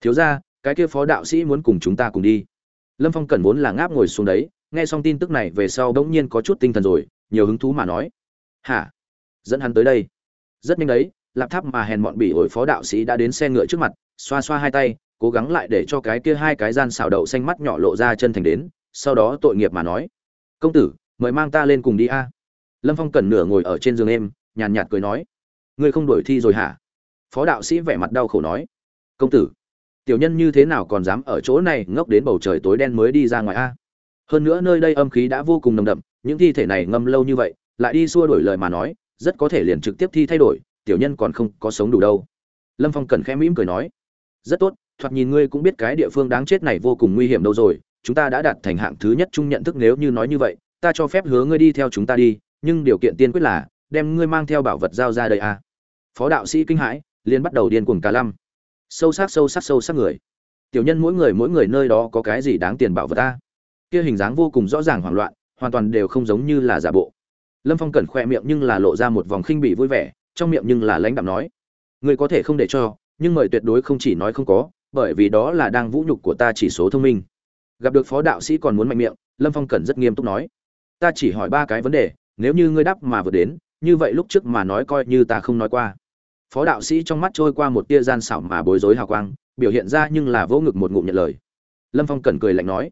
thiếu ra, cái kia phó đạo sĩ muốn cùng chúng ta cùng đi. Lâm phong cẩn vốn là ngáp ngồi xuống đấy, nghe xong tin tức này về sau bỗng nhiên có chút tinh thần rồi, nhiều hứng thú mà nói. Hả? Dẫn hắn tới đây. Rất nhanh đấy, lạp tháp mà hèn mọn bị ổi phó đạo sĩ đã đến xe ngựa trước mặt, xoa xoa hai tay, cố gắng lại để cho cái kia hai cái gian xào đậu xanh mắt nhỏ lộ ra chân thành đến, sau đó tội nghiệp mà nói. Công tử, mời mang ta lên cùng đi a. Lâm phong cẩn nửa ngồi ở trên giường em nhàn nhạt cười nói. Ngươi không đổi thi rồi hả? Phó đạo sĩ vẻ mặt đau khổ nói. Công tử tiểu nhân như thế nào còn dám ở chỗ này ngốc đến bầu trời tối đen mới đi ra ngoài a? Hơn nữa nơi đây âm khí đã vô cùng nồng đậm, những thi thể này ngâm lâu như vậy, lại đi xua đổi lời mà nói, rất có thể liền trực tiếp thi thay đổi, tiểu nhân còn không có sống đủ đâu. Lâm phong cần khẽ mỉm cười nói, rất tốt, thoạt nhìn ngươi cũng biết cái địa phương đáng chết này vô cùng nguy hiểm đâu rồi, chúng ta đã đạt thành hạng thứ nhất chung nhận thức nếu như nói như vậy, ta cho phép hứa ngươi đi theo chúng ta đi, nhưng điều kiện tiên quyết là, đem ngươi mang theo bảo vật giao ra đây à. phó đạo sĩ kinh hãi, liền bắt đầu điên cuồng cả lăm sâu sắc sâu sắc sâu sắc người. Tiểu nhân mỗi người mỗi người nơi đó có cái gì đáng tiền bảo vật ta? Kia hình dáng vô cùng rõ ràng hoảng loạn, hoàn toàn đều không giống như là giả bộ. Lâm phong cẩn khoe miệng nhưng là lộ ra một vòng khinh bị vui vẻ, trong miệng nhưng là lãnh đạm nói người có thể không để cho, nhưng mời tuyệt đối không chỉ nói không có, bởi vì đó là đang vũ nhục của ta chỉ số thông minh. Gặp được phó đạo sĩ còn muốn mạnh miệng, lâm phong cẩn rất nghiêm túc nói, ta chỉ hỏi ba cái vấn đề, nếu như ngươi đáp mà vừa đến, như vậy lúc trước mà nói coi như ta không nói qua phó đạo sĩ trong mắt trôi qua một tia gian xảo mà bối rối hào quang, biểu hiện ra nhưng là vỗ ngực một ngụm nhận lời. Lâm phong cẩn cười lạnh nói,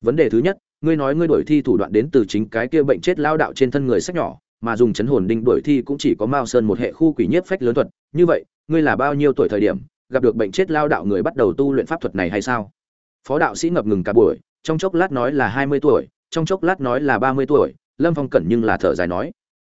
vấn đề thứ nhất, ngươi nói ngươi đổi thi thủ đoạn đến từ chính cái kia bệnh chết lao đạo trên thân người sách nhỏ, mà dùng chấn hồn đinh đổi thi cũng chỉ có mao sơn một hệ khu quỷ nhiếp phách lớn thuật, như vậy, ngươi là bao nhiêu tuổi thời điểm, gặp được bệnh chết lao đạo người bắt đầu tu luyện pháp thuật này hay sao? Phó đạo sĩ ngập ngừng cả buổi, trong chốc lát nói là hai mươi tuổi, trong chốc lát nói là ba mươi tuổi, lâm phong cẩn nhưng là thở dài nói,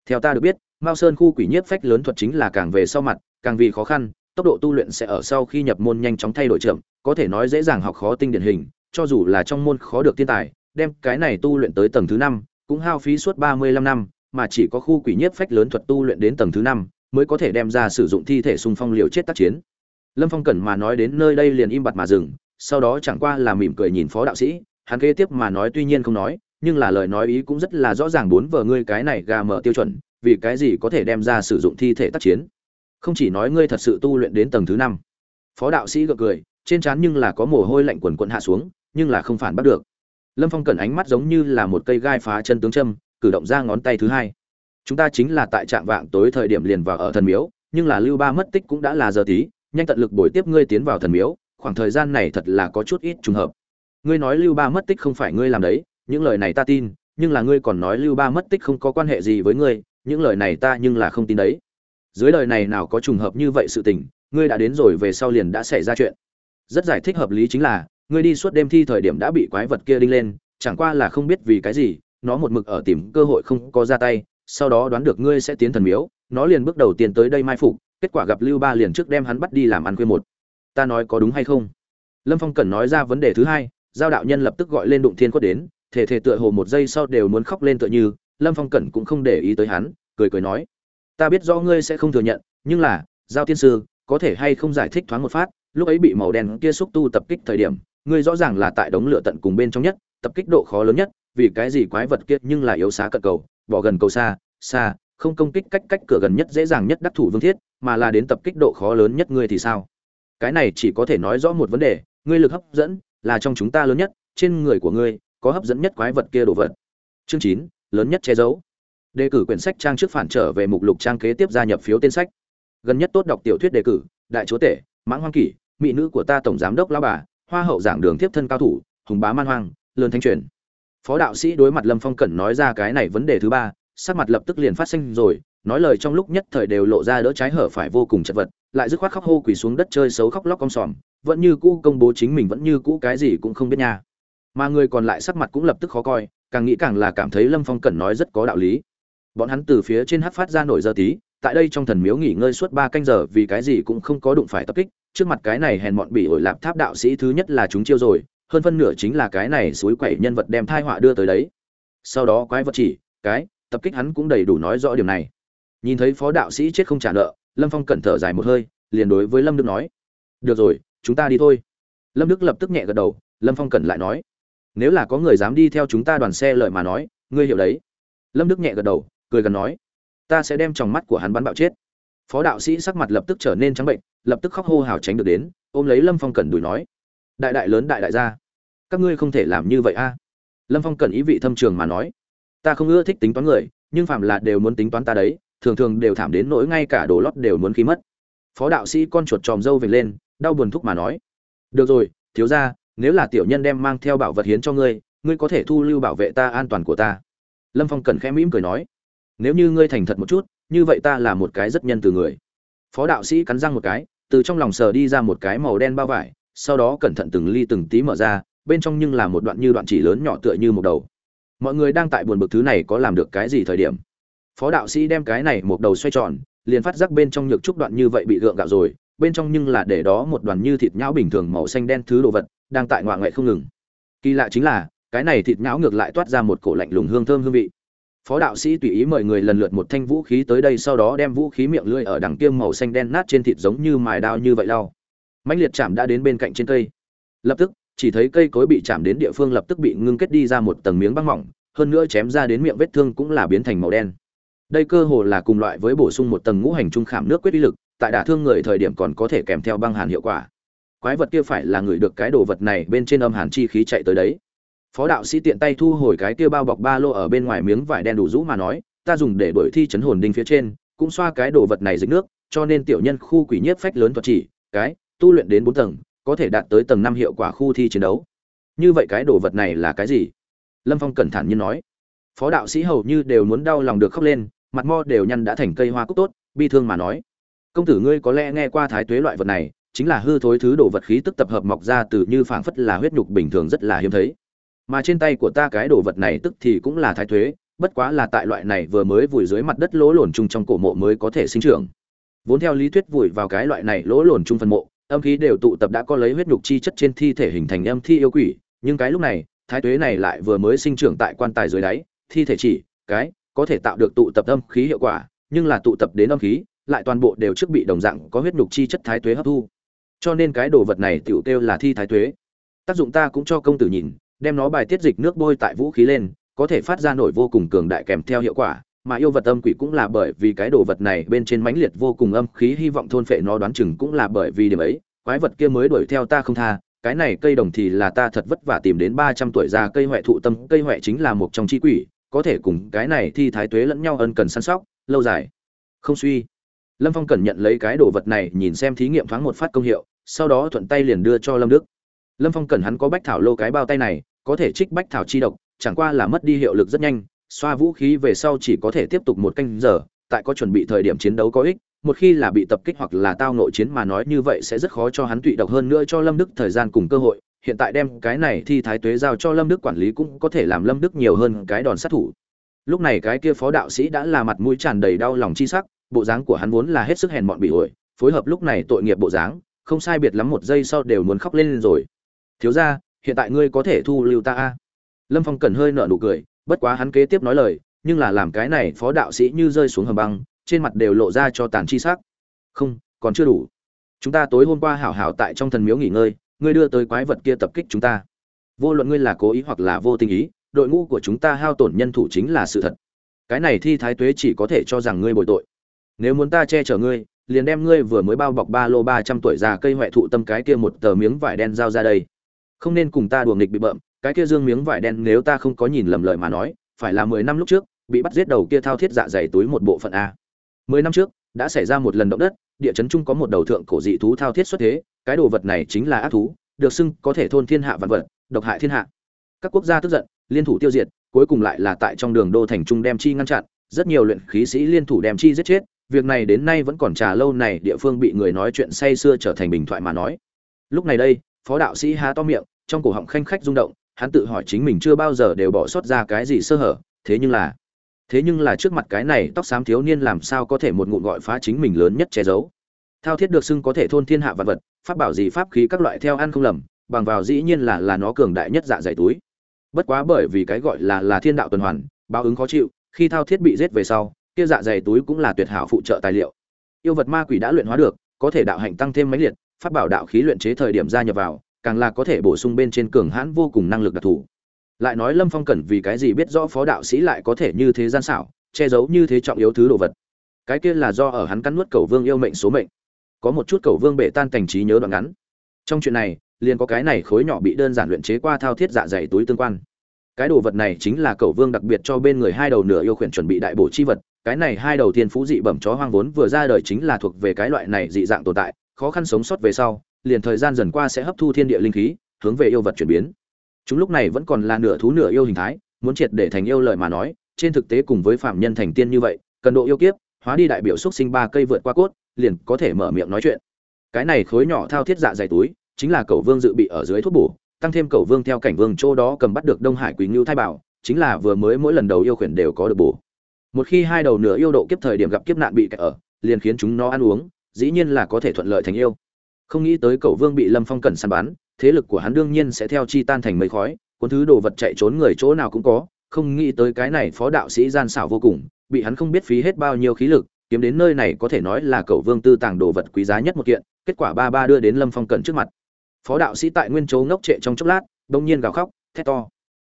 theo ta được biết mao sơn khu quỷ nhiếp phách lớn thuật chính là càng về sau mặt, càng vì khó khăn, tốc độ tu luyện sẽ ở sau khi nhập môn nhanh chóng thay đổi chậm, có thể nói dễ dàng học khó tinh điển hình, cho dù là trong môn khó được thiên tài, đem cái này tu luyện tới tầng thứ năm, cũng hao phí suốt ba mươi lăm năm, mà chỉ có khu quỷ nhiếp phách lớn thuật tu luyện đến tầng thứ năm, mới có thể đem ra sử dụng thi thể xung phong liều chết tác chiến. Lâm phong cẩn mà nói đến nơi đây liền im bặt mà dừng, sau đó chẳng qua là mỉm cười nhìn phó đạo sĩ, hắn kế tiếp mà nói tuy nhiên không nói, nhưng là lời nói ý cũng rất là rõ ràng bốn vợ ngươi cái này gà mở tiêu chuẩn vì cái gì có thể đem ra sử dụng thi thể tác chiến? Không chỉ nói ngươi thật sự tu luyện đến tầng thứ năm. Phó đạo sĩ gật cười, trên trán nhưng là có mồ hôi lạnh quần quận hạ xuống, nhưng là không phản bắt được. Lâm phong cẩn ánh mắt giống như là một cây gai phá chân tướng châm, cử động ra ngón tay thứ hai. Chúng ta chính là tại trạm vạng tối thời điểm liền vào ở thần miếu, nhưng là lưu ba mất tích cũng đã là giờ tí, nhanh tận lực bồi tiếp ngươi tiến vào thần miếu, khoảng thời gian này thật là có chút ít trùng hợp. Ngươi nói lưu ba mất tích không phải ngươi làm đấy, những lời này ta tin, nhưng là ngươi còn nói lưu ba mất tích không có quan hệ gì với ngươi những lời này ta nhưng là không tin đấy. Dưới lời này nào có trùng hợp như vậy sự tình, ngươi đã đến rồi về sau liền đã xảy ra chuyện. Rất giải thích hợp lý chính là, ngươi đi suốt đêm thi thời điểm đã bị quái vật kia đinh lên, chẳng qua là không biết vì cái gì, nó một mực ở tìm cơ hội không có ra tay, sau đó đoán được ngươi sẽ tiến thần miếu, nó liền bước đầu tiên tới đây mai phục, kết quả gặp lưu ba liền trước đem hắn bắt đi làm ăn quê một. Ta nói có đúng hay không? Lâm phong cần nói ra vấn đề thứ hai, giao đạo nhân lập tức gọi lên đụng thiên quất đến thể thể tựa hồ một giây sau đều muốn khóc lên tựa như lâm phong cẩn cũng không để ý tới hắn, cười cười nói, ta biết rõ ngươi sẽ không thừa nhận, nhưng là, giao tiên sư, có thể hay không giải thích thoáng một phát, lúc ấy bị màu đen kia xúc tu tập kích thời điểm, ngươi rõ ràng là tại đống lửa tận cùng bên trong nhất, tập kích độ khó lớn nhất, vì cái gì quái vật kia nhưng là yếu xá cận cầu, bỏ gần cầu xa xa, không công kích cách cách cửa gần nhất dễ dàng nhất đắc thủ vương thiết, mà là đến tập kích độ khó lớn nhất ngươi thì sao? Cái này chỉ có thể nói rõ một vấn đề, ngươi lực hấp dẫn là trong chúng ta lớn nhất, trên người của ngươi có hấp dẫn nhất quái vật kia đồ vật. Chương chín lớn nhất che giấu. Đề cử quyển sách trang trước phản trở về mục lục trang kế tiếp gia nhập phiếu tên sách. Gần nhất tốt đọc tiểu thuyết đề cử, đại chúa tể, mãng hoang kỷ, mỹ nữ của ta tổng giám đốc lao bà, hoa hậu giảng đường tiếp thân cao thủ, hùng bá man hoang lươn thanh truyền. Phó đạo sĩ đối mặt lâm phong cẩn nói ra cái này vấn đề thứ ba, sắc mặt lập tức liền phát sinh rồi, nói lời trong lúc nhất thời đều lộ ra đỡ trái hở phải vô cùng chật vật, lại dứt khoát khóc hô quỳ xuống đất chơi xấu khóc lóc cong sòm, vẫn như cũ công bố chính mình, vẫn như cũ cái gì cũng không biết nha. Mà người còn lại sắc mặt cũng lập tức khó coi càng nghĩ càng là cảm thấy lâm phong cẩn nói rất có đạo lý. Bọn hắn từ phía trên hát phát ra nổi giờ tí, tại đây trong thần miếu nghỉ ngơi suốt ba canh giờ vì cái gì cũng không có đụng phải tập kích, trước mặt cái này hèn mọn bị ổi lạp tháp đạo sĩ thứ nhất là chúng chiêu rồi, hơn phân nửa chính là cái này suối quẩy nhân vật đem thai họa đưa tới đấy. Sau đó quái vật chỉ, cái, tập kích hắn cũng đầy đủ nói rõ điều này. Nhìn thấy phó đạo sĩ chết không trả nợ, lâm phong cẩn thở dài một hơi, liền đối với lâm đức nói, được rồi, chúng ta đi thôi. Lâm đức lập tức nhẹ gật đầu, lâm phong cẩn lại nói nếu là có người dám đi theo chúng ta đoàn xe lợi mà nói, ngươi hiểu đấy. Lâm đức nhẹ gật đầu, cười gần nói, ta sẽ đem tròng mắt của hắn bắn bạo chết. Phó đạo sĩ sắc mặt lập tức trở nên trắng bệnh, lập tức khóc hô hào tránh được đến, ôm lấy lâm phong cẩn đùi nói, đại đại lớn đại đại gia, các ngươi không thể làm như vậy a. Lâm phong cẩn ý vị thâm trường mà nói, ta không ưa thích tính toán người, nhưng phạm là đều muốn tính toán ta đấy, thường thường đều thảm đến nỗi ngay cả đồ lót đều muốn khí mất. Phó đạo sĩ con chuột tròm dâu vệt lên, đau buồn thúc mà nói, được rồi, thiếu ra nếu là tiểu nhân đem mang theo bảo vật hiến cho ngươi ngươi có thể thu lưu bảo vệ ta an toàn của ta. Lâm phong cần khẽ mỉm cười nói, nếu như ngươi thành thật một chút, như vậy ta là một cái rất nhân từ người. Phó đạo sĩ cắn răng một cái, từ trong lòng sờ đi ra một cái màu đen bao vải, sau đó cẩn thận từng ly từng tí mở ra, bên trong nhưng là một đoạn như đoạn chỉ lớn nhỏ tựa như một đầu. Mọi người đang tại buồn bực thứ này có làm được cái gì thời điểm? Phó đạo sĩ đem cái này một đầu xoay tròn, liền phát giác bên trong nhược trúc đoạn như vậy bị gượng gạo rồi bên trong nhưng là để đó một đoàn như thịt nhão bình thường màu xanh đen thứ đồ vật, đang tại ngoại ngoại không ngừng. Kỳ lạ chính là, cái này thịt nhão ngược lại toát ra một cổ lạnh lùng hương thơm hương vị. Phó đạo sĩ tùy ý mời người lần lượt một thanh vũ khí tới đây sau đó đem vũ khí miệng lưỡi ở đằng kia màu xanh đen nát trên thịt giống như mài đao như vậy lau. Mãnh liệt chạm đã đến bên cạnh trên cây. Lập tức, chỉ thấy cây cối bị chạm đến địa phương lập tức bị ngưng kết đi ra một tầng miếng băng mỏng, hơn nữa chém ra đến miệng vết thương cũng là biến thành màu đen. Đây cơ hồ là cùng loại với bổ sung một tầng ngũ hành trung khảm nước quyết uy lực tại đả thương người thời điểm còn có thể kèm theo băng hàn hiệu quả. Quái vật kia phải là người được cái đồ vật này bên trên âm hàn chi khí chạy tới đấy. Phó đạo sĩ tiện tay thu hồi cái kia bao bọc ba lô ở bên ngoài miếng vải đen đủ rũ mà nói, ta dùng để đổi thi chấn hồn đinh phía trên, cũng xoa cái đồ vật này dính nước, cho nên tiểu nhân khu quỷ nhiếp phách lớn thuật chỉ, cái, tu luyện đến bốn tầng, có thể đạt tới tầng năm hiệu quả khu thi chiến đấu. Như vậy cái đồ vật này là cái gì? Lâm phong cẩn thận như nói. Phó đạo sĩ hầu như đều muốn đau lòng được khóc lên, mặt mo đều nhăn đã thành cây hoa cúc tốt, bi thương mà nói công tử ngươi có lẽ nghe qua thái tuế loại vật này, chính là hư thối thứ đồ vật khí tức tập hợp mọc ra từ như phảng phất là huyết nhục bình thường rất là hiếm thấy. Mà trên tay của ta cái đồ vật này tức thì cũng là thái tuế, bất quá là tại loại này vừa mới vùi dưới mặt đất lỗ lổn chung trong cổ mộ mới có thể sinh trưởng. Vốn theo lý thuyết vùi vào cái loại này lỗ lổn chung phân mộ, âm khí đều tụ tập đã có lấy huyết nhục chi chất trên thi thể hình thành âm thi yêu quỷ, nhưng cái lúc này, thái tuế này lại vừa mới sinh trưởng tại quan tài dưới đáy, thi thể chỉ, cái, có thể tạo được tụ tập âm khí hiệu quả, nhưng là tụ tập đến âm khí lại toàn bộ đều trước bị đồng dạng có huyết nhục chi chất thái tuế hấp thu. Cho nên cái đồ vật này tiểu kêu là thi thái tuế. Tác dụng ta cũng cho công tử nhìn, đem nó bài tiết dịch nước bôi tại vũ khí lên, có thể phát ra nổi vô cùng cường đại kèm theo hiệu quả, mà yêu vật âm quỷ cũng là bởi vì cái đồ vật này bên trên mãnh liệt vô cùng âm khí hy vọng thôn phệ nó đoán chừng cũng là bởi vì điểm ấy, quái vật kia mới đuổi theo ta không tha, cái này cây đồng thì là ta thật vất vả tìm đến ba trăm tuổi già cây huệ thụ tâm, cây huệ chính là một trong chi quỷ, có thể cùng cái này thi thái tuế lẫn nhau ân cần săn sóc, lâu dài. Không suy lâm phong cần nhận lấy cái đồ vật này, nhìn xem thí nghiệm thoáng một phát công hiệu, sau đó thuận tay liền đưa cho lâm đức. Lâm phong cần hắn có bách thảo lô cái bao tay này, có thể trích bách thảo chi độc, chẳng qua là mất đi hiệu lực rất nhanh, xoa vũ khí về sau chỉ có thể tiếp tục một canh giờ, tại có chuẩn bị thời điểm chiến đấu có ích, một khi là bị tập kích hoặc là tao nội chiến mà nói như vậy sẽ rất khó cho hắn tụy độc hơn nữa cho lâm đức thời gian cùng cơ hội, hiện tại đem cái này thi thái tuế giao cho lâm đức quản lý cũng có thể làm lâm đức nhiều hơn cái đòn sát thủ. Lúc này cái kia phó đạo sĩ đã là mặt mũi tràn đầy đau lòng chi sắc bộ dáng của hắn vốn là hết sức hèn mọn bị ổi, phối hợp lúc này tội nghiệp bộ dáng, không sai biệt lắm một giây sau đều muốn khóc lên lên rồi. Thiếu ra hiện tại ngươi có thể thu lưu ta a? Lâm phong cần hơi nợ nụ cười, bất quá hắn kế tiếp nói lời, nhưng là làm cái này phó đạo sĩ như rơi xuống hầm băng, trên mặt đều lộ ra cho tàn chi sắc. Không, còn chưa đủ. Chúng ta tối hôm qua hảo hảo tại trong thần miếu nghỉ ngơi, ngươi đưa tới quái vật kia tập kích chúng ta. Vô luận ngươi là cố ý hoặc là vô tình ý, đội ngũ của chúng ta hao tổn nhân thủ chính là sự thật. Cái này thi thái tuế chỉ có thể cho rằng ngươi bồi tội nếu muốn ta che chở ngươi, liền đem ngươi vừa mới bao bọc ba lô ba trăm tuổi già cây huệ thụ tâm cái kia một tờ miếng vải đen giao ra đây. Không nên cùng ta đùa nghịch bị bợm, cái kia dương miếng vải đen nếu ta không có nhìn lầm lời mà nói, phải là mười năm lúc trước, bị bắt giết đầu kia thao thiết dạ dày túi một bộ phận a. Mười năm trước, đã xảy ra một lần động đất, địa chấn chung có một đầu thượng cổ dị thú thao thiết xuất thế, cái đồ vật này chính là ác thú, được xưng có thể thôn thiên hạ vạn vật, độc hại thiên hạ. Các quốc gia tức giận, liên thủ tiêu diệt, cuối cùng lại là tại trong đường đô thành trung đem chi ngăn chặn, rất nhiều luyện khí sĩ liên thủ đem chi giết chết việc này đến nay vẫn còn trà lâu này địa phương bị người nói chuyện say xưa trở thành bình thoại mà nói. Lúc này đây, phó đạo sĩ há to miệng, trong cổ họng khanh khách rung động, hắn tự hỏi chính mình chưa bao giờ đều bỏ sót ra cái gì sơ hở, thế nhưng là, thế nhưng là trước mặt cái này tóc xám thiếu niên làm sao có thể một ngụm gọi phá chính mình lớn nhất che giấu. Thao thiết được xưng có thể thôn thiên hạ vật vật, pháp bảo gì pháp khí các loại theo ăn không lầm, bằng vào dĩ nhiên là là nó cường đại nhất dạ dày túi. Bất quá bởi vì cái gọi là là thiên đạo tuần hoàn, báo ứng khó chịu, khi thao thiết bị giết về sau kia dạ dày túi cũng là tuyệt hảo phụ trợ tài liệu. Yêu vật ma quỷ đã luyện hóa được, có thể đạo hạnh tăng thêm mấy liệt, pháp bảo đạo khí luyện chế thời điểm gia nhập vào, càng là có thể bổ sung bên trên cường hãn vô cùng năng lực đặc thù. Lại nói lâm phong cẩn vì cái gì biết rõ phó đạo sĩ lại có thể như thế gian xảo, che giấu như thế trọng yếu thứ đồ vật. Cái kia là do ở hắn cắn nuốt cầu vương yêu mệnh số mệnh. Có một chút cầu vương bể tan cảnh trí nhớ đoạn ngắn. Trong chuyện này, liền có cái này khối nhỏ bị đơn giản luyện chế qua thao thiết dạ dày túi tương quan. Cái đồ vật này chính là cầu vương đặc biệt cho bên người hai đầu nửa yêu khuyển chuẩn bị đại bổ chi vật cái này hai đầu thiên phú dị bẩm chó hoang vốn vừa ra đời chính là thuộc về cái loại này dị dạng tồn tại, khó khăn sống sót về sau, liền thời gian dần qua sẽ hấp thu thiên địa linh khí, hướng về yêu vật chuyển biến. Chúng lúc này vẫn còn là nửa thú nửa yêu hình thái, muốn triệt để thành yêu lợi mà nói, trên thực tế cùng với phạm nhân thành tiên như vậy, cần độ yêu kiếp, hóa đi đại biểu xúc sinh ba cây vượt qua cốt, liền có thể mở miệng nói chuyện. Cái này khối nhỏ thao thiết dạ dày túi, chính là cầu vương dự bị ở dưới thuốc bổ, tăng thêm cầu vương theo cảnh vương chỗ đó cầm bắt được đông hải quý ngưu thai bảo, chính là vừa mới mỗi lần đầu yêu khuyển đều có được bổ một khi hai đầu nửa yêu độ kiếp thời điểm gặp kiếp nạn bị kẹt ở, liền khiến chúng nó ăn uống, dĩ nhiên là có thể thuận lợi thành yêu. Không nghĩ tới cậu vương bị lâm phong cẩn săn bắn, thế lực của hắn đương nhiên sẽ theo chi tan thành mây khói, cuốn thứ đồ vật chạy trốn người chỗ nào cũng có, không nghĩ tới cái này phó đạo sĩ gian xảo vô cùng, bị hắn không biết phí hết bao nhiêu khí lực, kiếm đến nơi này có thể nói là cậu vương tư tàng đồ vật quý giá nhất một kiện, kết quả ba ba đưa đến lâm phong cẩn trước mặt. Phó đạo sĩ tại nguyên chỗ ngốc trệ trong chốc lát đông nhiên gào khóc, thét to.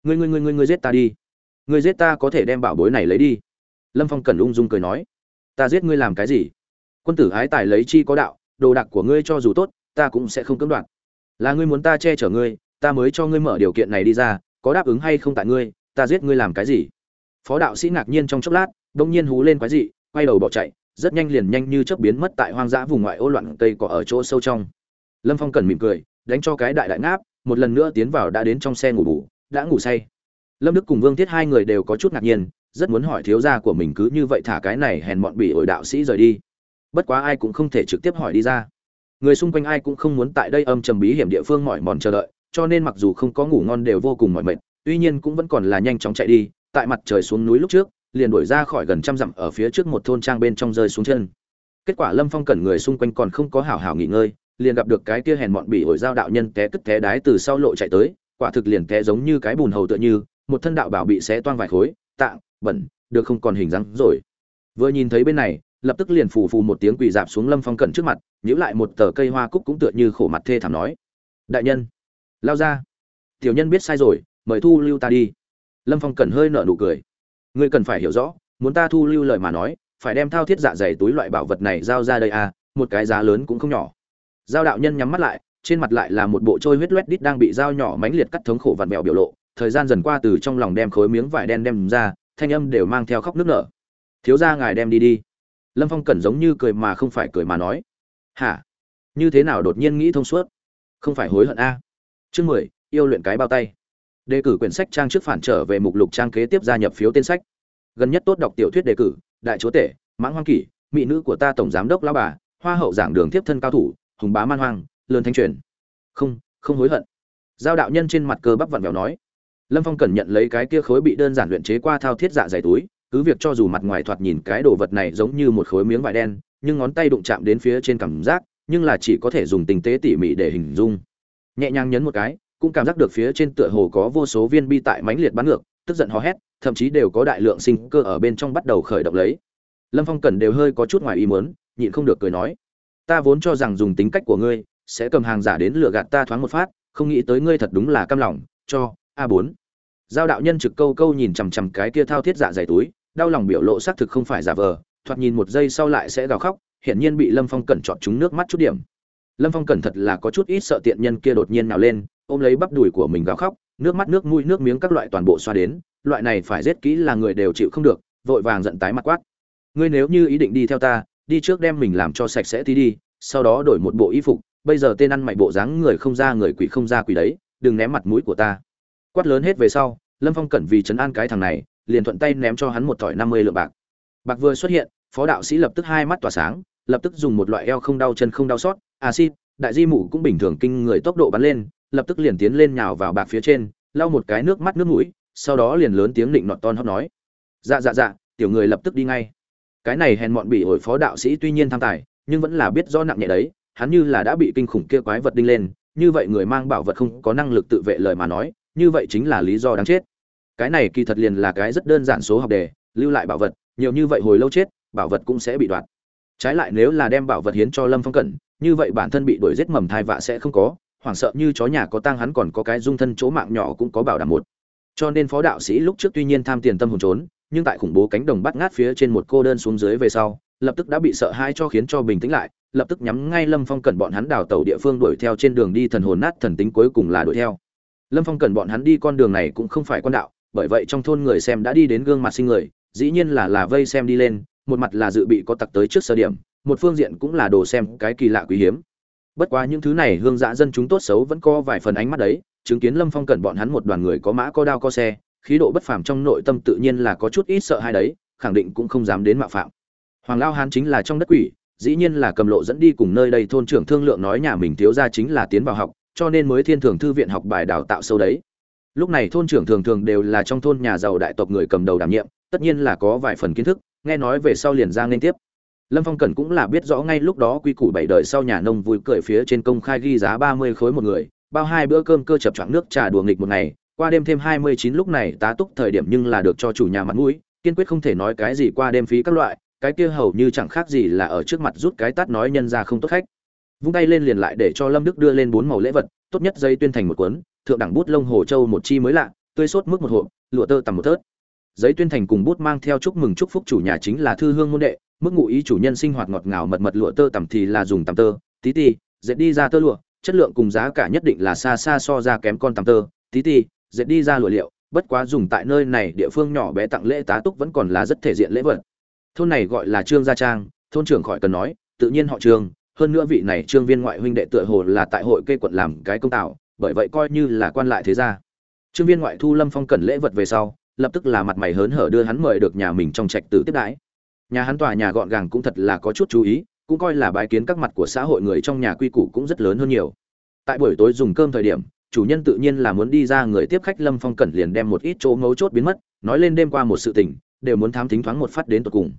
Ngươi ngươi ngươi ngươi ngươi giết ta đi. Ngươi giết ta có thể đem bảo bối này lấy đi lâm phong Cần ung dung cười nói, ta giết ngươi làm cái gì? Quân tử ái tài lấy chi có đạo, đồ đạc của ngươi cho dù tốt, ta cũng sẽ không cấm đoạt. Là ngươi muốn ta che chở ngươi, ta mới cho ngươi mở điều kiện này đi ra, có đáp ứng hay không tại ngươi, ta giết ngươi làm cái gì? Phó đạo sĩ ngạc nhiên trong chốc lát, đông nhiên hú lên quái dị, quay đầu bỏ chạy, rất nhanh liền nhanh như chớp biến mất tại hoang dã vùng ngoại ô loạn cây cỏ ở chỗ sâu trong. Lâm phong cần mỉm cười, đánh cho cái đại đại ngáp, một lần nữa tiến vào đã đến trong xe ngủ bù, đã ngủ say. Lâm đức cùng vương thiết hai người đều có chút ngạc nhiên rất muốn hỏi thiếu gia của mình cứ như vậy thả cái này hèn mọn bị ổi đạo sĩ rời đi. Bất quá ai cũng không thể trực tiếp hỏi đi ra. Người xung quanh ai cũng không muốn tại đây âm trầm bí hiểm địa phương mỏi mòn chờ đợi, cho nên mặc dù không có ngủ ngon đều vô cùng mỏi mệt, tuy nhiên cũng vẫn còn là nhanh chóng chạy đi, tại mặt trời xuống núi lúc trước, liền đuổi ra khỏi gần trăm dặm ở phía trước một thôn trang bên trong rơi xuống chân. Kết quả lâm phong cẩn người xung quanh còn không có hảo hảo nghỉ ngơi, liền gặp được cái kia hèn mọn bị ổi dao đạo nhân té cất té đái từ sau lộ chạy tới, quả thực liền té giống như cái bùn hầu tựa như, một thân đạo bảo bị xé toang vài khối, tạng bẩn, được không còn hình dáng rồi. Vừa nhìn thấy bên này, lập tức liền phù phù một tiếng quỳ dạp xuống lâm phong cẩn trước mặt, nhíu lại một tờ cây hoa cúc cũng tựa như khổ mặt thê thảm nói. Đại nhân, lao ra. Tiểu nhân biết sai rồi, mời thu lưu ta đi. Lâm phong cẩn hơi nở nụ cười. Ngươi cần phải hiểu rõ, muốn ta thu lưu lời mà nói, phải đem thao thiết dạ dày túi loại bảo vật này giao ra đây à một cái giá lớn cũng không nhỏ. Giao đạo nhân nhắm mắt lại, trên mặt lại là một bộ trôi huyết loét đít đang bị dao nhỏ mánh liệt cắt thống khổ vặn vẹo biểu lộ, thời gian dần qua từ trong lòng đem khối miếng vải đen đem ra thanh âm đều mang theo khóc nước nở. Thiếu ra ngài đem đi đi. Lâm phong cẩn giống như cười mà không phải cười mà nói. Hả? Như thế nào đột nhiên nghĩ thông suốt? Không phải hối hận a? Chương mười, yêu luyện cái bao tay. Đề cử quyển sách trang trước phản trở về mục lục trang kế tiếp gia nhập phiếu tên sách. Gần nhất tốt đọc tiểu thuyết đề cử, đại chúa tể, mãng hoang kỷ, mỹ nữ của ta tổng giám đốc lao bà, hoa hậu giảng đường tiếp thân cao thủ, hùng bá man hoang, lớn thanh truyền. Không không hối hận. Giao đạo nhân trên mặt cơ bắp vặn vẹo nói lâm phong cần nhận lấy cái kia khối bị đơn giản luyện chế qua thao thiết dạ dày túi, cứ việc cho dù mặt ngoài thoạt nhìn cái đồ vật này giống như một khối miếng vải đen, nhưng ngón tay đụng chạm đến phía trên cảm giác, nhưng là chỉ có thể dùng tinh tế tỉ mỉ để hình dung. Nhẹ nhàng nhấn một cái, cũng cảm giác được phía trên tựa hồ có vô số viên bi tại mãnh liệt bắn ngược, tức giận hò hét, thậm chí đều có đại lượng sinh cơ ở bên trong bắt đầu khởi động lấy. Lâm phong cần đều hơi có chút ngoài ý muốn, nhịn không được cười nói, ta vốn cho rằng dùng tính cách của ngươi sẽ cầm hàng giả đến lừa gạt ta thoáng một phát, không nghĩ tới ngươi thật đúng là cam lòng, cho a bốn giao đạo nhân trực câu câu nhìn chằm chằm cái kia thao thiết dạ dày túi, đau lòng biểu lộ xác thực không phải giả vờ, thoạt nhìn một giây sau lại sẽ gào khóc, hiển nhiên bị lâm phong cẩn chọn chúng nước mắt chút điểm. Lâm phong cẩn thật là có chút ít sợ tiện nhân kia đột nhiên nào lên, ôm lấy bắp đùi của mình gào khóc, nước mắt nước mũi nước miếng các loại toàn bộ xoa đến, loại này phải giết kỹ là người đều chịu không được, vội vàng giận tái mặt quát. Ngươi nếu như ý định đi theo ta, đi trước đem mình làm cho sạch sẽ thì đi, sau đó đổi một bộ y phục, bây giờ tên ăn mày bộ dáng người không ra người quỷ không ra quỷ đấy, đừng ném mặt mũi của ta quát lớn hết về sau, lâm phong cẩn vì chấn an cái thằng này, liền thuận tay ném cho hắn một thỏi năm mươi lượng bạc. Bạc vừa xuất hiện, phó đạo sĩ lập tức hai mắt tỏa sáng, lập tức dùng một loại eo không đau chân không đau xót acid đại di mụ cũng bình thường kinh người tốc độ bắn lên, lập tức liền tiến lên nhào vào bạc phía trên, lau một cái nước mắt nước mũi, sau đó liền lớn tiếng định nọt ton hót nói. Dạ dạ dạ tiểu người lập tức đi ngay. Cái này hèn mọn bị ổi phó đạo sĩ tuy nhiên tham tài, nhưng vẫn là biết do nặng nhẹ đấy, hắn như là đã bị kinh khủng kia quái vật đinh lên, như vậy người mang bảo vật không có năng lực tự vệ lời mà nói như vậy chính là lý do đáng chết. Cái này kỳ thật liền là cái rất đơn giản số học đề, lưu lại bảo vật, nhiều như vậy hồi lâu chết, bảo vật cũng sẽ bị đoạt. Trái lại nếu là đem bảo vật hiến cho lâm phong cẩn, như vậy bản thân bị đuổi giết mầm thai vạ sẽ không có, hoảng sợ như chó nhà có tang hắn còn có cái dung thân chỗ mạng nhỏ cũng có bảo đảm một. Cho nên phó đạo sĩ lúc trước tuy nhiên tham tiền tâm hồn trốn, nhưng tại khủng bố cánh đồng bắt ngát phía trên một cô đơn xuống dưới về sau, lập tức đã bị sợ hãi cho khiến cho bình tĩnh lại, lập tức nhắm ngay lâm phong cẩn bọn hắn đào tàu địa phương đuổi theo trên đường đi thần hồn nát thần tính cuối cùng là đuổi theo lâm phong cần bọn hắn đi con đường này cũng không phải con đạo, bởi vậy trong thôn người xem đã đi đến gương mặt sinh người, dĩ nhiên là là vây xem đi lên, một mặt là dự bị có tặc tới trước sơ điểm, một phương diện cũng là đồ xem cái kỳ lạ quý hiếm. Bất quá những thứ này hương dạ dân chúng tốt xấu vẫn có vài phần ánh mắt đấy, chứng kiến lâm phong cần bọn hắn một đoàn người có mã có đao có xe, khí độ bất phàm trong nội tâm tự nhiên là có chút ít sợ hai đấy, khẳng định cũng không dám đến mạo phạm. Hoàng lao hán chính là trong đất quỷ, dĩ nhiên là cầm lộ dẫn đi cùng nơi đây thôn trưởng thương lượng nói nhà mình thiếu ra chính là tiến vào học cho nên mới thiên thường thư viện học bài đào tạo sâu đấy. Lúc này thôn trưởng thường thường đều là trong thôn nhà giàu đại tộc người cầm đầu đảm nhiệm, tất nhiên là có vài phần kiến thức, nghe nói về sau liền ra nên tiếp. Lâm phong cẩn cũng là biết rõ ngay lúc đó quy củ bảy đời sau nhà nông vui cười phía trên công khai ghi giá ba mươi khối một người, bao hai bữa cơm cơ chập choạng nước trà đùa nghịch một ngày, qua đêm thêm hai mươi chín lúc này tá túc thời điểm nhưng là được cho chủ nhà mặt mũi, kiên quyết không thể nói cái gì qua đêm phí các loại, cái kia hầu như chẳng khác gì là ở trước mặt rút cái tát nói nhân ra không tốt khách vung tay lên liền lại để cho lâm đức đưa lên bốn màu lễ vật, tốt nhất dây tuyên thành một cuốn, thượng đẳng bút lông hồ châu một chi mới lạ, tươi sốt mức một hộp, lụa tơ tầm một thớt. Giấy tuyên thành cùng bút mang theo chúc mừng chúc phúc chủ nhà chính là thư hương môn đệ, mức ngụ ý chủ nhân sinh hoạt ngọt ngào mật mật lụa tơ tầm thì là dùng tầm tơ, tí ti, dệt đi ra tơ lụa, chất lượng cùng giá cả nhất định là xa xa so ra kém con tầm tơ, tí ti, dệt đi ra lụa liệu, bất quá dùng tại nơi này địa phương nhỏ bé tặng lễ tá túc vẫn còn là rất thể diện lễ vật. Thôn này gọi là trương gia trang, thôn trưởng khỏi cần nói, tự nhiên họ trương hơn nữa vị này trương viên ngoại huynh đệ tựa hồ là tại hội cây quận làm cái công tạo bởi vậy coi như là quan lại thế gia. Trương viên ngoại thu lâm phong cần lễ vật về sau, lập tức là mặt mày hớn hở đưa hắn mời được nhà mình trong trạch tử tiếp đãi. Nhà hắn tòa nhà gọn gàng cũng thật là có chút chú ý, cũng coi là bái kiến các mặt của xã hội người trong nhà quy củ cũng rất lớn hơn nhiều. Tại buổi tối dùng cơm thời điểm, chủ nhân tự nhiên là muốn đi ra người tiếp khách lâm phong cẩn liền đem một ít chỗ ngấu chốt biến mất, nói lên đêm qua một sự tình, đều muốn thám thính thoáng một phát đến tột cùng.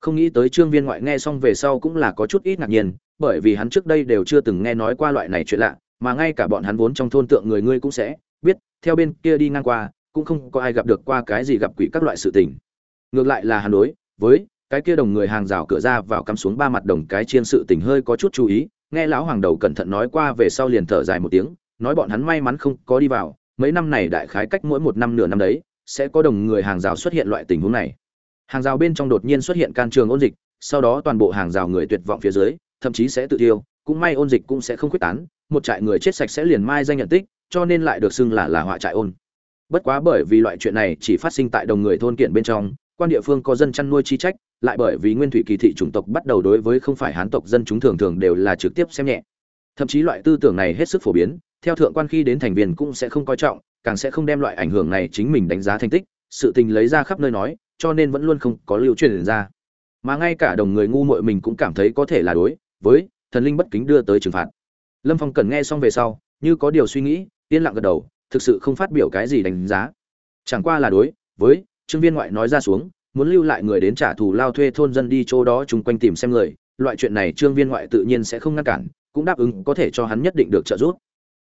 Không nghĩ tới trương viên ngoại nghe xong về sau cũng là có chút ít ngạc nhiên bởi vì hắn trước đây đều chưa từng nghe nói qua loại này chuyện lạ, mà ngay cả bọn hắn vốn trong thôn tượng người ngươi cũng sẽ biết, theo bên kia đi ngang qua, cũng không có ai gặp được qua cái gì gặp quỷ các loại sự tình. Ngược lại là hắn đối với cái kia đồng người hàng rào cửa ra vào cắm xuống ba mặt đồng cái chiên sự tình hơi có chút chú ý, nghe lão hoàng đầu cẩn thận nói qua về sau liền thở dài một tiếng, nói bọn hắn may mắn không có đi vào, mấy năm này đại khái cách mỗi một năm nửa năm đấy, sẽ có đồng người hàng rào xuất hiện loại tình huống này. Hàng rào bên trong đột nhiên xuất hiện can trường ôn dịch, sau đó toàn bộ hàng rào người tuyệt vọng phía dưới thậm chí sẽ tự tiêu, cũng may ôn dịch cũng sẽ không quyết tán, một trại người chết sạch sẽ liền mai danh nhận tích, cho nên lại được xưng là là họa trại ôn. Bất quá bởi vì loại chuyện này chỉ phát sinh tại đồng người thôn kiện bên trong, quan địa phương có dân chăn nuôi chi trách, lại bởi vì nguyên thủy kỳ thị chủng tộc bắt đầu đối với không phải hán tộc dân chúng thường thường đều là trực tiếp xem nhẹ. Thậm chí loại tư tưởng này hết sức phổ biến, theo thượng quan khi đến thành viên cũng sẽ không coi trọng, càng sẽ không đem loại ảnh hưởng này chính mình đánh giá thành tích, sự tình lấy ra khắp nơi nói, cho nên vẫn luôn không có lưu truyền ra. Mà ngay cả đồng người ngu muội mình cũng cảm thấy có thể là đối với thần linh bất kính đưa tới trừng phạt. Lâm phong cần nghe xong về sau, như có điều suy nghĩ, yên lặng gật đầu, thực sự không phát biểu cái gì đánh giá. Chẳng qua là đối với trương viên ngoại nói ra xuống, muốn lưu lại người đến trả thù lao thuê thôn dân đi chỗ đó chung quanh tìm xem người, loại chuyện này trương viên ngoại tự nhiên sẽ không ngăn cản, cũng đáp ứng có thể cho hắn nhất định được trợ giúp.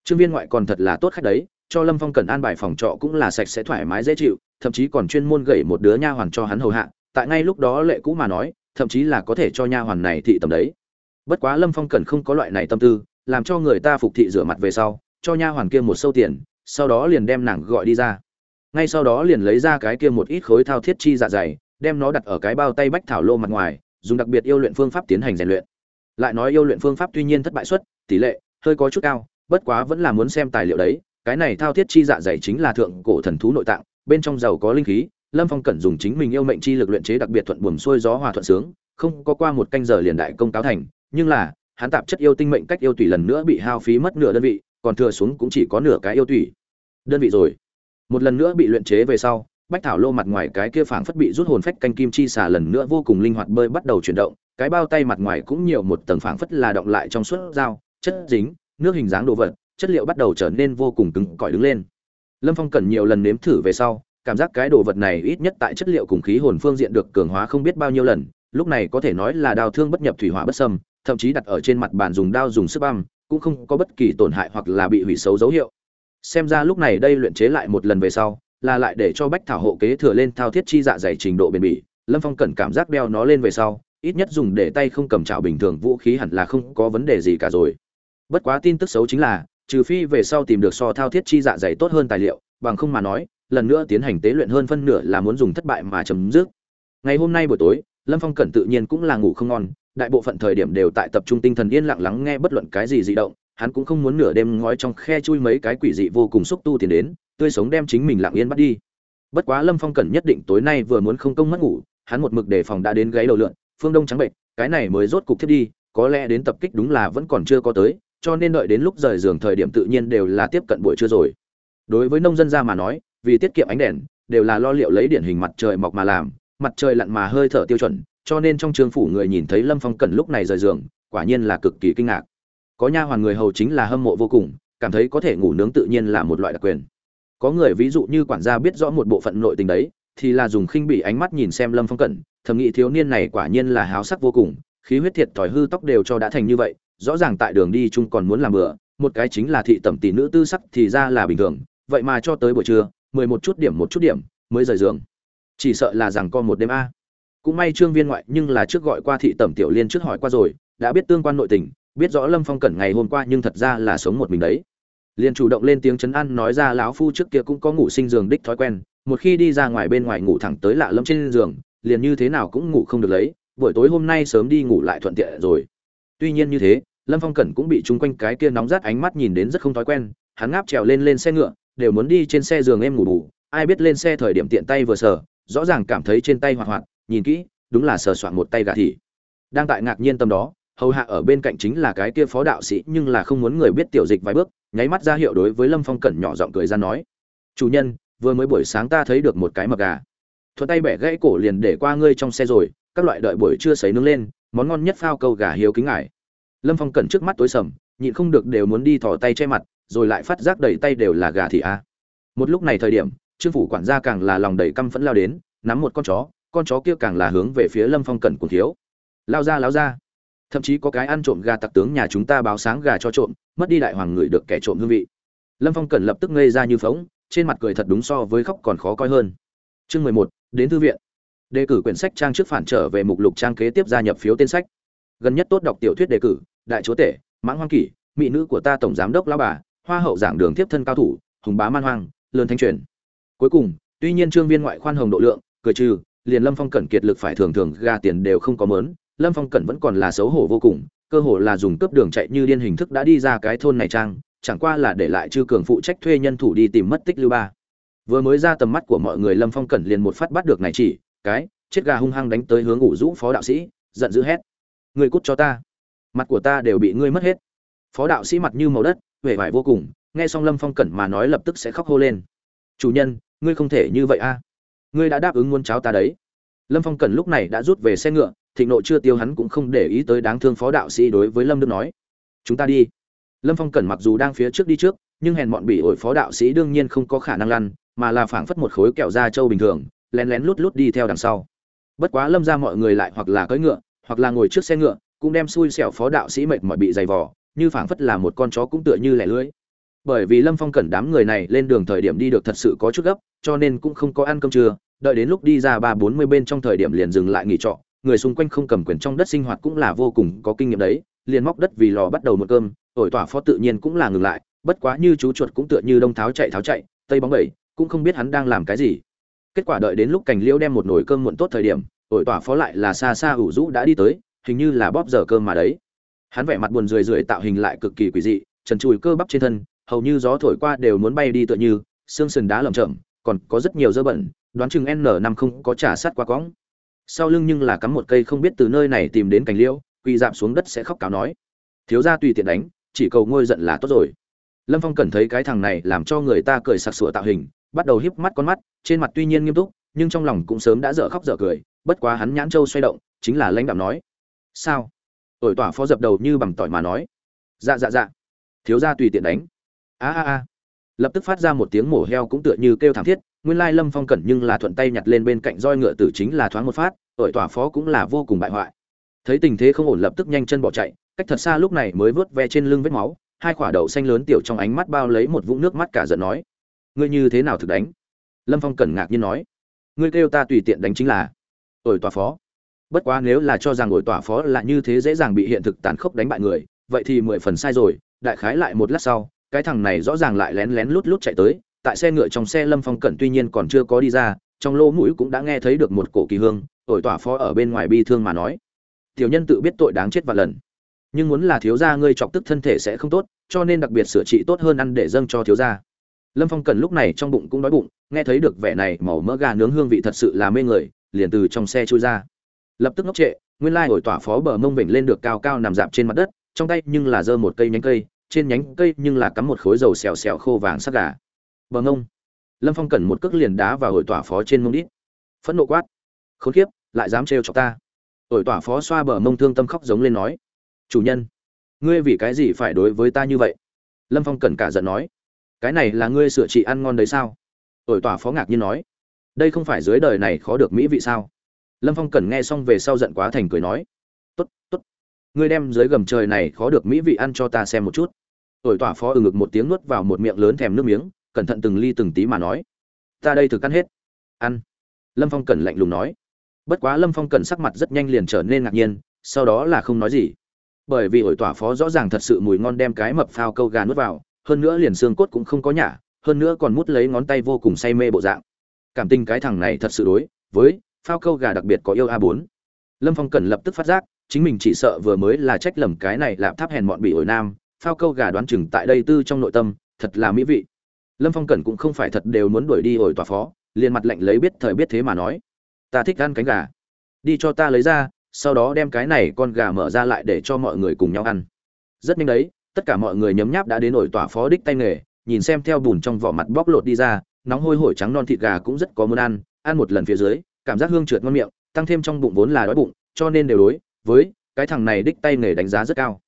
Trương viên ngoại còn thật là tốt khách đấy, cho lâm phong cần an bài phòng trọ cũng là sạch sẽ thoải mái dễ chịu, thậm chí còn chuyên môn gẩy một đứa nha hoàn cho hắn hầu hạ, tại ngay lúc đó lệ cũ mà nói, thậm chí là có thể cho nha hoàn này thị tầm đấy bất quá lâm phong cần không có loại này tâm tư, làm cho người ta phục thị rửa mặt về sau, cho nha hoàn kia một sâu tiền, sau đó liền đem nàng gọi đi ra. Ngay sau đó liền lấy ra cái kia một ít khối thao thiết chi dạ dày, đem nó đặt ở cái bao tay bách thảo lô mặt ngoài, dùng đặc biệt yêu luyện phương pháp tiến hành rèn luyện. Lại nói yêu luyện phương pháp tuy nhiên thất bại suất, tỷ lệ hơi có chút cao, bất quá vẫn là muốn xem tài liệu đấy, cái này thao thiết chi dạ dày chính là thượng cổ thần thú nội tạng, bên trong giàu có linh khí, lâm phong cẩn dùng chính mình yêu mệnh chi lực luyện chế đặc biệt thuận buồm xuôi gió hòa thuận sướng, không có qua một canh giờ liền đại công cáo thành nhưng là, hắn tạp chất yêu tinh mệnh cách yêu tủy lần nữa bị hao phí mất nửa đơn vị, còn thừa xuống cũng chỉ có nửa cái yêu tủy. Đơn vị rồi. Một lần nữa bị luyện chế về sau, bách thảo lô mặt ngoài cái kia phảng phất bị rút hồn phách canh kim chi xả lần nữa vô cùng linh hoạt bơi bắt đầu chuyển động, cái bao tay mặt ngoài cũng nhiều một tầng phảng phất là động lại trong suốt dao, chất dính, nước hình dáng đồ vật, chất liệu bắt đầu trở nên vô cùng cứng cỏi đứng lên. Lâm phong cần nhiều lần nếm thử về sau, cảm giác cái đồ vật này ít nhất tại chất liệu cùng khí hồn phương diện được cường hóa không biết bao nhiêu lần, lúc này có thể nói là đào thương bất nhập thủy hỏa bất sâm thậm chí đặt ở trên mặt bàn dùng đao dùng sức băm, cũng không có bất kỳ tổn hại hoặc là bị hủy xấu dấu hiệu. Xem ra lúc này đây luyện chế lại một lần về sau, là lại để cho bách thảo hộ kế thừa lên thao thiết chi dạ dày trình độ bền bỉ. Lâm phong cần cảm giác đeo nó lên về sau, ít nhất dùng để tay không cầm chảo bình thường vũ khí hẳn là không có vấn đề gì cả rồi. Bất quá tin tức xấu chính là, trừ phi về sau tìm được so thao thiết chi dạ dày tốt hơn tài liệu, bằng không mà nói, lần nữa tiến hành tế luyện hơn phân nửa là muốn dùng thất bại mà chấm dứt. Ngày hôm nay buổi tối, lâm phong cẩn tự nhiên cũng là ngủ không ngon đại bộ phận thời điểm đều tại tập trung tinh thần yên lặng lắng nghe bất luận cái gì dị động, hắn cũng không muốn nửa đêm ngói trong khe chui mấy cái quỷ dị vô cùng xúc tu tiền đến, tươi sống đem chính mình lặng yên bắt đi. Bất quá lâm phong cần nhất định tối nay vừa muốn không công mất ngủ, hắn một mực đề phòng đã đến gáy đầu lượn, phương đông trắng bệnh, cái này mới rốt cục thiết đi, có lẽ đến tập kích đúng là vẫn còn chưa có tới, cho nên đợi đến lúc rời giường thời điểm tự nhiên đều là tiếp cận buổi trưa rồi. Đối với nông dân ra mà nói, vì tiết kiệm ánh đèn, đều là lo liệu lấy điển hình mặt trời mọc mà làm, mặt trời lặn mà hơi thở tiêu chuẩn cho nên trong trường phủ người nhìn thấy lâm phong cẩn lúc này rời giường, quả nhiên là cực kỳ kinh ngạc. Có nha hoàn người hầu chính là hâm mộ vô cùng, cảm thấy có thể ngủ nướng tự nhiên là một loại đặc quyền. Có người ví dụ như quản gia biết rõ một bộ phận nội tình đấy, thì là dùng khinh bỉ ánh mắt nhìn xem lâm phong cẩn, thầm nghĩ thiếu niên này quả nhiên là háo sắc vô cùng, khí huyết thiệt thòi hư tóc đều cho đã thành như vậy, rõ ràng tại đường đi chung còn muốn làm bữa một cái chính là thị tẩm tỷ nữ tư sắc thì ra là bình thường, vậy mà cho tới buổi trưa, mười một chút điểm một chút điểm, mới rời giường. Chỉ sợ là rằng con một đêm a cũng may trương viên ngoại nhưng là trước gọi qua thị tẩm tiểu liên trước hỏi qua rồi, đã biết tương quan nội tình, biết rõ lâm phong cẩn ngày hôm qua nhưng thật ra là sống một mình đấy. Liền chủ động lên tiếng chấn an nói ra lão phu trước kia cũng có ngủ sinh giường đích thói quen, một khi đi ra ngoài bên ngoài ngủ thẳng tới lạ lâm trên giường, liền như thế nào cũng ngủ không được lấy, buổi tối hôm nay sớm đi ngủ lại thuận tiện rồi. Tuy nhiên như thế, lâm phong cẩn cũng bị chung quanh cái kia nóng rát ánh mắt nhìn đến rất không thói quen, hắn ngáp trèo lên lên xe ngựa, đều muốn đi trên xe giường em ngủ bù, ai biết lên xe thời điểm tiện tay vừa sở rõ ràng cảm thấy trên tay hoạt hoạt nhìn kỹ, đúng là sờ soạn một tay gà thị đang tại ngạc nhiên tâm đó, hầu hạ ở bên cạnh chính là cái kia phó đạo sĩ, nhưng là không muốn người biết tiểu dịch vài bước, nháy mắt ra hiệu đối với lâm phong cẩn nhỏ giọng cười ra nói, chủ nhân, vừa mới buổi sáng ta thấy được một cái mập gà. Thuận tay bẻ gãy cổ liền để qua ngươi trong xe rồi, các loại đợi buổi trưa sấy nướng lên, món ngon nhất phao câu gà hiếu kính ngài. Lâm phong cẩn trước mắt tối sầm, nhịn không được đều muốn đi thò tay che mặt, rồi lại phát giác đầy tay đều là gà thị a. Một lúc này thời điểm, trương phủ quản gia càng là lòng đầy căm phẫn lao đến, nắm một con chó con chó kia càng là hướng về phía lâm phong cẩn cùng thiếu. Lao ra lao ra. Thậm chí có cái ăn trộm gà tặc tướng nhà chúng ta báo sáng gà cho trộm, mất đi đại hoàng người được kẻ trộm hương vị. Lâm phong cẩn lập tức ngây ra như phóng trên mặt cười thật đúng so với khóc còn khó coi hơn. Chương mười một, đến thư viện. Đề cử quyển sách trang trước phản trở về mục lục trang kế tiếp gia nhập phiếu tên sách. Gần nhất tốt đọc tiểu thuyết đề cử, đại chúa tể, mãng hoang kỷ, mỹ nữ của ta tổng giám đốc lao bà, hoa hậu giảng đường tiếp thân cao thủ, hùng bá man hoang, lớn thanh truyền. Cuối cùng, tuy nhiên trương viên ngoại khoan hồng độ lượng, cười trừ liền lâm phong cẩn kiệt lực phải thường thường ga tiền đều không có mớn, lâm phong cẩn vẫn còn là xấu hổ vô cùng, cơ hồ là dùng cướp đường chạy như điên hình thức đã đi ra cái thôn này trang, chẳng qua là để lại chư cường phụ trách thuê nhân thủ đi tìm mất tích lưu ba. Vừa mới ra tầm mắt của mọi người lâm phong cẩn liền một phát bắt được này chỉ, cái, chết gà hung hăng đánh tới hướng ủ rũ phó đạo sĩ, giận dữ hét. Người cút cho ta. Mặt của ta đều bị ngươi mất hết. Phó đạo sĩ mặt như màu đất, vẻ vải vô cùng, nghe xong lâm phong cẩn mà nói lập tức sẽ khóc hô lên. Chủ nhân, ngươi không thể như vậy a ngươi đã đáp ứng muốn cháo ta đấy. Lâm phong cẩn lúc này đã rút về xe ngựa, thịnh nộ chưa tiêu hắn cũng không để ý tới đáng thương phó đạo sĩ đối với lâm đức nói. Chúng ta đi. Lâm phong cẩn mặc dù đang phía trước đi trước, nhưng hèn bọn bị ổi phó đạo sĩ đương nhiên không có khả năng lăn, mà là phảng phất một khối kẹo da trâu bình thường, lén lén lút lút đi theo đằng sau. Bất quá lâm ra mọi người lại hoặc là cưỡi ngựa, hoặc là ngồi trước xe ngựa, cũng đem xui xẻo phó đạo sĩ mệt mỏi bị dày vò, như phảng phất là một con chó cũng tựa như lẻ lưỡi bởi vì lâm phong cẩn đám người này lên đường thời điểm đi được thật sự có chút gấp cho nên cũng không có ăn cơm trưa, đợi đến lúc đi ra ba bốn mươi bên trong thời điểm liền dừng lại nghỉ trọ, người xung quanh không cầm quyền trong đất sinh hoạt cũng là vô cùng có kinh nghiệm đấy, liền móc đất vì lò bắt đầu một cơm, ổi tỏa phó tự nhiên cũng là ngừng lại, bất quá như chú chuột cũng tựa như đông tháo chạy tháo chạy, tây bóng bẩy, cũng không biết hắn đang làm cái gì. Kết quả đợi đến lúc cành liễu đem một nồi cơm muộn tốt thời điểm, ổi tỏa phó lại là xa xa ủ rũ đã đi tới, hình như là bóp giờ cơm mà đấy. Hắn vẻ mặt buồn rười rượi tạo hình lại cực kỳ quỷ dị, trần trùi cơ bắp trên thân, hầu như gió thổi qua đều muốn bay đi tựa như, xương sườn đá lởm chởm còn có rất nhiều dơ bẩn, đoán chừng n năm không có trả sát qua cõng. Sau lưng nhưng là cắm một cây không biết từ nơi này tìm đến cành liễu, quỳ dạp xuống đất sẽ khóc cáo nói. Thiếu ra tùy tiện đánh, chỉ cầu ngôi giận là tốt rồi. Lâm phong cần thấy cái thằng này làm cho người ta cười sặc sụa tạo hình, bắt đầu híp mắt con mắt, trên mặt tuy nhiên nghiêm túc, nhưng trong lòng cũng sớm đã dở khóc dở cười, bất quá hắn nhãn châu xoay động, chính là lãnh đạo nói. Sao? Ổi tỏa phó dập đầu như bằng tỏi mà nói. Dạ dạ dạ. Thiếu ra tùy tiện đánh. A a a lập tức phát ra một tiếng mổ heo cũng tựa như kêu thảm thiết, nguyên lai lâm phong cẩn nhưng là thuận tay nhặt lên bên cạnh roi ngựa tử chính là thoáng một phát, ở tỏa phó cũng là vô cùng bại hoại. Thấy tình thế không ổn lập tức nhanh chân bỏ chạy, cách thật xa lúc này mới vớt ve trên lưng vết máu, hai quả đậu xanh lớn tiểu trong ánh mắt bao lấy một vũng nước mắt cả giận nói, ngươi như thế nào thực đánh? Lâm phong cẩn ngạc nhiên nói, ngươi kêu ta tùy tiện đánh chính là ổi tòa phó. Bất quá nếu là cho rằng ổi tòa phó là như thế dễ dàng bị hiện thực tàn khốc đánh bại người, vậy thì mười phần sai rồi, đại khái lại một lát sau cái thằng này rõ ràng lại lén lén lút lút chạy tới, tại xe ngựa trong xe lâm phong cẩn tuy nhiên còn chưa có đi ra, trong lỗ mũi cũng đã nghe thấy được một cổ kỳ hương, ổi tỏa phó ở bên ngoài bi thương mà nói. Tiểu nhân tự biết tội đáng chết và lần. Nhưng muốn là thiếu gia ngươi chọc tức thân thể sẽ không tốt, cho nên đặc biệt sửa trị tốt hơn ăn để dâng cho thiếu gia. Lâm phong cần lúc này trong bụng cũng đói bụng, nghe thấy được vẻ này màu mỡ gà nướng hương vị thật sự là mê người, liền từ trong xe trôi ra. Lập tức ngốc trệ, nguyên lai ổi tỏa phó bờ mông vểnh lên được cao cao nằm dạp trên mặt đất, trong tay nhưng là giơ một cây nhánh cây trên nhánh cây nhưng là cắm một khối dầu xèo xèo khô vàng sắc gà. Bờ ngông. Lâm phong cần một cước liền đá và hội tỏa phó trên mông đít. Phẫn nộ quát. Khốn kiếp, lại dám trêu chọc ta. Ổi tỏa phó xoa bờ mông thương tâm khóc giống lên nói. Chủ nhân, ngươi vì cái gì phải đối với ta như vậy? Lâm phong cần cả giận nói. Cái này là ngươi sửa trị ăn ngon đấy sao? Ổi tỏa phó ngạc nhiên nói. Đây không phải dưới đời này khó được mỹ vị sao? Lâm phong cần nghe xong về sau giận quá thành cười nói ngươi đem dưới gầm trời này khó được mỹ vị ăn cho ta xem một chút. Ổi tỏa phó ừ ngực một tiếng nuốt vào một miệng lớn thèm nước miếng, cẩn thận từng ly từng tí mà nói. Ta đây thực ăn hết. Ăn. Lâm phong cần lạnh lùng nói. Bất quá lâm phong cần sắc mặt rất nhanh liền trở nên ngạc nhiên, sau đó là không nói gì. Bởi vì ổi tỏa phó rõ ràng thật sự mùi ngon đem cái mập phao câu gà nuốt vào, hơn nữa liền xương cốt cũng không có nhả, hơn nữa còn mút lấy ngón tay vô cùng say mê bộ dạng. Cảm tình cái thằng này thật sự đối với phao câu gà đặc biệt có yêu a bốn. Lâm phong cần lập tức phát giác chính mình chỉ sợ vừa mới là trách lầm cái này lạp tháp hèn mọn bị ổi nam, phao câu gà đoán chừng tại đây tư trong nội tâm, thật là mỹ vị. Lâm phong cẩn cũng không phải thật đều muốn đuổi đi ổi tòa phó, liền mặt lạnh lấy biết thời biết thế mà nói, ta thích ăn cánh gà. Đi cho ta lấy ra, sau đó đem cái này con gà mở ra lại để cho mọi người cùng nhau ăn. Rất nhanh đấy, tất cả mọi người nhấm nháp đã đến ổi tỏa phó đích tay nghề, nhìn xem theo bùn trong vỏ mặt bóc lột đi ra, nóng hôi hổi trắng non thịt gà cũng rất có muốn ăn ăn một lần phía dưới, cảm giác hương trượt ngon miệng, tăng thêm trong bụng vốn là đói bụng, cho nên đều đối với cái thằng này đích tay nghề đánh giá rất cao.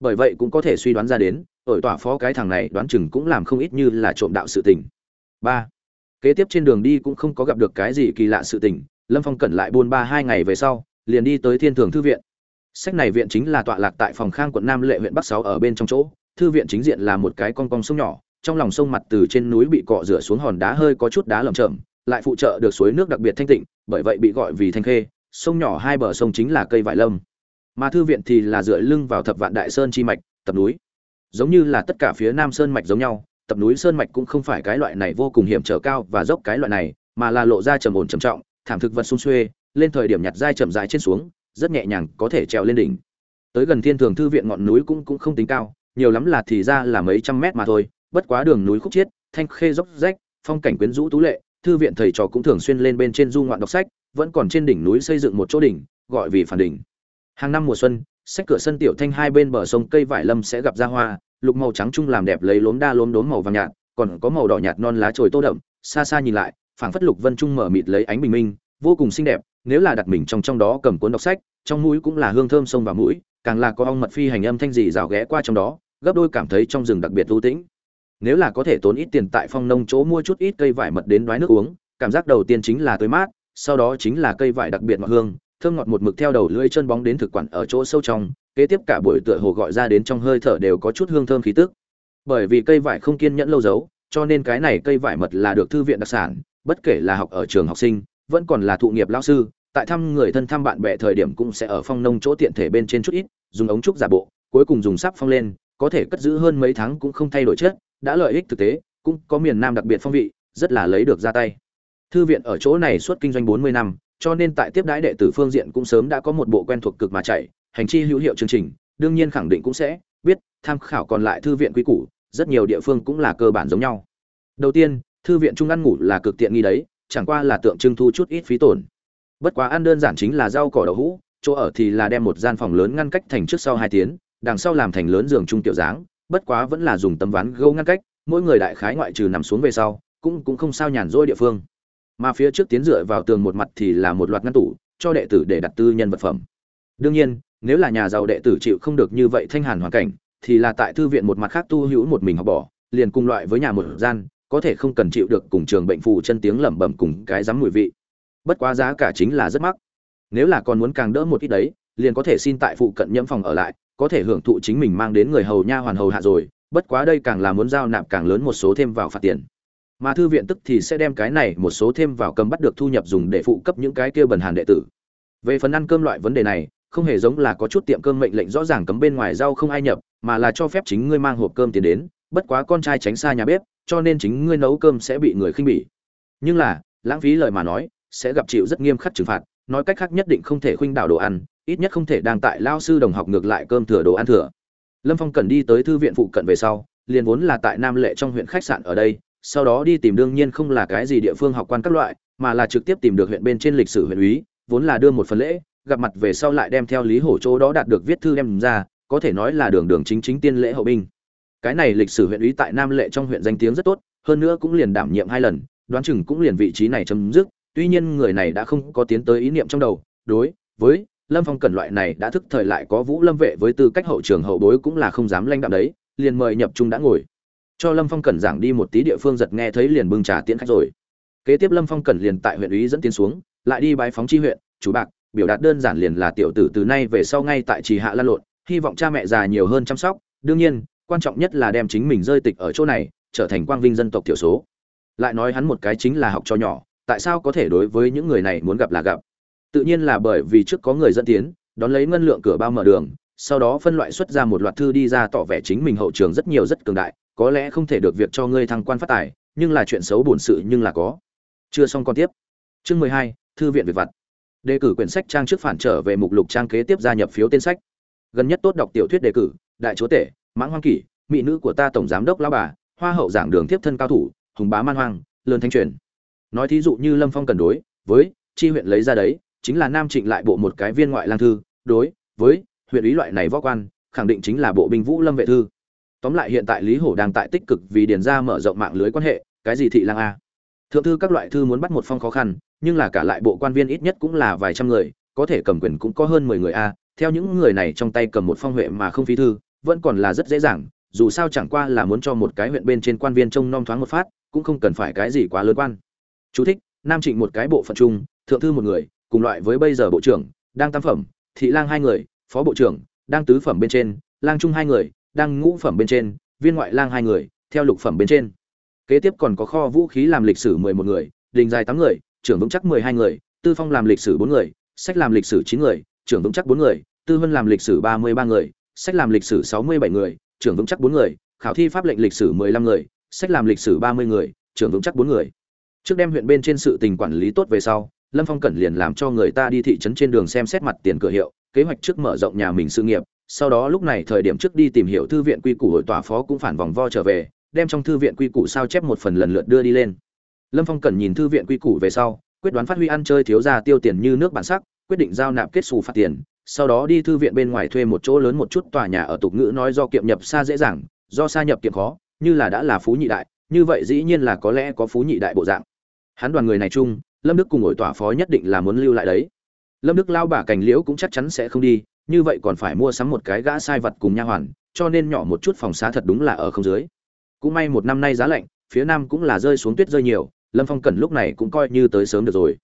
Bởi vậy cũng có thể suy đoán ra đến ổi tỏa phó cái thằng này đoán chừng cũng làm không ít như là trộm đạo sự tình. Ba, kế tiếp trên đường đi cũng không có gặp được cái gì kỳ lạ sự tình, lâm phong cẩn lại buôn ba hai ngày về sau, liền đi tới thiên thường thư viện. Sách này viện chính là tọa lạc tại phòng khang quận nam lệ huyện bắc sáu ở bên trong chỗ, thư viện chính diện là một cái con cong sông nhỏ, trong lòng sông mặt từ trên núi bị cọ rửa xuống hòn đá hơi có chút đá lởm chởm, lại phụ trợ được suối nước đặc biệt thanh tịnh, bởi vậy bị gọi vì thanh khê sông nhỏ hai bờ sông chính là cây vải lâm. Mà thư viện thì là dựa lưng vào thập vạn đại sơn chi mạch, tập núi. Giống như là tất cả phía nam sơn mạch giống nhau, tập núi sơn mạch cũng không phải cái loại này vô cùng hiểm trở cao và dốc cái loại này, mà là lộ ra trầm ổn trầm trọng, thảm thực vật sung xuê, lên thời điểm nhặt dai chậm dài trên xuống, rất nhẹ nhàng có thể trèo lên đỉnh. Tới gần thiên thường thư viện ngọn núi cũng cũng không tính cao, nhiều lắm là thì ra là mấy trăm mét mà thôi, bất quá đường núi khúc chiết, thanh khê dốc rách, phong cảnh quyến rũ tú lệ, thư viện thầy trò cũng thường xuyên lên bên trên du ngoạn đọc sách vẫn còn trên đỉnh núi xây dựng một chỗ đỉnh, gọi vì phản đỉnh. Hàng năm mùa xuân sách cửa sân tiểu thanh hai bên bờ sông cây vải lâm sẽ gặp ra hoa, lục màu trắng trung làm đẹp lấy lốm đa lốm đốm màu vàng nhạt, còn có màu đỏ nhạt non lá trồi tô đậm, xa xa nhìn lại, phảng phất lục vân trung mở mịt lấy ánh bình minh, vô cùng xinh đẹp, nếu là đặt mình trong trong đó cầm cuốn đọc sách, trong mũi cũng là hương thơm sông vào mũi, càng là có ong mật phi hành âm thanh gì rào ghé qua trong đó, gấp đôi cảm thấy trong rừng đặc biệt thú tĩnh. Nếu là có thể tốn ít tiền tại phong nông chỗ mua chút ít cây vải mật đến đoái nước uống, cảm giác đầu tiên chính là tươi mát sau đó chính là cây vải đặc biệt ngọt hương, thơm ngọt một mực theo đầu lưỡi chân bóng đến thực quản ở chỗ sâu trong, kế tiếp cả buổi tựa hồ gọi ra đến trong hơi thở đều có chút hương thơm khí tức. Bởi vì cây vải không kiên nhẫn lâu giấu, cho nên cái này cây vải mật là được thư viện đặc sản, bất kể là học ở trường học sinh, vẫn còn là thụ nghiệp lao sư, tại thăm người thân thăm bạn bè thời điểm cũng sẽ ở phong nông chỗ tiện thể bên trên chút ít, dùng ống trúc giả bộ, cuối cùng dùng sáp phong lên, có thể cất giữ hơn mấy tháng cũng không thay đổi chất, đã lợi ích thực tế, cũng có miền nam đặc biệt phong vị, rất là lấy được ra tay thư viện ở chỗ này suốt kinh doanh bốn mươi năm, cho nên tại tiếp đãi đệ tử phương diện cũng sớm đã có một bộ quen thuộc cực mà chạy, hành chi hữu hiệu chương trình, đương nhiên khẳng định cũng sẽ biết, tham khảo còn lại thư viện quý củ, rất nhiều địa phương cũng là cơ bản giống nhau. Đầu tiên, thư viện trung ăn ngủ là cực tiện nghi đấy, chẳng qua là tượng trưng thu chút ít phí tổn. Bất quá ăn đơn giản chính là rau cỏ đậu hũ, chỗ ở thì là đem một gian phòng lớn ngăn cách thành trước sau hai tiếng đằng sau làm thành lớn giường trung tiểu dáng, bất quá vẫn là dùng tấm ván gỗ ngăn cách, mỗi người đại khái ngoại trừ nằm xuống về sau, cũng cũng không sao nhàn rỗi địa phương mà phía trước tiến dựa vào tường một mặt thì là một loạt ngăn tủ, cho đệ tử để đặt tư nhân vật phẩm. Đương nhiên, nếu là nhà giàu đệ tử chịu không được như vậy thanh hàn hoàn cảnh, thì là tại thư viện một mặt khác tu hữu một mình học bỏ liền cùng loại với nhà một gian, có thể không cần chịu được cùng trường bệnh phù chân tiếng lẩm bẩm cùng cái dám mùi vị. Bất quá giá cả chính là rất mắc. Nếu là còn muốn càng đỡ một ít đấy, liền có thể xin tại phụ cận nhẫm phòng ở lại, có thể hưởng thụ chính mình mang đến người hầu nha hoàn hầu hạ rồi, bất quá đây càng là muốn giao nạp càng lớn một số thêm vào phạt tiền mà thư viện tức thì sẽ đem cái này một số thêm vào cầm bắt được thu nhập dùng để phụ cấp những cái kia bần hàn đệ tử. Về phần ăn cơm loại vấn đề này, không hề giống là có chút tiệm cơm mệnh lệnh rõ ràng cấm bên ngoài rau không ai nhập, mà là cho phép chính ngươi mang hộp cơm tiền đến, bất quá con trai tránh xa nhà bếp, cho nên chính ngươi nấu cơm sẽ bị người khinh bỉ. Nhưng là, lãng phí lời mà nói, sẽ gặp chịu rất nghiêm khắc trừng phạt, nói cách khác nhất định không thể khuynh đảo đồ ăn, ít nhất không thể đang tại lao sư đồng học ngược lại cơm thừa đồ ăn thừa. Lâm phong cần đi tới thư viện phụ cận về sau, liền vốn là tại nam lệ trong huyện khách sạn ở đây sau đó đi tìm đương nhiên không là cái gì địa phương học quan các loại, mà là trực tiếp tìm được huyện bên trên lịch sử huyện úy, vốn là đưa một phần lễ, gặp mặt về sau lại đem theo lý hổ chỗ đó đạt được viết thư đem ra, có thể nói là đường đường chính chính tiên lễ hậu binh. Cái này lịch sử huyện úy tại nam lệ trong huyện danh tiếng rất tốt, hơn nữa cũng liền đảm nhiệm hai lần, đoán chừng cũng liền vị trí này chấm dứt, tuy nhiên người này đã không có tiến tới ý niệm trong đầu, đối với lâm phong cần loại này đã thức thời lại có vũ lâm vệ với tư cách hậu trường hậu bối cũng là không dám lanh đạm đấy, liền mời nhập trung đã ngồi cho lâm phong cẩn giảng đi một tí địa phương giật nghe thấy liền bưng trà tiễn khách rồi. Kế tiếp lâm phong cẩn liền tại huyện ủy dẫn tiến xuống, lại đi bái phóng chi huyện, chủ bạc, biểu đạt đơn giản liền là tiểu tử từ nay về sau ngay tại trì hạ lan lộn, hy vọng cha mẹ già nhiều hơn chăm sóc, đương nhiên, quan trọng nhất là đem chính mình rơi tịch ở chỗ này, trở thành quang vinh dân tộc thiểu số. Lại nói hắn một cái chính là học cho nhỏ, tại sao có thể đối với những người này muốn gặp là gặp? Tự nhiên là bởi vì trước có người dẫn tiến, đón lấy ngân lượng cửa bao mở đường, sau đó phân loại xuất ra một loạt thư đi ra tỏ vẻ chính mình hậu trường rất nhiều rất cường đại có lẽ không thể được việc cho ngươi thăng quan phát tài, nhưng là chuyện xấu bổn sự nhưng là có. Chưa xong con tiếp. Chương mười hai, thư viện việc vặt. Đề cử quyển sách trang trước phản trở về mục lục trang kế tiếp gia nhập phiếu tên sách. Gần nhất tốt đọc tiểu thuyết đề cử, đại chúa tể, mãng hoang kỷ, mỹ nữ của ta tổng giám đốc lão bà, hoa hậu giảng đường tiếp thân cao thủ, hùng bá man hoang, lớn thanh truyền. Nói thí dụ như lâm phong cần đối, với, chi huyện lấy ra đấy, chính là nam trịnh lại bộ một cái viên ngoại lang thư, đối, với, huyện ý loại này võ quan, khẳng định chính là bộ binh vũ lâm vệ thư tóm lại hiện tại lý hổ đang tại tích cực vì điền ra mở rộng mạng lưới quan hệ cái gì thị lang a? Thượng thư các loại thư muốn bắt một phong khó khăn nhưng là cả lại bộ quan viên ít nhất cũng là vài trăm người có thể cầm quyền cũng có hơn mười người a theo những người này trong tay cầm một phong huệ mà không phí thư vẫn còn là rất dễ dàng dù sao chẳng qua là muốn cho một cái huyện bên trên quan viên trông nom thoáng một phát cũng không cần phải cái gì quá lớn quan. Chú thích: Nam Trịnh một cái bộ phận chung, thượng thư một người, cùng loại với bây giờ bộ trưởng, đang tam phẩm, thị lang hai người, phó bộ trưởng, đang tứ phẩm bên trên, lang trung hai người, đang ngũ phẩm bên trên, viên ngoại lang hai người, theo lục phẩm bên trên. Kế tiếp còn có kho vũ khí làm lịch sử mười một người, đình dài tám người, trưởng vững chắc mười hai người, tư phong làm lịch sử bốn người, sách làm lịch sử chín người, trưởng vững chắc bốn người, tư vân làm lịch sử ba mươi ba người, sách làm lịch sử sáu mươi bảy người, trưởng vững chắc bốn người, khảo thi pháp lệnh lịch sử mười lăm người, sách làm lịch sử ba mươi người, trưởng vững chắc bốn người trước đem huyện bên trên sự tình quản lý tốt về sau lâm phong cẩn liền làm cho người ta đi thị trấn trên đường xem xét mặt tiền cửa hiệu kế hoạch trước mở rộng nhà mình sự nghiệp sau đó lúc này thời điểm trước đi tìm hiểu thư viện quy củ hội tòa phó cũng phản vòng vo trở về, đem trong thư viện quy củ sao chép một phần lần lượt đưa đi lên. Lâm phong cần nhìn thư viện quy củ về sau, quyết đoán phát huy ăn chơi thiếu ra tiêu tiền như nước bản sắc, quyết định giao nạp kết xù phạt tiền, sau đó đi thư viện bên ngoài thuê một chỗ lớn một chút tòa nhà ở tục ngữ nói do kiệm nhập xa dễ dàng, do xa nhập kiệm khó, như là đã là phú nhị đại, như vậy dĩ nhiên là có lẽ có phú nhị đại bộ dạng. Hắn đoàn người này chung, lâm đức cùng ổi tòa phó nhất định là muốn lưu lại đấy. Lâm đức lao bà cành liễu cũng chắc chắn sẽ không đi như vậy còn phải mua sắm một cái gã sai vật cùng nha hoàn, cho nên nhỏ một chút phòng xá thật đúng là ở không dưới. Cũng may một năm nay giá lạnh, phía nam cũng là rơi xuống tuyết rơi nhiều, lâm phong cần lúc này cũng coi như tới sớm được rồi.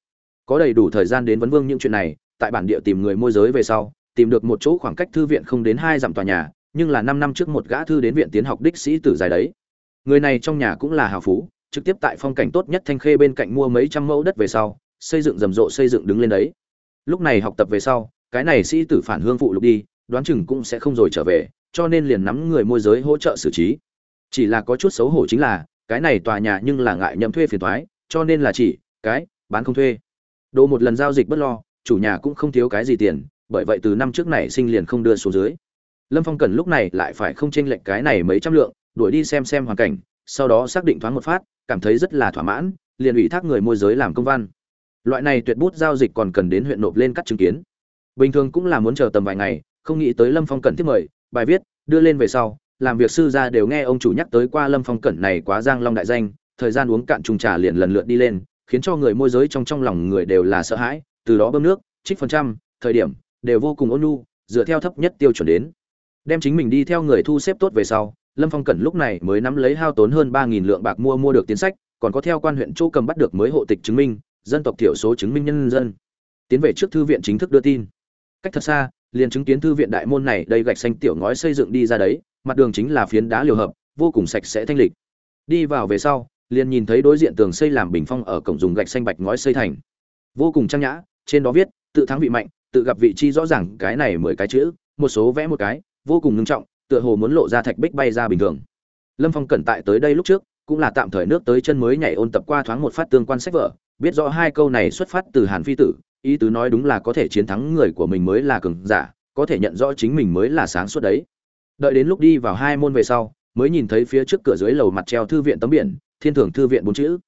Có đầy đủ thời gian đến vấn vương những chuyện này, tại bản địa tìm người môi giới về sau, tìm được một chỗ khoảng cách thư viện không đến hai dặm tòa nhà, nhưng là năm năm trước một gã thư đến viện tiến học đích sĩ tử dài đấy. Người này trong nhà cũng là hào phú, trực tiếp tại phong cảnh tốt nhất thanh khê bên cạnh mua mấy trăm mẫu đất về sau, xây dựng rầm rộ xây dựng đứng lên đấy. Lúc này học tập về sau cái này sĩ tử phản hương phụ lục đi, đoán chừng cũng sẽ không rồi trở về, cho nên liền nắm người môi giới hỗ trợ xử trí. Chỉ là có chút xấu hổ chính là, cái này tòa nhà nhưng là ngại nhậm thuê phiền thoái cho nên là chỉ, cái, bán không thuê. Đồ một lần giao dịch bất lo, chủ nhà cũng không thiếu cái gì tiền, bởi vậy từ năm trước này sinh liền không đưa xuống dưới. Lâm phong cần lúc này lại phải không chênh lệch cái này mấy trăm lượng, đuổi đi xem xem hoàn cảnh, sau đó xác định thoáng một phát, cảm thấy rất là thỏa mãn, liền ủy thác người môi giới làm công văn. Loại này tuyệt bút giao dịch còn cần đến huyện nộp lên cắt chứng kiến bình thường cũng là muốn chờ tầm vài ngày, không nghĩ tới lâm phong cẩn tiếp mời, bài viết, đưa lên về sau, làm việc sư ra đều nghe ông chủ nhắc tới qua lâm phong cẩn này quá giang long đại danh, thời gian uống cạn trùng trà liền lần lượt đi lên, khiến cho người môi giới trong trong lòng người đều là sợ hãi, từ đó bơm nước, trích phần trăm, thời điểm, đều vô cùng ôn nhu, dựa theo thấp nhất tiêu chuẩn đến. Đem chính mình đi theo người thu xếp tốt về sau, lâm phong cẩn lúc này mới nắm lấy hao tốn hơn ba nghìn lượng bạc mua mua được tiến sách, còn có theo quan huyện chỗ cầm bắt được mới hộ tịch chứng minh, dân tộc thiểu số chứng minh nhân dân. Tiến về trước thư viện chính thức đưa tin cách thật xa, liền chứng kiến thư viện đại môn này đây gạch xanh tiểu ngói xây dựng đi ra đấy, mặt đường chính là phiến đá liều hợp, vô cùng sạch sẽ thanh lịch. Đi vào về sau, liền nhìn thấy đối diện tường xây làm bình phong ở cổng dùng gạch xanh bạch ngói xây thành. Vô cùng trang nhã, trên đó viết, tự thắng vị mạnh, tự gặp vị chi rõ ràng, cái này mười cái chữ, một số vẽ một cái, vô cùng ngưng trọng, tựa hồ muốn lộ ra thạch bích bay ra bình thường. Lâm phong cẩn tại tới đây lúc trước, cũng là tạm thời nước tới chân mới nhảy ôn tập qua thoáng một phát tương quan sách vở, biết rõ hai câu này xuất phát từ hàn phi tử ý tứ nói đúng là có thể chiến thắng người của mình mới là cường giả, có thể nhận rõ chính mình mới là sáng suốt đấy. Đợi đến lúc đi vào hai môn về sau, mới nhìn thấy phía trước cửa dưới lầu mặt treo thư viện tấm biển, thiên thưởng thư viện bốn chữ.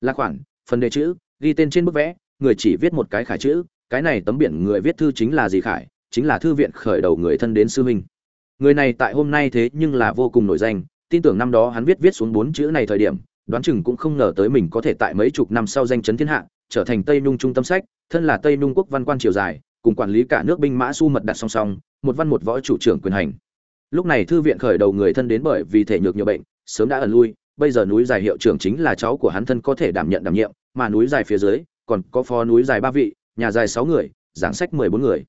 Là khoản, phần đề chữ, ghi tên trên bức vẽ, người chỉ viết một cái khải chữ, cái này tấm biển người viết thư chính là gì khải? Chính là thư viện khởi đầu người thân đến sư huynh. Người này tại hôm nay thế nhưng là vô cùng nổi danh, tin tưởng năm đó hắn viết viết xuống bốn chữ này thời điểm, đoán chừng cũng không ngờ tới mình có thể tại mấy chục năm sau danh chấn thiên hạ trở thành tây nung trung tâm sách, thân là tây nung quốc văn quan triều dài, cùng quản lý cả nước binh mã su mật đặt song song, một văn một võ chủ trưởng quyền hành. Lúc này thư viện khởi đầu người thân đến bởi vì thể nhược nhiều bệnh, sớm đã ẩn lui, bây giờ núi dài hiệu trưởng chính là cháu của hắn thân có thể đảm nhận đảm nhiệm, mà núi dài phía dưới, còn có phó núi dài ba vị, nhà dài sáu người, giảng sách mười bốn người.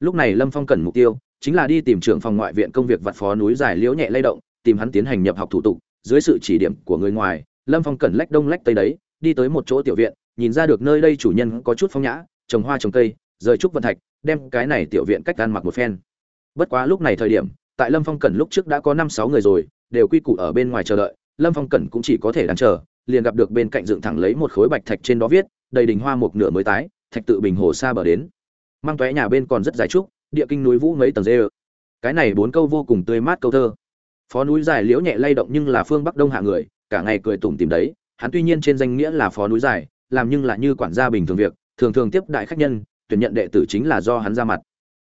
Lúc này lâm phong cần mục tiêu, chính là đi tìm trưởng phòng ngoại viện công việc vặt phó núi dài liễu nhẹ lay động, tìm hắn tiến hành nhập học thủ tục, dưới sự chỉ điểm của người ngoài, lâm phong cần lách đông lách tây đấy, đi tới một chỗ tiểu viện nhìn ra được nơi đây chủ nhân có chút phong nhã, trồng hoa trồng cây, rời trúc vận thạch, đem cái này tiểu viện cách ăn mặc một phen. Bất quá lúc này thời điểm, tại lâm phong cẩn lúc trước đã có năm sáu người rồi, đều quy củ ở bên ngoài chờ đợi, lâm phong cẩn cũng chỉ có thể đang chờ, liền gặp được bên cạnh dựng thẳng lấy một khối bạch thạch trên đó viết, đầy đình hoa một nửa mới tái, thạch tự bình hồ xa bờ đến. Mang tóe nhà bên còn rất dài trúc, địa kinh núi vũ mấy tầng dê cái này bốn câu vô cùng tươi mát câu thơ. Phó núi dài liễu nhẹ lay động nhưng là phương bắc đông hạ người, cả ngày cười tủm tìm đấy, hắn tuy nhiên trên danh nghĩa là phó núi dài làm nhưng là như quản gia bình thường việc, thường thường tiếp đại khách nhân, tuyển nhận đệ tử chính là do hắn ra mặt.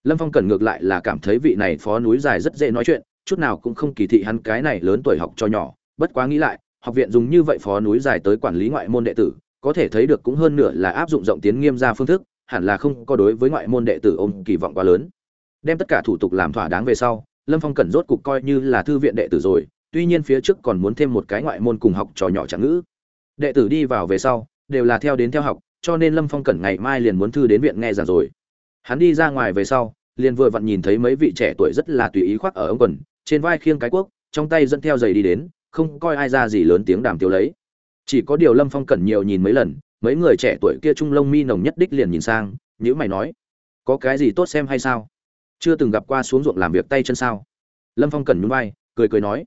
Lâm phong cần ngược lại là cảm thấy vị này phó núi dài rất dễ nói chuyện, chút nào cũng không kỳ thị hắn cái này lớn tuổi học cho nhỏ. Bất quá nghĩ lại, học viện dùng như vậy phó núi dài tới quản lý ngoại môn đệ tử, có thể thấy được cũng hơn nửa là áp dụng rộng tiến nghiêm ra phương thức, hẳn là không có đối với ngoại môn đệ tử ôm kỳ vọng quá lớn. Đem tất cả thủ tục làm thỏa đáng về sau, lâm phong cần rốt cục coi như là thư viện đệ tử rồi, tuy nhiên phía trước còn muốn thêm một cái ngoại môn cùng học trò nhỏ trạng ngữ. Đệ tử đi vào về sau đều là theo đến theo học, cho nên lâm phong cẩn ngày mai liền muốn thư đến viện nghe giảng rồi. Hắn đi ra ngoài về sau, liền vừa vặn nhìn thấy mấy vị trẻ tuổi rất là tùy ý khoác ở ống quần, trên vai khiêng cái cuốc, trong tay dẫn theo giày đi đến, không coi ai ra gì lớn tiếng đàm tiếu lấy. Chỉ có điều lâm phong cẩn nhiều nhìn mấy lần, mấy người trẻ tuổi kia trung lông mi nồng nhất đích liền nhìn sang nhữ mày nói, có cái gì tốt xem hay sao? Chưa từng gặp qua xuống ruộng làm việc tay chân sao? Lâm phong cẩn nhún vai, cười cười nói,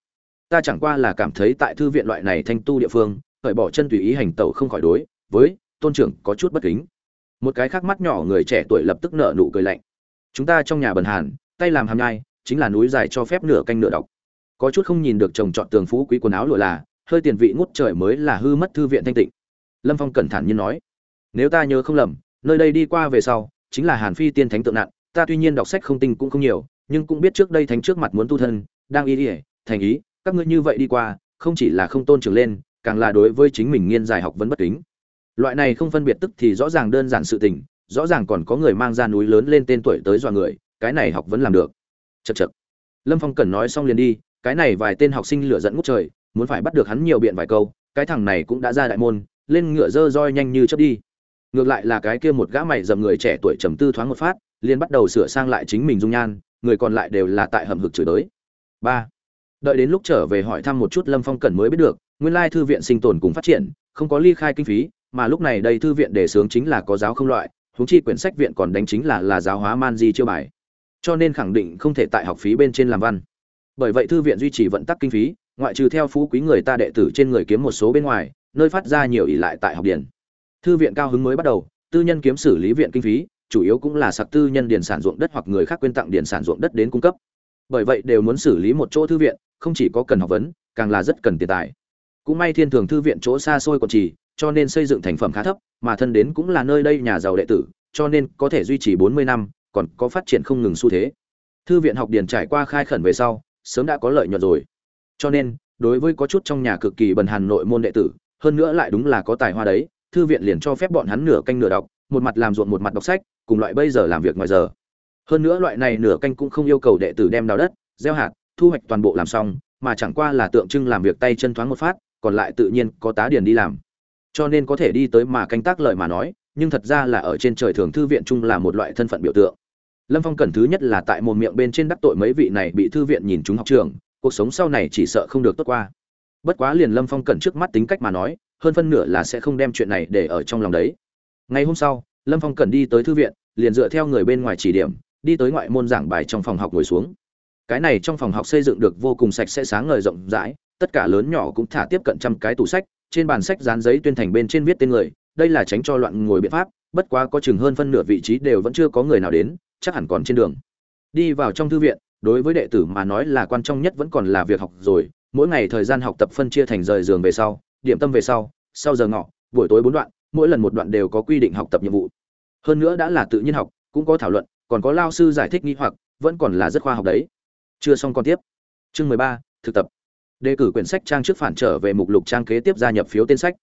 ta chẳng qua là cảm thấy tại thư viện loại này thanh tu địa phương khởi bỏ chân tùy ý hành tẩu không khỏi đối với tôn trưởng có chút bất kính. Một cái khác mắt nhỏ người trẻ tuổi lập tức nở nụ cười lạnh. Chúng ta trong nhà bần hàn, tay làm hàm nhai, chính là núi dài cho phép nửa canh nửa đọc. Có chút không nhìn được chồng chọn tường phú quý quần áo lụa là, hơi tiền vị ngút trời mới là hư mất thư viện thanh tịnh. Lâm phong cẩn thản như nói, nếu ta nhớ không lầm, nơi đây đi qua về sau, chính là hàn phi tiên thánh tượng nạn. Ta tuy nhiên đọc sách không tinh cũng không nhiều, nhưng cũng biết trước đây thánh trước mặt muốn tu thân, đang ý ỉa thành ý, các ngươi như vậy đi qua, không chỉ là không tôn trưởng lên, càng là đối với chính mình nghiên giải học vấn bất kính loại này không phân biệt tức thì rõ ràng đơn giản sự tình, rõ ràng còn có người mang ra núi lớn lên tên tuổi tới dọa người, cái này học vẫn làm được. Chật chật lâm phong cần nói xong liền đi, cái này vài tên học sinh lửa dẫn ngút trời, muốn phải bắt được hắn nhiều biện vài câu, cái thằng này cũng đã ra đại môn, lên ngựa dơ roi nhanh như chớp đi. Ngược lại là cái kia một gã mày dầm người trẻ tuổi trầm tư thoáng một phát, liền bắt đầu sửa sang lại chính mình dung nhan, người còn lại đều là tại hầm hực chửi đới ba. Đợi đến lúc trở về hỏi thăm một chút lâm phong cần mới biết được, nguyên lai thư viện sinh tồn cùng phát triển, không có ly khai kinh phí mà lúc này đây thư viện đề sướng chính là có giáo không loại, huống chi quyển sách viện còn đánh chính là là giáo hóa man di chưa bài. Cho nên khẳng định không thể tại học phí bên trên làm văn. Bởi vậy thư viện duy trì vận tắc kinh phí, ngoại trừ theo phú quý người ta đệ tử trên người kiếm một số bên ngoài, nơi phát ra nhiều ỷ lại tại học điển. Thư viện cao hứng mới bắt đầu, tư nhân kiếm xử lý viện kinh phí, chủ yếu cũng là sặc tư nhân điền sản ruộng đất hoặc người khác quyên tặng điền sản ruộng đất đến cung cấp. Bởi vậy đều muốn xử lý một chỗ thư viện, không chỉ có cần học vấn, càng là rất cần tiền tài. Cũng may thiên thường thư viện chỗ xa xôi còn chỉ cho nên xây dựng thành phẩm khá thấp, mà thân đến cũng là nơi đây nhà giàu đệ tử, cho nên có thể duy trì 40 năm, còn có phát triển không ngừng xu thế. Thư viện học điền trải qua khai khẩn về sau, sớm đã có lợi nhuận rồi. Cho nên, đối với có chút trong nhà cực kỳ bần hàn nội môn đệ tử, hơn nữa lại đúng là có tài hoa đấy, thư viện liền cho phép bọn hắn nửa canh nửa đọc, một mặt làm ruộng một mặt đọc sách, cùng loại bây giờ làm việc ngoài giờ. Hơn nữa loại này nửa canh cũng không yêu cầu đệ tử đem đào đất, gieo hạt, thu hoạch toàn bộ làm xong, mà chẳng qua là tượng trưng làm việc tay chân thoáng một phát, còn lại tự nhiên có tá điền đi làm cho nên có thể đi tới mà canh tác lời mà nói, nhưng thật ra là ở trên trời thường thư viện chung là một loại thân phận biểu tượng. Lâm phong cần thứ nhất là tại một miệng bên trên đắc tội mấy vị này bị thư viện nhìn chúng học trường, cuộc sống sau này chỉ sợ không được tốt qua. Bất quá liền lâm phong cần trước mắt tính cách mà nói, hơn phân nửa là sẽ không đem chuyện này để ở trong lòng đấy. Ngày hôm sau, lâm phong cần đi tới thư viện, liền dựa theo người bên ngoài chỉ điểm, đi tới ngoại môn giảng bài trong phòng học ngồi xuống. Cái này trong phòng học xây dựng được vô cùng sạch sẽ sáng ngời rộng rãi, tất cả lớn nhỏ cũng thả tiếp cận trăm cái tủ sách trên bản sách dán giấy tuyên thành bên trên viết tên người, đây là tránh cho loạn ngồi biện pháp, bất quá có chừng hơn phân nửa vị trí đều vẫn chưa có người nào đến, chắc hẳn còn trên đường. Đi vào trong thư viện, đối với đệ tử mà nói là quan trọng nhất vẫn còn là việc học rồi, mỗi ngày thời gian học tập phân chia thành rời giường về sau, điểm tâm về sau sau giờ ngọ, buổi tối bốn đoạn, mỗi lần một đoạn đều có quy định học tập nhiệm vụ. Hơn nữa đã là tự nhiên học, cũng có thảo luận, còn có lao sư giải thích nghi hoặc, vẫn còn là rất khoa học đấy. Chưa xong còn tiếp. Chương mười ba, thực tập đề cử quyển sách trang trước phản trở về mục lục trang kế tiếp gia nhập phiếu tên sách.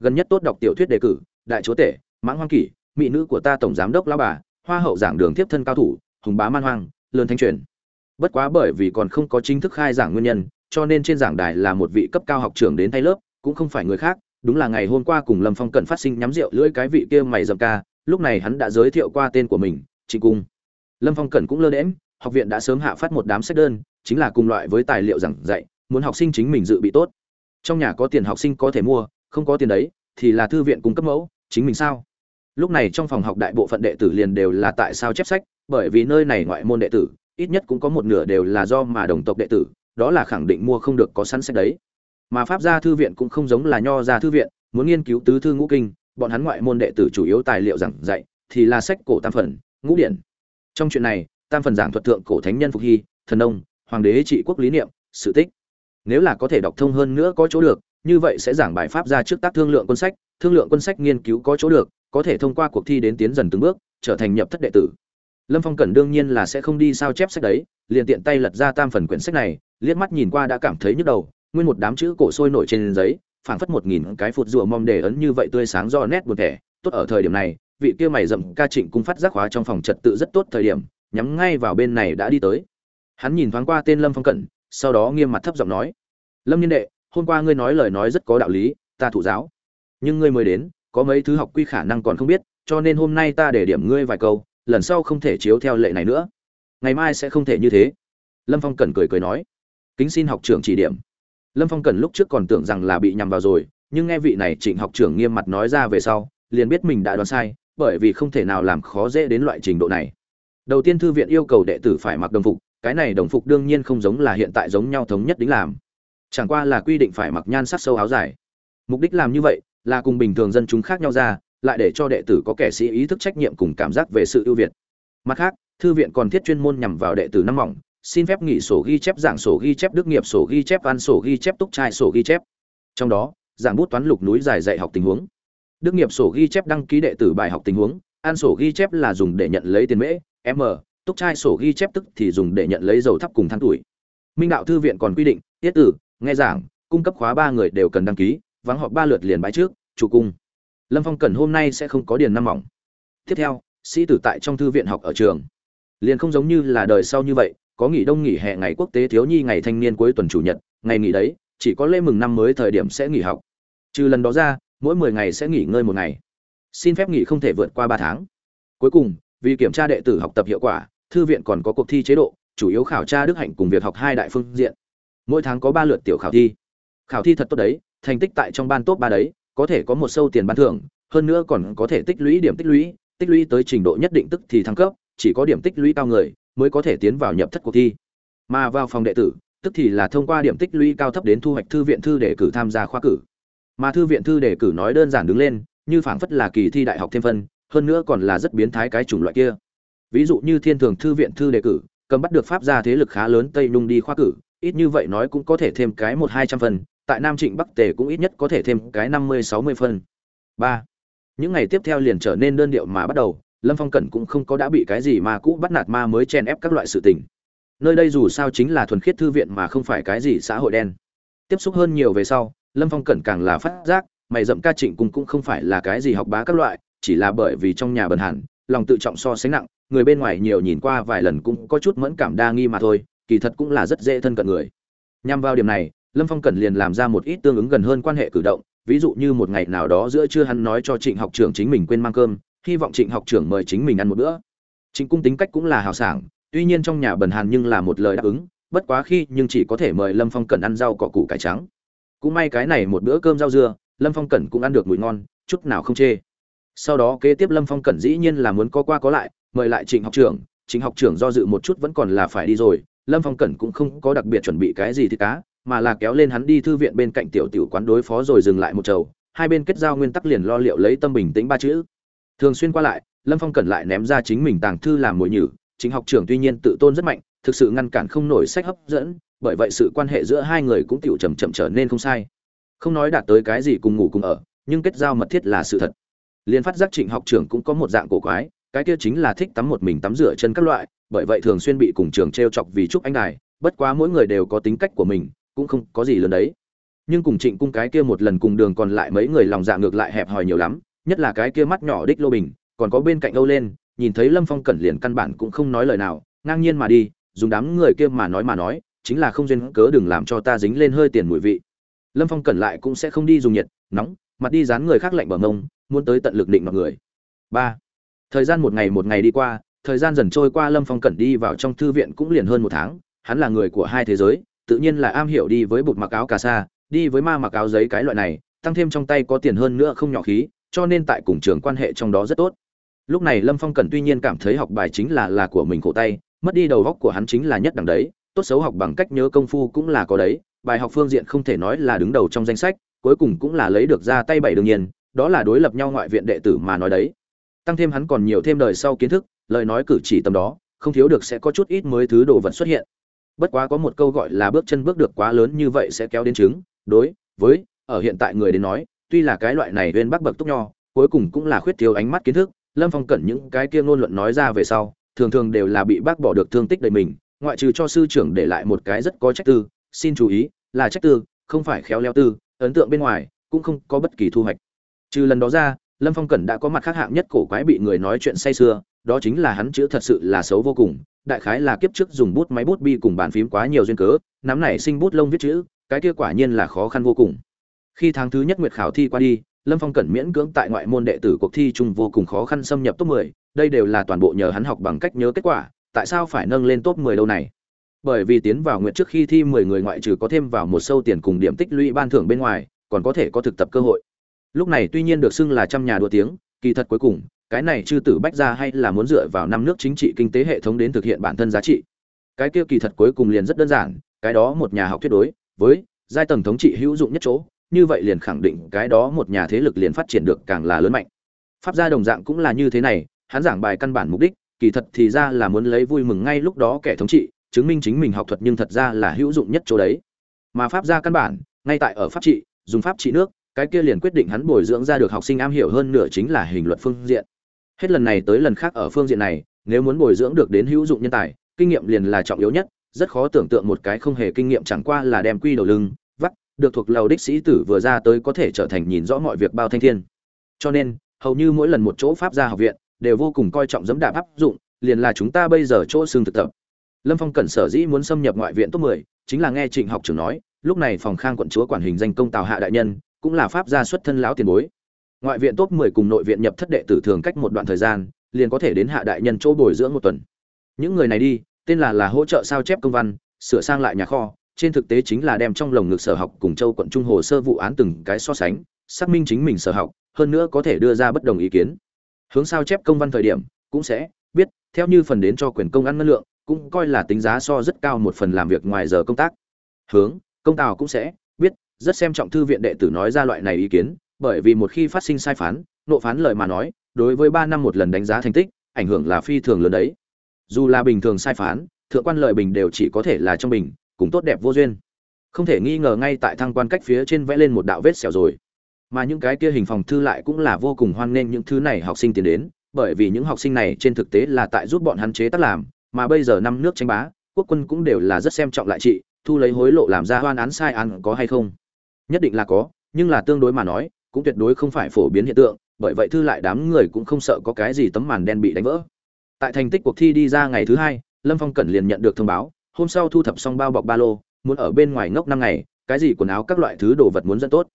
Gần nhất tốt đọc tiểu thuyết đề cử, đại chúa tể, mãng hoang kỷ, mỹ nữ của ta tổng giám đốc lao bà, hoa hậu giảng đường tiếp thân cao thủ, hùng bá man hoang, lớn thanh truyền. Bất quá bởi vì còn không có chính thức khai giảng nguyên nhân, cho nên trên giảng đài là một vị cấp cao học trưởng đến thay lớp, cũng không phải người khác, đúng là ngày hôm qua cùng lâm phong cần phát sinh nhắm rượu lưỡi cái vị kia mày dầm ca, lúc này hắn đã giới thiệu qua tên của mình chị cung. Lâm phong cần cũng lơ đễm học viện đã sớm hạ phát một đám sách đơn, chính là cùng loại với tài liệu giảng dạy muốn học sinh chính mình dự bị tốt. Trong nhà có tiền học sinh có thể mua, không có tiền đấy, thì là thư viện cung cấp mẫu, chính mình sao? Lúc này trong phòng học đại bộ phận đệ tử liền đều là tại sao chép sách, bởi vì nơi này ngoại môn đệ tử, ít nhất cũng có một nửa đều là do mà đồng tộc đệ tử, đó là khẳng định mua không được có sẵn sách đấy. Mà pháp gia thư viện cũng không giống là nho gia thư viện, muốn nghiên cứu tứ thư ngũ kinh, bọn hắn ngoại môn đệ tử chủ yếu tài liệu giảng dạy, thì là sách cổ tam phần, ngũ điển. Trong chuyện này, tam phần giảng thuật thượng cổ thánh nhân phục hy, thần nông, hoàng đế trị quốc lý niệm, sự tích nếu là có thể đọc thông hơn nữa có chỗ được, như vậy sẽ giảng bài pháp ra trước tác thương lượng quân sách, thương lượng quân sách nghiên cứu có chỗ được, có thể thông qua cuộc thi đến tiến dần từng bước, trở thành nhập thất đệ tử. Lâm phong cẩn đương nhiên là sẽ không đi sao chép sách đấy, liền tiện tay lật ra tam phần quyển sách này, liếc mắt nhìn qua đã cảm thấy nhức đầu, nguyên một đám chữ cổ sôi nổi trên giấy, phảng phất một nghìn cái phụt rùa mong để ấn như vậy tươi sáng do nét buồn thẻ. Tốt ở thời điểm này, vị kia mày rậm ca trịnh cung phát giác hóa trong phòng trật tự rất tốt thời điểm, nhắm ngay vào bên này đã đi tới. Hắn nhìn thoáng qua tên lâm phong cẩn sau đó nghiêm mặt thấp giọng nói, lâm nhân đệ, hôm qua ngươi nói lời nói rất có đạo lý, ta thụ giáo. Nhưng ngươi mới đến, có mấy thứ học quy khả năng còn không biết, cho nên hôm nay ta để điểm ngươi vài câu, lần sau không thể chiếu theo lệ này nữa. Ngày mai sẽ không thể như thế. Lâm phong cần cười cười nói, kính xin học trưởng chỉ điểm. Lâm phong cần lúc trước còn tưởng rằng là bị nhằm vào rồi, nhưng nghe vị này trịnh học trưởng nghiêm mặt nói ra về sau, liền biết mình đã đoán sai, bởi vì không thể nào làm khó dễ đến loại trình độ này. Đầu tiên thư viện yêu cầu đệ tử phải mặc đồng phục cái này đồng phục đương nhiên không giống là hiện tại giống nhau thống nhất đính làm. Chẳng qua là quy định phải mặc nhan sắc sâu áo dài. Mục đích làm như vậy là cùng bình thường dân chúng khác nhau ra, lại để cho đệ tử có kẻ sĩ ý thức trách nhiệm cùng cảm giác về sự ưu việt. Mặt khác, thư viện còn thiết chuyên môn nhằm vào đệ tử năm mỏng, xin phép nghỉ sổ ghi chép giảng sổ ghi chép đức nghiệp, sổ ghi chép ăn, sổ ghi chép túc trai, sổ ghi chép. Trong đó, giảng bút toán lục núi dài dạy học tình huống. Đức nghiệp sổ ghi chép đăng ký đệ tử bài học tình huống, ăn sổ ghi chép là dùng để nhận lấy tiền mễ, m túc trai sổ ghi chép tức thì dùng để nhận lấy dầu thắp cùng than tuổi. Minh đạo thư viện còn quy định, tiết tử, nghe giảng, cung cấp khóa ba người đều cần đăng ký, vắng họp ba lượt liền bãi trước, chủ cung. Lâm phong cần hôm nay sẽ không có điền năm mỏng. Tiếp theo, sĩ tử tại trong thư viện học ở trường. Liền không giống như là đời sau như vậy, có nghỉ đông nghỉ hè ngày quốc tế thiếu nhi ngày thanh niên cuối tuần chủ nhật, ngày nghỉ đấy, chỉ có lễ mừng năm mới thời điểm sẽ nghỉ học. Trừ lần đó ra, mỗi mười ngày sẽ nghỉ ngơi một ngày. Xin phép nghỉ không thể vượt qua ba tháng. Cuối cùng, vì kiểm tra đệ tử học tập hiệu quả thư viện còn có cuộc thi chế độ, chủ yếu khảo tra đức hạnh cùng việc học hai đại phương diện. Mỗi tháng có ba lượt tiểu khảo thi. Khảo thi thật tốt đấy, thành tích tại trong ban top ba đấy, có thể có một sâu tiền ban thưởng, hơn nữa còn có thể tích lũy điểm tích lũy tích lũy tới trình độ nhất định tức thì thăng cấp, chỉ có điểm tích lũy cao người mới có thể tiến vào nhập thất cuộc thi. Mà vào phòng đệ tử, tức thì là thông qua điểm tích lũy cao thấp đến thu hoạch thư viện thư để cử tham gia khoa cử. Mà thư viện thư đề cử nói đơn giản đứng lên, như phảng phất là kỳ thi đại học thêm phân, hơn nữa còn là rất biến thái cái chủng loại kia ví dụ như thiên thường thư viện thư đề cử, cầm bắt được pháp gia thế lực khá lớn tây nung đi khoa cử, ít như vậy nói cũng có thể thêm cái một hai trăm phần, tại nam trịnh bắc tề cũng ít nhất có thể thêm cái năm mươi, sáu mươi phân ba. Những ngày tiếp theo liền trở nên đơn điệu mà bắt đầu, lâm phong cẩn cũng không có đã bị cái gì mà cũ bắt nạt ma mới chen ép các loại sự tình. Nơi đây dù sao chính là thuần khiết thư viện mà không phải cái gì xã hội đen. Tiếp xúc hơn nhiều về sau, lâm phong cẩn càng là phát giác, mày dậm ca trịnh cùng cũng không phải là cái gì học bá các loại, chỉ là bởi vì trong nhà bần hẳn, lòng tự trọng so sánh nặng người bên ngoài nhiều nhìn qua vài lần cũng có chút mẫn cảm đa nghi mà thôi, kỳ thật cũng là rất dễ thân cận người. Nhằm vào điểm này, lâm phong cẩn liền làm ra một ít tương ứng gần hơn quan hệ cử động, ví dụ như một ngày nào đó giữa trưa hắn nói cho trịnh học trưởng chính mình quên mang cơm, hy vọng trịnh học trưởng mời chính mình ăn một bữa. Trịnh cung tính cách cũng là hào sảng, tuy nhiên trong nhà bần hàn nhưng là một lời đáp ứng, bất quá khi nhưng chỉ có thể mời lâm phong cẩn ăn rau cỏ củ cải trắng. Cũng may cái này một bữa cơm rau dưa, lâm phong cẩn cũng ăn được mùi ngon, chút nào không chê sau đó kế tiếp lâm phong cẩn dĩ nhiên là muốn có qua có lại, mời lại trịnh học trưởng, trịnh học trưởng do dự một chút vẫn còn là phải đi rồi, lâm phong cẩn cũng không có đặc biệt chuẩn bị cái gì thì cá, mà là kéo lên hắn đi thư viện bên cạnh tiểu tiểu quán đối phó rồi dừng lại một chầu, hai bên kết giao nguyên tắc liền lo liệu lấy tâm bình tĩnh ba chữ. Thường xuyên qua lại, lâm phong cẩn lại ném ra chính mình tàng thư làm mồi nhử chính học trưởng tuy nhiên tự tôn rất mạnh, thực sự ngăn cản không nổi sách hấp dẫn, bởi vậy sự quan hệ giữa hai người cũng tiểu chậm chậm trở nên không sai. Không nói đạt tới cái gì cùng ngủ cùng ở, nhưng kết giao mật thiết là sự thật liên phát giác trịnh học trưởng cũng có một dạng cổ quái, cái kia chính là thích tắm một mình tắm rửa chân các loại, bởi vậy thường xuyên bị cùng trường t r e o chọc vì chúc anh đài, bất quá mỗi người đều có tính cách của mình, cũng không có gì lớn đấy. Nhưng cùng trịnh cung cái kia một lần cùng đường còn lại mấy người lòng dạ ngược lại hẹp hòi nhiều lắm, nhất là cái kia mắt nhỏ đích lô bình, còn có bên cạnh âu lên, nhìn thấy lâm phong cẩn liền căn bản cũng không nói lời nào, ngang nhiên mà đi, dùng đám người kia mà nói mà nói, chính là không duyên cớ đừng làm cho ta dính lên hơi tiền mùi vị. Lâm phong cẩn lại cũng sẽ không đi dùng nhiệt, nóng, mặt đi dán người khác lạnh bờ ngông muốn tới tận lực định mọi người. Ba, thời gian một ngày một ngày đi qua, thời gian dần trôi qua, lâm phong cẩn đi vào trong thư viện cũng liền hơn một tháng. Hắn là người của hai thế giới, tự nhiên là am hiểu đi với bột mặc áo cà sa, đi với ma mặc áo giấy cái loại này, tăng thêm trong tay có tiền hơn nữa không nhỏ khí, cho nên tại cùng trường quan hệ trong đó rất tốt. Lúc này lâm phong cẩn tuy nhiên cảm thấy học bài chính là là của mình khổ tay, mất đi đầu góc của hắn chính là nhất đẳng đấy, tốt xấu học bằng cách nhớ công phu cũng là có đấy, bài học phương diện không thể nói là đứng đầu trong danh sách, cuối cùng cũng là lấy được ra tay bảy đương nhiên đó là đối lập nhau ngoại viện đệ tử mà nói đấy. Tăng thêm hắn còn nhiều thêm đời sau kiến thức, lời nói cử chỉ tầm đó, không thiếu được sẽ có chút ít mới thứ đồ vật xuất hiện. Bất quá có một câu gọi là bước chân bước được quá lớn như vậy sẽ kéo đến chứng, đối, với, ở hiện tại người đến nói, tuy là cái loại này bên bắc bậc túc nho, cuối cùng cũng là khuyết thiếu ánh mắt kiến thức, lâm phong cẩn những cái kia ngôn luận nói ra về sau, thường thường đều là bị bác bỏ được thương tích đầy mình, ngoại trừ cho sư trưởng để lại một cái rất có trách tư, xin chú ý, là trách tư, không phải khéo léo tư, ấn tượng bên ngoài, cũng không có bất kỳ thu hoạch trừ lần đó ra lâm phong cẩn đã có mặt khác hạng nhất cổ quái bị người nói chuyện say sưa đó chính là hắn chữ thật sự là xấu vô cùng đại khái là kiếp trước dùng bút máy bút bi cùng bàn phím quá nhiều duyên cớ nắm này sinh bút lông viết chữ cái kia quả nhiên là khó khăn vô cùng. Khi tháng thứ nhất nguyệt khảo thi qua đi lâm phong cẩn miễn cưỡng tại ngoại môn đệ tử cuộc thi chung vô cùng khó khăn xâm nhập top 10, đây đều là toàn bộ nhờ hắn học bằng cách nhớ kết quả tại sao phải nâng lên top 10 đâu này? Bởi vì tiến vào nguyện trước khi thi 10 người ngoại trừ có thêm vào một sâu tiền cùng điểm tích lũy ban thưởng bên ngoài còn có thể có thực tập cơ hội lúc này tuy nhiên được xưng là trăm nhà đua tiếng, kỳ thật cuối cùng, cái này chư tử bách ra hay là muốn dựa vào năm nước chính trị kinh tế hệ thống đến thực hiện bản thân giá trị. Cái kia kỳ thật cuối cùng liền rất đơn giản, cái đó một nhà học thuyết đối, với giai tầng thống trị hữu dụng nhất chỗ, như vậy liền khẳng định cái đó một nhà thế lực liền phát triển được càng là lớn mạnh. Pháp gia đồng dạng cũng là như thế này, hắn giảng bài căn bản mục đích, kỳ thật thì ra là muốn lấy vui mừng ngay lúc đó kẻ thống trị, chứng minh chính mình học thuật nhưng thật ra là hữu dụng nhất chỗ đấy. Mà pháp gia căn bản, ngay tại ở pháp trị, dùng pháp trị nước cái kia liền quyết định hắn bồi dưỡng ra được học sinh am hiểu hơn nửa chính là hình luật phương diện. Hết lần này tới lần khác ở phương diện này nếu muốn bồi dưỡng được đến hữu dụng nhân tài kinh nghiệm liền là trọng yếu nhất rất khó tưởng tượng một cái không hề kinh nghiệm chẳng qua là đem quy đầu lưng vắt được thuộc lầu đích sĩ tử vừa ra tới có thể trở thành nhìn rõ mọi việc bao thanh thiên. Cho nên hầu như mỗi lần một chỗ pháp gia học viện đều vô cùng coi trọng dẫm đạp áp dụng liền là chúng ta bây giờ chỗ xương thực tập. Lâm phong cẩn sở dĩ muốn xâm nhập ngoại viện top 10, chính là nghe trịnh học trưởng nói lúc này phòng khang quận chúa quản hình danh công tào hạ đại nhân cũng là pháp gia xuất thân lão tiền bối. Ngoại viện top 10 cùng nội viện nhập thất đệ tử thường cách một đoạn thời gian, liền có thể đến hạ đại nhân chỗ bồi dưỡng một tuần. Những người này đi, tên là là hỗ trợ sao chép công văn, sửa sang lại nhà kho, trên thực tế chính là đem trong lồng ngực sở học cùng châu quận trung hồ sơ vụ án từng cái so sánh, xác minh chính mình sở học, hơn nữa có thể đưa ra bất đồng ý kiến. Hướng sao chép công văn thời điểm, cũng sẽ biết, theo như phần đến cho quyền công ăn ngân lượng, cũng coi là tính giá so rất cao một phần làm việc ngoài giờ công tác. Hướng, công tào cũng sẽ rất xem trọng thư viện đệ tử nói ra loại này ý kiến, bởi vì một khi phát sinh sai phán, nộ phán lời mà nói, đối với ba năm một lần đánh giá thành tích, ảnh hưởng là phi thường lớn đấy. Dù là bình thường sai phán, thượng quan lợi bình đều chỉ có thể là trong bình cũng tốt đẹp vô duyên. Không thể nghi ngờ ngay tại thăng quan cách phía trên vẽ lên một đạo vết xẻo rồi. Mà những cái kia hình phòng thư lại cũng là vô cùng hoan nghênh những thứ này học sinh tiến đến, bởi vì những học sinh này trên thực tế là tại giúp bọn hắn chế tác làm, mà bây giờ năm nước tranh bá, quốc quân cũng đều là rất xem trọng lại trị thu lấy hối lộ làm ra hoan án sai án có hay không nhất định là có, nhưng là tương đối mà nói, cũng tuyệt đối không phải phổ biến hiện tượng, bởi vậy thư lại đám người cũng không sợ có cái gì tấm màn đen bị đánh vỡ. Tại thành tích cuộc thi đi ra ngày thứ hai, lâm phong cẩn liền nhận được thông báo, hôm sau thu thập xong bao bọc ba lô, muốn ở bên ngoài ngốc năm ngày, cái gì quần áo các loại thứ đồ vật muốn dẫn tốt.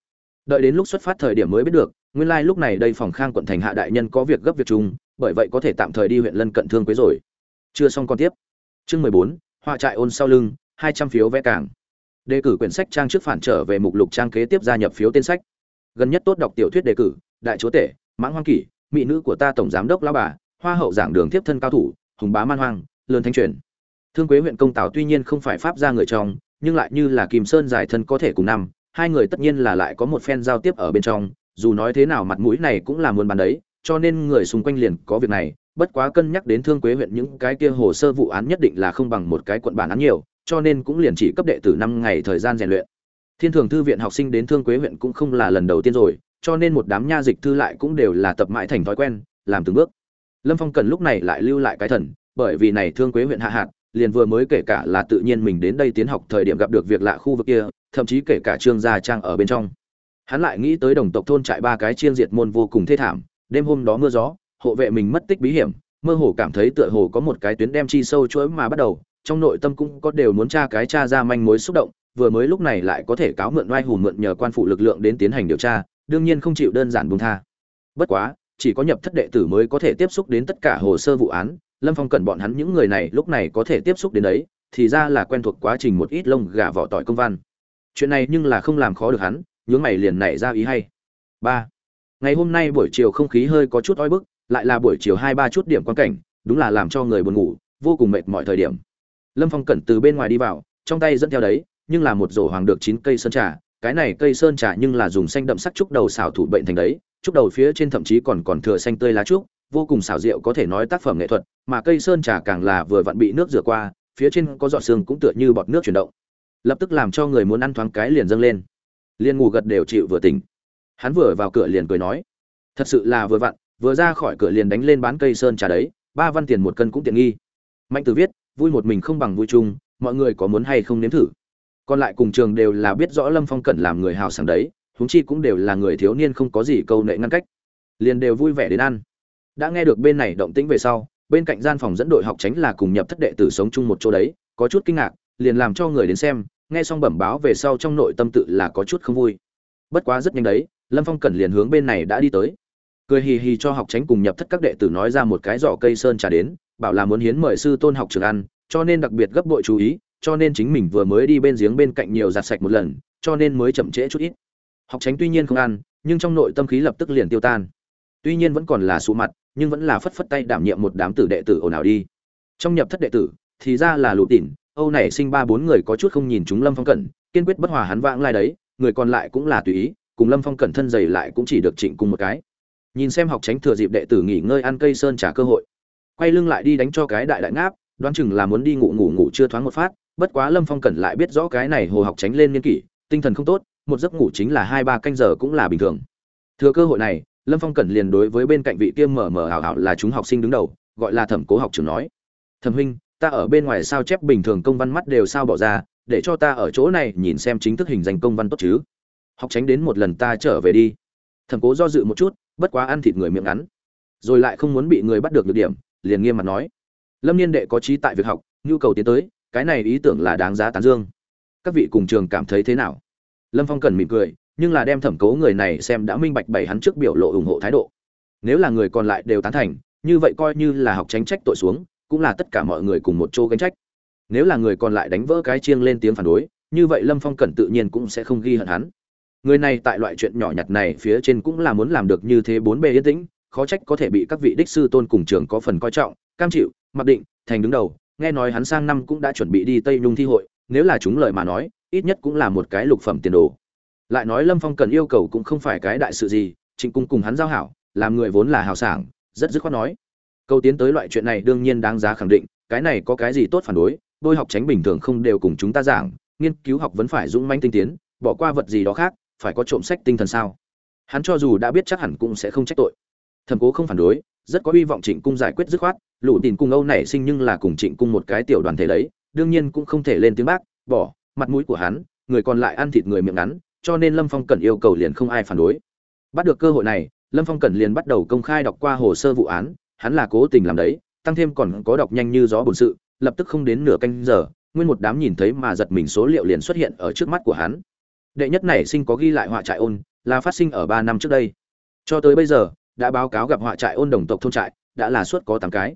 Đợi đến lúc xuất phát thời điểm mới biết được, nguyên lai lúc này đây phòng khang quận thành hạ đại nhân có việc gấp việc chung bởi vậy có thể tạm thời đi huyện lân cận thương quế rồi chưa xong còn tiếp. Chương mười bốn, họa trại ôn sau lưng, hai trăm phiếu vẽ cảng đề cử quyển sách trang trước phản trở về mục lục trang kế tiếp gia nhập phiếu tên sách. Gần nhất tốt đọc tiểu thuyết đề cử, đại chúa tể, mãng hoang kỷ, mỹ nữ của ta tổng giám đốc lao bà, hoa hậu giảng đường tiếp thân cao thủ, hùng bá man hoang, lớn thanh truyền. Thương quế huyện công tào tuy nhiên không phải pháp gia người trong, nhưng lại như là kim sơn giải thân có thể cùng năm, hai người tất nhiên là lại có một phen giao tiếp ở bên trong, dù nói thế nào mặt mũi này cũng là muốn bán đấy, cho nên người xung quanh liền có việc này, bất quá cân nhắc đến thương quế huyện những cái kia hồ sơ vụ án nhất định là không bằng một cái quận bản án nhiều cho nên cũng liền chỉ cấp đệ tử năm ngày thời gian rèn luyện. Thiên thường thư viện học sinh đến thương quế huyện cũng không là lần đầu tiên rồi, cho nên một đám nha dịch thư lại cũng đều là tập mãi thành thói quen, làm từng bước. Lâm phong cần lúc này lại lưu lại cái thần, bởi vì này thương quế huyện hạ hạt, liền vừa mới kể cả là tự nhiên mình đến đây tiến học thời điểm gặp được việc lạ khu vực kia, thậm chí kể cả trương gia trang ở bên trong. Hắn lại nghĩ tới đồng tộc thôn trại ba cái chiên diệt môn vô cùng thê thảm, đêm hôm đó mưa gió, hộ vệ mình mất tích bí hiểm, mơ hồ cảm thấy tựa hồ có một cái tuyến đem chi sâu chuỗi mà bắt đầu trong nội tâm cũng có đều muốn tra cái tra ra manh mối xúc động, vừa mới lúc này lại có thể cáo mượn oai hùng mượn nhờ quan phụ lực lượng đến tiến hành điều tra, đương nhiên không chịu đơn giản buông tha. Bất quá, chỉ có nhập thất đệ tử mới có thể tiếp xúc đến tất cả hồ sơ vụ án, lâm phong cần bọn hắn những người này lúc này có thể tiếp xúc đến đấy, thì ra là quen thuộc quá trình một ít lông gà vỏ tỏi công văn. Chuyện này nhưng là không làm khó được hắn, nhướng mày liền nảy ra ý hay. Ba, ngày hôm nay buổi chiều không khí hơi có chút oi bức, lại là buổi chiều hai ba chút điểm quan cảnh, đúng là làm cho người buồn ngủ, vô cùng mệt mọi thời điểm lâm phong cẩn từ bên ngoài đi vào, trong tay dẫn theo đấy, nhưng là một rổ hoàng được chín cây sơn trà. Cái này cây sơn trà nhưng là dùng xanh đậm sắc trúc đầu xảo thủ bệnh thành đấy, trúc đầu phía trên thậm chí còn còn thừa xanh tươi lá trúc, vô cùng xảo diệu có thể nói tác phẩm nghệ thuật, mà cây sơn trà càng là vừa vặn bị nước rửa qua, phía trên có giọt xương cũng tựa như bọt nước chuyển động. Lập tức làm cho người muốn ăn thoáng cái liền dâng lên. Liền ngủ gật đều chịu vừa tỉnh. Hắn vừa vào cửa liền cười nói, thật sự là vừa vặn, vừa ra khỏi cửa liền đánh lên bán cây sơn trà đấy, ba văn tiền một cân cũng tiện nghi. Mạnh từ viết vui một mình không bằng vui chung, mọi người có muốn hay không nếm thử. Còn lại cùng trường đều là biết rõ lâm phong cẩn làm người hào sảng đấy, huống chi cũng đều là người thiếu niên không có gì câu nệ ngăn cách. Liền đều vui vẻ đến ăn. Đã nghe được bên này động tĩnh về sau, bên cạnh gian phòng dẫn đội học tránh là cùng nhập thất đệ tử sống chung một chỗ đấy, có chút kinh ngạc, liền làm cho người đến xem, nghe xong bẩm báo về sau trong nội tâm tự là có chút không vui. Bất quá rất nhanh đấy, lâm phong cẩn liền hướng bên này đã đi tới. Cười hì hì cho học tránh cùng nhập thất các đệ tử nói ra một cái giỏ cây sơn trà đến bảo là muốn hiến mời sư tôn học trường ăn, cho nên đặc biệt gấp bội chú ý, cho nên chính mình vừa mới đi bên giếng bên cạnh nhiều giặt sạch một lần, cho nên mới chậm trễ chút ít. Học tránh tuy nhiên không ăn, nhưng trong nội tâm khí lập tức liền tiêu tan. Tuy nhiên vẫn còn là sụ mặt, nhưng vẫn là phất phất tay đảm nhiệm một đám tử đệ tử ồn ào đi. Trong nhập thất đệ tử, thì ra là lụt tỉn, âu này sinh ba bốn người có chút không nhìn chúng lâm phong cẩn, kiên quyết bất hòa hắn vãng lai đấy, người còn lại cũng là tùy ý, cùng lâm phong cẩn thân dày lại cũng chỉ được trịnh cùng một cái. Nhìn xem học tránh thừa dịp đệ tử nghỉ ngơi ăn cây sơn trả cơ hội quay lưng lại đi đánh cho cái đại đại ngáp, đoán chừng là muốn đi ngủ ngủ ngủ chưa thoáng một phát, bất quá lâm phong cẩn lại biết rõ cái này hồ học tránh lên niên kỷ, tinh thần không tốt, một giấc ngủ chính là hai ba canh giờ cũng là bình thường. Thừa cơ hội này, lâm phong cẩn liền đối với bên cạnh vị tiêm mở mở ảo ảo là chúng học sinh đứng đầu, gọi là thẩm cố học trưởng nói, thẩm huynh, ta ở bên ngoài sao chép bình thường công văn mắt đều sao bỏ ra, để cho ta ở chỗ này nhìn xem chính thức hình danh công văn tốt chứ. Học tránh đến một lần ta trở về đi. Thẩm cố do dự một chút, bất quá ăn thịt người miệng ngắn. Rồi lại không muốn bị người bắt được được điểm liền nghiêm mặt nói. Lâm niên đệ có trí tại việc học, nhu cầu tiến tới, cái này ý tưởng là đáng giá tán dương. Các vị cùng trường cảm thấy thế nào? Lâm phong cần mỉm cười, nhưng là đem thẩm cố người này xem đã minh bạch bày hắn trước biểu lộ ủng hộ thái độ. Nếu là người còn lại đều tán thành, như vậy coi như là học tránh trách tội xuống, cũng là tất cả mọi người cùng một chỗ gánh trách. Nếu là người còn lại đánh vỡ cái chiêng lên tiếng phản đối, như vậy lâm phong cẩn tự nhiên cũng sẽ không ghi hận hắn. Người này tại loại chuyện nhỏ nhặt này phía trên cũng là muốn làm được như thế bốn bề yên tĩnh khó trách có thể bị các vị đích sư tôn cùng trường có phần coi trọng, cam chịu, mặc định, thành đứng đầu, nghe nói hắn sang năm cũng đã chuẩn bị đi tây nhung thi hội, nếu là chúng lời mà nói, ít nhất cũng là một cái lục phẩm tiền đồ. Lại nói lâm phong cần yêu cầu cũng không phải cái đại sự gì, trịnh cung cùng hắn giao hảo, làm người vốn là hào sảng, rất dứt khoát nói. Câu tiến tới loại chuyện này đương nhiên đáng giá khẳng định, cái này có cái gì tốt phản đối, đôi học tránh bình thường không đều cùng chúng ta giảng, nghiên cứu học vẫn phải dũng manh tinh tiến, bỏ qua vật gì đó khác, phải có trộm sách tinh thần sao? Hắn cho dù đã biết chắc hẳn cũng sẽ không trách tội thẩm cố không phản đối, rất có hy vọng trịnh cung giải quyết dứt khoát, lũ tìm cung âu nảy sinh nhưng là cùng trịnh cung một cái tiểu đoàn thể đấy, đương nhiên cũng không thể lên tiếng bác, bỏ, mặt mũi của hắn, người còn lại ăn thịt người miệng ngắn, cho nên lâm phong cần yêu cầu liền không ai phản đối. Bắt được cơ hội này, lâm phong cần liền bắt đầu công khai đọc qua hồ sơ vụ án, hắn là cố tình làm đấy, tăng thêm còn có đọc nhanh như gió bổn sự, lập tức không đến nửa canh giờ, nguyên một đám nhìn thấy mà giật mình số liệu liền xuất hiện ở trước mắt của hắn. Đệ nhất này sinh có ghi lại họa trại ôn, là phát sinh ở ba năm trước đây. Cho tới bây giờ đã báo cáo gặp họa trại ôn đồng tộc thôn trại, đã là suốt có tám cái.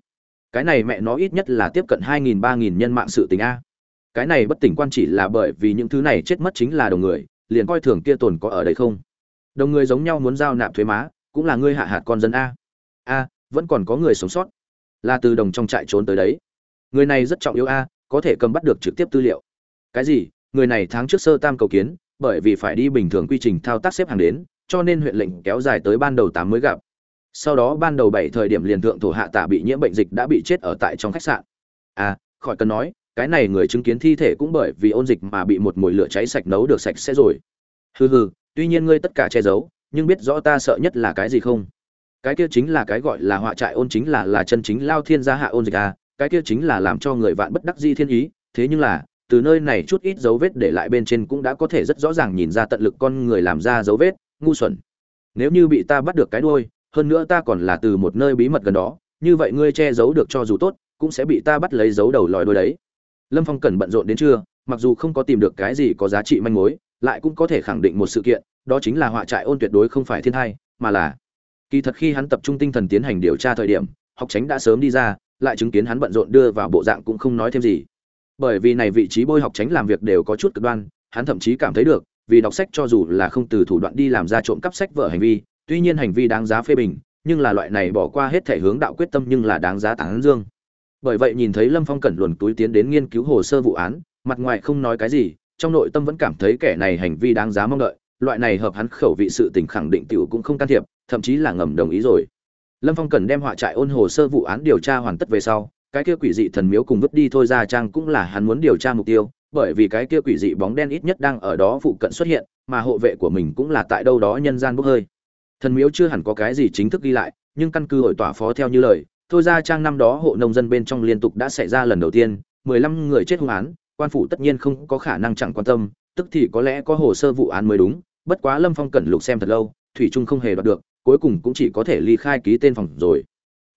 Cái này mẹ nó ít nhất là tiếp cận hai nghìn, ba nghìn nhân mạng sự tình a. Cái này bất tỉnh quan chỉ là bởi vì những thứ này chết mất chính là đồng người, liền coi thường kia tồn có ở đây không? Đồng người giống nhau muốn giao nạp thuế má, cũng là ngươi hạ hạt con dân a. A, vẫn còn có người sống sót. Là từ đồng trong trại trốn tới đấy. Người này rất trọng yếu a, có thể cầm bắt được trực tiếp tư liệu. Cái gì? Người này tháng trước sơ tam cầu kiến, bởi vì phải đi bình thường quy trình thao tác xếp hàng đến, cho nên huyện lệnh kéo dài tới ban đầu tám mới gặp sau đó ban đầu bảy thời điểm liền thượng thổ hạ tả bị nhiễm bệnh dịch đã bị chết ở tại trong khách sạn. À khỏi cần nói, cái này người chứng kiến thi thể cũng bởi vì ôn dịch mà bị một mùi lửa cháy sạch nấu được sạch sẽ rồi. Hừ hừ, tuy nhiên ngươi tất cả che giấu, nhưng biết rõ ta sợ nhất là cái gì không? Cái kia chính là cái gọi là họa trại ôn chính là là chân chính lao thiên gia hạ ôn dịch à cái kia chính là làm cho người vạn bất đắc di thiên ý, thế nhưng là, từ nơi này chút ít dấu vết để lại bên trên cũng đã có thể rất rõ ràng nhìn ra tận lực con người làm ra dấu vết, ngu xuẩn. Nếu như bị ta bắt được cái đuôi hơn nữa ta còn là từ một nơi bí mật gần đó, như vậy ngươi che giấu được cho dù tốt, cũng sẽ bị ta bắt lấy dấu đầu lòi đôi đấy. Lâm phong cần bận rộn đến trưa, mặc dù không có tìm được cái gì có giá trị manh mối, lại cũng có thể khẳng định một sự kiện, đó chính là họa trại ôn tuyệt đối không phải thiên thai, mà là kỳ thật khi hắn tập trung tinh thần tiến hành điều tra thời điểm, học tránh đã sớm đi ra, lại chứng kiến hắn bận rộn đưa vào bộ dạng cũng không nói thêm gì. Bởi vì này vị trí bôi học tránh làm việc đều có chút cực đoan, hắn thậm chí cảm thấy được, vì đọc sách cho dù là không từ thủ đoạn đi làm ra trộm cắp sách vở hành vi tuy nhiên hành vi đáng giá phê bình, nhưng là loại này bỏ qua hết thể hướng đạo quyết tâm nhưng là đáng giá tán dương. Bởi vậy nhìn thấy lâm phong cẩn luồn túi tiến đến nghiên cứu hồ sơ vụ án, mặt ngoài không nói cái gì, trong nội tâm vẫn cảm thấy kẻ này hành vi đáng giá mong đợi, loại này hợp hắn khẩu vị sự tình khẳng định tiểu cũng không can thiệp, thậm chí là ngầm đồng ý rồi. Lâm phong cần đem họa trại ôn hồ sơ vụ án điều tra hoàn tất về sau, cái kia quỷ dị thần miếu cùng vứt đi thôi ra trang cũng là hắn muốn điều tra mục tiêu, bởi vì cái kia quỷ dị bóng đen ít nhất đang ở đó phụ cận xuất hiện, mà hộ vệ của mình cũng là tại đâu đó nhân gian bốc hơi thần miếu chưa hẳn có cái gì chính thức ghi lại, nhưng căn cứ hội tỏa phó theo như lời, thôi ra trang năm đó hộ nông dân bên trong liên tục đã xảy ra lần đầu tiên, mười lăm người chết hung án, quan phủ tất nhiên không có khả năng chẳng quan tâm, tức thì có lẽ có hồ sơ vụ án mới đúng, bất quá lâm phong cẩn lục xem thật lâu, thủy trung không hề đoạt được, cuối cùng cũng chỉ có thể ly khai ký tên phòng rồi.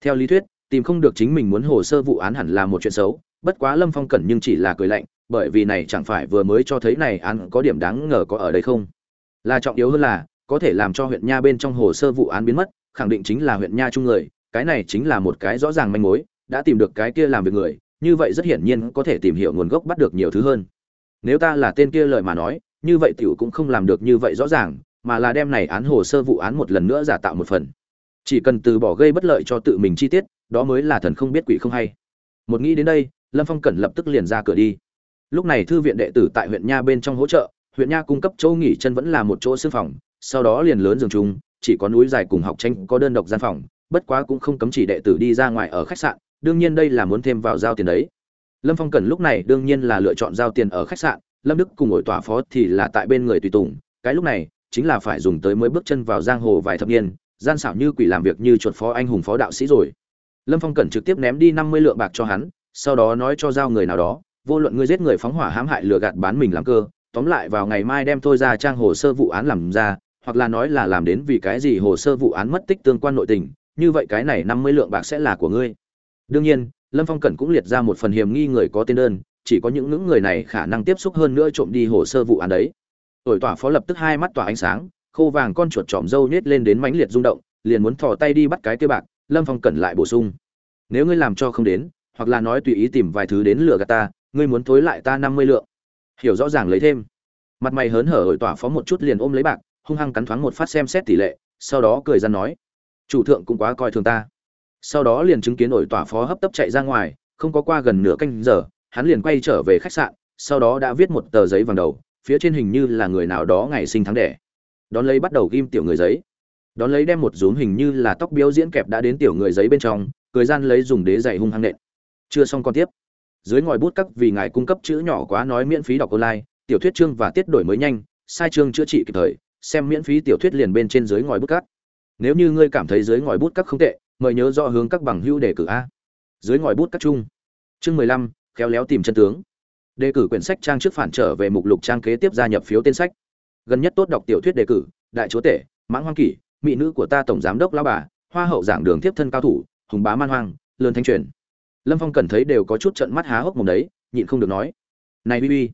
Theo lý thuyết, tìm không được chính mình muốn hồ sơ vụ án hẳn là một chuyện xấu, bất quá lâm phong cẩn nhưng chỉ là cười lạnh, bởi vì này chẳng phải vừa mới cho thấy này án có điểm đáng ngờ có ở đây không? Là trọng yếu hơn là có thể làm cho huyện nha bên trong hồ sơ vụ án biến mất, khẳng định chính là huyện nha chung người, cái này chính là một cái rõ ràng manh mối, đã tìm được cái kia làm việc người, như vậy rất hiển nhiên có thể tìm hiểu nguồn gốc bắt được nhiều thứ hơn. Nếu ta là tên kia lời mà nói, như vậy tiểu cũng không làm được như vậy rõ ràng, mà là đem này án hồ sơ vụ án một lần nữa giả tạo một phần. Chỉ cần từ bỏ gây bất lợi cho tự mình chi tiết, đó mới là thần không biết quỷ không hay. Một nghĩ đến đây, lâm phong cẩn lập tức liền ra cửa đi. Lúc này thư viện đệ tử tại huyện nha bên trong hỗ trợ, huyện nha cung cấp chỗ nghỉ chân vẫn là một chỗ sư phòng sau đó liền lớn giường chung, chỉ có núi dài cùng học tranh có đơn độc gian phòng, bất quá cũng không cấm chỉ đệ tử đi ra ngoài ở khách sạn, đương nhiên đây là muốn thêm vào giao tiền đấy. Lâm phong cần lúc này đương nhiên là lựa chọn giao tiền ở khách sạn, lâm đức cùng ngồi tòa phó thì là tại bên người tùy tùng, cái lúc này, chính là phải dùng tới mới bước chân vào giang hồ vài thập niên, gian xảo như quỷ làm việc như chuột phó anh hùng phó đạo sĩ rồi. Lâm phong cần trực tiếp ném đi năm mươi lượng bạc cho hắn, sau đó nói cho giao người nào đó, vô luận ngươi giết người phóng hỏa hãm hại lừa gạt bán mình làm cơ, tóm lại vào ngày mai đem thôi ra trang hồ sơ vụ án làm ra hoặc là nói là làm đến vì cái gì hồ sơ vụ án mất tích tương quan nội tình, như vậy cái này năm mươi lượng bạc sẽ là của ngươi. Đương nhiên, lâm phong cẩn cũng liệt ra một phần hiểm nghi người có tên đơn, chỉ có những những người này khả năng tiếp xúc hơn nữa trộm đi hồ sơ vụ án đấy. Tuổi tỏa phó lập tức hai mắt tỏa ánh sáng, khô vàng con chuột trọm râu nhếch lên đến mãnh liệt rung động, liền muốn thò tay đi bắt cái kia bạc, lâm phong cẩn lại bổ sung. Nếu ngươi làm cho không đến, hoặc là nói tùy ý tìm vài thứ đến lừa gạt ta, ngươi muốn thối lại ta năm mươi lượng. Hiểu rõ ràng lấy thêm. Mặt mày hớn hở ổi tỏa phó một chút liền ôm lấy bạc hung hăng cắn thoáng một phát xem xét tỷ lệ, sau đó cười ra nói, chủ thượng cũng quá coi thường ta. Sau đó liền chứng kiến ổi tỏa phó hấp tấp chạy ra ngoài, không có qua gần nửa canh giờ, hắn liền quay trở về khách sạn, sau đó đã viết một tờ giấy vàng đầu, phía trên hình như là người nào đó ngày sinh tháng đẻ. Đón lấy bắt đầu ghim tiểu người giấy. Đón lấy đem một rúm hình như là tóc biếu diễn kẹp đã đến tiểu người giấy bên trong, cười gian lấy dùng đế dày hung hăng nện. Chưa xong con tiếp. Dưới ngòi bút cắt vì ngài cung cấp chữ nhỏ quá nói miễn phí đọc online, tiểu thuyết chương và tiết đổi mới nhanh, sai chương chữa trị kịp thời xem miễn phí tiểu thuyết liền bên trên dưới ngòi bút cắt nếu như ngươi cảm thấy dưới ngòi bút cắt không tệ, mời nhớ rõ hướng các bằng hữu đề cử a. Dưới ngòi bút cắt chung. Chương mười lăm, khéo léo tìm chân tướng. Đề cử quyển sách trang trước phản trở về mục lục trang kế tiếp gia nhập phiếu tên sách. Gần nhất tốt đọc tiểu thuyết đề cử, đại chúa tể, mãng hoang kỷ, mỹ nữ của ta tổng giám đốc lao bà, hoa hậu giảng đường tiếp thân cao thủ, hùng bá man hoang, lớn thanh truyền. Lâm phong cần thấy đều có chút trận mắt há hốc mồm đấy, nhịn không được nói. Này bi,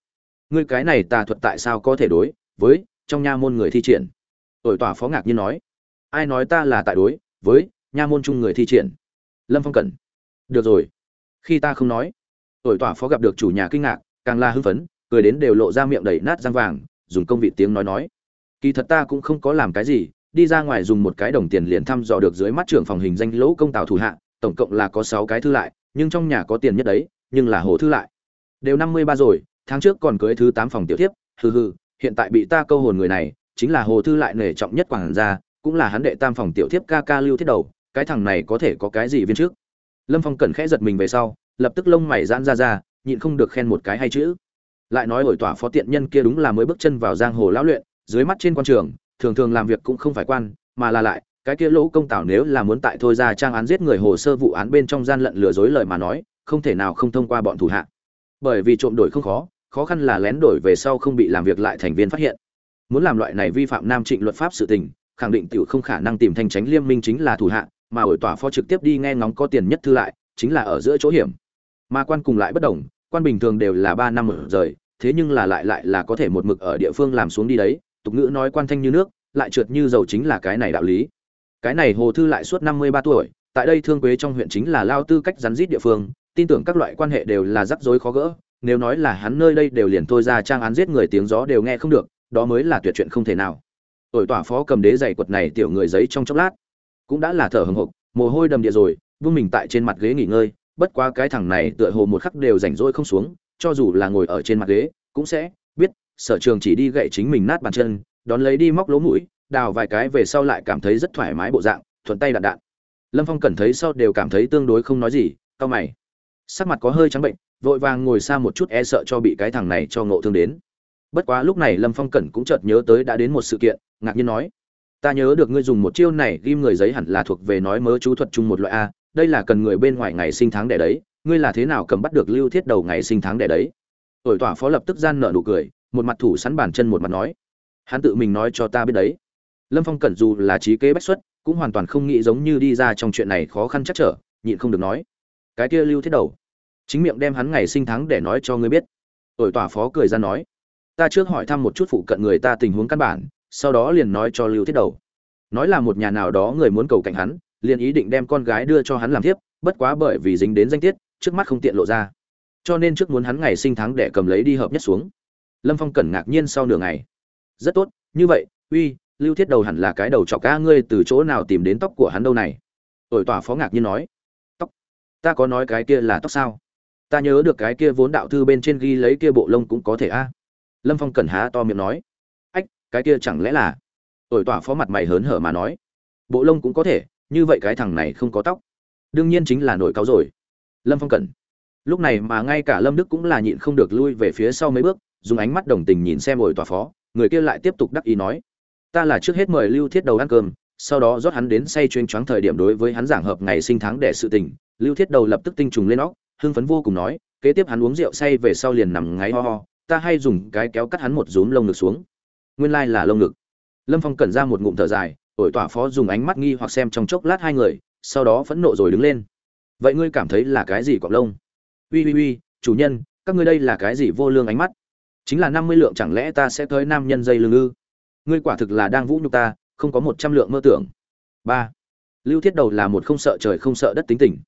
ngươi cái này tà thuật tại sao có thể đối với trong nha môn người thi triển. Ổi tỏa phó ngạc nhiên nói, ai nói ta là tại đối với nha môn chung người thi triển? Lâm phong cẩn, được rồi. Khi ta không nói, ổi tỏa phó gặp được chủ nhà kinh ngạc, càng la hưng phấn, cười đến đều lộ ra miệng đầy nát răng vàng, dùng công vị tiếng nói nói, kỳ thật ta cũng không có làm cái gì, đi ra ngoài dùng một cái đồng tiền liền thăm dò được dưới mắt trưởng phòng hình danh lỗ công tào thủ hạ, tổng cộng là có sáu cái thư lại, nhưng trong nhà có tiền nhất đấy, nhưng là hồ thư lại. Đều năm mươi ba rồi, tháng trước còn cưới thứ tám phòng tiểu tiếp hừ hừ hiện tại bị ta câu hồn người này, chính là hồ thư lại nể trọng nhất quảng gia, cũng là hắn đệ tam phòng tiểu thiếp ca ca lưu thiết đầu, cái thằng này có thể có cái gì viên trước? Lâm phong cẩn khẽ giật mình về sau, lập tức lông mày giãn ra ra, nhịn không được khen một cái hay chữ. Lại nói ổi tỏa phó tiện nhân kia đúng là mới bước chân vào giang hồ lão luyện, dưới mắt trên quan trường, thường thường làm việc cũng không phải quan, mà là lại, cái kia lỗ công tảo nếu là muốn tại thôi ra trang án giết người hồ sơ vụ án bên trong gian lận lừa dối lời mà nói, không thể nào không thông qua bọn thủ hạ. Bởi vì trộm đổi không khó khó khăn là lén đổi về sau không bị làm việc lại thành viên phát hiện. Muốn làm loại này vi phạm nam trịnh luật pháp sự tình, khẳng định tiểu không khả năng tìm thanh tránh liêm minh chính là thủ hạ, mà ổi tỏa phó trực tiếp đi nghe ngóng có tiền nhất thư lại, chính là ở giữa chỗ hiểm. Mà quan cùng lại bất đồng, quan bình thường đều là ba năm ở rời, thế nhưng là lại lại là có thể một mực ở địa phương làm xuống đi đấy, tục ngữ nói quan thanh như nước, lại trượt như dầu chính là cái này đạo lý. Cái này hồ thư lại suốt năm mươi ba tuổi, tại đây thương quế trong huyện chính là lao tư cách rắn rít địa phương, tin tưởng các loại quan hệ đều là rắc rối khó gỡ nếu nói là hắn nơi đây đều liền thôi ra trang án giết người tiếng gió đều nghe không được, đó mới là tuyệt chuyện không thể nào. Ổi tỏa phó cầm đế giày quật này tiểu người giấy trong chốc lát, cũng đã là thở hừng hực, mồ hôi đầm địa rồi vương mình tại trên mặt ghế nghỉ ngơi, bất quá cái thằng này tựa hồ một khắc đều rảnh rỗi không xuống, cho dù là ngồi ở trên mặt ghế, cũng sẽ biết, sở trường chỉ đi gậy chính mình nát bàn chân, đón lấy đi móc lỗ mũi, đào vài cái về sau lại cảm thấy rất thoải mái bộ dạng, thuận tay đạn đạn. Lâm phong cẩn thấy sau đều cảm thấy tương đối không nói gì, cau mày sắc mặt có hơi trắng bệnh, vội vàng ngồi xa một chút e sợ cho bị cái thằng này cho ngộ thương đến. Bất quá lúc này lâm phong cẩn cũng chợt nhớ tới đã đến một sự kiện, ngạc nhiên nói, ta nhớ được ngươi dùng một chiêu này ghim người giấy hẳn là thuộc về nói mớ chú thuật chung một loại a, đây là cần người bên ngoài ngày sinh tháng đẻ đấy, ngươi là thế nào cầm bắt được lưu thiết đầu ngày sinh tháng đẻ đấy? Ổi tỏa phó lập tức gian nợ nụ cười, một mặt thủ sẵn bàn chân một mặt nói, hắn tự mình nói cho ta biết đấy. Lâm phong cẩn dù là trí kế bách xuất, cũng hoàn toàn không nghĩ giống như đi ra trong chuyện này khó khăn chắc trở, nhịn không được nói, cái kia lưu thiết đầu chính miệng đem hắn ngày sinh tháng để nói cho ngươi biết. Ổi tỏa phó cười ra nói, ta trước hỏi thăm một chút phụ cận người ta tình huống căn bản, sau đó liền nói cho lưu thiết đầu. Nói là một nhà nào đó người muốn cầu cạnh hắn, liền ý định đem con gái đưa cho hắn làm tiếp bất quá bởi vì dính đến danh tiết, trước mắt không tiện lộ ra. Cho nên trước muốn hắn ngày sinh tháng để cầm lấy đi hợp nhất xuống. Lâm phong cẩn ngạc nhiên sau nửa ngày. Rất tốt, như vậy, uy, lưu thiết đầu hẳn là cái đầu chọc ca ngươi từ chỗ nào tìm đến tóc của hắn đâu này? Ổi tỏa phó ngạc nhiên nói. Tóc? Ta có nói cái kia là tóc sao? Ta nhớ được cái kia vốn đạo thư bên trên ghi lấy kia bộ lông cũng có thể a. Lâm phong cẩn há to miệng nói. Ách, cái kia chẳng lẽ là? Ổi tỏa phó mặt mày hớn hở mà nói. Bộ lông cũng có thể, như vậy cái thằng này không có tóc. Đương nhiên chính là nổi cáo rồi. Lâm phong cẩn. Lúc này mà ngay cả lâm đức cũng là nhịn không được lui về phía sau mấy bước, dùng ánh mắt đồng tình nhìn xem ổi tỏa phó, người kia lại tiếp tục đắc ý nói. Ta là trước hết mời lưu thiết đầu ăn cơm, sau đó rót hắn đến say chuyên choáng thời điểm đối với hắn giảng hợp ngày sinh tháng để sự tình, lưu thiết đầu lập tức tinh trùng lên óc hưng phấn vô cùng nói, kế tiếp hắn uống rượu say về sau liền nằm ngáy ho ho, ta hay dùng cái kéo cắt hắn một rúm lông ngực xuống. Nguyên lai là lông ngực. Lâm phong cẩn ra một ngụm thở dài, ổi tỏa phó dùng ánh mắt nghi hoặc xem trong chốc lát hai người, sau đó phẫn nộ rồi đứng lên. Vậy ngươi cảm thấy là cái gì cọp lông? Uy uy uy chủ nhân, các ngươi đây là cái gì vô lương ánh mắt? Chính là năm mươi lượng chẳng lẽ ta sẽ tới nam nhân dây lương ư? Ngươi quả thực là đang vũ nhục ta, không có một trăm lượng mơ tưởng. Ba. Lưu thiết đầu là một không sợ trời không sợ đất tính tình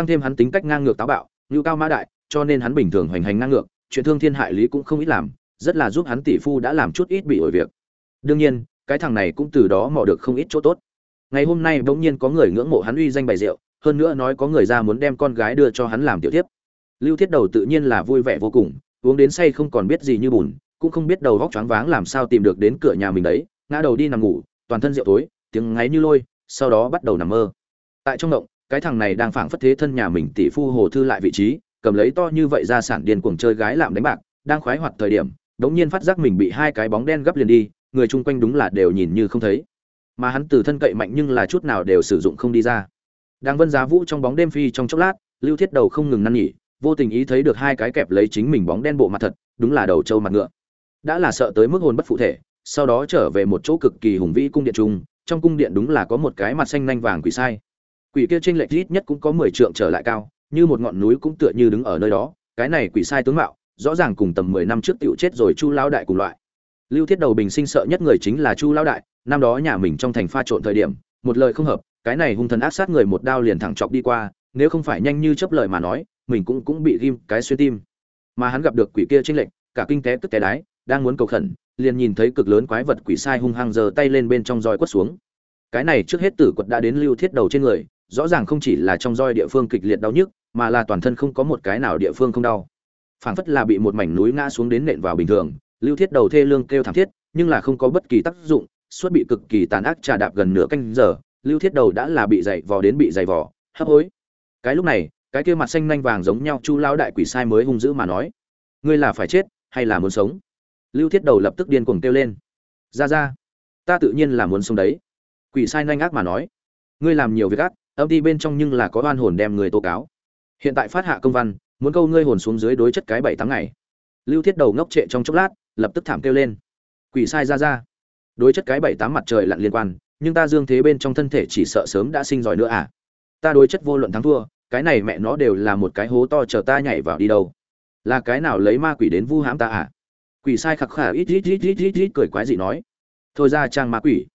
tăng thêm hắn tính cách ngang ngược táo bạo ngưu cao mã đại, cho nên hắn bình thường hoành hành ngang ngược, chuyện thương thiên hại lý cũng không ít làm, rất là giúp hắn tỷ phu đã làm chút ít bị ổi việc. Đương nhiên, cái thằng này cũng từ đó mò được không ít chỗ tốt. Ngày hôm nay bỗng nhiên có người ngưỡng mộ hắn uy danh bày rượu, hơn nữa nói có người ra muốn đem con gái đưa cho hắn làm tiểu tiếp lưu thiết đầu tự nhiên là vui vẻ vô cùng, uống đến say không còn biết gì như bùn, cũng không biết đầu vóc choáng váng làm sao tìm được đến cửa nhà mình đấy, ngã đầu đi nằm ngủ, toàn thân rượu tối tiếng ngáy như lôi, sau đó bắt đầu nằm mơ. Tại trong động cái thằng này đang phảng phất thế thân nhà mình tỷ phu hồ thư lại vị trí, cầm lấy to như vậy ra sản điên cuồng chơi gái lạm đánh bạc, đang khoái hoạt thời điểm, đống nhiên phát giác mình bị hai cái bóng đen gấp liền đi, người chung quanh đúng là đều nhìn như không thấy. Mà hắn từ thân cậy mạnh nhưng là chút nào đều sử dụng không đi ra. Đang vân giá vũ trong bóng đêm phi trong chốc lát, lưu thiết đầu không ngừng năn nhỉ vô tình ý thấy được hai cái kẹp lấy chính mình bóng đen bộ mặt thật, đúng là đầu trâu mặt ngựa. Đã là sợ tới mức hồn bất phụ thể, sau đó trở về một chỗ cực kỳ hùng vĩ cung điện trung trong cung điện đúng là có một cái mặt xanh nanh vàng quỷ sai quỷ kia trên lệch ít nhất cũng có mười trượng trở lại cao, như một ngọn núi cũng tựa như đứng ở nơi đó, cái này quỷ sai tướng mạo, rõ ràng cùng tầm mười năm trước tựu chết rồi chu lao đại cùng loại. Lưu thiết đầu bình sinh sợ nhất người chính là chu lao đại, năm đó nhà mình trong thành pha trộn thời điểm, một lời không hợp, cái này hung thần ác sát người một đao liền thẳng chọc đi qua, nếu không phải nhanh như chấp lời mà nói, mình cũng cũng bị ghim cái xuyên tim. Mà hắn gặp được quỷ kia trên lệnh cả kinh tế tức té đái, đang muốn cầu khẩn, liền nhìn thấy cực lớn quái vật quỷ sai hung hăng giơ tay lên bên trong roi quất xuống. Cái này trước hết tử quật đã đến lưu thiết đầu trên người rõ ràng không chỉ là trong roi địa phương kịch liệt đau nhức, mà là toàn thân không có một cái nào địa phương không đau. Phảng phất là bị một mảnh núi ngã xuống đến nện vào bình thường, lưu thiết đầu thê lương kêu thảm thiết, nhưng là không có bất kỳ tác dụng, suốt bị cực kỳ tàn ác trà đạp gần nửa canh giờ, lưu thiết đầu đã là bị dày vò đến bị dày vò, hấp hối. Cái lúc này, cái kia mặt xanh nanh vàng giống nhau chu lao đại quỷ sai mới hung dữ mà nói, ngươi là phải chết hay là muốn sống? Lưu thiết đầu lập tức điên cuồng kêu lên, ra ra, ta tự nhiên là muốn sống đấy. Quỷ sai nanh ác mà nói, ngươi làm nhiều việc ác âm ty bên trong nhưng là có oan hồn đem người tố cáo. Hiện tại phát hạ công văn, muốn câu ngươi hồn xuống dưới đối chất cái bảy tháng ngày. Lưu thiết đầu ngốc trệ trong chốc lát, lập tức thảm kêu lên. Quỷ sai ra ra. Đối chất cái bảy tám mặt trời lặn liên quan, nhưng ta dương thế bên trong thân thể chỉ sợ sớm đã sinh giỏi nữa à? Ta đối chất vô luận thắng thua, cái này mẹ nó đều là một cái hố to chờ ta nhảy vào đi đâu. Là cái nào lấy ma quỷ đến vu hãm ta à? Quỷ sai khặc khả ít ít ít ít ít ít cười quái dị nói. Thôi ra trang ma quỷ.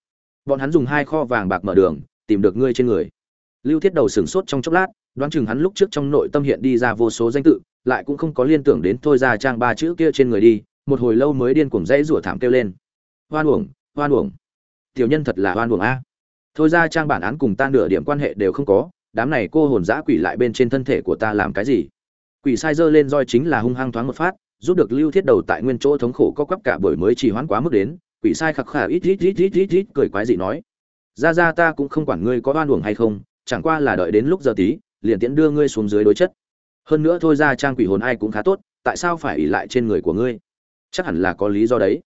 Bọn hắn dùng hai kho vàng bạc mở đường, tìm được ngươi trên người lưu thiết đầu sửng sốt trong chốc lát, đoán chừng hắn lúc trước trong nội tâm hiện đi ra vô số danh tự, lại cũng không có liên tưởng đến thôi ra trang ba chữ kia trên người đi, một hồi lâu mới điên cuồng dãy rủa thảm kêu lên. Hoan uổng hoan uổng. Tiểu nhân thật là hoan uổng a. Thôi ra trang bản án cùng ta nửa điểm quan hệ đều không có, đám này cô hồn dã quỷ lại bên trên thân thể của ta làm cái gì? Quỷ sai dơ lên roi chính là hung hăng thoáng một phát, giúp được lưu thiết đầu tại nguyên chỗ thống khổ có quắp cả bởi mới chỉ hoãn quá mức đến, quỷ sai khặc khả ít ít ít ít ít ít, cười quái dị nói. Ra ra ta cũng không quản ngươi có oan uổng hay không chẳng qua là đợi đến lúc giờ tí, liền tiễn đưa ngươi xuống dưới đối chất. Hơn nữa thôi ra trang quỷ hồn ai cũng khá tốt, tại sao phải ỉ lại trên người của ngươi? Chắc hẳn là có lý do đấy.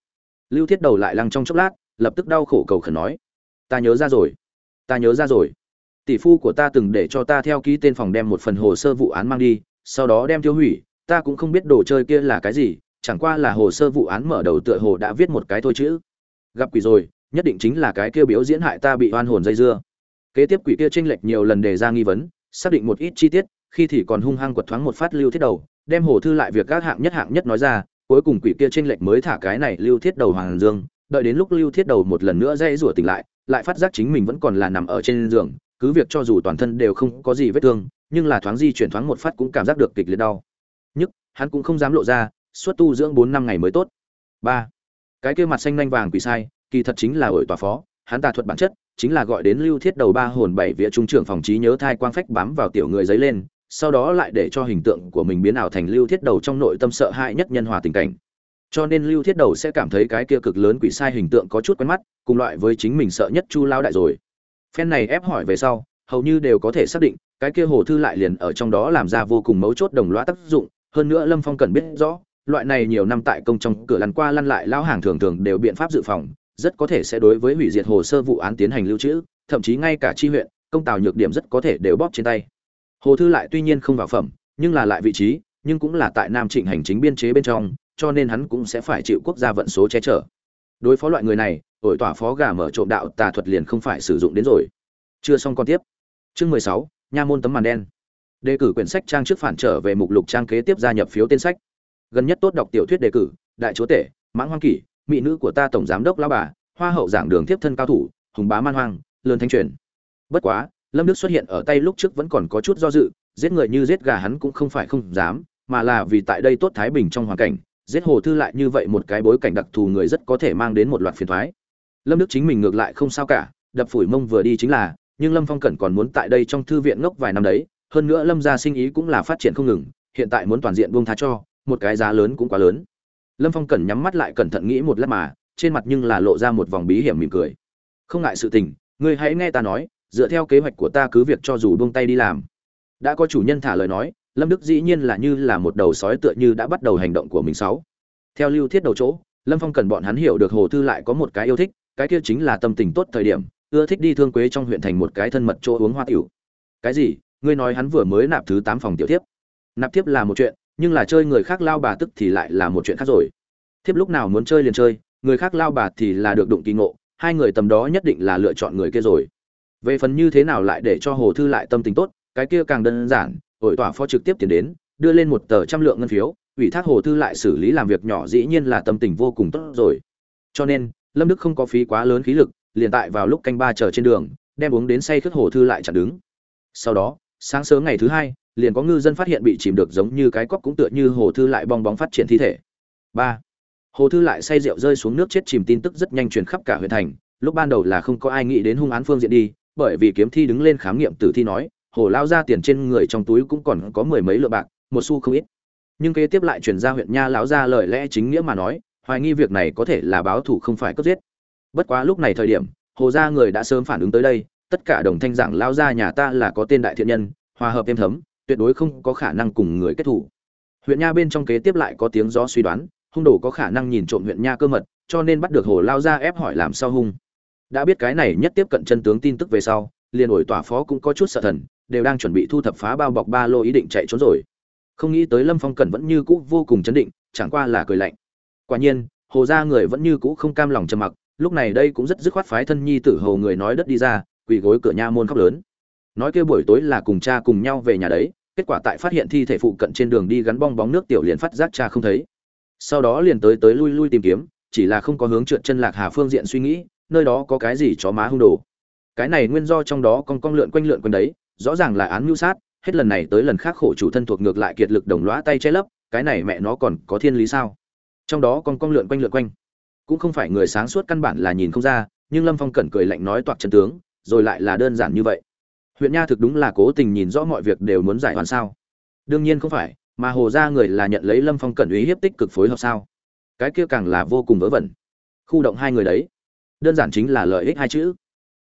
Lưu thiết đầu lại lăng trong chốc lát, lập tức đau khổ cầu khẩn nói. Ta nhớ ra rồi. Ta nhớ ra rồi. Tỷ phu của ta từng để cho ta theo ký tên phòng đem một phần hồ sơ vụ án mang đi, sau đó đem tiêu hủy. Ta cũng không biết đồ chơi kia là cái gì, chẳng qua là hồ sơ vụ án mở đầu tựa hồ đã viết một cái thôi chứ. gặp quỷ rồi, nhất định chính là cái kia biểu diễn hại ta bị oan hồn dây dưa kế tiếp quỷ kia tranh lệch nhiều lần đề ra nghi vấn, xác định một ít chi tiết, khi thì còn hung hăng quật thoáng một phát lưu thiết đầu, đem hồ thư lại việc các hạng nhất hạng nhất nói ra, cuối cùng quỷ kia tranh lệch mới thả cái này lưu thiết đầu hoàng dương, đợi đến lúc lưu thiết đầu một lần nữa dây rủa tỉnh lại lại phát giác chính mình vẫn còn là nằm ở trên giường, cứ việc cho dù toàn thân đều không có gì vết thương, nhưng là thoáng di chuyển thoáng một phát cũng cảm giác được kịch liệt đau. Nhức, hắn cũng không dám lộ ra, suốt tu dưỡng bốn năm ngày mới tốt. Ba, cái kia mặt xanh nhanh vàng quỷ sai, kỳ thật chính là ổi tòa phó hắn tà thuật bản chất chính là gọi đến lưu thiết đầu ba hồn bảy vía trung trưởng phòng trí nhớ thai quang phách bám vào tiểu người giấy lên, sau đó lại để cho hình tượng của mình biến ảo thành lưu thiết đầu trong nội tâm sợ hãi nhất nhân hòa tình cảnh. Cho nên lưu thiết đầu sẽ cảm thấy cái kia cực lớn quỷ sai hình tượng có chút quen mắt, cùng loại với chính mình sợ nhất chu lao đại rồi. Phen này ép hỏi về sau, hầu như đều có thể xác định, cái kia hồ thư lại liền ở trong đó làm ra vô cùng mấu chốt đồng loa tác dụng, hơn nữa lâm phong cần biết rõ, loại này nhiều năm tại công trong cửa lăn qua lăn lại lao hàng thường thường đều biện pháp dự phòng rất có thể sẽ đối với hủy diệt hồ sơ vụ án tiến hành lưu trữ, thậm chí ngay cả chi huyện, công tào nhược điểm rất có thể đều bóp trên tay. Hồ thư lại tuy nhiên không vào phẩm, nhưng là lại vị trí, nhưng cũng là tại nam trịnh hành chính biên chế bên trong, cho nên hắn cũng sẽ phải chịu quốc gia vận số che chở. Đối phó loại người này, ổi tỏa phó gà mở trộm đạo tà thuật liền không phải sử dụng đến rồi. Chưa xong con tiếp. Chương mười sáu, nha môn tấm màn đen. Đề cử quyển sách trang trước phản trở về mục lục trang kế tiếp gia nhập phiếu tên sách. Gần nhất tốt đọc tiểu thuyết đề cử, đại chúa tể, mãng hoang kỷ mỹ nữ của ta tổng giám đốc lão bà, hoa hậu giảng đường tiếp thân cao thủ, hùng bá man hoang, lớn thanh truyền. Bất quá, lâm đức xuất hiện ở tay lúc trước vẫn còn có chút do dự, giết người như giết gà hắn cũng không phải không dám, mà là vì tại đây tốt thái bình trong hoàn cảnh, giết hồ thư lại như vậy một cái bối cảnh đặc thù người rất có thể mang đến một loạt phiền thoái. Lâm đức chính mình ngược lại không sao cả, đập phủi mông vừa đi chính là, nhưng lâm phong cẩn còn muốn tại đây trong thư viện ngốc vài năm đấy, hơn nữa lâm gia sinh ý cũng là phát triển không ngừng, hiện tại muốn toàn diện buông tha cho, một cái giá lớn cũng quá lớn lâm phong cẩn nhắm mắt lại cẩn thận nghĩ một lát mà, trên mặt nhưng là lộ ra một vòng bí hiểm mỉm cười. Không ngại sự tình, ngươi hãy nghe ta nói, dựa theo kế hoạch của ta cứ việc cho dù buông tay đi làm. Đã có chủ nhân thả lời nói, lâm đức dĩ nhiên là như là một đầu sói tựa như đã bắt đầu hành động của mình sáu. Theo lưu thiết đầu chỗ, lâm phong cần bọn hắn hiểu được hồ thư lại có một cái yêu thích, cái kia chính là tâm tình tốt thời điểm, ưa thích đi thương quế trong huyện thành một cái thân mật chỗ uống hoa tiểu. Cái gì? Ngươi nói hắn vừa mới nạp thứ tám phòng tiểu tiếp nạp tiếp là một chuyện nhưng là chơi người khác lao bà tức thì lại là một chuyện khác rồi. Thiếp lúc nào muốn chơi liền chơi, người khác lao bà thì là được đụng kỳ ngộ, hai người tầm đó nhất định là lựa chọn người kia rồi. Về phần như thế nào lại để cho hồ thư lại tâm tình tốt, cái kia càng đơn giản ổi tỏa phó trực tiếp tiền đến, đưa lên một tờ trăm lượng ngân phiếu, ủy thác hồ thư lại xử lý làm việc nhỏ dĩ nhiên là tâm tình vô cùng tốt rồi. Cho nên, lâm đức không có phí quá lớn khí lực, liền tại vào lúc canh ba chờ trên đường, đem uống đến say khướt hồ thư lại chặn đứng. Sau đó, sáng sớm ngày thứ hai liền có ngư dân phát hiện bị chìm được giống như cái cóc cũng tựa như hồ thư lại bong bóng phát triển thi thể. Ba, hồ thư lại say rượu rơi xuống nước chết chìm tin tức rất nhanh truyền khắp cả huyện thành. Lúc ban đầu là không có ai nghĩ đến hung án phương diện đi, bởi vì kiếm thi đứng lên khám nghiệm tử thi nói, hồ lao ra tiền trên người trong túi cũng còn có mười mấy lượng bạc, một xu không ít. Nhưng kế tiếp lại truyền ra huyện nha lão ra lời lẽ chính nghĩa mà nói, hoài nghi việc này có thể là báo thủ không phải cướp giết. Bất quá lúc này thời điểm, hồ gia người đã sớm phản ứng tới đây, tất cả đồng thanh giảng lao ra nhà ta là có tên đại thiện nhân, hòa hợp êm thấm tuyệt đối không có khả năng cùng người kết thủ. Huyện nha bên trong kế tiếp lại có tiếng gió suy đoán, hung đồ có khả năng nhìn trộm huyện nha cơ mật, cho nên bắt được hồ lao ra ép hỏi làm sao hung. Đã biết cái này nhất tiếp cận chân tướng tin tức về sau, liền ổi tỏa phó cũng có chút sợ thần, đều đang chuẩn bị thu thập phá bao bọc ba lô ý định chạy trốn rồi. Không nghĩ tới lâm phong cẩn vẫn như cũ vô cùng chấn định, chẳng qua là cười lạnh. Quả nhiên, hồ gia người vẫn như cũ không cam lòng trầm mặc, lúc này đây cũng rất dứt khoát phái thân nhi tử hầu người nói đất đi ra, quỳ gối cửa nha môn khóc lớn. Nói kêu buổi tối là cùng cha cùng nhau về nhà đấy kết quả tại phát hiện thi thể phụ cận trên đường đi gắn bong bóng nước tiểu liền phát giác cha không thấy. Sau đó liền tới tới lui lui tìm kiếm, chỉ là không có hướng trượt chân lạc hà phương diện suy nghĩ, nơi đó có cái gì chó má hung đồ. Cái này nguyên do trong đó con con lượn quanh lượn quanh đấy, rõ ràng là án mưu sát, hết lần này tới lần khác khổ chủ thân thuộc ngược lại kiệt lực đồng lõa tay che lấp, cái này mẹ nó còn có thiên lý sao? Trong đó con con lượn quanh lượn quanh, cũng không phải người sáng suốt căn bản là nhìn không ra, nhưng lâm phong cẩn cười lạnh nói toạc chân tướng, rồi lại là đơn giản như vậy huyện nha thực đúng là cố tình nhìn rõ mọi việc đều muốn giải hoàn sao. Đương nhiên không phải, mà hồ ra người là nhận lấy lâm phong cẩn uy hiếp tích cực phối hợp sao? Cái kia càng là vô cùng vớ vẩn. Khu động hai người đấy, đơn giản chính là lợi ích hai chữ.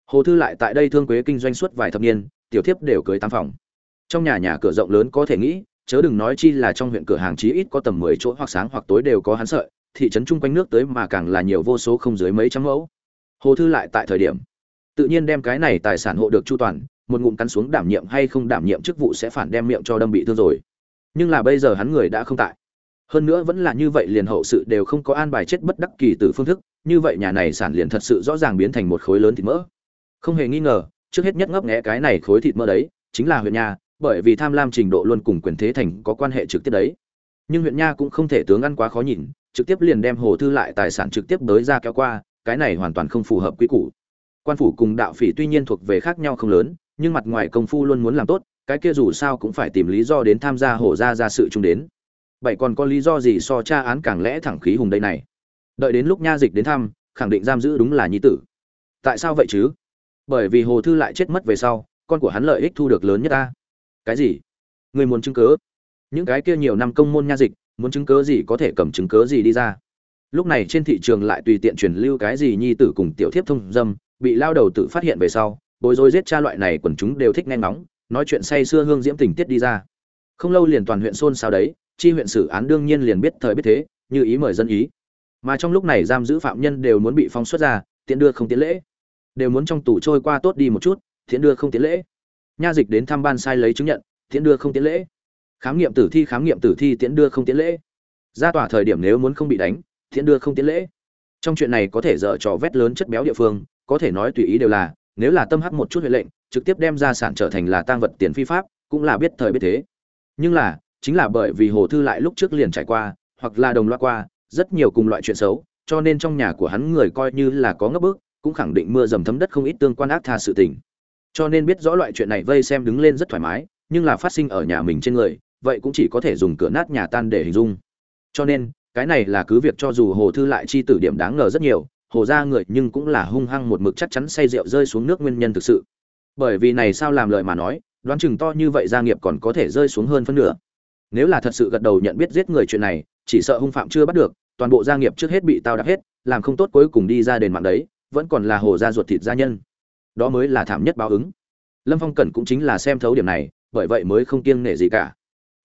Hồ thư lại tại đây thương quế kinh doanh suốt vài thập niên, tiểu thiếp đều cưới tam phòng. Trong nhà nhà cửa rộng lớn có thể nghĩ, chớ đừng nói chi là trong huyện cửa hàng chí ít có tầm mười chỗ hoặc sáng hoặc tối đều có hắn sợi, thị trấn chung quanh nước tới mà càng là nhiều vô số không dưới mấy trăm mẫu. Hồ thư lại tại thời điểm, tự nhiên đem cái này tài sản hộ được chu toàn một ngụm cắn xuống đảm nhiệm hay không đảm nhiệm chức vụ sẽ phản đem miệng cho đâm bị thương rồi. Nhưng là bây giờ hắn người đã không tại. Hơn nữa vẫn là như vậy liền hậu sự đều không có an bài chết bất đắc kỳ từ phương thức, như vậy nhà này sản liền thật sự rõ ràng biến thành một khối lớn thịt mỡ. Không hề nghi ngờ, trước hết nhất ngấp nghé cái này khối thịt mỡ đấy, chính là huyện nhà bởi vì tham lam trình độ luôn cùng quyền thế thành có quan hệ trực tiếp đấy. Nhưng huyện nha cũng không thể tướng ăn quá khó nhìn, trực tiếp liền đem hồ thư lại tài sản trực tiếp tới ra kéo qua, cái này hoàn toàn không phù hợp quy củ. Quan phủ cùng đạo phỉ tuy nhiên thuộc về khác nhau không lớn nhưng mặt ngoài công phu luôn muốn làm tốt, cái kia dù sao cũng phải tìm lý do đến tham gia hổ ra ra sự chung đến. Vậy còn có lý do gì so tra án càng lẽ thẳng khí hùng đây này? Đợi đến lúc nha dịch đến thăm, khẳng định giam giữ đúng là nhi tử. Tại sao vậy chứ? Bởi vì hồ thư lại chết mất về sau, con của hắn lợi ích thu được lớn nhất ta. Cái gì? Người muốn chứng cớ? Những cái kia nhiều năm công môn nha dịch, muốn chứng cớ gì có thể cầm chứng cớ gì đi ra? Lúc này trên thị trường lại tùy tiện truyền lưu cái gì nhi tử cùng tiểu thiếp thông dâm, bị lao đầu tự phát hiện về sau bối rối giết cha loại này quần chúng đều thích nghe ngóng, nói chuyện say xưa hương diễm tình tiết đi ra. Không lâu liền toàn huyện xôn xao đấy, chi huyện xử án đương nhiên liền biết thời biết thế, như ý mời dân ý. Mà trong lúc này giam giữ phạm nhân đều muốn bị phong xuất ra tiện đưa không tiến lễ. Đều muốn trong tủ trôi qua tốt đi một chút tiện đưa không tiến lễ. Nha dịch đến thăm ban sai lấy chứng nhận tiện đưa không tiến lễ. Khám nghiệm tử thi, khám nghiệm tử thi, tiễn đưa không tiến lễ. Ra tòa thời điểm nếu muốn không bị đánh, tiễn đưa không tiến lễ. Trong chuyện này có thể dở trò vét lớn chất béo địa phương, có thể nói tùy ý đều là nếu là tâm hắc một chút huệ lệnh, trực tiếp đem ra sản trở thành là tang vật tiền phi pháp, cũng là biết thời biết thế. Nhưng là, chính là bởi vì hồ thư lại lúc trước liền trải qua, hoặc là đồng loạt qua, rất nhiều cùng loại chuyện xấu, cho nên trong nhà của hắn người coi như là có ngấp bước cũng khẳng định mưa dầm thấm đất không ít tương quan ác tha sự tình. Cho nên biết rõ loại chuyện này vây xem đứng lên rất thoải mái, nhưng là phát sinh ở nhà mình trên người, vậy cũng chỉ có thể dùng cửa nát nhà tan để hình dung. Cho nên, cái này là cứ việc cho dù hồ thư lại chi tử điểm đáng ngờ rất nhiều hồ ra người nhưng cũng là hung hăng một mực chắc chắn say rượu rơi xuống nước nguyên nhân thực sự. Bởi vì này sao làm lời mà nói, đoán chừng to như vậy gia nghiệp còn có thể rơi xuống hơn phân nửa. Nếu là thật sự gật đầu nhận biết giết người chuyện này, chỉ sợ hung phạm chưa bắt được, toàn bộ gia nghiệp trước hết bị tao đạp hết, làm không tốt cuối cùng đi ra đền mạng đấy, vẫn còn là hồ gia ruột thịt gia nhân. Đó mới là thảm nhất báo ứng. Lâm phong cẩn cũng chính là xem thấu điểm này, bởi vậy mới không kiêng nể gì cả.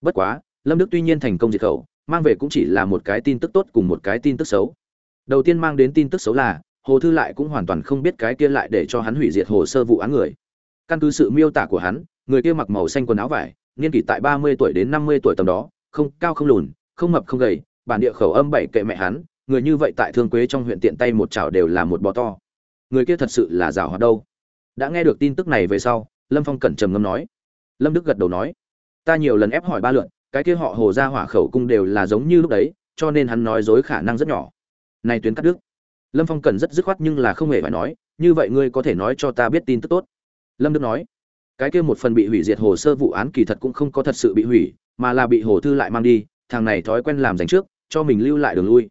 Bất quá, lâm đức tuy nhiên thành công diệt khẩu, mang về cũng chỉ là một cái tin tức tốt cùng một cái tin tức xấu đầu tiên mang đến tin tức xấu là, hồ thư lại cũng hoàn toàn không biết cái kia lại để cho hắn hủy diệt hồ sơ vụ án người. Căn cứ sự miêu tả của hắn, người kia mặc màu xanh quần áo vải, niên kỷ tại ba mươi tuổi đến năm mươi tuổi tầm đó, không cao không lùn, không mập không gầy, bản địa khẩu âm bảy kệ mẹ hắn, người như vậy tại thương quế trong huyện tiện tay một chảo đều là một bò to. Người kia thật sự là rào hoạt đâu? Đã nghe được tin tức này về sau, lâm phong cẩn trầm ngâm nói. Lâm đức gật đầu nói, ta nhiều lần ép hỏi ba lượn, cái kia họ hồ ra hỏa khẩu cung đều là giống như lúc đấy, cho nên hắn nói dối khả năng rất nhỏ nay tuyến cắt đứt. Lâm phong cần rất dứt khoát nhưng là không hề phải nói, như vậy ngươi có thể nói cho ta biết tin tức tốt. Lâm đức nói, cái kia một phần bị hủy diệt hồ sơ vụ án kỳ thật cũng không có thật sự bị hủy, mà là bị hồ thư lại mang đi, thằng này thói quen làm dành trước, cho mình lưu lại đường lui.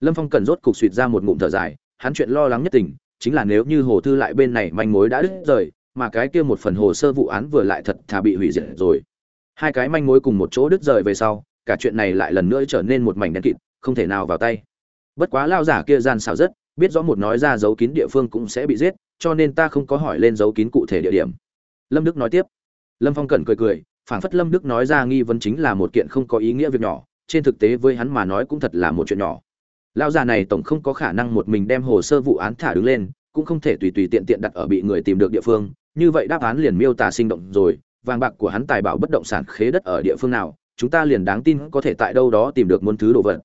Lâm phong cần rốt cục suỵt ra một ngụm thở dài, hắn chuyện lo lắng nhất tình, chính là nếu như hồ thư lại bên này manh mối đã đứt rời, mà cái kia một phần hồ sơ vụ án vừa lại thật thà bị hủy diệt rồi. Hai cái manh mối cùng một chỗ đứt rời về sau, cả chuyện này lại lần nữa trở nên một mảnh đen kịt, không thể nào vào tay bất quá lao giả kia gian xảo rất, biết rõ một nói ra dấu kín địa phương cũng sẽ bị giết, cho nên ta không có hỏi lên dấu kín cụ thể địa điểm. Lâm đức nói tiếp. Lâm phong cẩn cười cười, phảng phất lâm đức nói ra nghi vấn chính là một kiện không có ý nghĩa việc nhỏ, trên thực tế với hắn mà nói cũng thật là một chuyện nhỏ. Lão già này tổng không có khả năng một mình đem hồ sơ vụ án thả đứng lên, cũng không thể tùy tùy tiện tiện đặt ở bị người tìm được địa phương, như vậy đáp án liền miêu tả sinh động rồi, vàng bạc của hắn tài bảo bất động sản khế đất ở địa phương nào, chúng ta liền đáng tin có thể tại đâu đó tìm được muôn thứ đồ vật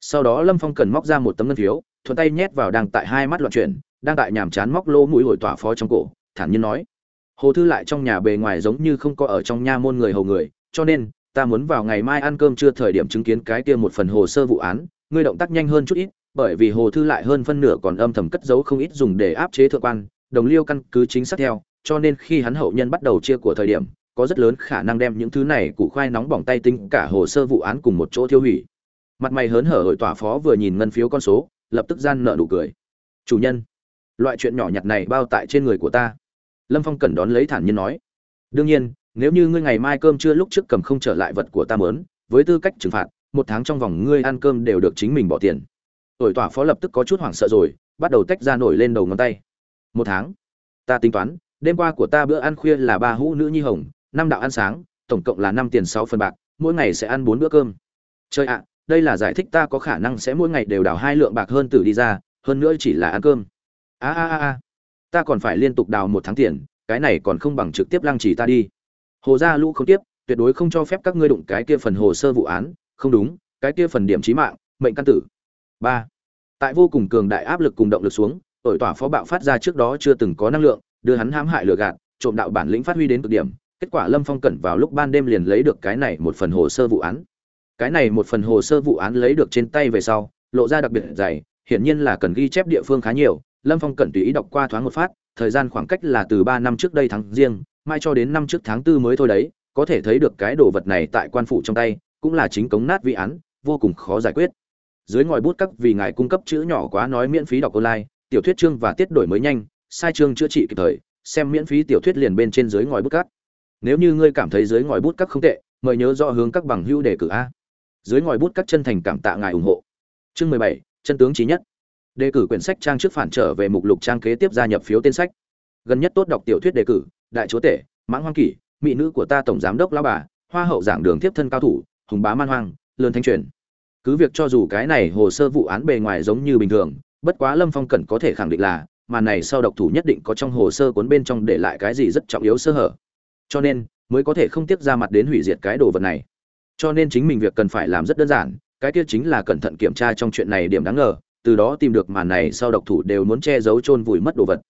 sau đó lâm phong cần móc ra một tấm ngân phiếu, thuận tay nhét vào đang tại hai mắt loạn chuyển, đang tại nhàm chán móc lỗ mũi hồi tỏa phó trong cổ, thản nhiên nói. Hồ thư lại trong nhà bề ngoài giống như không có ở trong nha môn người hầu người, cho nên, ta muốn vào ngày mai ăn cơm chưa thời điểm chứng kiến cái kia một phần hồ sơ vụ án, ngươi động tác nhanh hơn chút ít, bởi vì hồ thư lại hơn phân nửa còn âm thầm cất giấu không ít dùng để áp chế thượng quan, đồng liêu căn cứ chính xác theo, cho nên khi hắn hậu nhân bắt đầu chia của thời điểm, có rất lớn khả năng đem những thứ này củ khoai nóng bỏng tay tính cả hồ sơ vụ án cùng một chỗ tiêu hủy mặt mày hớn hở hội tỏa phó vừa nhìn ngân phiếu con số, lập tức gian nợ nụ cười. Chủ nhân, loại chuyện nhỏ nhặt này bao tại trên người của ta. Lâm phong cần đón lấy thản nhiên nói. Đương nhiên, nếu như ngươi ngày mai cơm trưa lúc trước cầm không trở lại vật của ta mớn, với tư cách trừng phạt, một tháng trong vòng ngươi ăn cơm đều được chính mình bỏ tiền. Ổi tỏa phó lập tức có chút hoảng sợ rồi, bắt đầu tách ra nổi lên đầu ngón tay. Một tháng? Ta tính toán, đêm qua của ta bữa ăn khuya là ba hũ nữ nhi hồng, năm đạo ăn sáng, tổng cộng là năm tiền sáu phần bạc, mỗi ngày sẽ ăn bốn bữa cơm. Chơi ạ đây là giải thích ta có khả năng sẽ mỗi ngày đều đào hai lượng bạc hơn tử đi ra, hơn nữa chỉ là ăn cơm. A a a a. Ta còn phải liên tục đào một tháng tiền, cái này còn không bằng trực tiếp lăng trì ta đi. Hồ gia lũ không tiếp, tuyệt đối không cho phép các ngươi đụng cái kia phần hồ sơ vụ án. Không đúng, cái kia phần điểm trí mạng, mệnh căn tử. Ba. Tại vô cùng cường đại áp lực cùng động lực xuống, tội tỏa phó bạo phát ra trước đó chưa từng có năng lượng, đưa hắn hãm hại lừa gạt, trộm đạo bản lĩnh phát huy đến cực điểm. Kết quả lâm phong cẩn vào lúc ban đêm liền lấy được cái này một phần hồ sơ vụ án cái này một phần hồ sơ vụ án lấy được trên tay về sau, lộ ra đặc biệt dày, hiển nhiên là cần ghi chép địa phương khá nhiều. Lâm phong cẩn tùy ý đọc qua thoáng một phát, thời gian khoảng cách là từ ba năm trước đây tháng riêng, mai cho đến năm trước tháng tư mới thôi đấy, có thể thấy được cái đồ vật này tại quan phủ trong tay, cũng là chính cống nát vi án, vô cùng khó giải quyết. Dưới ngòi bút các vì ngài cung cấp chữ nhỏ quá nói miễn phí đọc online, tiểu thuyết chương và tiết đổi mới nhanh, sai chương chữa trị kịp thời, xem miễn phí tiểu thuyết liền bên trên dưới ngòi bút cắt nếu như ngươi cảm thấy dưới ngòi bút các không tệ, mời nhớ rõ hướng các bằng hữu đề cử a dưới ngòi bút các chân thành cảm tạ ngài ủng hộ. Chương mười bảy, chân tướng trí nhất. Đề cử quyển sách trang trước phản trở về mục lục trang kế tiếp gia nhập phiếu tên sách. Gần nhất tốt đọc tiểu thuyết đề cử, đại chúa tể, mãng hoang kỷ, mỹ nữ của ta tổng giám đốc lão bà, hoa hậu giảng đường tiếp thân cao thủ, hùng bá man hoang lươn thanh truyền. Cứ việc cho dù cái này hồ sơ vụ án bề ngoài giống như bình thường, bất quá lâm phong cẩn có thể khẳng định là, mà này sau độc thủ nhất định có trong hồ sơ cuốn bên trong để lại cái gì rất trọng yếu sơ hở. Cho nên, mới có thể không tiếp ra mặt đến hủy diệt cái đồ vật này cho nên chính mình việc cần phải làm rất đơn giản, cái kia chính là cẩn thận kiểm tra trong chuyện này điểm đáng ngờ, từ đó tìm được màn này sau độc thủ đều muốn che giấu chôn vùi mất đồ vật.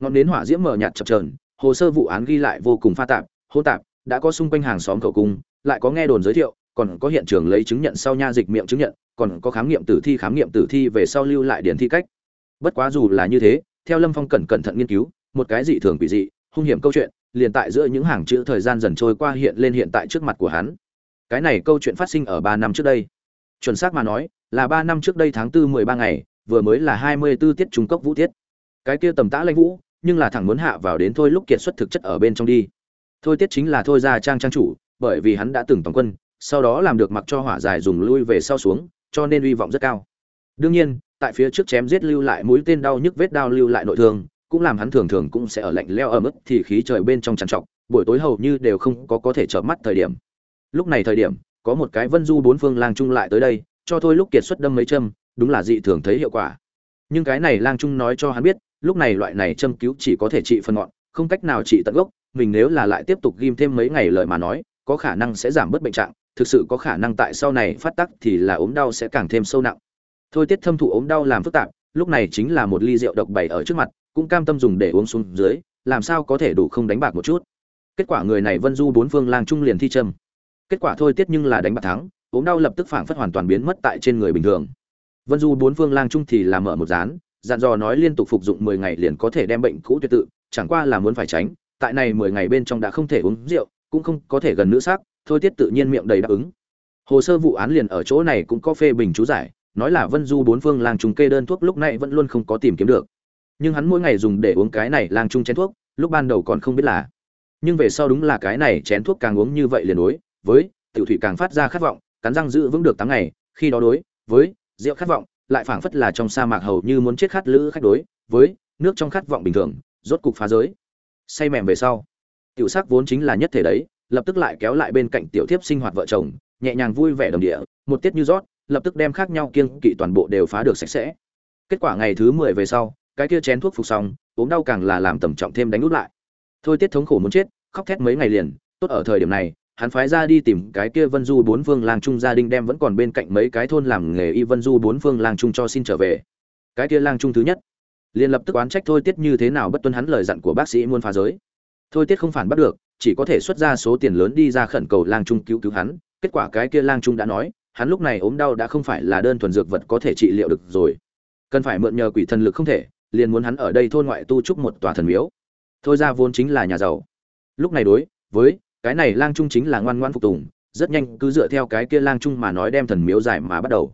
Ngọn nến hỏa diễm mờ nhạt chập chờn, hồ sơ vụ án ghi lại vô cùng pha tạp hô tạp, đã có xung quanh hàng xóm khẩu cung, lại có nghe đồn giới thiệu, còn có hiện trường lấy chứng nhận sau nha dịch miệng chứng nhận, còn có khám nghiệm tử thi khám nghiệm tử thi về sau lưu lại điển thi cách. Bất quá dù là như thế, theo lâm phong cẩn cẩn thận nghiên cứu, một cái dị thường quỷ dị, hung hiểm câu chuyện, liền tại giữa những hàng chữ thời gian dần trôi qua hiện lên hiện tại trước mặt của hắn cái này câu chuyện phát sinh ở ba năm trước đây. Chuẩn xác mà nói, là ba năm trước đây tháng tư mười ba ngày, vừa mới là hai mươi 24 tiết trung cốc vũ tiết. Cái kia tầm tã lãnh vũ, nhưng là thẳng muốn hạ vào đến thôi lúc kiệt xuất thực chất ở bên trong đi. Thôi tiết chính là thôi ra trang trang chủ, bởi vì hắn đã từng tổng quân, sau đó làm được mặc cho hỏa dài dùng lui về sau xuống, cho nên uy vọng rất cao. Đương nhiên, tại phía trước chém giết lưu lại mũi tên đau nhức vết đau lưu lại nội thương, cũng làm hắn thường thường cũng sẽ ở lạnh leo ở mức thì khí trời bên trong trằn trọc, buổi tối hầu như đều không có có thể chợp mắt thời điểm lúc này thời điểm, có một cái vân du bốn phương lang trung lại tới đây, cho thôi lúc kiệt xuất đâm mấy châm, đúng là dị thường thấy hiệu quả. Nhưng cái này lang trung nói cho hắn biết, lúc này loại này châm cứu chỉ có thể trị phần ngọn, không cách nào trị tận gốc, mình nếu là lại tiếp tục ghim thêm mấy ngày lời mà nói, có khả năng sẽ giảm bớt bệnh trạng, thực sự có khả năng tại sau này phát tắc thì là ốm đau sẽ càng thêm sâu nặng. Thôi tiết thâm thụ ốm đau làm phức tạp, lúc này chính là một ly rượu độc bày ở trước mặt, cũng cam tâm dùng để uống xuống dưới, làm sao có thể đủ không đánh bạc một chút. Kết quả người này vân du bốn phương lang trung liền thi châm kết quả thôi tiết nhưng là đánh bạc thắng, ốm đau lập tức phảng phất hoàn toàn biến mất tại trên người bình thường. Vân du bốn phương lang trung thì làm mở một dán, dặn dò nói liên tục phục dụng mười ngày liền có thể đem bệnh cũ tuyệt tự, chẳng qua là muốn phải tránh, tại này mười ngày bên trong đã không thể uống rượu, cũng không có thể gần nữ sắc, thôi tiết tự nhiên miệng đầy đáp ứng. Hồ sơ vụ án liền ở chỗ này cũng có phê bình chú giải, nói là vân du bốn phương lang trung kê đơn thuốc lúc này vẫn luôn không có tìm kiếm được. Nhưng hắn mỗi ngày dùng để uống cái này lang trung chén thuốc, lúc ban đầu còn không biết là. Nhưng về sau đúng là cái này chén thuốc càng uống như vậy liền đối với tiểu thủy càng phát ra khát vọng, cắn răng giữ vững được tám ngày, khi đó đối với rượu khát vọng, lại phảng phất là trong sa mạc hầu như muốn chết khát lữ khách đối với nước trong khát vọng bình thường, rốt cục phá giới. Say mềm về sau, tiểu sắc vốn chính là nhất thể đấy, lập tức lại kéo lại bên cạnh tiểu thiếp sinh hoạt vợ chồng, nhẹ nhàng vui vẻ đồng địa, một tiết như rót, lập tức đem khác nhau kiêng kỵ toàn bộ đều phá được sạch sẽ. Kết quả ngày thứ mười về sau, cái kia chén thuốc phục xong, ốm đau càng là làm tầm trọng thêm đánh út lại. Thôi tiết thống khổ muốn chết, khóc thét mấy ngày liền, tốt ở thời điểm này hắn phái ra đi tìm cái kia vân du bốn phương lang trung gia đình đem vẫn còn bên cạnh mấy cái thôn làm nghề y vân du bốn phương lang trung cho xin trở về. Cái kia lang trung thứ nhất. Liền lập tức oán trách thôi tiết như thế nào bất tuân hắn lời dặn của bác sĩ muôn phá giới. Thôi tiết không phản bắt được, chỉ có thể xuất ra số tiền lớn đi ra khẩn cầu lang trung cứu cứu hắn. Kết quả cái kia lang trung đã nói, hắn lúc này ốm đau đã không phải là đơn thuần dược vật có thể trị liệu được rồi. Cần phải mượn nhờ quỷ thần lực không thể, liền muốn hắn ở đây thôn ngoại tu trúc một tòa thần miếu. Thôi ra vốn chính là nhà giàu. Lúc này đối với cái này lang trung chính là ngoan ngoan phục tùng, rất nhanh cứ dựa theo cái kia lang trung mà nói đem thần miếu giải mà bắt đầu.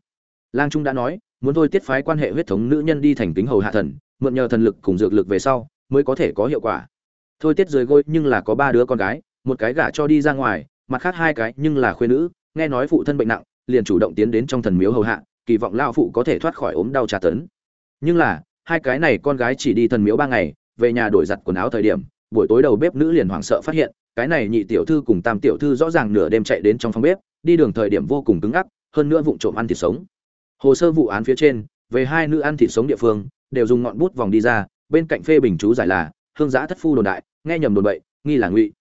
Lang trung đã nói, muốn thôi tiết phái quan hệ huyết thống nữ nhân đi thành tính hầu hạ thần, mượn nhờ thần lực cùng dược lực về sau, mới có thể có hiệu quả. Thôi tiết rời gối nhưng là có ba đứa con gái, một cái gả cho đi ra ngoài, mặt khác hai cái nhưng là khuê nữ, nghe nói phụ thân bệnh nặng, liền chủ động tiến đến trong thần miếu hầu hạ, kỳ vọng lao phụ có thể thoát khỏi ốm đau trà tấn. Nhưng là, hai cái này con gái chỉ đi thần miếu ba ngày, về nhà đổi giặt quần áo thời điểm, buổi tối đầu bếp nữ liền hoảng sợ phát hiện cái này nhị tiểu thư cùng tam tiểu thư rõ ràng nửa đêm chạy đến trong phòng bếp, đi đường thời điểm vô cùng cứng ngắc, hơn nữa vụ trộm ăn thịt sống. Hồ sơ vụ án phía trên, về hai nữ ăn thịt sống địa phương, đều dùng ngọn bút vòng đi ra, bên cạnh phê bình chú giải là, hương giã thất phu đồn đại, nghe nhầm đồn bậy, nghi là ngụy.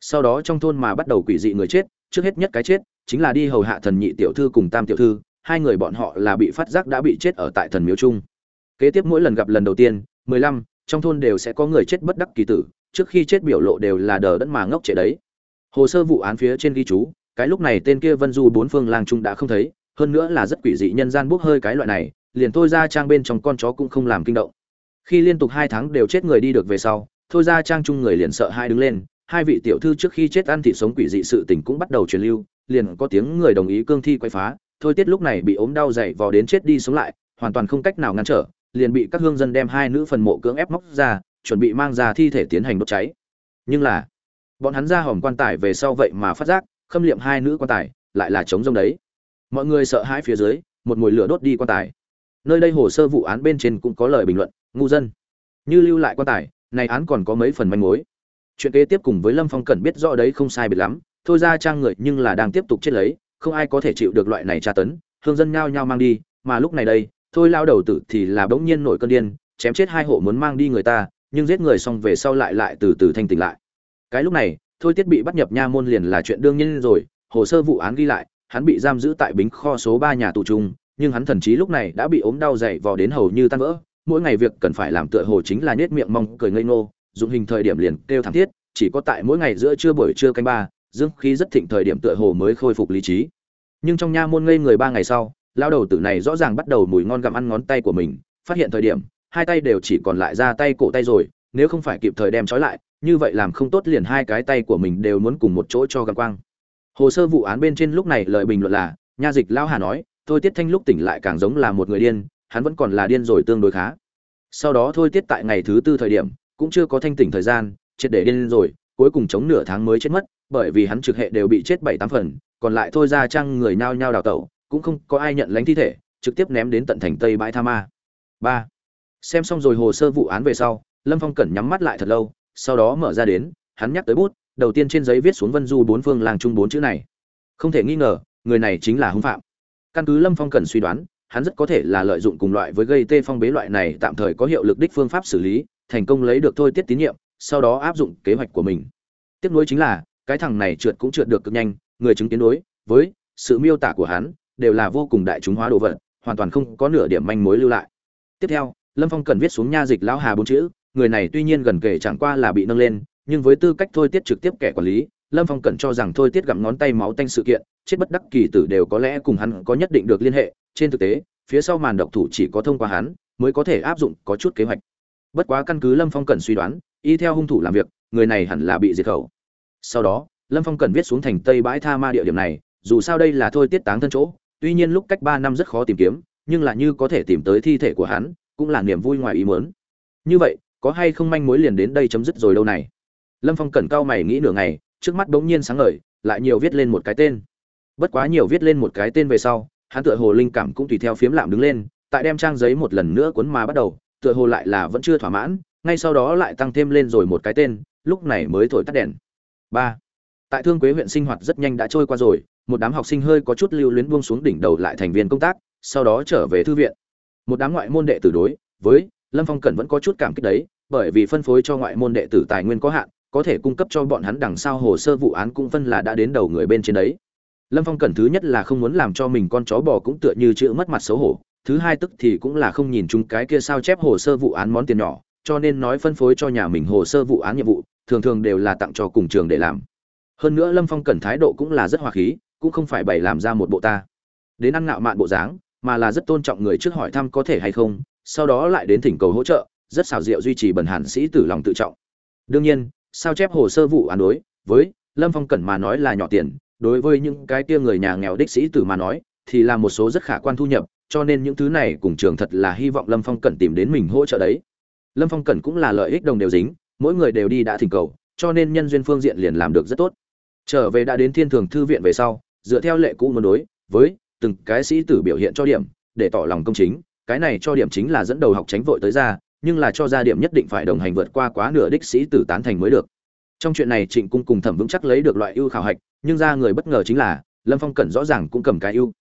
Sau đó trong thôn mà bắt đầu quỷ dị người chết, trước hết nhất cái chết, chính là đi hầu hạ thần nhị tiểu thư cùng tam tiểu thư, hai người bọn họ là bị phát giác đã bị chết ở tại thần miếu trung kế tiếp mỗi lần gặp lần đầu tiên, mười lăm, trong thôn đều sẽ có người chết bất đắc kỳ tử trước khi chết biểu lộ đều là đờ đẫn mà ngốc trệ đấy. Hồ sơ vụ án phía trên ghi chú, cái lúc này tên kia vân du bốn phương lang trung đã không thấy, hơn nữa là rất quỷ dị nhân gian bốc hơi cái loại này, liền thôi ra trang bên trong con chó cũng không làm kinh động. Khi liên tục hai tháng đều chết người đi được về sau, thôi ra trang chung người liền sợ hai đứng lên, hai vị tiểu thư trước khi chết ăn thịt sống quỷ dị sự tình cũng bắt đầu truyền lưu, liền có tiếng người đồng ý cương thi quay phá, thôi tiết lúc này bị ốm đau dậy vò đến chết đi sống lại, hoàn toàn không cách nào ngăn trở, liền bị các hương dân đem hai nữ phần mộ cưỡng ép móc ra chuẩn bị mang ra thi thể tiến hành đốt cháy. Nhưng là, bọn hắn ra hòm quan tài về sau vậy mà phát giác, khâm liệm hai nữ quan tài, lại là chống rông đấy. Mọi người sợ hãi phía dưới, một mùi lửa đốt đi quan tài. Nơi đây hồ sơ vụ án bên trên cũng có lời bình luận, ngu dân. Như lưu lại quan tài, này án còn có mấy phần manh mối. Chuyện kế tiếp cùng với lâm phong cần biết rõ đấy không sai biệt lắm, thôi ra trang người nhưng là đang tiếp tục chết lấy, không ai có thể chịu được loại này tra tấn, hương dân nhao nhao mang đi, mà lúc này đây, thôi lao đầu tử thì là bỗng nhiên nổi cơn điên, chém chết hai hộ muốn mang đi người ta nhưng giết người xong về sau lại lại từ từ thanh tỉnh lại. Cái lúc này, thôi tiết bị bắt nhập nha môn liền là chuyện đương nhiên rồi, hồ sơ vụ án ghi lại, hắn bị giam giữ tại bính kho số ba nhà tù trung nhưng hắn thần chí lúc này đã bị ốm đau dậy vò đến hầu như tan vỡ, mỗi ngày việc cần phải làm tựa hồ chính là nết miệng mong cười ngây ngô, dùng hình thời điểm liền kêu thảm thiết, chỉ có tại mỗi ngày giữa trưa buổi trưa canh ba, dương khí rất thịnh thời điểm tựa hồ mới khôi phục lý trí. Nhưng trong nha môn ngây người ba ngày sau lao đầu tử này rõ ràng bắt đầu mùi ngon gặm ăn ngón tay của mình, phát hiện thời điểm hai tay đều chỉ còn lại ra tay cổ tay rồi, nếu không phải kịp thời đem trói lại, như vậy làm không tốt liền hai cái tay của mình đều muốn cùng một chỗ cho gần quang. Hồ sơ vụ án bên trên lúc này lời bình luận là, nha dịch lao hà nói, thôi tiết thanh lúc tỉnh lại càng giống là một người điên, hắn vẫn còn là điên rồi tương đối khá. Sau đó thôi tiết tại ngày thứ tư thời điểm, cũng chưa có thanh tỉnh thời gian, triệt để điên rồi, cuối cùng chống nửa tháng mới chết mất, bởi vì hắn trực hệ đều bị chết bảy tám phần, còn lại thôi ra trang người nhao nhao đào tẩu, cũng không có ai nhận lãnh thi thể, trực tiếp ném đến tận thành tây bãi tha ma. Ba xem xong rồi hồ sơ vụ án về sau, lâm phong cẩn nhắm mắt lại thật lâu, sau đó mở ra đến, hắn nhắc tới bút, đầu tiên trên giấy viết xuống vân du bốn phương làng chung bốn chữ này. Không thể nghi ngờ, người này chính là hung phạm. Căn cứ lâm phong cẩn suy đoán, hắn rất có thể là lợi dụng cùng loại với gây tê phong bế loại này tạm thời có hiệu lực đích phương pháp xử lý, thành công lấy được thôi tiết tín nhiệm, sau đó áp dụng kế hoạch của mình. Tiếp nối chính là, cái thằng này trượt cũng trượt được cực nhanh, người chứng kiến đối với sự miêu tả của hắn đều là vô cùng đại chúng hóa đồ vật, hoàn toàn không có nửa điểm manh mối lưu lại. Tiếp theo lâm phong cần viết xuống nha dịch lão hà bốn chữ, người này tuy nhiên gần kể chẳng qua là bị nâng lên, nhưng với tư cách thôi tiết trực tiếp kẻ quản lý, lâm phong cần cho rằng thôi tiết gặm ngón tay máu tanh sự kiện, chết bất đắc kỳ tử đều có lẽ cùng hắn có nhất định được liên hệ, trên thực tế, phía sau màn độc thủ chỉ có thông qua hắn, mới có thể áp dụng có chút kế hoạch. Bất quá căn cứ lâm phong cần suy đoán, y theo hung thủ làm việc, người này hẳn là bị diệt khẩu. Sau đó, lâm phong cần viết xuống thành tây bãi tha ma địa điểm này, dù sao đây là thôi tiết táng thân chỗ, tuy nhiên lúc cách ba năm rất khó tìm kiếm, nhưng là như có thể tìm tới thi thể của hắn cũng là niềm vui ngoài ý muốn. Như vậy, có hay không manh mối liền đến đây chấm dứt rồi đâu này? Lâm phong cẩn cao mày nghĩ nửa ngày, trước mắt bỗng nhiên sáng ngời, lại nhiều viết lên một cái tên. Bất quá nhiều viết lên một cái tên về sau, hắn tựa hồ linh cảm cũng tùy theo phiếm lạm đứng lên, tại đem trang giấy một lần nữa cuốn mà bắt đầu, tựa hồ lại là vẫn chưa thỏa mãn, ngay sau đó lại tăng thêm lên rồi một cái tên, lúc này mới thổi tắt đèn. Ba. Tại thương quế huyện sinh hoạt rất nhanh đã trôi qua rồi, một đám học sinh hơi có chút lưu luyến buông xuống đỉnh đầu lại thành viên công tác, sau đó trở về thư viện một đám ngoại môn đệ tử đối với lâm phong cẩn vẫn có chút cảm kích đấy, bởi vì phân phối cho ngoại môn đệ tử tài nguyên có hạn, có thể cung cấp cho bọn hắn đằng sau hồ sơ vụ án cũng phân là đã đến đầu người bên trên đấy. Lâm phong cẩn thứ nhất là không muốn làm cho mình con chó bò cũng tựa như chữ mất mặt xấu hổ, thứ hai tức thì cũng là không nhìn chúng cái kia sao chép hồ sơ vụ án món tiền nhỏ, cho nên nói phân phối cho nhà mình hồ sơ vụ án nhiệm vụ, thường thường đều là tặng cho cùng trường để làm. Hơn nữa lâm phong cẩn thái độ cũng là rất hòa khí, cũng không phải bày làm ra một bộ ta. Đến ăn ngạo mạn bộ dáng mà là rất tôn trọng người trước hỏi thăm có thể hay không, sau đó lại đến thỉnh cầu hỗ trợ, rất xảo diệu duy trì bần hàn sĩ tử lòng tự trọng. Đương nhiên, sao chép hồ sơ vụ án đối với lâm phong cẩn mà nói là nhỏ tiền, đối với những cái kia người nhà nghèo đích sĩ tử mà nói thì là một số rất khả quan thu nhập, cho nên những thứ này cùng trường thật là hy vọng lâm phong cẩn tìm đến mình hỗ trợ đấy. Lâm phong cẩn cũng là lợi ích đồng đều dính, mỗi người đều đi đã thỉnh cầu, cho nên nhân duyên phương diện liền làm được rất tốt. Trở về đã đến thiên thường thư viện về sau, dựa theo lệ cũ muốn đối với từng cái sĩ tử biểu hiện cho điểm, để tỏ lòng công chính. Cái này cho điểm chính là dẫn đầu học tránh vội tới ra, nhưng là cho ra điểm nhất định phải đồng hành vượt qua quá nửa đích sĩ tử tán thành mới được. Trong chuyện này trịnh cung cùng thẩm vững chắc lấy được loại ưu khảo hạch, nhưng ra người bất ngờ chính là, lâm phong cẩn rõ ràng cũng cầm cái ưu.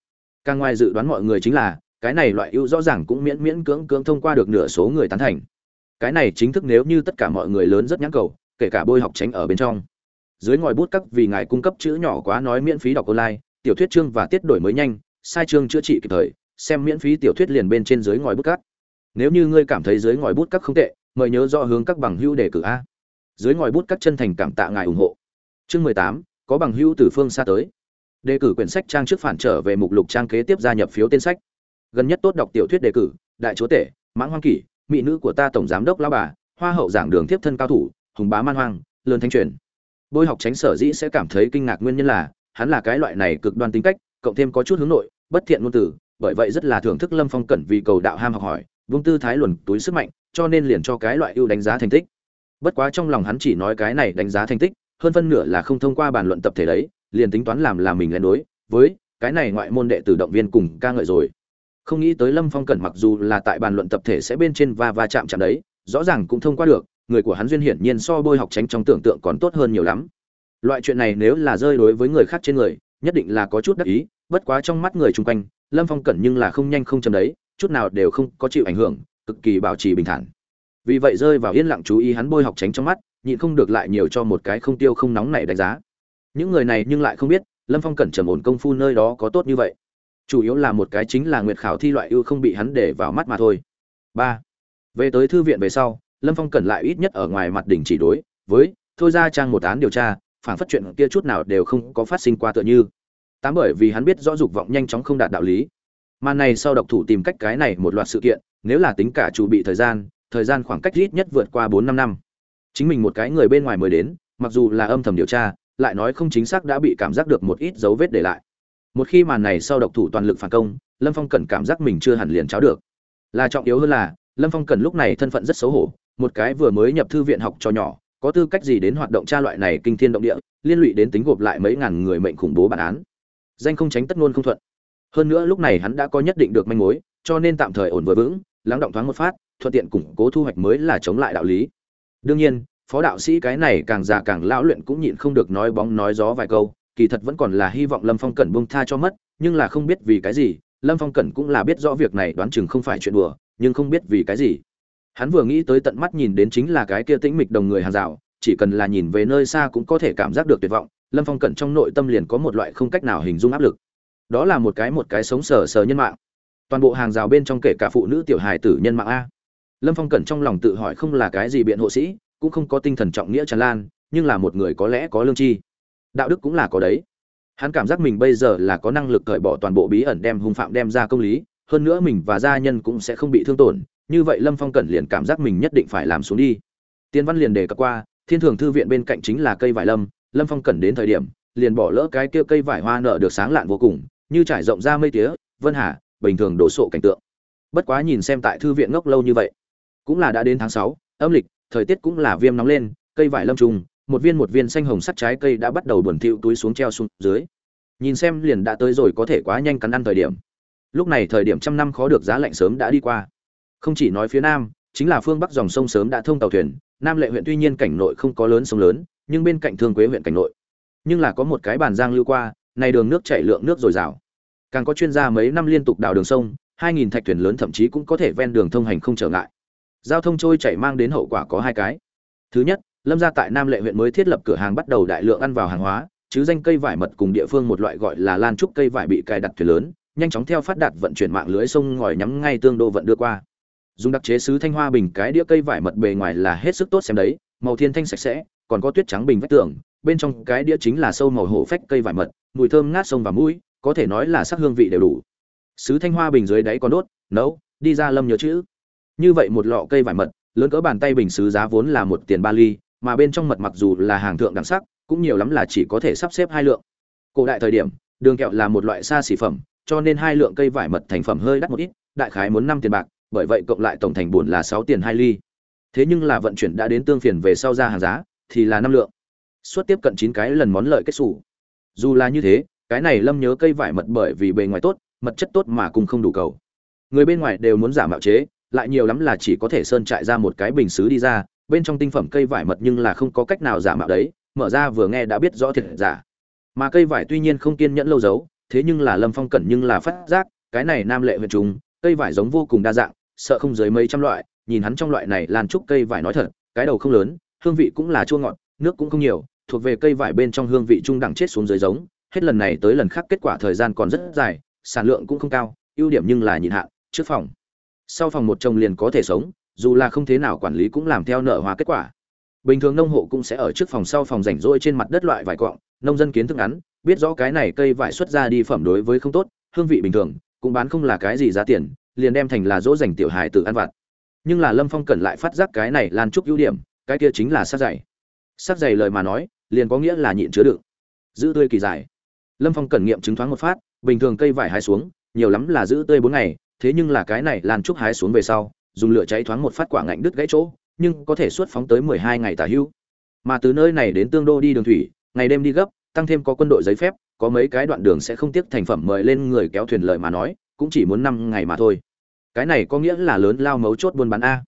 Càng ngoài dự đoán mọi người chính là, cái này loại ưu rõ ràng cũng miễn miễn cưỡng cưỡng thông qua được nửa số người tán thành. Cái này chính thức nếu như tất cả mọi người lớn rất nhãn cầu, kể cả bôi học tránh ở bên trong. Dưới ngòi bút các vì ngài cung cấp chữ nhỏ quá nói miễn phí đọc online, tiểu thuyết chương và tiết đổi mới nhanh sai chương chữa trị kịp thời, xem miễn phí tiểu thuyết liền bên trên dưới ngòi bút cắt nếu như ngươi cảm thấy dưới ngòi bút cắt không tệ, mời nhớ rõ hướng các bằng hữu đề cử a. Dưới ngòi bút cắt chân thành cảm tạ ngài ủng hộ. Chương mười tám, có bằng hữu từ phương xa tới. Đề cử quyển sách trang trước phản trở về mục lục trang kế tiếp gia nhập phiếu tên sách. Gần nhất tốt đọc tiểu thuyết đề cử, đại chúa tể, mãng hoang kỷ, mỹ nữ của ta tổng giám đốc lão bà, hoa hậu giảng đường tiếp thân cao thủ, hùng bá man hoang, lớn thanh truyền. Bôi học tránh sở dĩ sẽ cảm thấy kinh ngạc nguyên nhân là, hắn là cái loại này cực đoan tính cách, cộng thêm có chút hướng nội bất thiện ngôn từ, bởi vậy rất là thưởng thức lâm phong cẩn vì cầu đạo ham học hỏi, vung tư thái luẩn túi sức mạnh, cho nên liền cho cái loại ưu đánh giá thành tích. Bất quá trong lòng hắn chỉ nói cái này đánh giá thành tích, hơn phân nửa là không thông qua bàn luận tập thể đấy, liền tính toán làm là mình lên đối, với cái này ngoại môn đệ tử động viên cùng ca ngợi rồi. Không nghĩ tới lâm phong cẩn mặc dù là tại bàn luận tập thể sẽ bên trên và va chạm chạm đấy, rõ ràng cũng thông qua được, người của hắn duyên hiển nhiên so bôi học tránh trong tưởng tượng còn tốt hơn nhiều lắm. Loại chuyện này nếu là rơi đối với người khác trên người, nhất định là có chút đắc ý bất quá trong mắt người chung quanh, lâm phong cẩn nhưng là không nhanh không chầm đấy, chút nào đều không có chịu ảnh hưởng, cực kỳ bảo trì bình thản. Vì vậy rơi vào yên lặng chú ý hắn bôi học tránh trong mắt, nhịn không được lại nhiều cho một cái không tiêu không nóng này đánh giá. Những người này nhưng lại không biết, lâm phong cẩn trầm ổn công phu nơi đó có tốt như vậy. Chủ yếu là một cái chính là nguyệt khảo thi loại ưu không bị hắn để vào mắt mà thôi. Ba. Về tới thư viện về sau, lâm phong cẩn lại ít nhất ở ngoài mặt đỉnh chỉ đối với, thôi ra trang một án điều tra, phản phát chuyện kia chút nào đều không có phát sinh qua tựa như tám bởi vì hắn biết rõ dục vọng nhanh chóng không đạt đạo lý. Mà này sau độc thủ tìm cách cái này một loạt sự kiện, nếu là tính cả chủ bị thời gian thời gian khoảng cách ít nhất vượt qua bốn năm năm. Chính mình một cái người bên ngoài mới đến, mặc dù là âm thầm điều tra, lại nói không chính xác đã bị cảm giác được một ít dấu vết để lại. Một khi màn này sau độc thủ toàn lực phản công, lâm phong cần cảm giác mình chưa hẳn liền cháo được. Là trọng yếu hơn là, lâm phong cần lúc này thân phận rất xấu hổ, một cái vừa mới nhập thư viện học cho nhỏ, có tư cách gì đến hoạt động tra loại này kinh thiên động địa, liên lụy đến tính gộp lại mấy ngàn người mệnh khủng bố bản án danh không tránh tất ngôn không thuận. Hơn nữa lúc này hắn đã có nhất định được manh mối, cho nên tạm thời ổn vừa vững, lắng động thoáng một phát, thuận tiện củng cố thu hoạch mới là chống lại đạo lý. Đương nhiên, phó đạo sĩ cái này càng già càng lão luyện cũng nhịn không được nói bóng nói gió vài câu, kỳ thật vẫn còn là hy vọng lâm phong cẩn buông tha cho mất, nhưng là không biết vì cái gì, lâm phong cẩn cũng là biết rõ việc này đoán chừng không phải chuyện đùa, nhưng không biết vì cái gì. Hắn vừa nghĩ tới tận mắt nhìn đến chính là cái kia tĩnh mịch đồng người hàng rào, chỉ cần là nhìn về nơi xa cũng có thể cảm giác được tuyệt vọng lâm phong cẩn trong nội tâm liền có một loại không cách nào hình dung áp lực. Đó là một cái một cái sống sờ sờ nhân mạng. Toàn bộ hàng rào bên trong kể cả phụ nữ tiểu hài tử nhân mạng a. Lâm phong cẩn trong lòng tự hỏi không là cái gì biện hộ sĩ, cũng không có tinh thần trọng nghĩa tràn lan, nhưng là một người có lẽ có lương tri đạo đức cũng là có đấy. Hắn cảm giác mình bây giờ là có năng lực cởi bỏ toàn bộ bí ẩn đem hung phạm đem ra công lý, hơn nữa mình và gia nhân cũng sẽ không bị thương tổn, như vậy lâm phong cẩn liền cảm giác mình nhất định phải làm xuống đi. Tiên văn liền đề cập qua, thiên thường thư viện bên cạnh chính là cây vải lâm lâm phong cần đến thời điểm, liền bỏ lỡ cái kia cây vải hoa nở được sáng lạn vô cùng, như trải rộng ra mây tía, vân hà, bình thường đổ sộ cảnh tượng. Bất quá nhìn xem tại thư viện ngốc lâu như vậy, cũng là đã đến tháng sáu, âm lịch, thời tiết cũng là viêm nóng lên, cây vải lâm trùng, một viên một viên xanh hồng sắt trái cây đã bắt đầu buồn thiu túi xuống treo xuống dưới. Nhìn xem liền đã tới rồi có thể quá nhanh cắn ăn thời điểm. Lúc này thời điểm trăm năm khó được giá lạnh sớm đã đi qua. Không chỉ nói phía nam, chính là phương bắc dòng sông sớm đã thông tàu thuyền, nam lệ huyện tuy nhiên cảnh nội không có lớn sông lớn nhưng bên cạnh thương quế huyện cảnh nội, nhưng là có một cái bàn giang lưu qua này đường nước chảy lượng nước dồi dào. Càng có chuyên gia mấy năm liên tục đào đường sông, hai nghìn thạch thuyền lớn thậm chí cũng có thể ven đường thông hành không trở ngại. Giao thông trôi chảy mang đến hậu quả có hai cái. Thứ nhất, lâm gia tại nam lệ huyện mới thiết lập cửa hàng bắt đầu đại lượng ăn vào hàng hóa, chứ danh cây vải mật cùng địa phương một loại gọi là lan trúc cây vải bị cài đặt thuyền lớn, nhanh chóng theo phát đạt vận chuyển mạng lưới sông ngòi nhắm ngay tương đô vận đưa qua. Dùng đặc chế sứ thanh hoa bình cái đĩa cây vải mật bề ngoài là hết sức tốt xem đấy, màu thiên thanh sạch sẽ còn có tuyết trắng bình vách tường, bên trong cái đĩa chính là sâu màu hổ phách cây vải mật, mùi thơm ngát sông và mũi, có thể nói là sắc hương vị đều đủ. Sứ thanh hoa bình dưới đáy còn đốt, nấu, đi ra lâm nhớ chữ. Như vậy một lọ cây vải mật, lớn cỡ bàn tay bình sứ giá vốn là một tiền ba ly, mà bên trong mật mặc dù là hàng thượng đẳng sắc, cũng nhiều lắm là chỉ có thể sắp xếp hai lượng. Cổ đại thời điểm, đường kẹo là một loại xa xỉ phẩm, cho nên hai lượng cây vải mật thành phẩm hơi đắt một ít, đại khái muốn năm tiền bạc, bởi vậy cộng lại tổng thành buồn là sáu tiền hai ly. Thế nhưng là vận chuyển đã đến tương phiền về sau ra hàng giá thì là năm lượng. Suất tiếp cận chín cái lần món lợi kết xù. Dù là như thế cái này lâm nhớ cây vải mật bởi vì bề ngoài tốt mật chất tốt mà cùng không đủ cầu. Người bên ngoài đều muốn giả mạo chế lại nhiều lắm là chỉ có thể sơn trại ra một cái bình xứ đi ra bên trong tinh phẩm cây vải mật nhưng là không có cách nào giả mạo đấy mở ra vừa nghe đã biết rõ thiệt giả. Mà cây vải tuy nhiên không kiên nhẫn lâu giấu thế nhưng là lâm phong cẩn nhưng là phát giác cái này nam lệ huyện chúng, cây vải giống vô cùng đa dạng sợ không dưới mấy trăm loại nhìn hắn trong loại này lan trúc cây vải nói thật cái đầu không lớn hương vị cũng là chua ngọt, nước cũng không nhiều, thuộc về cây vải bên trong hương vị trung đẳng chết xuống dưới giống. Hết lần này tới lần khác kết quả thời gian còn rất dài, sản lượng cũng không cao, ưu điểm nhưng là nhịn hạn, trước phòng. Sau phòng một trồng liền có thể sống, dù là không thế nào quản lý cũng làm theo nợ hóa kết quả. Bình thường nông hộ cũng sẽ ở trước phòng sau phòng rảnh rỗi trên mặt đất loại vải cọng, nông dân kiến thức ngắn, biết rõ cái này cây vải xuất ra đi phẩm đối với không tốt, hương vị bình thường, cũng bán không là cái gì giá tiền, liền đem thành là dỗ dành tiểu hài tự ăn vặt. Nhưng là lâm phong cần lại phát giác cái này lan trúc ưu điểm cái kia chính là sắc dày. Sắc dày lời mà nói, liền có nghĩa là nhịn chứa đựng. Giữ tươi kỳ dài. Lâm phong cần nghiệm chứng thoáng một phát, bình thường cây vải hái xuống, nhiều lắm là giữ tươi bốn ngày, thế nhưng là cái này lan trúc hái xuống về sau, dùng lửa cháy thoáng một phát quả ngạnh đứt gãy chỗ, nhưng có thể xuất phóng tới mười hai ngày tả hữu mà từ nơi này đến tương đô đi đường thủy, ngày đêm đi gấp, tăng thêm có quân đội giấy phép, có mấy cái đoạn đường sẽ không tiếc thành phẩm mời lên người kéo thuyền lợi mà nói, cũng chỉ muốn năm ngày mà thôi. Cái này có nghĩa là lớn lao mấu chốt buôn bán a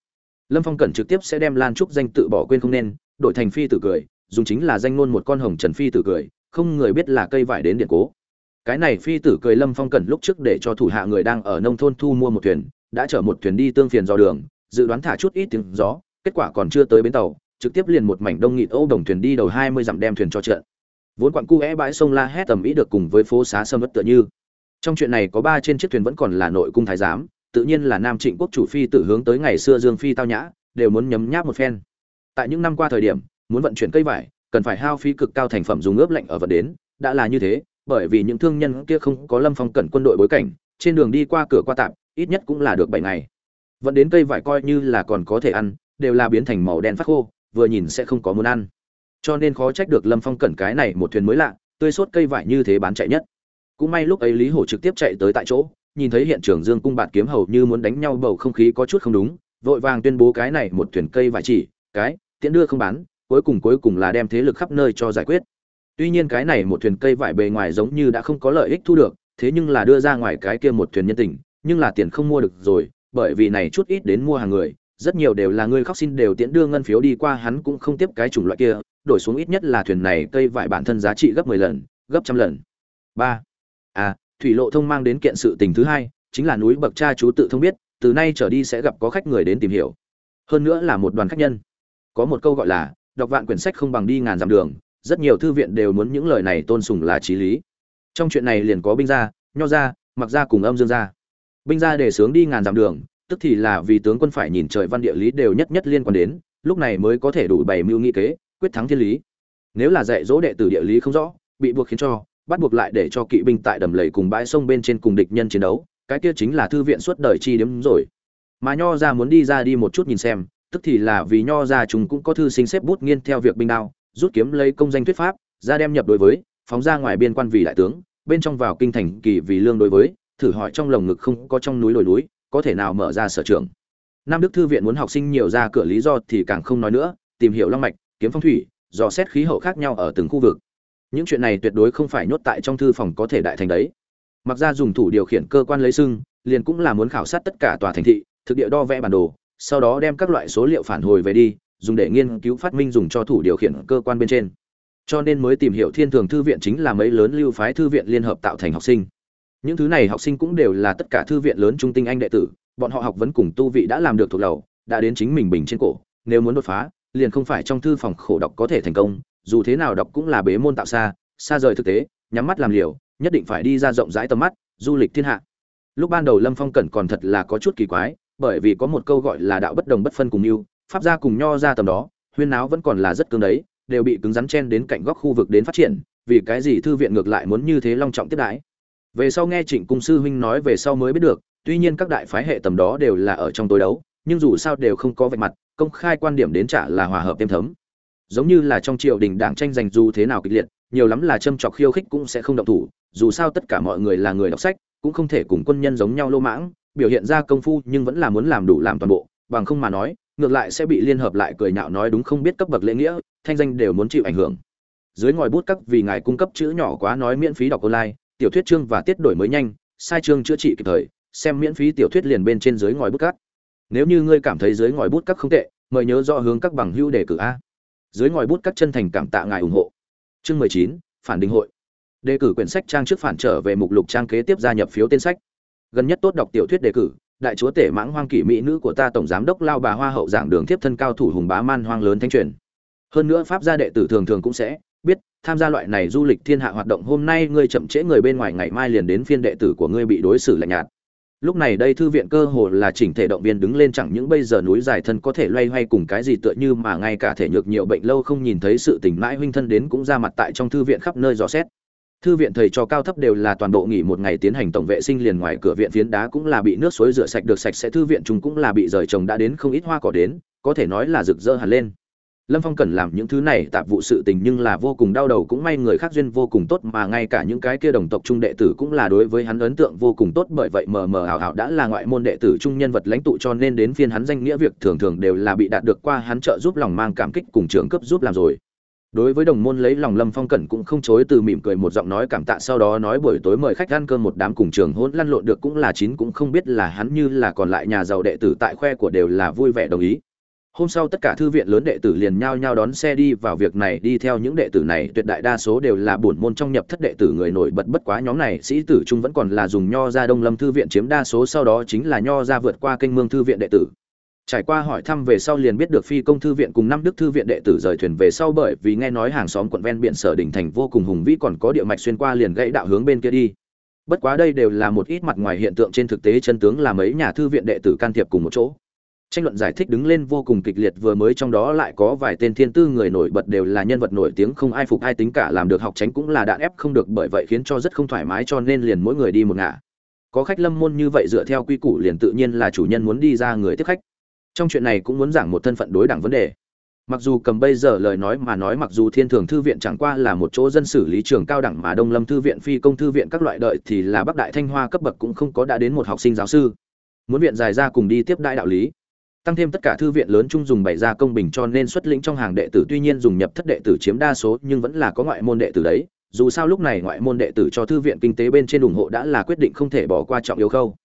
lâm phong cẩn trực tiếp sẽ đem lan trúc danh tự bỏ quên không nên, đổi thành phi tử cười, dùng chính là danh ngôn một con hồng trần phi tử cười, không người biết là cây vải đến điện cố. Cái này phi tử cười lâm phong cẩn lúc trước để cho thủ hạ người đang ở nông thôn thu mua một thuyền, đã chở một thuyền đi tương phiền do đường, dự đoán thả chút ít tiếng gió, kết quả còn chưa tới bến tàu, trực tiếp liền một mảnh đông nghịt ô đồng thuyền đi đầu hai mươi dặm đem thuyền cho trận vốn quặng cu é bãi sông la hét tầm ý được cùng với phố xá sâm ất tựa như. Trong chuyện này có ba trên chiếc thuyền vẫn còn là nội cung thái giám tự nhiên là nam trịnh quốc chủ phi tự hướng tới ngày xưa dương phi tao nhã, đều muốn nhấm nháp một phen. Tại những năm qua thời điểm, muốn vận chuyển cây vải, cần phải hao phí cực cao thành phẩm dùng ướp lạnh ở vật đến, đã là như thế, bởi vì những thương nhân kia không có lâm phong cẩn quân đội bối cảnh, trên đường đi qua cửa qua tạm, ít nhất cũng là được bảy ngày. Vẫn đến cây vải coi như là còn có thể ăn, đều là biến thành màu đen phát khô, vừa nhìn sẽ không có muốn ăn. Cho nên khó trách được lâm phong cẩn cái này một thuyền mới lạ, tươi sốt cây vải như thế bán chạy nhất. Cũng may lúc ấy lý hổ trực tiếp chạy tới tại chỗ nhìn thấy hiện trường dương cung bạt kiếm hầu như muốn đánh nhau bầu không khí có chút không đúng, vội vàng tuyên bố cái này một thuyền cây vải chỉ, cái, tiễn đưa không bán, cuối cùng cuối cùng là đem thế lực khắp nơi cho giải quyết. Tuy nhiên cái này một thuyền cây vải bề ngoài giống như đã không có lợi ích thu được, thế nhưng là đưa ra ngoài cái kia một thuyền nhân tình, nhưng là tiền không mua được rồi, bởi vì này chút ít đến mua hàng người, rất nhiều đều là người khóc xin đều tiễn đưa ngân phiếu đi qua, hắn cũng không tiếp cái chủng loại kia, đổi xuống ít nhất là thuyền này cây vải bản thân giá trị gấp 10 lần, gấp trăm lần. Ba. À thủy lộ thông mang đến kiện sự tình thứ hai, chính là núi bậc cha chú tự thông biết, từ nay trở đi sẽ gặp có khách người đến tìm hiểu. Hơn nữa là một đoàn khách nhân. Có một câu gọi là, đọc vạn quyển sách không bằng đi ngàn dặm đường, rất nhiều thư viện đều muốn những lời này tôn sùng là trí lý. Trong chuyện này liền có binh gia, nho gia, mặc gia cùng âm dương gia. Binh gia để sướng đi ngàn dặm đường, tức thì là vì tướng quân phải nhìn trời văn địa lý đều nhất nhất liên quan đến, lúc này mới có thể đủ bày mưu nghị kế, quyết thắng thiên lý. Nếu là dạy dỗ đệ tử địa lý không rõ, bị buộc khiến cho bắt buộc lại để cho kỵ binh tại đầm lầy cùng bãi sông bên trên cùng địch nhân chiến đấu, cái kia chính là thư viện suốt đời chi đếm rồi. Mà nho ra muốn đi ra đi một chút nhìn xem, tức thì là vì nho ra chúng cũng có thư sinh xếp bút nghiên theo việc binh đao, rút kiếm lấy công danh thuyết pháp, ra đem nhập đối với, phóng ra ngoài biên quan vì đại tướng, bên trong vào kinh thành kỳ vì lương đối với, thử hỏi trong lồng ngực không có trong núi lồi núi, có thể nào mở ra sở trường. Nam đức thư viện muốn học sinh nhiều ra cửa lý do thì càng không nói nữa, tìm hiểu long mạch, kiếm phong thủy, dò xét khí hậu khác nhau ở từng khu vực những chuyện này tuyệt đối không phải nhốt tại trong thư phòng có thể đại thành đấy. Mặc ra dùng thủ điều khiển cơ quan lấy sưng, liền cũng là muốn khảo sát tất cả tòa thành thị, thực địa đo vẽ bản đồ, sau đó đem các loại số liệu phản hồi về đi, dùng để nghiên cứu phát minh dùng cho thủ điều khiển cơ quan bên trên. Cho nên mới tìm hiểu thiên thường thư viện chính là mấy lớn lưu phái thư viện liên hợp tạo thành học sinh. Những thứ này học sinh cũng đều là tất cả thư viện lớn trung tinh anh đệ tử, bọn họ học vấn cùng tu vị đã làm được thuộc lầu, đã đến chính mình bình trên cổ, nếu muốn đột phá, liền không phải trong thư phòng khổ đọc có thể thành công dù thế nào đọc cũng là bế môn tạo xa xa rời thực tế, nhắm mắt làm liều, nhất định phải đi ra rộng rãi tầm mắt, du lịch thiên hạ. Lúc ban đầu lâm phong cẩn còn thật là có chút kỳ quái, bởi vì có một câu gọi là đạo bất đồng bất phân cùng mưu pháp gia cùng nho ra tầm đó, huyên náo vẫn còn là rất cứng đấy, đều bị cứng rắn chen đến cạnh góc khu vực đến phát triển, vì cái gì thư viện ngược lại muốn như thế long trọng tiếp đãi? Về sau nghe trịnh cung sư huynh nói về sau mới biết được, tuy nhiên các đại phái hệ tầm đó đều là ở trong tối đấu, nhưng dù sao đều không có vạch mặt, công khai quan điểm đến trả là hòa hợp thêm thấm giống như là trong triều đình đảng tranh giành dù thế nào kịch liệt, nhiều lắm là châm trọc khiêu khích cũng sẽ không động thủ, dù sao tất cả mọi người là người đọc sách, cũng không thể cùng quân nhân giống nhau lô mãng, biểu hiện ra công phu nhưng vẫn là muốn làm đủ làm toàn bộ, bằng không mà nói, ngược lại sẽ bị liên hợp lại cười nhạo nói đúng không biết cấp bậc lễ nghĩa, thanh danh đều muốn chịu ảnh hưởng. Dưới ngòi bút các vì ngài cung cấp chữ nhỏ quá nói miễn phí đọc online, tiểu thuyết chương và tiết đổi mới nhanh, sai chương chữa trị kịp thời, xem miễn phí tiểu thuyết liền bên trên dưới ngòi bút cắt nếu như ngươi cảm thấy dưới ngòi bút cắt không tệ, mời nhớ rõ hướng các bằng hữu đề cử a dưới ngòi bút các chân thành cảm tạ ngài ủng hộ. Chương mười chín, phản đình hội. Đề cử quyển sách trang trước phản trở về mục lục trang kế tiếp gia nhập phiếu tên sách. Gần nhất tốt đọc tiểu thuyết đề cử, đại chúa tể mãng hoang kỷ mỹ nữ của ta tổng giám đốc lao bà hoa hậu giảng đường tiếp thân cao thủ hùng bá man hoang lớn thanh truyền. Hơn nữa pháp gia đệ tử thường thường cũng sẽ biết, tham gia loại này du lịch thiên hạ hoạt động hôm nay ngươi chậm trễ người bên ngoài ngày mai liền đến phiên đệ tử của ngươi bị đối xử lạnh nhạt lúc này đây thư viện cơ hồ là chỉnh thể động viên đứng lên, chẳng những bây giờ núi dài thân có thể loay hoay cùng cái gì tựa như mà ngay cả thể nhược nhiều bệnh lâu không nhìn thấy sự tỉnh mãi huynh thân đến cũng ra mặt tại trong thư viện khắp nơi dò xét. Thư viện thầy cho cao thấp đều là toàn bộ nghỉ một ngày tiến hành tổng vệ sinh liền ngoài cửa viện phiến đá cũng là bị nước suối rửa sạch, được sạch sẽ, thư viện chúng cũng là bị rời trồng đã đến không ít hoa cỏ đến, có thể nói là rực rỡ hẳn lên lâm phong cần làm những thứ này tạp vụ sự tình nhưng là vô cùng đau đầu cũng may người khác duyên vô cùng tốt mà ngay cả những cái kia đồng tộc trung đệ tử cũng là đối với hắn ấn tượng vô cùng tốt bởi vậy mờ mờ hảo hảo đã là ngoại môn đệ tử trung nhân vật lãnh tụ cho nên đến phiên hắn danh nghĩa việc thường thường đều là bị đạt được qua hắn trợ giúp lòng mang cảm kích cùng trưởng cấp giúp làm rồi. Đối với đồng môn lấy lòng lâm phong cẩn cũng không chối từ mỉm cười một giọng nói cảm tạ sau đó nói buổi tối mời khách ăn cơm một đám cùng trường hôn lăn lộn được cũng là chín cũng không biết là hắn như là còn lại nhà giàu đệ tử tại khoe của đều là vui vẻ đồng ý hôm sau tất cả thư viện lớn đệ tử liền nhao nhao đón xe đi vào việc này. Đi theo những đệ tử này, tuyệt đại đa số đều là bổn môn trong nhập thất đệ tử người nổi bật bất quá nhóm này, sĩ tử trung vẫn còn là dùng nho ra đông lâm thư viện chiếm đa số, sau đó chính là nho ra vượt qua kênh mương thư viện đệ tử. Trải qua hỏi thăm về sau liền biết được phi công thư viện cùng năm đức thư viện đệ tử rời thuyền về sau bởi vì nghe nói hàng xóm quận ven biển sở đỉnh thành vô cùng hùng vĩ còn có địa mạch xuyên qua liền gãy đạo hướng bên kia đi. Bất quá đây đều là một ít mặt ngoài hiện tượng, trên thực tế chân tướng là mấy nhà thư viện đệ tử can thiệp cùng một chỗ tranh luận giải thích đứng lên vô cùng kịch liệt vừa mới trong đó lại có vài tên thiên tư người nổi bật đều là nhân vật nổi tiếng không ai phục ai tính cả làm được học tránh cũng là đạn ép không được bởi vậy khiến cho rất không thoải mái cho nên liền mỗi người đi một ngả. Có khách lâm môn như vậy dựa theo quy củ liền tự nhiên là chủ nhân muốn đi ra người tiếp khách. Trong chuyện này cũng muốn giảng một thân phận đối đẳng vấn đề. Mặc dù cầm bây giờ lời nói mà nói mặc dù thiên thường thư viện chẳng qua là một chỗ dân xử lý trường cao đẳng mà đông lâm thư viện, phi công thư viện các loại đợi thì là bắc đại thanh hoa cấp bậc cũng không có đã đến một học sinh giáo sư. Muốn viện dài ra cùng đi tiếp đại đạo lý tăng thêm tất cả thư viện lớn chung dùng bày ra công bình cho nên xuất lĩnh trong hàng đệ tử, tuy nhiên dùng nhập thất đệ tử chiếm đa số, nhưng vẫn là có ngoại môn đệ tử đấy. Dù sao lúc này ngoại môn đệ tử cho thư viện kinh tế bên trên ủng hộ đã là quyết định không thể bỏ qua trọng yếu khâu.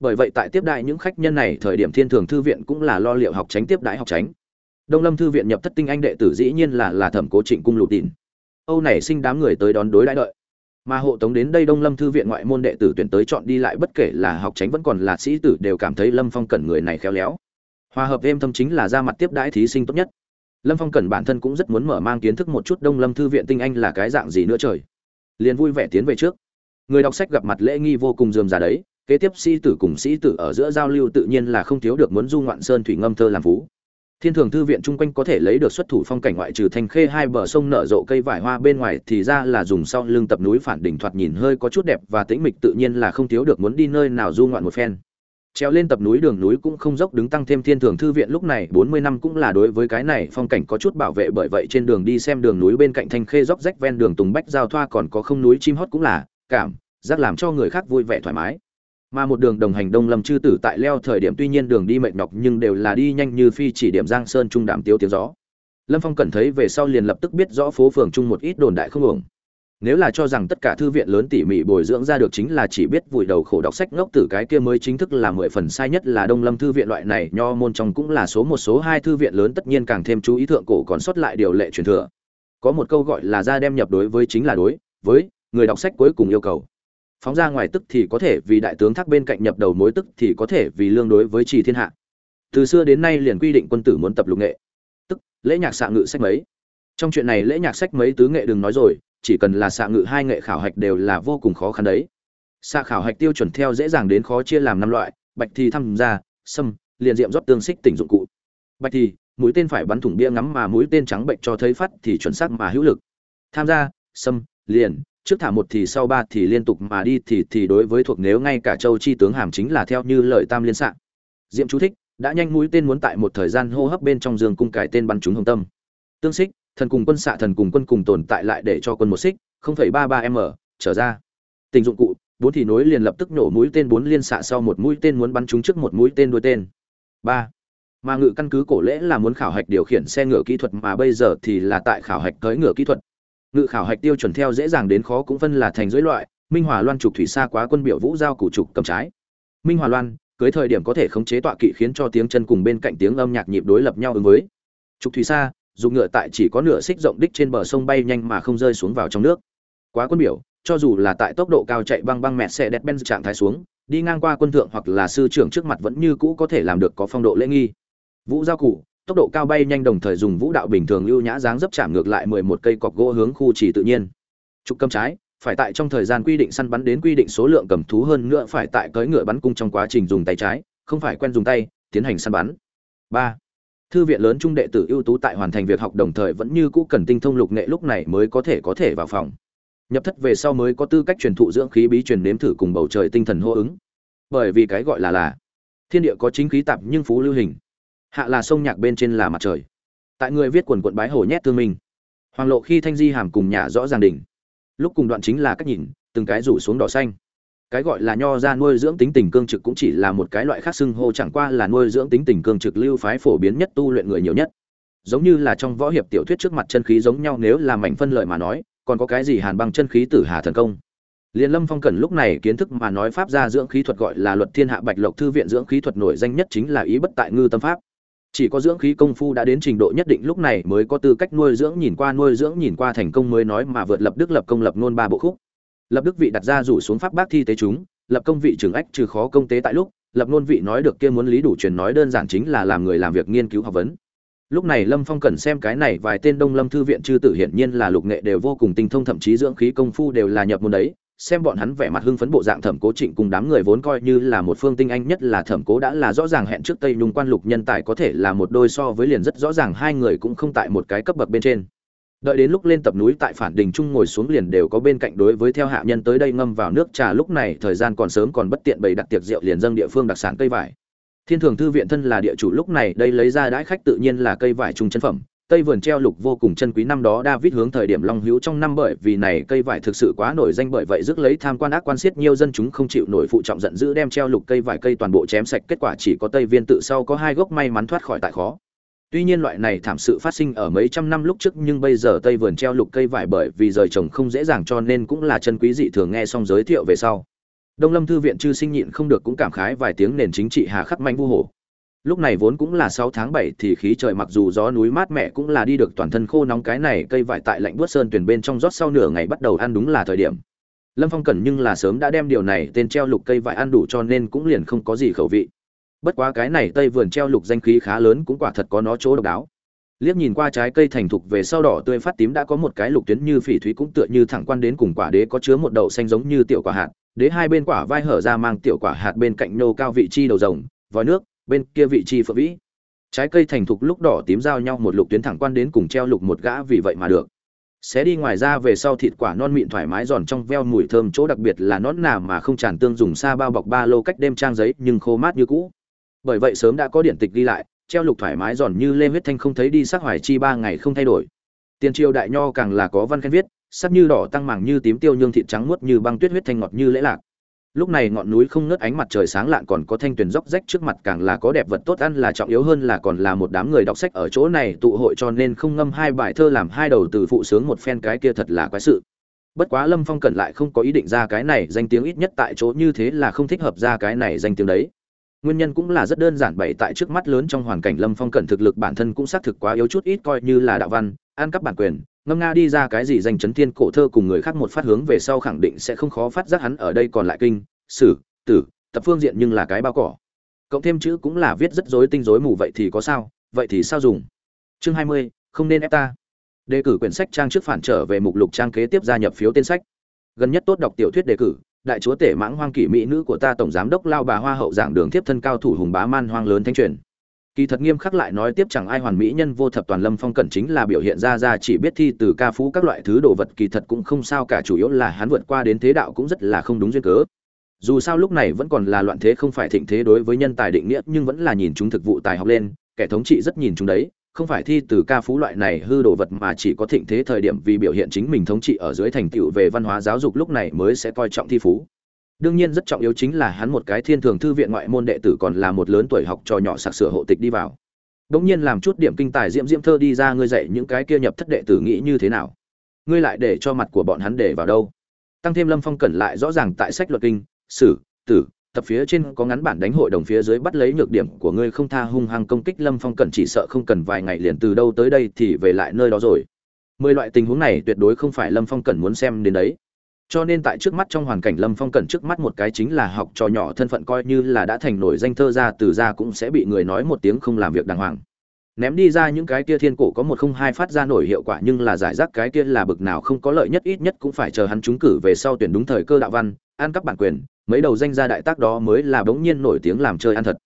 Bởi vậy tại tiếp đại những khách nhân này, thời điểm thiên thường thư viện cũng là lo liệu học tránh tiếp đại học tránh. Đông lâm thư viện nhập thất tinh anh đệ tử dĩ nhiên là là thẩm cố trịnh cung lụt tìn âu này sinh đám người tới đón đối đãi đợi. Mà hộ tống đến đây đông lâm thư viện ngoại môn đệ tử tuyển tới chọn đi lại bất kể là học tránh vẫn còn là sĩ tử đều cảm thấy lâm phong cẩn người này khéo léo hòa hợp êm thâm chính là ra mặt tiếp đãi thí sinh tốt nhất. Lâm phong cần bản thân cũng rất muốn mở mang kiến thức một chút đông lâm thư viện tinh anh là cái dạng gì nữa trời. Liền vui vẻ tiến về trước. Người đọc sách gặp mặt lễ nghi vô cùng dườm già đấy, kế tiếp sĩ tử cùng sĩ tử ở giữa giao lưu tự nhiên là không thiếu được muốn du ngoạn sơn thủy ngâm thơ làm phú. Thiên thường thư viện chung quanh có thể lấy được xuất thủ phong cảnh ngoại trừ thành khê hai bờ sông nở rộ cây vải hoa bên ngoài thì ra là dùng sau lưng tập núi phản đỉnh thoạt nhìn hơi có chút đẹp và tĩnh mịch tự nhiên là không thiếu được muốn đi nơi nào du ngoạn một phen treo lên tập núi đường núi cũng không dốc đứng tăng thêm thiên thường thư viện lúc này, bốn mươi năm cũng là đối với cái này phong cảnh có chút bảo vệ bởi vậy trên đường đi xem đường núi bên cạnh thanh khê dốc rách ven đường tùng bách giao thoa còn có không núi chim hót cũng là cảm giác làm cho người khác vui vẻ thoải mái. Mà một đường đồng hành đông lâm chư tử tại leo thời điểm tuy nhiên đường đi mệt nhọc nhưng đều là đi nhanh như phi chỉ điểm giang sơn trung đạm tiếu tiếng gió. Lâm phong cẩn thấy về sau liền lập tức biết rõ phố phường chung một ít đồn đại không ổng nếu là cho rằng tất cả thư viện lớn tỉ mỉ bồi dưỡng ra được chính là chỉ biết vùi đầu khổ đọc sách ngốc tử, cái kia mới chính thức là mười phần sai nhất là đông lâm thư viện loại này, nho môn trong cũng là số một, số hai thư viện lớn, tất nhiên càng thêm chú ý thượng cổ còn sót lại điều lệ truyền thừa. Có một câu gọi là ra đem nhập đối với chính là đối, với người đọc sách cuối cùng yêu cầu. Phóng ra ngoài tức thì có thể vì đại tướng thác bên cạnh nhập đầu mối tức thì có thể vì lương đối với trì thiên hạ. Từ xưa đến nay liền quy định quân tử muốn tập lục nghệ. Tức, lễ nhạc xạ ngự sách mấy. Trong chuyện này lễ nhạc sách mấy tứ nghệ đừng nói rồi chỉ cần là xạ ngự hai nghệ khảo hạch đều là vô cùng khó khăn đấy. Xạ khảo hạch tiêu chuẩn theo dễ dàng đến khó chia làm năm loại, bạch thì tham gia sâm, liền diệm rót tương xích tỉnh dụng cụ. Bạch thì, mũi tên phải bắn thủng bia ngắm mà mũi tên trắng bệnh cho thấy phát thì chuẩn xác mà hữu lực. Tham gia, sâm, liền, trước thả một thì sau ba thì liên tục mà đi thì thì đối với thuộc nếu ngay cả châu chi tướng hàm chính là theo như lời tam liên xạ. Diệm chú thích, đã nhanh mũi tên muốn tại một thời gian hô hấp bên trong giường cung cải tên bắn trúng hồng tâm. Tương xích thần cùng quân xạ thần cùng quân cùng tồn tại lại để cho quân một xích, không phẩy ba ba m, trở ra. Tình dụng cụ, bốn thì nối liền lập tức nổ mũi tên bốn liên xạ sau một mũi tên muốn bắn trúng trước một mũi tên đuôi tên. Ba. Mà ngự căn cứ cổ lễ là muốn khảo hạch điều khiển xe ngựa kỹ thuật mà bây giờ thì là tại khảo hạch tới ngựa kỹ thuật. Ngự khảo hạch tiêu chuẩn theo dễ dàng đến khó cũng phân là thành dưới loại, minh hòa loan trục thủy xa quá quân biểu vũ giao củ trục cầm trái. Minh hòa loan, cưới thời điểm có thể khống chế tọa kỵ khiến cho tiếng chân cùng bên cạnh tiếng âm nhạc nhịp đối lập nhau ứng với. Trục thủy xa dùng ngựa tại chỉ có nửa xích rộng đích trên bờ sông bay nhanh mà không rơi xuống vào trong nước. Quá quân biểu, cho dù là tại tốc độ cao chạy băng băng mẹ xe đẹp ben trạng thái xuống, đi ngang qua quân thượng hoặc là sư trưởng trước mặt vẫn như cũ có thể làm được có phong độ lễ nghi. Vũ giao cụ tốc độ cao bay nhanh đồng thời dùng vũ đạo bình thường lưu nhã dáng dấp chạm ngược lại mười một cây cọc gỗ hướng khu chỉ tự nhiên. Trục cầm trái, phải tại trong thời gian quy định săn bắn đến quy định số lượng cầm thú hơn nữa phải tại cưỡi ngựa bắn cung trong quá trình dùng tay trái, không phải quen dùng tay, tiến hành săn bắn. Ba thư viện lớn trung đệ tử ưu tú tại hoàn thành việc học đồng thời vẫn như cũ cần tinh thông lục nghệ lúc này mới có thể có thể vào phòng. Nhập thất về sau mới có tư cách truyền thụ dưỡng khí bí truyền nếm thử cùng bầu trời tinh thần hô ứng. Bởi vì cái gọi là là, thiên địa có chính khí tạp nhưng phú lưu hình. Hạ là sông nhạc bên trên là mặt trời. Tại người viết quần quận bái hổ nhét thương minh. Hoàng lộ khi thanh di hàm cùng nhà rõ ràng đỉnh. Lúc cùng đoạn chính là cách nhìn, từng cái rủ xuống đỏ xanh cái gọi là nho ra nuôi dưỡng tính tình cương trực cũng chỉ là một cái loại khác xưng hô, chẳng qua là nuôi dưỡng tính tình cương trực lưu phái phổ biến nhất tu luyện người nhiều nhất. Giống như là trong võ hiệp tiểu thuyết trước mặt chân khí giống nhau, nếu là mảnh phân lợi mà nói, còn có cái gì hàn băng chân khí tử hà thần công? Liên lâm phong cần lúc này kiến thức mà nói pháp ra dưỡng khí thuật gọi là luật thiên hạ bạch lộc thư viện dưỡng khí thuật nổi danh nhất chính là ý bất tại ngư tâm pháp. Chỉ có dưỡng khí công phu đã đến trình độ nhất định lúc này mới có tư cách nuôi dưỡng, nhìn qua nuôi dưỡng, nhìn qua thành công mới nói mà vượt lập đức lập công lập nôn ba bộ khúc lập đức vị đặt ra rủ xuống pháp bác thi tế chúng, lập công vị trường ách trừ khó công tế tại lúc, lập ngôn vị nói được kia muốn lý đủ truyền nói đơn giản chính là làm người làm việc nghiên cứu học vấn. Lúc này lâm phong cần xem cái này vài tên đông lâm thư viện chư tử hiển nhiên là lục nghệ đều vô cùng tinh thông, thậm chí dưỡng khí công phu đều là nhập môn đấy, xem bọn hắn vẻ mặt hưng phấn bộ dạng thẩm cố trịnh cùng đám người vốn coi như là một phương tinh anh nhất là thẩm cố đã là rõ ràng hẹn trước tây nhung quan lục nhân tài có thể là một đôi so với liền rất rõ ràng hai người cũng không tại một cái cấp bậc bên trên đợi đến lúc lên tập núi tại phản đình trung ngồi xuống liền đều có bên cạnh đối với theo hạ nhân tới đây ngâm vào nước trà. Lúc này thời gian còn sớm còn bất tiện bày đặt tiệc rượu liền dâng địa phương đặc sản cây vải. Thiên thường thư viện thân là địa chủ lúc này đây lấy ra đãi khách tự nhiên là cây vải trung chân phẩm. Tây vườn treo lục vô cùng chân quý năm đó David hướng thời điểm long hữu trong năm bởi vì này cây vải thực sự quá nổi danh bởi vậy rước lấy tham quan ác quan xiết nhiều dân chúng không chịu nổi phụ trọng giận dữ đem treo lục cây vải cây toàn bộ chém sạch. Kết quả chỉ có tây viên tự sau có hai gốc may mắn thoát khỏi tại khó. Tuy nhiên loại này thảm sự phát sinh ở mấy trăm năm lúc trước nhưng bây giờ Tây vườn treo lục cây vải bởi vì rời trồng không dễ dàng cho nên cũng là chân quý dị thường nghe xong giới thiệu về sau. Đông Lâm thư viện chư sinh nhịn không được cũng cảm khái vài tiếng nền chính trị hà khắc manh vu hổ. Lúc này vốn cũng là 6 tháng 7 thì khí trời mặc dù gió núi mát mẻ cũng là đi được toàn thân khô nóng cái này cây vải tại lạnh buốt sơn tuyển bên trong rót sau nửa ngày bắt đầu ăn đúng là thời điểm. Lâm Phong cẩn nhưng là sớm đã đem điều này tên treo lục cây vải ăn đủ cho nên cũng liền không có gì khẩu vị bất quá cái này tây vườn treo lục danh khí khá lớn cũng quả thật có nó chỗ độc đáo. Liếc nhìn qua trái cây thành thục về sau đỏ tươi phát tím đã có một cái lục tuyến như phỉ thúy cũng tựa như thẳng quan đến cùng quả đế có chứa một đậu xanh giống như tiểu quả hạt. Đế hai bên quả vai hở ra mang tiểu quả hạt bên cạnh nô cao vị chi đầu rồng, vòi nước, bên kia vị chi phượng vĩ. Trái cây thành thục lúc đỏ tím giao nhau một lục tuyến thẳng quan đến cùng treo lục một gã vì vậy mà được. Xé đi ngoài ra về sau thịt quả non mịn thoải mái giòn trong veo mùi thơm chỗ đặc biệt là nón nà mà không tràn tương dùng xa bao bọc ba lô cách đêm trang giấy nhưng khô mát như cũ bởi vậy sớm đã có điện tịch đi lại, treo lục thoải mái giòn như lê huyết thanh không thấy đi sắc hoài chi ba ngày không thay đổi. Tiền triều đại nho càng là có văn khen viết, sắc như đỏ tăng màng như tím tiêu nhương thịt trắng muốt như băng tuyết huyết thanh ngọt như lễ lạc. Lúc này ngọn núi không ngớt ánh mặt trời sáng lạn còn có thanh tuyền dốc rách trước mặt càng là có đẹp vật tốt ăn là trọng yếu hơn là còn là một đám người đọc sách ở chỗ này tụ hội cho nên không ngâm hai bài thơ làm hai đầu từ phụ sướng một phen cái kia thật là quái sự. Bất quá lâm phong cẩn lại không có ý định ra cái này danh tiếng ít nhất tại chỗ như thế là không thích hợp ra cái này danh tiếng đấy nguyên nhân cũng là rất đơn giản, bày tại trước mắt lớn trong hoàn cảnh lâm phong cẩn thực lực bản thân cũng xác thực quá yếu chút ít, coi như là đạo văn, an cắp bản quyền, ngâm nga đi ra cái gì danh chấn thiên cổ thơ cùng người khác một phát hướng về sau khẳng định sẽ không khó phát giác hắn ở đây còn lại kinh, sử, tử, tập phương diện nhưng là cái bao cỏ. Cộng thêm chữ cũng là viết rất rối tinh rối mù, vậy thì có sao, vậy thì sao dùng? Chương hai mươi, không nên ép ta. Đề cử quyển sách trang trước phản trở về mục lục trang kế tiếp gia nhập phiếu tên sách. Gần nhất tốt đọc tiểu thuyết đề cử đại chúa tể mãng hoang kỷ mỹ nữ của ta tổng giám đốc lao bà hoa hậu giảng đường tiếp thân cao thủ hùng bá man hoang lớn thanh truyền. Kỳ thật nghiêm khắc lại nói tiếp chẳng ai hoàn mỹ nhân vô thập toàn lâm phong cẩn chính là biểu hiện ra ra chỉ biết thi từ ca phú các loại thứ đồ vật kỳ thật cũng không sao cả, chủ yếu là hắn vượt qua đến thế đạo cũng rất là không đúng duyên cớ. Dù sao lúc này vẫn còn là loạn thế không phải thịnh thế đối với nhân tài định nghĩa nhưng vẫn là nhìn chúng thực vụ tài học lên, kẻ thống trị rất nhìn chúng đấy không phải thi từ ca phú loại này hư đồ vật mà chỉ có thịnh thế thời điểm vì biểu hiện chính mình thống trị ở dưới thành tựu về văn hóa giáo dục lúc này mới sẽ coi trọng thi phú. Đương nhiên rất trọng yếu chính là hắn một cái thiên thường thư viện ngoại môn đệ tử còn là một lớn tuổi học trò nhỏ sặc sửa hộ tịch đi vào. Đống nhiên làm chút điểm kinh tài diễm diễm thơ đi ra ngươi dạy những cái kia nhập thất đệ tử nghĩ như thế nào? Ngươi lại để cho mặt của bọn hắn để vào đâu? Tăng thêm lâm phong cẩn lại rõ ràng tại sách luật kinh, sử, tử tập phía trên có ngắn bản đánh hội đồng phía dưới bắt lấy nhược điểm của ngươi không tha hung hăng công kích lâm phong cẩn chỉ sợ không cần vài ngày liền từ đâu tới đây thì về lại nơi đó rồi. Mười loại tình huống này tuyệt đối không phải lâm phong cẩn muốn xem đến đấy. Cho nên tại trước mắt trong hoàn cảnh lâm phong cẩn trước mắt một cái chính là học trò nhỏ thân phận coi như là đã thành nổi danh thơ ra từ ra cũng sẽ bị người nói một tiếng không làm việc đàng hoàng. Ném đi ra những cái kia thiên cổ có một không hai phát ra nổi hiệu quả nhưng là giải rác cái kia là bực nào không có lợi nhất ít nhất cũng phải chờ hắn trúng cử về sau tuyển đúng thời cơ đạo văn an các bản quyền mấy đầu danh gia đại tác đó mới là bỗng nhiên nổi tiếng làm chơi ăn thật.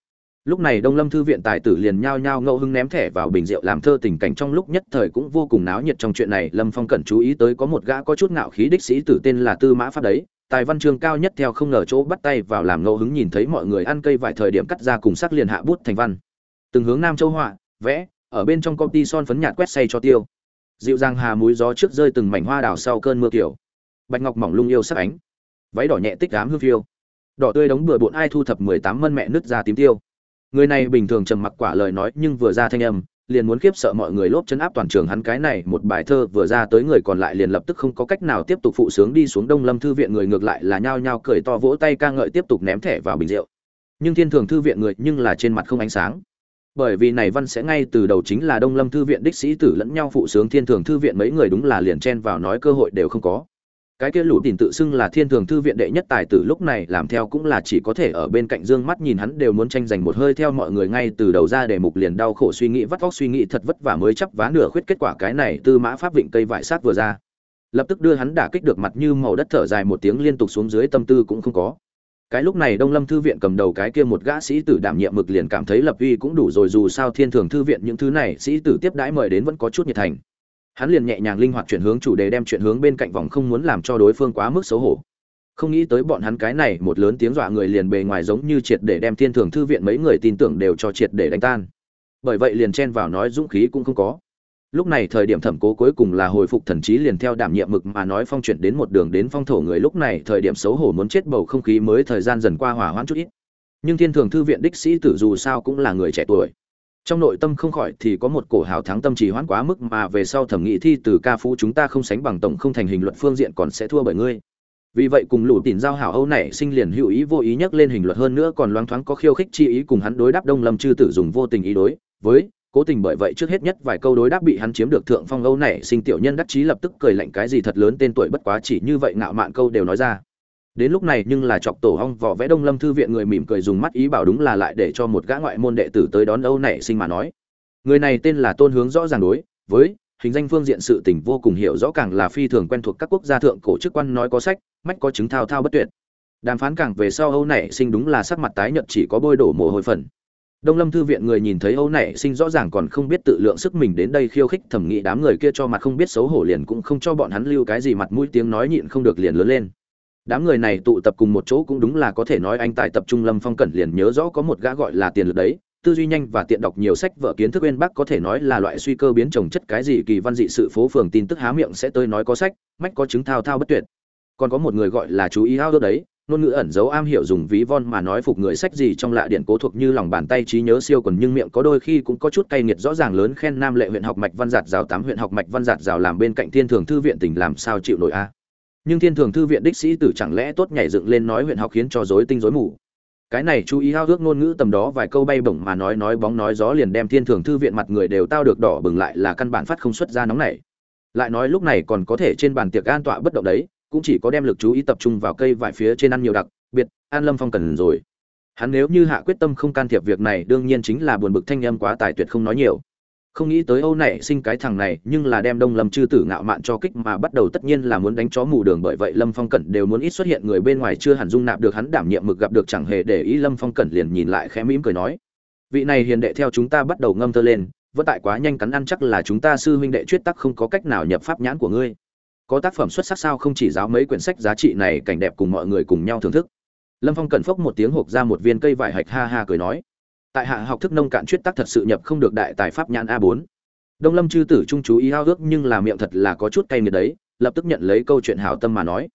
Lúc này đông lâm thư viện tài tử liền nhao nhao ngẫu hưng ném thẻ vào bình rượu làm thơ tình cảnh trong lúc nhất thời cũng vô cùng náo nhiệt trong chuyện này, lâm phong cẩn chú ý tới có một gã có chút ngạo khí đích sĩ tử tên là tư mã pháp đấy. Tài văn chương cao nhất theo không ngờ chỗ bắt tay vào làm ngẫu hứng nhìn thấy mọi người ăn cây vài thời điểm cắt ra cùng sắc liền hạ bút thành văn. Từng hướng nam châu họa, vẽ, ở bên trong công ty son phấn nhạt quét say cho tiêu. Dịu dàng hà múi gió trước rơi từng mảnh hoa đào sau cơn mưa kiểu. Bạch ngọc mỏng lung yêu sắc ánh. Váy đỏ nhẹ tích ám hương phiêu đỏ tươi đóng bừa bộn ai thu thập mười tám mân mẹ nứt ra tím tiêu. Người này bình thường trầm mặc quả lời nói nhưng vừa ra thanh âm, liền muốn khiếp sợ mọi người lốp chân áp toàn trường hắn cái này một bài thơ vừa ra tới người còn lại liền lập tức không có cách nào tiếp tục phụ sướng đi xuống đông lâm thư viện người ngược lại là nhao nhao cười to vỗ tay ca ngợi tiếp tục ném thẻ vào bình rượu. Nhưng thiên thường thư viện người nhưng là trên mặt không ánh sáng. Bởi vì này văn sẽ ngay từ đầu chính là đông lâm thư viện đích sĩ tử lẫn nhau phụ sướng thiên thường thư viện mấy người đúng là liền chen vào nói cơ hội đều không có cái kia lũ tìm tự xưng là thiên thường thư viện đệ nhất tài tử lúc này làm theo cũng là chỉ có thể ở bên cạnh dương mắt nhìn hắn đều muốn tranh giành một hơi theo mọi người ngay từ đầu ra để mục liền đau khổ suy nghĩ, vắt vóc suy nghĩ thật vất vả mới chấp vá nửa khuyết kết quả cái này tư mã pháp vịnh cây vải sát vừa ra. Lập tức đưa hắn đả kích được mặt như màu đất thở dài một tiếng liên tục xuống dưới tâm tư cũng không có. Cái lúc này đông lâm thư viện cầm đầu cái kia một gã sĩ tử đảm nhiệm mực liền cảm thấy lập uy cũng đủ rồi, dù sao thiên thường thư viện những thứ này, sĩ tử tiếp đãi mời đến vẫn có chút nhiệt thành hắn liền nhẹ nhàng linh hoạt chuyển hướng chủ đề đem chuyện hướng bên cạnh vòng không muốn làm cho đối phương quá mức xấu hổ. Không nghĩ tới bọn hắn cái này một lớn tiếng dọa người liền bề ngoài giống như triệt để đem thiên thường thư viện mấy người tin tưởng đều cho triệt để đánh tan. Bởi vậy liền chen vào nói dũng khí cũng không có. Lúc này thời điểm thẩm cố cuối cùng là hồi phục thần trí liền theo đảm nhiệm mực mà nói phong chuyển đến một đường đến phong thổ người lúc này thời điểm xấu hổ muốn chết bầu không khí mới thời gian dần qua hỏa hoãn chút ít. Nhưng thiên thường thư viện đích sĩ tử dù sao cũng là người trẻ tuổi trong nội tâm không khỏi thì có một cổ hào thắng tâm trì hoãn quá mức mà về sau thẩm nghị thi từ ca phú chúng ta không sánh bằng tổng không thành hình luật phương diện còn sẽ thua bởi ngươi. Vì vậy cùng lũ tỉn giao hảo âu này sinh liền hữu ý vô ý nhắc lên hình luật hơn nữa còn loáng thoáng có khiêu khích chi ý cùng hắn đối đáp đông lâm chư tử dùng vô tình ý đối. Với cố tình bởi vậy trước hết nhất vài câu đối đáp bị hắn chiếm được thượng phong âu này, sinh tiểu nhân đắc chí lập tức cười lạnh cái gì thật lớn tên tuổi bất quá chỉ như vậy ngạo mạn câu đều nói ra đến lúc này nhưng là chọc tổ hong vỏ vẽ đông lâm thư viện người mỉm cười dùng mắt ý bảo đúng là lại để cho một gã ngoại môn đệ tử tới đón âu nảy sinh mà nói. Người này tên là tôn hướng rõ ràng đối, với hình danh phương diện sự tình vô cùng hiểu rõ càng là phi thường quen thuộc các quốc gia thượng cổ chức quan nói có sách, mách có chứng thao thao bất tuyệt. Đàm phán càng về sau âu nảy sinh đúng là sắc mặt tái nhợt chỉ có bôi đổ mồ hôi phần. Đông lâm thư viện người nhìn thấy âu nảy sinh rõ ràng còn không biết tự lượng sức mình đến đây khiêu khích thẩm nghị đám người kia cho mặt không biết xấu hổ liền cũng không cho bọn hắn lưu cái gì mặt mũi tiếng nói nhịn không được liền lớn lên đám người này tụ tập cùng một chỗ cũng đúng là có thể nói anh tài tập trung lâm phong cẩn liền nhớ rõ có một gã gọi là tiền lực đấy. Tư duy nhanh và tiện đọc nhiều sách vở kiến thức bên bắc có thể nói là loại suy cơ biến trồng chất cái gì kỳ văn dị sự phố phường tin tức há miệng sẽ tới nói có sách, mách có chứng thao thao bất tuyệt. Còn có một người gọi là chú ý hao đốt đấy, ngôn ngữ ẩn dấu am hiểu dùng ví von mà nói phục người sách gì trong lạ điện cố thuộc như lòng bàn tay trí nhớ siêu quần nhưng miệng có đôi khi cũng có chút cay nghiệt rõ ràng lớn khen nam lệ huyện học mạch văn giạt rào tám huyện học mạch văn giạt rào làm bên cạnh thiên thường thư viện tỉnh làm sao chịu nổi a nhưng thiên thường thư viện đích sĩ tử chẳng lẽ tốt nhảy dựng lên nói huyện học khiến cho rối tinh rối mù? Cái này chú ý hao ước ngôn ngữ tầm đó vài câu bay bổng mà nói nói bóng nói gió liền đem thiên thường thư viện mặt người đều tao được đỏ bừng lại là căn bản phát không xuất ra nóng này lại nói lúc này còn có thể trên bàn tiệc an tọa bất động đấy, cũng chỉ có đem lực chú ý tập trung vào cây vải phía trên ăn nhiều đặc, biệt, an lâm phong cần rồi. Hắn nếu như hạ quyết tâm không can thiệp việc này, đương nhiên chính là buồn bực thanh âm quá tài tuyệt không nói nhiều không nghĩ tới âu này sinh cái thằng này, nhưng là đem đông lâm chư tử ngạo mạn cho kích mà bắt đầu tất nhiên là muốn đánh chó mù đường bởi vậy lâm phong cẩn đều muốn ít xuất hiện người bên ngoài chưa hẳn dung nạp được hắn đảm nhiệm mực gặp được chẳng hề để ý. Lâm phong cẩn liền nhìn lại khẽ mỉm cười nói, vị này hiền đệ theo chúng ta bắt đầu ngâm thơ lên, vẫn tại quá nhanh cắn ăn chắc là chúng ta sư huynh đệ chuyết tắc không có cách nào nhập pháp nhãn của ngươi. Có tác phẩm xuất sắc sao không chỉ giáo mấy quyển sách giá trị này, cảnh đẹp cùng mọi người cùng nhau thưởng thức. Lâm phong cẩn phốc một tiếng hộp ra một viên cây vải hạch ha ha cười nói tại hạ học thức nông cạn chuyết tắc thật sự nhập không được đại tài pháp nhãn a bốn. Đông lâm chư tử trung chú ý hao ước nhưng là miệng thật là có chút cay nghiệt đấy, lập tức nhận lấy câu chuyện hảo tâm mà nói.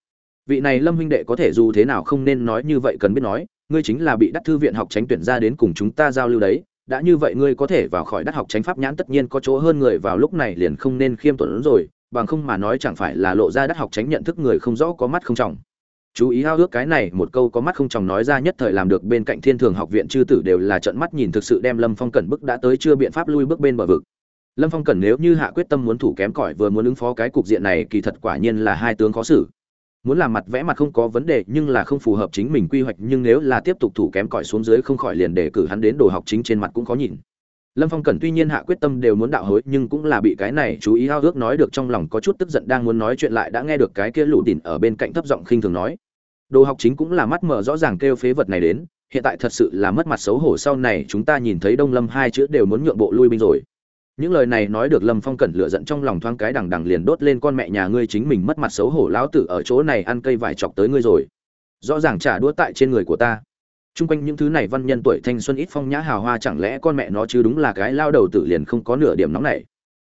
Vị này lâm huynh đệ có thể dù thế nào không nên nói như vậy cần biết nói, ngươi chính là bị đắc thư viện học tránh tuyển ra đến cùng chúng ta giao lưu đấy, đã như vậy ngươi có thể vào khỏi đắc học tránh pháp nhãn tất nhiên có chỗ hơn người vào lúc này liền không nên khiêm tốn rồi, bằng không mà nói chẳng phải là lộ ra đắc học tránh nhận thức người không rõ có mắt không trọng chú ý hao ước cái này, một câu có mắt không chồng nói ra nhất thời làm được bên cạnh thiên thường học viện chư tử đều là trận mắt nhìn thực sự đem lâm phong cẩn bức đã tới chưa biện pháp lui bước bên bờ vực. Lâm phong cẩn nếu như hạ quyết tâm muốn thủ kém cỏi vừa muốn ứng phó cái cục diện này, kỳ thật quả nhiên là hai tướng khó xử. Muốn làm mặt vẽ mặt không có vấn đề, nhưng là không phù hợp chính mình quy hoạch, nhưng nếu là tiếp tục thủ kém cỏi xuống dưới không khỏi liền để cử hắn đến đồ học chính trên mặt cũng khó nhìn. Lâm phong cẩn tuy nhiên hạ quyết tâm đều muốn đạo hối, nhưng cũng là bị cái này chú ý hao ước nói được trong lòng có chút tức giận, đang muốn nói chuyện lại đã nghe được cái kia lũ đỉn ở bên cạnh thấp giọng khinh thường nói đồ học chính cũng là mắt mở rõ ràng kêu phế vật này đến, hiện tại thật sự là mất mặt xấu hổ sau này chúng ta nhìn thấy đông lâm hai chữ đều muốn nhượng bộ lui binh rồi. Những lời này nói được lâm phong cẩn lựa giận trong lòng thoáng cái đằng đằng liền đốt lên con mẹ nhà ngươi chính mình mất mặt xấu hổ lão tử ở chỗ này ăn cây vải chọc tới ngươi rồi. Rõ ràng trả đũa tại trên người của ta. Chung quanh những thứ này văn nhân tuổi thanh xuân ít phong nhã hào hoa chẳng lẽ con mẹ nó chứ đúng là cái lao đầu tử liền không có nửa điểm nóng này.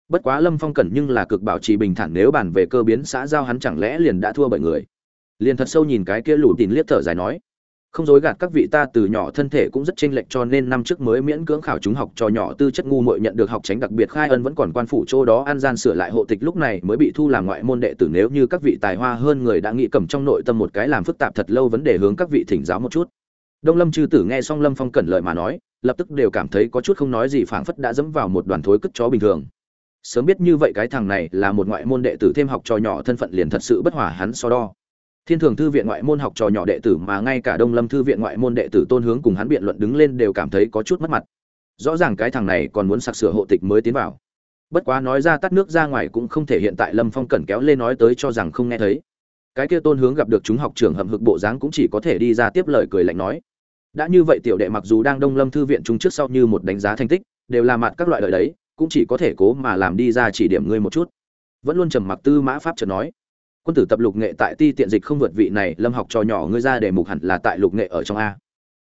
Bất quá lâm phong cẩn nhưng là cực bảo trì bình thản nếu bàn về cơ biến xã giao hắn chẳng lẽ liền đã thua bởi người liền thật sâu nhìn cái kia lủ tìm liếc thở dài nói, không dối gạt các vị ta từ nhỏ thân thể cũng rất chênh lệch cho nên năm trước mới miễn cưỡng khảo chúng học cho nhỏ tư chất ngu muội nhận được học tránh đặc biệt khai ân vẫn còn quan phủ chỗ đó an gian sửa lại hộ tịch lúc này mới bị thu làm ngoại môn đệ tử nếu như các vị tài hoa hơn người đã nghĩ cầm trong nội tâm một cái làm phức tạp thật lâu vấn đề hướng các vị thỉnh giáo một chút. Đông lâm chư tử nghe xong lâm phong cẩn lời mà nói, lập tức đều cảm thấy có chút không nói gì phảng phất đã dẫm vào một đoàn thối cất chó bình thường. Sớm biết như vậy cái thằng này là một ngoại môn đệ tử thêm học trò nhỏ thân phận liền thật sự bất hòa hắn so đo thiên thường thư viện ngoại môn học trò nhỏ đệ tử mà ngay cả đông lâm thư viện ngoại môn đệ tử tôn hướng cùng hắn biện luận đứng lên đều cảm thấy có chút mất mặt. Rõ ràng cái thằng này còn muốn sặc sửa hộ tịch mới tiến vào. Bất quá nói ra tắt nước ra ngoài cũng không thể hiện tại lâm phong cẩn kéo lên nói tới cho rằng không nghe thấy. Cái kia tôn hướng gặp được chúng học trưởng hậm hực bộ dáng cũng chỉ có thể đi ra tiếp lời cười lạnh nói. Đã như vậy tiểu đệ mặc dù đang đông lâm thư viện chúng trước sau như một đánh giá thành tích, đều là mặt các loại lời đấy, cũng chỉ có thể cố mà làm đi ra chỉ điểm ngươi một chút. Vẫn luôn trầm mặc tư mã pháp trần nói quân tử tập lục nghệ tại ti tiện dịch không vượt vị này, lâm học cho nhỏ ngươi ra để mục hẳn là tại lục nghệ ở trong a.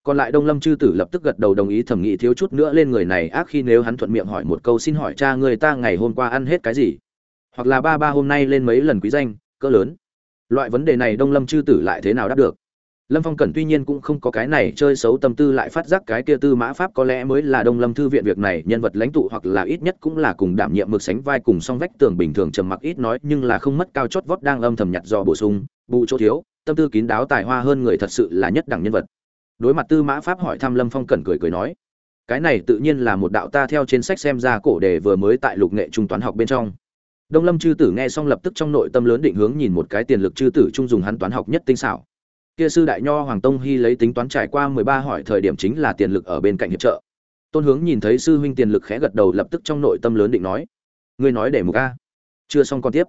Còn lại đông lâm chư tử lập tức gật đầu đồng ý, thẩm nghị thiếu chút nữa lên người này, ác khi nếu hắn thuận miệng hỏi một câu, xin hỏi cha người ta ngày hôm qua ăn hết cái gì? Hoặc là ba ba hôm nay lên mấy lần quý danh, cỡ lớn. Loại vấn đề này đông lâm chư tử lại thế nào đáp được? Lâm phong cẩn tuy nhiên cũng không có cái này chơi xấu tâm tư lại phát giác cái kia tư mã pháp có lẽ mới là đông lâm thư viện việc này, nhân vật lãnh tụ hoặc là ít nhất cũng là cùng đảm nhiệm mực sánh vai cùng song vách tường bình thường trầm mặc ít nói, nhưng là không mất cao chót vót đang âm thầm nhặt do bổ sung, bù chỗ thiếu, tâm tư kín đáo tài hoa hơn người thật sự là nhất đẳng nhân vật. Đối mặt tư mã pháp hỏi thăm lâm phong cẩn cười cười nói, cái này tự nhiên là một đạo ta theo trên sách xem ra cổ đề vừa mới tại lục nghệ trung toán học bên trong. Đông lâm chư tử nghe xong lập tức trong nội tâm lớn định hướng nhìn một cái tiền lực chư tử trung dùng hắn toán học nhất tinh xảo kia sư đại nho hoàng tông hy lấy tính toán trải qua mười ba hỏi thời điểm chính là tiền lực ở bên cạnh hiệp trợ. Tôn hướng nhìn thấy sư huynh tiền lực khẽ gật đầu lập tức trong nội tâm lớn định nói, ngươi nói để mục a. Chưa xong còn tiếp.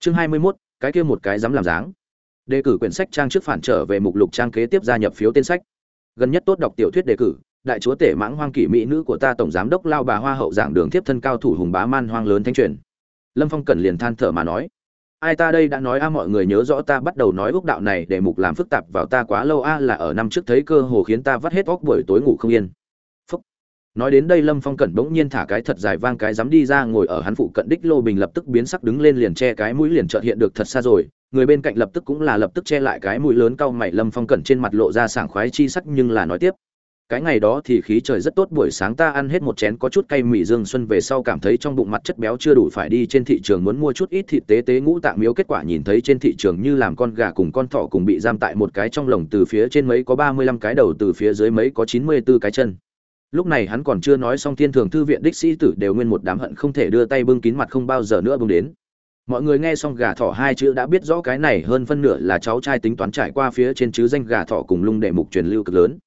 Chương hai mươi mốt, cái kia một cái dám làm dáng. Đề cử quyển sách trang trước phản trở về mục lục trang kế tiếp gia nhập phiếu tên sách. Gần nhất tốt đọc tiểu thuyết đề cử, đại chúa tể mãng hoang kỷ mỹ nữ của ta tổng giám đốc lao bà hoa hậu giảng đường tiếp thân cao thủ hùng bá man hoang lớn thanh truyền. Lâm phong cẩn liền than thở mà nói ai ta đây đã nói, a, mọi người nhớ rõ ta bắt đầu nói úc đạo này để mục làm phức tạp vào ta quá lâu, a, là ở năm trước thấy cơ hồ khiến ta vắt hết óc buổi tối ngủ không yên. Phúc. nói đến đây lâm phong cẩn bỗng nhiên thả cái thật dài vang cái dám đi ra, ngồi ở hắn phụ cận đích lô bình lập tức biến sắc đứng lên liền che cái mũi liền chợt hiện được thật xa rồi. Người bên cạnh lập tức cũng là lập tức che lại cái mũi lớn, cau mày lâm phong cẩn trên mặt lộ ra sảng khoái chi sắc nhưng là nói tiếp cái ngày đó thì khí trời rất tốt, buổi sáng ta ăn hết một chén có chút cay mì dương xuân về sau cảm thấy trong bụng mặt chất béo chưa đủ phải đi trên thị trường muốn mua chút ít thịt tế tế ngũ tạng miếu, kết quả nhìn thấy trên thị trường như làm con gà cùng con thỏ cùng bị giam tại một cái trong lồng từ phía trên mấy có ba mươi lăm cái đầu, từ phía dưới mấy có chín mươi 94 cái chân. Lúc này hắn còn chưa nói xong, thiên thường thư viện đích sĩ tử đều nguyên một đám hận không thể đưa tay bưng kín mặt không bao giờ nữa bưng đến. Mọi người nghe xong gà thỏ hai chữ đã biết rõ cái này hơn phân nửa là cháu trai tính toán trải qua phía trên chứ danh gà thỏ cùng lung đệ mục truyền lưu cực lớn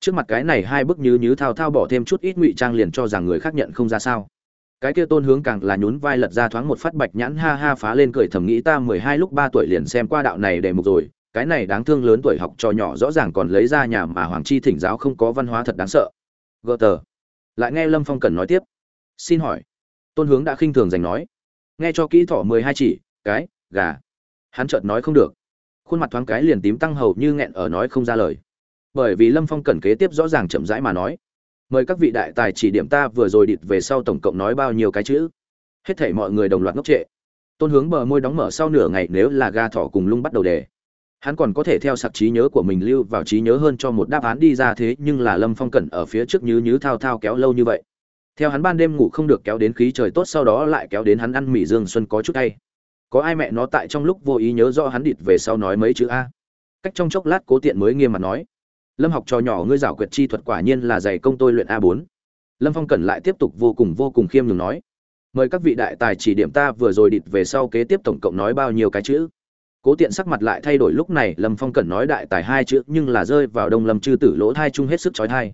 trước mặt cái này hai bức như như thao thao bỏ thêm chút ít ngụy trang liền cho rằng người khác nhận không ra sao. Cái kia tôn hướng càng là nhún vai lật ra thoáng một phát bạch nhãn ha ha phá lên cười thầm nghĩ ta mười hai lúc ba tuổi liền xem qua đạo này đề mục rồi, cái này đáng thương lớn tuổi học trò nhỏ rõ ràng còn lấy ra nhà mà hoàng chi thỉnh giáo không có văn hóa thật đáng sợ. Gờ tờ. Lại nghe lâm phong cần nói tiếp. Xin hỏi. Tôn hướng đã khinh thường giành nói. Nghe cho kỹ thỏ mười hai chỉ, cái, gà. Hắn chợt nói không được. Khuôn mặt thoáng cái liền tím tăng hầu như nghẹn ở nói không ra lời bởi vì lâm phong cần kế tiếp rõ ràng chậm rãi mà nói. Mời các vị đại tài chỉ điểm ta vừa rồi địt về sau tổng cộng nói bao nhiêu cái chữ. Hết thảy mọi người đồng loạt ngốc trệ. Tôn hướng bờ môi đóng mở sau nửa ngày nếu là ga thỏ cùng lung bắt đầu đề. Hắn còn có thể theo sạc trí nhớ của mình lưu vào trí nhớ hơn cho một đáp án đi ra thế nhưng là lâm phong cẩn ở phía trước như nhứ thao thao kéo lâu như vậy. Theo hắn ban đêm ngủ không được kéo đến khí trời tốt sau đó lại kéo đến hắn ăn mì dương xuân có chút hay. Có ai mẹ nó tại trong lúc vô ý nhớ rõ hắn địt về sau nói mấy chữ a. Cách trong chốc lát cố tiện mới nghiêm mặt nói lâm học trò nhỏ ngươi giảo quyệt chi thuật quả nhiên là dày công tôi luyện a bốn. Lâm phong cẩn lại tiếp tục vô cùng vô cùng khiêm nhường nói, mời các vị đại tài chỉ điểm ta vừa rồi địt về sau kế tiếp tổng cộng nói bao nhiêu cái chữ. Cố tiện sắc mặt lại thay đổi lúc này, lâm phong cẩn nói đại tài hai chữ, nhưng là rơi vào đông lâm chư tử lỗ thai chung hết sức trói thai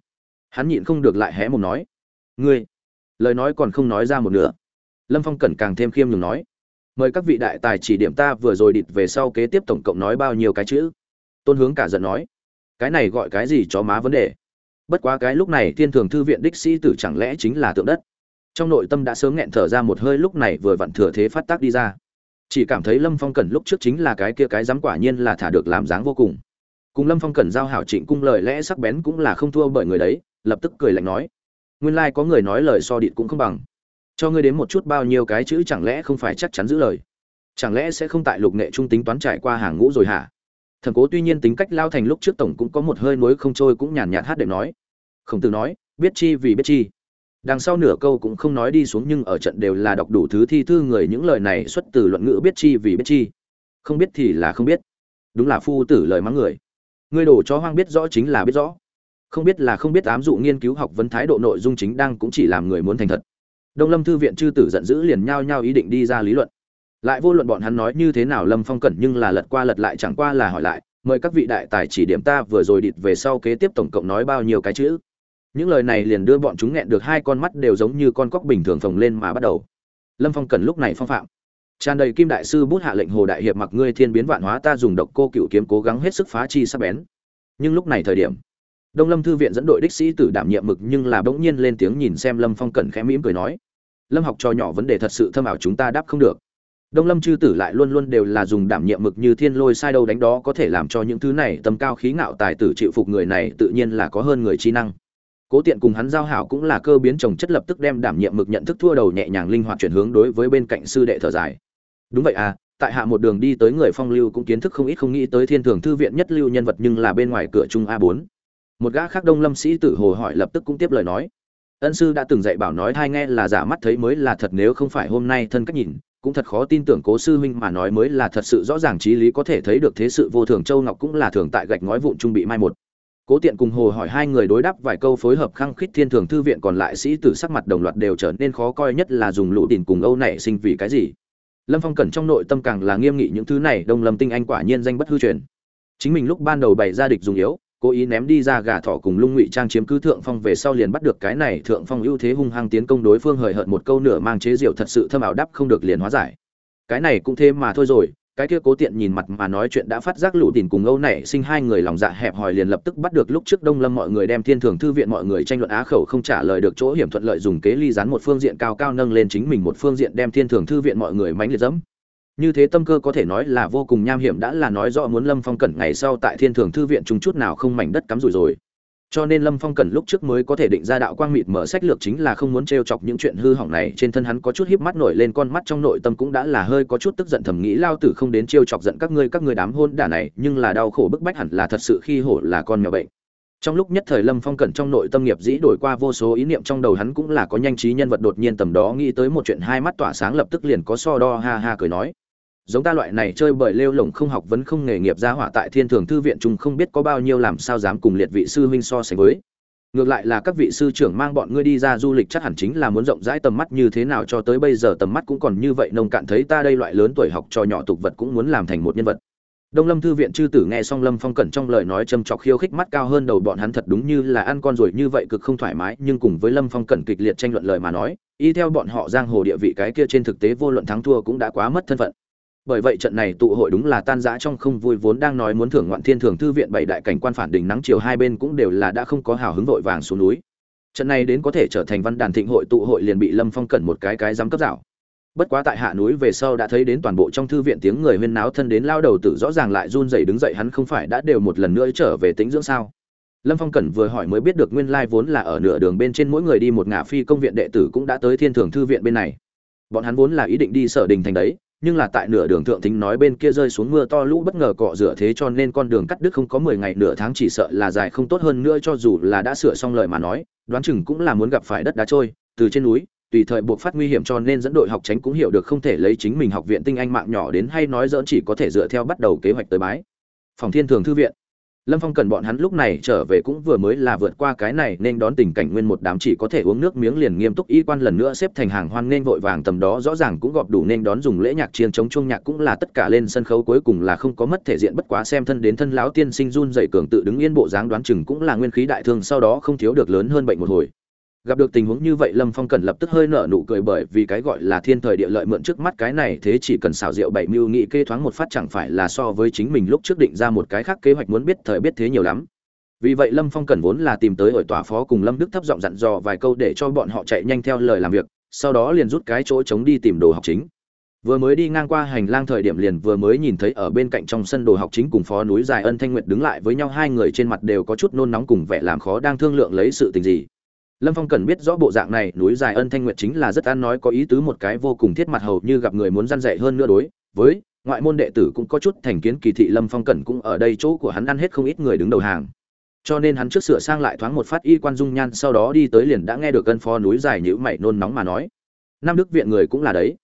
hắn nhịn không được lại hé một nói, ngươi, lời nói còn không nói ra một nửa. Lâm phong cẩn càng thêm khiêm nhường nói, mời các vị đại tài chỉ điểm ta vừa rồi địt về sau kế tiếp tổng cộng nói bao nhiêu cái chữ. Tôn hướng cả giận nói cái này gọi cái gì cho má vấn đề? Bất quá cái lúc này thiên thường thư viện đích sĩ tử chẳng lẽ chính là tượng đất? Trong nội tâm đã sớm nghẹn thở ra một hơi, lúc này vừa vặn thừa thế phát tác đi ra. Chỉ cảm thấy lâm phong cẩn lúc trước chính là cái kia cái dám quả nhiên là thả được làm dáng vô cùng. Cùng lâm phong cẩn giao hảo trịnh cung lời lẽ sắc bén cũng là không thua bởi người đấy, lập tức cười lạnh nói. Nguyên lai、like、có người nói lời so địt cũng không bằng. Cho ngươi đến một chút bao nhiêu cái chữ chẳng lẽ không phải chắc chắn giữ lời? Chẳng lẽ sẽ không tại lục nghệ trung tính toán trải qua hàng ngũ rồi hả? Thần cố tuy nhiên tính cách lao thành lúc trước tổng cũng có một hơi nối không trôi cũng nhàn nhạt hát đệm nói. Khổng tử nói, biết chi vì biết chi. Đằng sau nửa câu cũng không nói đi xuống nhưng ở trận đều là đọc đủ thứ thi thư người những lời này xuất từ luận ngữ biết chi vì biết chi. Không biết thì là không biết. Đúng là phu tử lời mắng người. Người đổ cho hoang biết rõ chính là biết rõ. Không biết là không biết ám dụ nghiên cứu học vấn thái độ nội dung chính đang cũng chỉ làm người muốn thành thật. Đông lâm thư viện chư tử giận dữ liền nhao nhao ý định đi ra lý luận lại vô luận bọn hắn nói như thế nào lâm phong cẩn nhưng là lật qua lật lại chẳng qua là hỏi lại, mời các vị đại tài chỉ điểm ta vừa rồi địt về sau kế tiếp tổng cộng nói bao nhiêu cái chữ? Những lời này liền đưa bọn chúng nghẹn được hai con mắt đều giống như con cóc bình thường phồng lên mà bắt đầu. Lâm phong cần lúc này phong phạm. Tràn đầy kim đại sư bút hạ lệnh hồ đại hiệp mặc ngươi thiên biến vạn hóa ta dùng độc cô cựu kiếm cố gắng hết sức phá chi sắp bén. Nhưng lúc này thời điểm, đông lâm thư viện dẫn đội đích sĩ tử đảm nhiệm mực nhưng là bỗng nhiên lên tiếng nhìn xem lâm phong cẩn khẽ mỉm cười nói, lâm học trò nhỏ vấn đề thật sự thâm ảo chúng ta đáp không được đông lâm chư tử lại luôn luôn đều là dùng đảm nhiệm mực như thiên lôi sai đâu đánh đó có thể làm cho những thứ này tầm cao khí ngạo tài tử chịu phục người này tự nhiên là có hơn người trí năng. Cố tiện cùng hắn giao hảo cũng là cơ biến trồng chất lập tức đem đảm nhiệm mực nhận thức thua đầu nhẹ nhàng linh hoạt chuyển hướng đối với bên cạnh sư đệ thở dài. Đúng vậy à tại hạ một đường đi tới người phong lưu cũng kiến thức không ít không nghĩ tới thiên thường thư viện nhất lưu nhân vật nhưng là bên ngoài cửa trung a 4 một gã khác đông lâm sĩ tử hồ hỏi lập tức cũng tiếp lời nói. Ân sư đã từng dạy bảo nói thai nghe là giả mắt thấy mới là thật nếu không phải hôm nay thân cách nhìn cũng thật khó tin tưởng cố sư huynh mà nói mới là thật sự rõ ràng trí lý có thể thấy được thế sự vô thường châu ngọc cũng là thường tại gạch ngói vụn trung bị mai một. Cố tiện cùng hồ hỏi hai người đối đáp vài câu phối hợp khăng khít thiên thường thư viện còn lại sĩ tử sắc mặt đồng loạt đều trở nên khó coi nhất là dùng lũ tìm cùng âu nảy sinh vì cái gì. Lâm phong cẩn trong nội tâm càng là nghiêm nghị những thứ này, đông lâm tinh anh quả nhiên danh bất hư truyền. Chính mình lúc ban đầu bày ra địch dùng yếu cố ý ném đi ra gà thỏ cùng lung ngụy trang chiếm cứ thượng phong về sau liền bắt được cái này thượng phong ưu thế hung hăng tiến công đối phương hời hợt một câu nửa mang chế diệu thật sự thâm ảo đắp không được liền hóa giải. Cái này cũng thế mà thôi rồi, cái kia cố tiện nhìn mặt mà nói chuyện đã phát giác lũ đỉnh cùng âu này sinh hai người lòng dạ hẹp hòi liền lập tức bắt được lúc trước đông lâm mọi người đem thiên thường thư viện mọi người tranh luận á khẩu không trả lời được chỗ hiểm thuận lợi dùng kế ly rán một phương diện cao cao nâng lên chính mình một phương diện đem thiên thường thư viện mọi người mánh liệt dẫm như thế tâm cơ có thể nói là vô cùng nham hiểm đã là nói rõ muốn lâm phong cẩn ngày sau tại thiên thường thư viện chúng chút nào không mảnh đất cắm rủi rồi. Cho nên lâm phong cẩn lúc trước mới có thể định ra đạo quang mịt mở sách lược chính là không muốn t r e o chọc những chuyện hư hỏng này, trên thân hắn có chút híp mắt nổi lên con mắt trong nội tâm cũng đã là hơi có chút tức giận thầm nghĩ lao tử không đến t r e o chọc giận các ngươi các ngươi đám hôn đả này, nhưng là đau khổ bức bách hẳn là thật sự khi hổ là con nhỏ bệnh. Trong lúc nhất thời lâm phong cẩn trong nội tâm nghiệp dĩ đổi qua vô số ý niệm trong đầu hắn cũng là có nhanh trí nhân vật đột nhiên tầm đó nghĩ tới một chuyện, hai mắt tỏa sáng lập tức liền có so đo ha ha cười nói giống ta loại này chơi bời lêu lổng không học vấn không nghề nghiệp ra hỏa tại thiên thường thư viện chúng không biết có bao nhiêu làm sao dám cùng liệt vị sư huynh so sánh với. Ngược lại là các vị sư trưởng mang bọn ngươi đi ra du lịch chắc hẳn chính là muốn rộng rãi tầm mắt như thế nào cho tới bây giờ tầm mắt cũng còn như vậy, nông cạn thấy ta đây loại lớn tuổi học trò nhỏ tục vật cũng muốn làm thành một nhân vật. Đông lâm thư viện chư tử nghe xong lâm phong cẩn trong lời nói châm chọc khiêu khích mắt cao hơn đầu bọn hắn thật đúng như là ăn con rồi như vậy cực không thoải mái, nhưng cùng với lâm phong cẩn kịch liệt tranh luận lời mà nói, y theo bọn họ giang hồ địa vị cái kia trên thực tế vô luận thắng thua cũng đã quá mất thân phận bởi vậy trận này tụ hội đúng là tan rã trong không vui, vốn đang nói muốn thưởng ngoạn thiên thưởng thư viện bảy đại cảnh quan phản đỉnh nắng chiều hai bên cũng đều là đã không có hào hứng vội vàng xuống núi. Trận này đến có thể trở thành văn đàn thịnh hội tụ hội liền bị lâm phong cẩn một cái cái dám cấp dạo. Bất quá tại hạ núi về sau đã thấy đến toàn bộ trong thư viện tiếng người huyên náo thân đến lao đầu tử rõ ràng lại run rẩy đứng dậy, hắn không phải đã đều một lần nữa trở về tính dưỡng sao? Lâm phong cẩn vừa hỏi mới biết được nguyên lai vốn là ở nửa đường bên trên mỗi người đi một ngả phi công viện đệ tử cũng đã tới thiên thường thư viện bên này. Bọn hắn vốn là ý định đi sở đình thành đấy nhưng là tại nửa đường thượng thính nói bên kia rơi xuống mưa to lũ bất ngờ cọ rửa thế cho nên con đường cắt đứt không có mười ngày nửa tháng chỉ sợ là dài không tốt hơn nữa cho dù là đã sửa xong lời mà nói, đoán chừng cũng là muốn gặp phải đất đá trôi, từ trên núi, tùy thời buộc phát nguy hiểm cho nên dẫn đội học tránh cũng hiểu được không thể lấy chính mình học viện tinh anh mạng nhỏ đến hay nói dỡn chỉ có thể dựa theo bắt đầu kế hoạch tới bái. Phòng thiên thường thư viện lâm phong cần bọn hắn lúc này trở về cũng vừa mới là vượt qua cái này nên đón tình cảnh nguyên một đám chỉ có thể uống nước miếng liền nghiêm túc y quan lần nữa xếp thành hàng hoan nên vội vàng tầm đó rõ ràng cũng gọp đủ nên đón dùng lễ nhạc chiên chống chuông nhạc cũng là tất cả lên sân khấu cuối cùng là không có mất thể diện bất quá xem thân đến thân lão tiên sinh run dậy cường tự đứng yên bộ dáng đoán chừng cũng là nguyên khí đại thương sau đó không thiếu được lớn hơn bệnh một hồi gặp được tình huống như vậy, lâm phong cần lập tức hơi nở nụ cười bởi vì cái gọi là thiên thời địa lợi mượn trước mắt cái này, thế chỉ cần xào rượu bảy mưu nghị kê thoáng một phát chẳng phải là so với chính mình lúc trước định ra một cái khác kế hoạch muốn biết thời biết thế nhiều lắm. Vì vậy lâm phong cần vốn là tìm tới ở tòa phó cùng lâm đức thấp giọng dặn dò vài câu để cho bọn họ chạy nhanh theo lời làm việc, sau đó liền rút cái chỗ trống đi tìm đồ học chính. Vừa mới đi ngang qua hành lang thời điểm liền vừa mới nhìn thấy ở bên cạnh trong sân đồ học chính cùng phó núi dài ân thanh nguyệt đứng lại với nhau, hai người trên mặt đều có chút nôn nóng cùng vẻ làm khó đang thương lượng lấy sự tình gì lâm phong cần biết rõ bộ dạng này, núi dài ân thanh nguyệt chính là rất ăn nói, có ý tứ một cái vô cùng thiết mặt hầu như gặp người muốn răn dạy hơn nữa đối với ngoại môn đệ tử cũng có chút thành kiến, kỳ thị lâm phong cẩn cũng ở đây chỗ của hắn ăn hết không ít người đứng đầu hàng. Cho nên hắn trước sửa sang lại thoáng một phát y quan dung nhan, sau đó đi tới liền đã nghe được cân phó núi dài nhữ mày nôn nóng mà nói. Nam đức viện người cũng là đấy.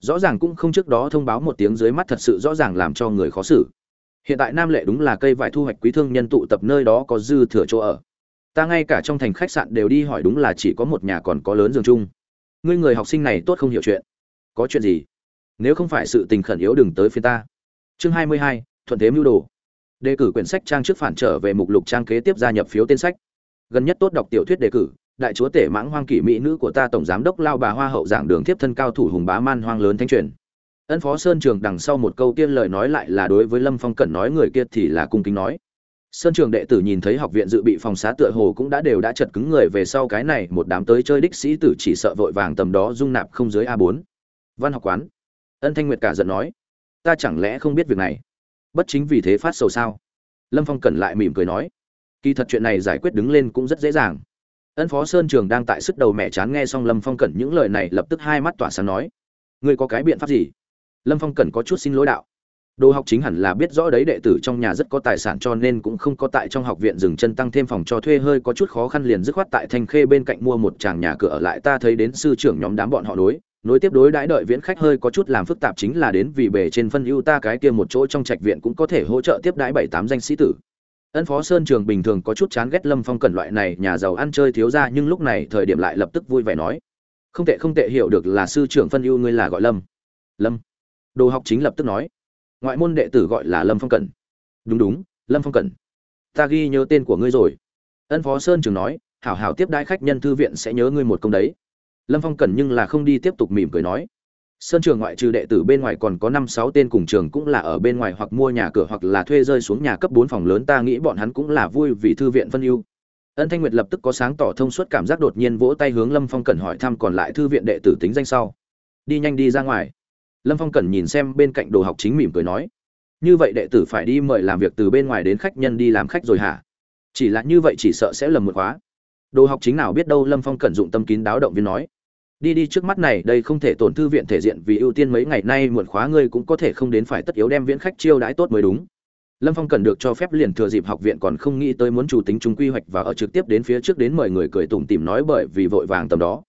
Rõ ràng cũng không trước đó thông báo một tiếng dưới mắt thật sự rõ ràng làm cho người khó xử. Hiện tại nam lệ đúng là cây vải thu hoạch quý thương nhân tụ tập nơi đó có dư thừa chỗ ở ta ngay cả trong thành khách sạn đều đi hỏi đúng là chỉ có một nhà còn có lớn giường chung. Ngươi người học sinh này tốt không hiểu chuyện. Có chuyện gì? Nếu không phải sự tình khẩn yếu đừng tới phía ta. Chương hai mươi hai, thuận thế mưu đồ. Đề cử quyển sách trang trước phản trở về mục lục trang kế tiếp gia nhập phiếu tên sách. Gần nhất tốt đọc tiểu thuyết đề cử, đại chúa tể mãng hoang kỷ mỹ nữ của ta tổng giám đốc lao bà hoa hậu giảng đường tiếp thân cao thủ hùng bá man hoang lớn thanh truyền. Ân phó sơn trường đằng sau một câu tiên lời nói lại là đối với lâm phong cẩn nói người kia thì là cung kính nói sơn trường đệ tử nhìn thấy học viện dự bị phòng xá tựa hồ cũng đã đều đã chật cứng người về sau cái này một đám tới chơi đích sĩ tử chỉ sợ vội vàng tầm đó dung nạp không dưới a bốn. Văn học quán. Ân thanh nguyệt cả giận nói, ta chẳng lẽ không biết việc này? Bất chính vì thế phát sầu sao? Lâm phong cẩn lại mỉm cười nói, kỳ thật chuyện này giải quyết đứng lên cũng rất dễ dàng. Ân phó sơn trường đang tại sức đầu mẹ chán nghe xong lâm phong cẩn những lời này lập tức hai mắt tỏa sáng nói, ngươi có cái biện pháp gì? Lâm phong cẩn có chút xin lỗi đạo Đồ học chính hẳn là biết rõ đấy đệ tử trong nhà rất có tài sản cho nên cũng không có tại trong học viện dừng chân tăng thêm phòng cho thuê hơi có chút khó khăn liền dứt khoát tại Thanh Khê bên cạnh mua một tràng nhà cửa ở lại ta thấy đến sư trưởng nhóm đám bọn họ đối, nối tiếp đối đãi đợi viễn khách hơi có chút làm phức tạp chính là đến vì bề trên phân ưu ta cái kia một chỗ trong trạch viện cũng có thể hỗ trợ tiếp đãi bảy tám danh sĩ tử. Ân Phó Sơn Trường bình thường có chút chán ghét Lâm Phong cẩn loại này nhà giàu ăn chơi thiếu ra nhưng lúc này thời điểm lại lập tức vui vẻ nói: "Không tệ không tệ hiểu được là sư trưởng phân ưu ngươi là gọi Lâm." Lâm. Đồ học chính lập tức nói: ngoại môn đệ tử gọi là lâm phong cẩn. Đúng đúng, lâm phong cẩn. Ta ghi nhớ tên của ngươi rồi. Ân phó sơn trường nói, hảo hảo tiếp đãi khách nhân thư viện sẽ nhớ ngươi một công đấy. Lâm phong cẩn nhưng là không đi tiếp tục mỉm cười nói. Sơn trường ngoại trừ đệ tử bên ngoài còn có năm, sáu tên cùng trường cũng là ở bên ngoài hoặc mua nhà cửa hoặc là thuê rơi xuống nhà cấp bốn phòng lớn, ta nghĩ bọn hắn cũng là vui vì thư viện phân ưu. Ân thanh nguyệt lập tức có sáng tỏ thông suốt cảm giác đột nhiên vỗ tay hướng lâm phong cẩn hỏi thăm còn lại thư viện đệ tử tính danh sau. Đi nhanh đi ra ngoài lâm phong cần nhìn xem bên cạnh đồ học chính mỉm cười nói, như vậy đệ tử phải đi mời làm việc từ bên ngoài đến khách nhân đi làm khách rồi hả? Chỉ là như vậy chỉ sợ sẽ lầm một khóa đồ học chính nào biết đâu lâm phong cẩn dụng tâm kín đáo động viên nói, đi đi, trước mắt này đây không thể tổn thư viện thể diện vì ưu tiên mấy ngày nay muộn khóa ngươi cũng có thể không đến phải tất yếu đem viễn khách chiêu đãi tốt mới đúng. Lâm phong cần được cho phép liền thừa dịp học viện còn không nghĩ tới muốn chủ tính chúng quy hoạch và ở trực tiếp đến phía trước đến mời người cười tủm tìm nói bởi vì vội vàng tầm đó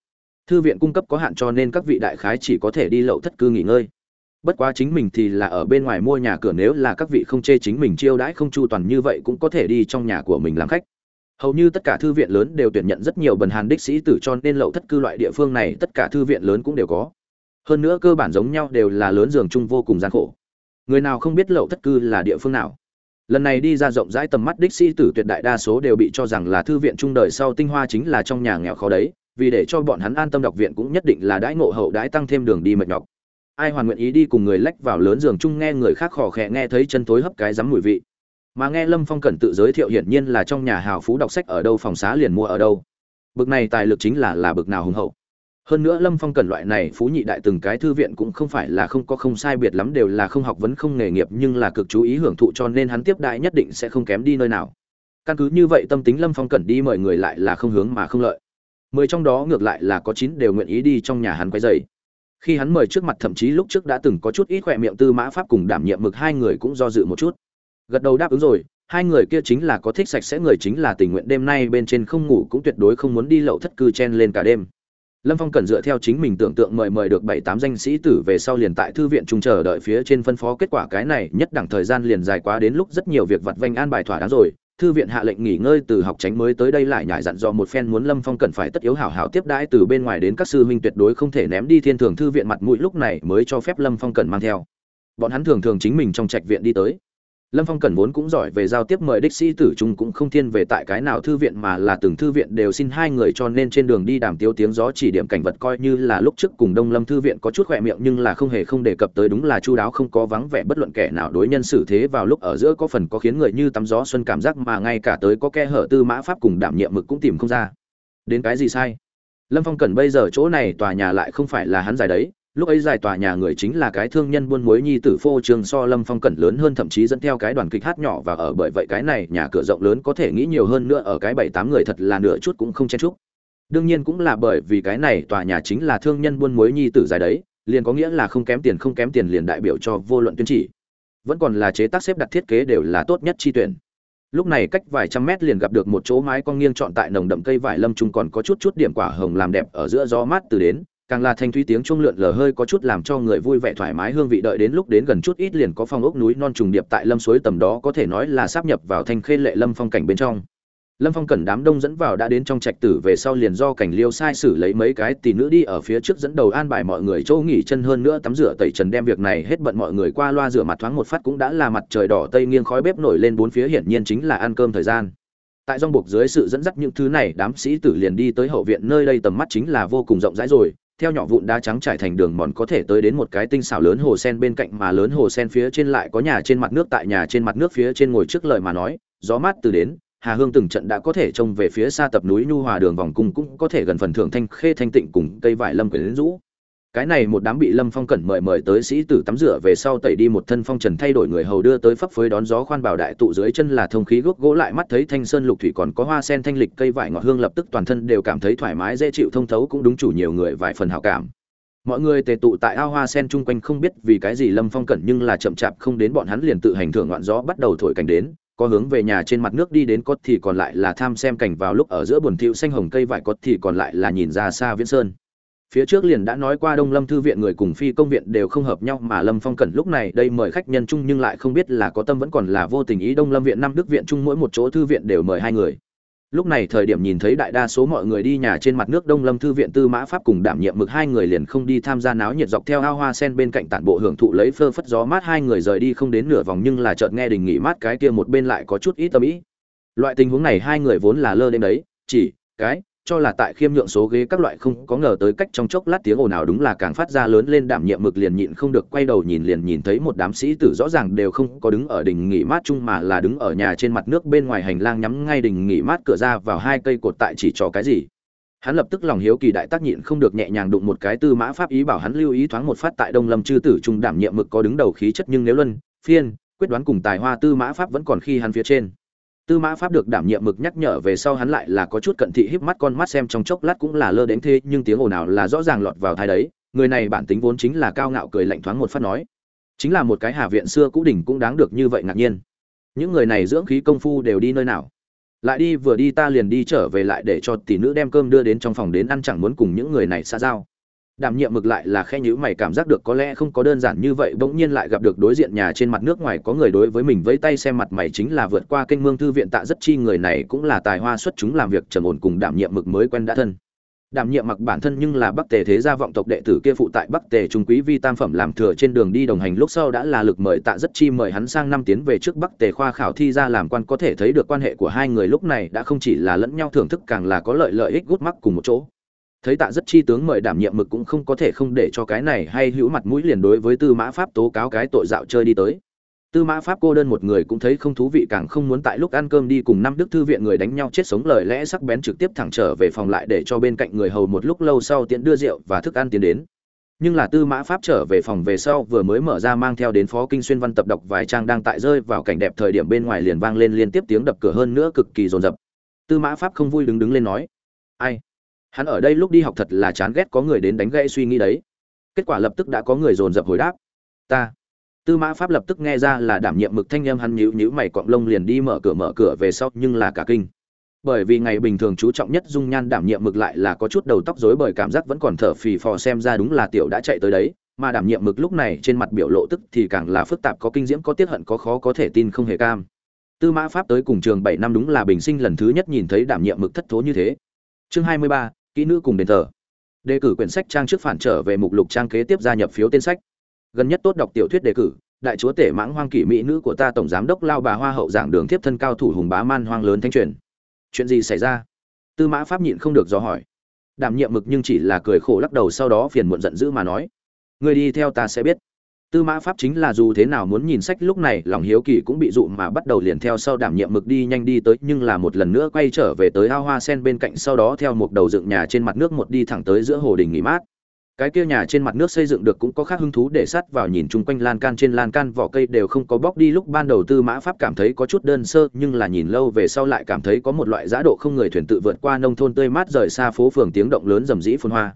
thư viện cung cấp có hạn cho nên các vị đại khái chỉ có thể đi lậu thất cư nghỉ ngơi. Bất quá chính mình thì là ở bên ngoài mua nhà cửa, nếu là các vị không chê chính mình chiêu đãi không chu toàn như vậy cũng có thể đi trong nhà của mình làm khách. Hầu như tất cả thư viện lớn đều tuyển nhận rất nhiều bần hàn đích sĩ tử cho nên lậu thất cư loại địa phương này tất cả thư viện lớn cũng đều có. Hơn nữa cơ bản giống nhau đều là lớn giường chung vô cùng gian khổ. Người nào không biết lậu thất cư là địa phương nào? Lần này đi ra rộng rãi tầm mắt đích sĩ tử tuyệt đại đa số đều bị cho rằng là thư viện trung đời sau tinh hoa chính là trong nhà nghèo khó đấy vì để cho bọn hắn an tâm đọc viện cũng nhất định là đãi ngộ hậu đãi tăng thêm đường đi mệt nhọc. Ai hoàn nguyện ý đi cùng người lách vào lớn giường chung nghe người khác khò khẽ nghe thấy chân tối hấp cái dám mùi vị. Mà nghe lâm phong cẩn tự giới thiệu hiển nhiên là trong nhà hào phú đọc sách ở đâu phòng xá liền mua ở đâu. Bực này tài lực chính là là bực nào hùng hậu. Hơn nữa lâm phong cẩn loại này phú nhị đại từng cái thư viện cũng không phải là không có không sai biệt lắm đều là không học vấn không nghề nghiệp nhưng là cực chú ý hưởng thụ cho nên hắn tiếp đại nhất định sẽ không kém đi nơi nào. Căn cứ như vậy tâm tính lâm phong cẩn đi mời người lại là không hướng mà không lợi mười trong đó ngược lại là có chín đều nguyện ý đi trong nhà hắn quay dày khi hắn mời trước mặt thậm chí lúc trước đã từng có chút ít khỏe miệng tư mã pháp cùng đảm nhiệm mực hai người cũng do dự một chút. Gật đầu đáp ứng rồi, hai người kia chính là có thích sạch sẽ người chính là tình nguyện đêm nay bên trên không ngủ cũng tuyệt đối không muốn đi lậu thất cư chen lên cả đêm. Lâm phong cần dựa theo chính mình tưởng tượng mời mời được bảy tám danh sĩ tử về sau liền tại thư viện trung chờ đợi phía trên phân phó kết quả cái này, nhất đẳng thời gian liền dài quá đến lúc rất nhiều việc vặt vanh an bài thỏa đáng rồi thư viện hạ lệnh nghỉ ngơi từ học tránh mới tới đây lại nhải dặn dò một phen muốn lâm phong cần phải tất yếu hảo hảo tiếp đãi từ bên ngoài đến các sư huynh tuyệt đối không thể ném đi thiên thường thư viện mặt mũi lúc này mới cho phép lâm phong cần mang theo. Bọn hắn thường thường chính mình trong trạch viện đi tới lâm phong cần vốn cũng giỏi về giao tiếp mời đích sĩ tử trung cũng không thiên về tại cái nào thư viện mà là từng thư viện đều xin hai người cho nên trên đường đi đàm tiếu tiếng gió chỉ điểm cảnh vật coi như là lúc trước cùng đông lâm thư viện có chút khỏe miệng nhưng là không hề không đề cập tới đúng là chu đáo không có vắng vẻ bất luận kẻ nào đối nhân xử thế vào lúc ở giữa có phần có khiến người như tắm gió xuân cảm giác mà ngay cả tới có khe hở tư mã pháp cùng đảm nhiệm mực cũng tìm không ra. Đến cái gì sai? Lâm phong cần bây giờ chỗ này tòa nhà lại không phải là hắn giải đấy lúc ấy giải tòa nhà người chính là cái thương nhân buôn muối nhi tử phô trường so lâm phong cẩn lớn hơn, thậm chí dẫn theo cái đoàn kịch hát nhỏ và ở bởi vậy cái này nhà cửa rộng lớn có thể nghĩ nhiều hơn nữa, ở cái bảy tám người thật là nửa chút cũng không chen chúc. Đương nhiên cũng là bởi vì cái này tòa nhà chính là thương nhân buôn muối nhi tử dài đấy, liền có nghĩa là không kém tiền, không kém tiền liền đại biểu cho vô luận tuyên chỉ. Vẫn còn là chế tác xếp đặt thiết kế đều là tốt nhất chi tuyển. Lúc này cách vài trăm mét liền gặp được một chỗ mái con nghiêng chọn tại nồng đậm cây vải lâm trung còn có chút chút điểm quả hồng làm đẹp ở giữa gió mát từ đến càng là thanh thúy tiếng chuông lượn lờ hơi có chút làm cho người vui vẻ thoải mái hương vị đợi đến lúc đến gần chút ít liền có phong ốc núi non trùng điệp tại lâm suối tầm đó có thể nói là sáp nhập vào thanh khê lệ lâm phong cảnh bên trong. Lâm phong cẩn đám đông dẫn vào đã đến trong trạch tử về sau liền do cảnh liêu sai xử lấy mấy cái tỷ nữ đi ở phía trước dẫn đầu an bài mọi người chỗ nghỉ chân hơn nữa tắm rửa tẩy trần đem việc này hết bận mọi người qua loa rửa mặt thoáng một phát cũng đã là mặt trời đỏ tây nghiêng khói bếp nổi lên bốn phía hiển nhiên chính là ăn cơm thời gian. Tại dòng buộc dưới sự dẫn dắt những thứ này, đám sĩ tử liền đi tới hậu viện, nơi đây tầm mắt chính là vô cùng rộng rãi rồi theo nhỏ vụn đá trắng trải thành đường mòn có thể tới đến một cái tinh xảo lớn hồ sen bên cạnh mà lớn hồ sen phía trên lại có nhà trên mặt nước. Tại nhà trên mặt nước phía trên ngồi trước lời mà nói, gió mát từ đến, hà hương từng trận đã có thể trông về phía xa tập núi nhu hòa đường vòng cung cũng có thể gần phần thưởng thanh khê thanh tịnh cùng cây vải lâm quyển rũ cái này một đám bị lâm phong cẩn mời mời tới sĩ tử tắm rửa về sau tẩy đi một thân phong trần thay đổi người hầu đưa tới phấp phới đón gió khoan bảo đại tụ dưới chân là thông khí gốc gỗ lại mắt thấy thanh sơn lục thủy còn có hoa sen thanh lịch cây vải ngọt hương lập tức toàn thân đều cảm thấy thoải mái dễ chịu thông thấu cũng đúng chủ nhiều người vài phần hảo cảm. Mọi người tề tụ tại ao hoa sen chung quanh không biết vì cái gì lâm phong cẩn nhưng là chậm chạp không đến bọn hắn liền tự hành thưởng ngoạn gió bắt đầu thổi cảnh đến, có hướng về nhà trên mặt nước đi đến cốt thì còn lại là tham xem cảnh vào lúc ở giữa buồn thiệu xanh hồng cây vải cốt thì còn lại là nhìn ra xa viễn sơn phía trước liền đã nói qua đông lâm thư viện người cùng phi công viện đều không hợp nhau mà lâm phong cẩn lúc này đây mời khách nhân chung nhưng lại không biết là có tâm vẫn còn là vô tình ý đông lâm viện năm đức viện chung mỗi một chỗ thư viện đều mời hai người. Lúc này thời điểm nhìn thấy đại đa số mọi người đi nhà trên mặt nước đông lâm thư viện tư mã pháp cùng đảm nhiệm mực hai người liền không đi tham gia náo nhiệt dọc theo ao hoa sen bên cạnh tản bộ hưởng thụ lấy phơ phất gió mát hai người rời đi không đến nửa vòng nhưng là chợt nghe đình nghỉ mát cái kia một bên lại có chút ít tâm ý. Loại tình huống này hai người vốn là lơ đến đấy, chỉ, cái cho là tại khiêm nhượng số ghế các loại không có ngờ tới cách trong chốc lát tiếng ồn nào đúng là càng phát ra lớn lên đảm nhiệm mực liền nhịn không được quay đầu nhìn liền nhìn thấy một đám sĩ tử rõ ràng đều không có đứng ở đỉnh nghỉ mát chung mà là đứng ở nhà trên mặt nước bên ngoài hành lang nhắm ngay đỉnh nghỉ mát cửa ra vào hai cây cột tại chỉ cho cái gì. Hắn lập tức lòng hiếu kỳ đại tác nhịn không được nhẹ nhàng đụng một cái tư mã pháp ý bảo hắn lưu ý thoáng một phát tại đông lâm chư tử trung đảm nhiệm mực có đứng đầu khí chất nhưng nếu luân, phiên, quyết đoán cùng tài hoa tư mã pháp vẫn còn khi hắn phía trên. Tư Mã Pháp được đảm nhiệm mực nhắc nhở về sau hắn lại là có chút cận thị híp mắt con mắt xem trong chốc lát cũng là lơ đến thế, nhưng tiếng ồn nào là rõ ràng lọt vào tai đấy, người này bản tính vốn chính là cao ngạo cười lạnh thoáng một phát nói, chính là một cái Hà viện xưa cũ đỉnh cũng đáng được như vậy ngạc nhiên. những người này dưỡng khí công phu đều đi nơi nào? Lại đi vừa đi ta liền đi trở về lại để cho tỷ nữ đem cơm đưa đến trong phòng đến ăn chẳng muốn cùng những người này xa giao đảm nhiệm mực lại là khe nhữ mày cảm giác được có lẽ không có đơn giản như vậy, bỗng nhiên lại gặp được đối diện nhà trên mặt nước ngoài có người đối với mình với tay xem mặt mày chính là vượt qua kênh mương thư viện tạ rất chi, người này cũng là tài hoa xuất chúng làm việc trầm ổn cùng đảm nhiệm mực mới quen đã thân. Đảm nhiệm mặc bản thân nhưng là bắc tề thế gia vọng tộc đệ tử kia phụ tại bắc tề trung quý vi tam phẩm làm thừa trên đường đi đồng hành lúc sau đã là lực mời tạ rất chi mời hắn sang năm tiến về trước bắc tề khoa khảo thi ra làm quan, có thể thấy được quan hệ của hai người lúc này đã không chỉ là lẫn nhau thưởng thức càng là có lợi lợi ích gút mắc cùng một chỗ thấy tạ rất chi tướng mời đảm nhiệm mực cũng không có thể không để cho cái này hay hữu mặt mũi liền đối với tư mã pháp tố cáo cái tội dạo chơi đi tới. Tư mã pháp cô đơn một người cũng thấy không thú vị càng không muốn tại lúc ăn cơm đi cùng năm đức thư viện người đánh nhau chết sống lời lẽ sắc bén trực tiếp thẳng trở về phòng lại để cho bên cạnh người hầu một lúc lâu sau tiện đưa rượu và thức ăn tiến đến. Nhưng là tư mã pháp trở về phòng về sau vừa mới mở ra mang theo đến phó kinh xuyên văn tập đọc vài trang đang tại rơi vào cảnh đẹp thời điểm bên ngoài liền vang lên liên tiếp tiếng đập cửa hơn nữa cực kỳ rồn rập tư mã pháp không vui đứng đứng lên nói, ai hắn ở đây lúc đi học thật là chán ghét có người đến đánh gãy suy nghĩ đấy. Kết quả lập tức đã có người dồn dập hồi đáp. Ta. Tư mã pháp lập tức nghe ra là đảm nhiệm mực thanh em hắn nhíu nhíu mày cọng lông liền đi mở cửa mở cửa về sau, nhưng là cả kinh. Bởi vì ngày bình thường chú trọng nhất dung nhan đảm nhiệm mực lại là có chút đầu tóc rối bởi cảm giác vẫn còn thở phì phò xem ra đúng là tiểu đã chạy tới đấy, mà đảm nhiệm mực lúc này trên mặt biểu lộ tức thì càng là phức tạp có kinh diễm có tiết hận có khó có thể tin không hề cam. Tư mã pháp tới cùng trường bảy năm đúng là bình sinh lần thứ nhất nhìn thấy đảm nhiệm mực thất thố như thế. Chương hai mươi ba kỹ nữ cùng đền thờ. Đề cử quyển sách trang trước phản trở về mục lục trang kế tiếp gia nhập phiếu tên sách. Gần nhất tốt đọc tiểu thuyết đề cử, đại chúa tể mãng hoang kỷ mỹ nữ của ta tổng giám đốc lao bà hoa hậu giảng đường tiếp thân cao thủ hùng bá man hoang lớn thanh truyền. Chuyện gì xảy ra? Tư mã pháp nhịn không được do hỏi. Đảm nhiệm mực nhưng chỉ là cười khổ lắc đầu sau đó phiền muộn giận dữ mà nói. Người đi theo ta sẽ biết tư mã pháp chính là dù thế nào muốn nhìn sách lúc này, lòng hiếu kỳ cũng bị dụ mà bắt đầu liền theo sau đảm nhiệm mực đi nhanh đi tới, nhưng là một lần nữa quay trở về tới ao hoa sen bên cạnh sau đó theo một đầu dựng nhà trên mặt nước một đi thẳng tới giữa hồ đình nghỉ mát. Cái kia nhà trên mặt nước xây dựng được cũng có khác hứng thú để sát vào nhìn chung quanh lan can trên lan can, vỏ cây đều không có bóc đi. Lúc ban đầu tư mã pháp cảm thấy có chút đơn sơ, nhưng là nhìn lâu về sau lại cảm thấy có một loại giá độ không người thuyền tự vượt qua nông thôn tươi mát rời xa phố phường, tiếng động lớn rầm rĩ phun hoa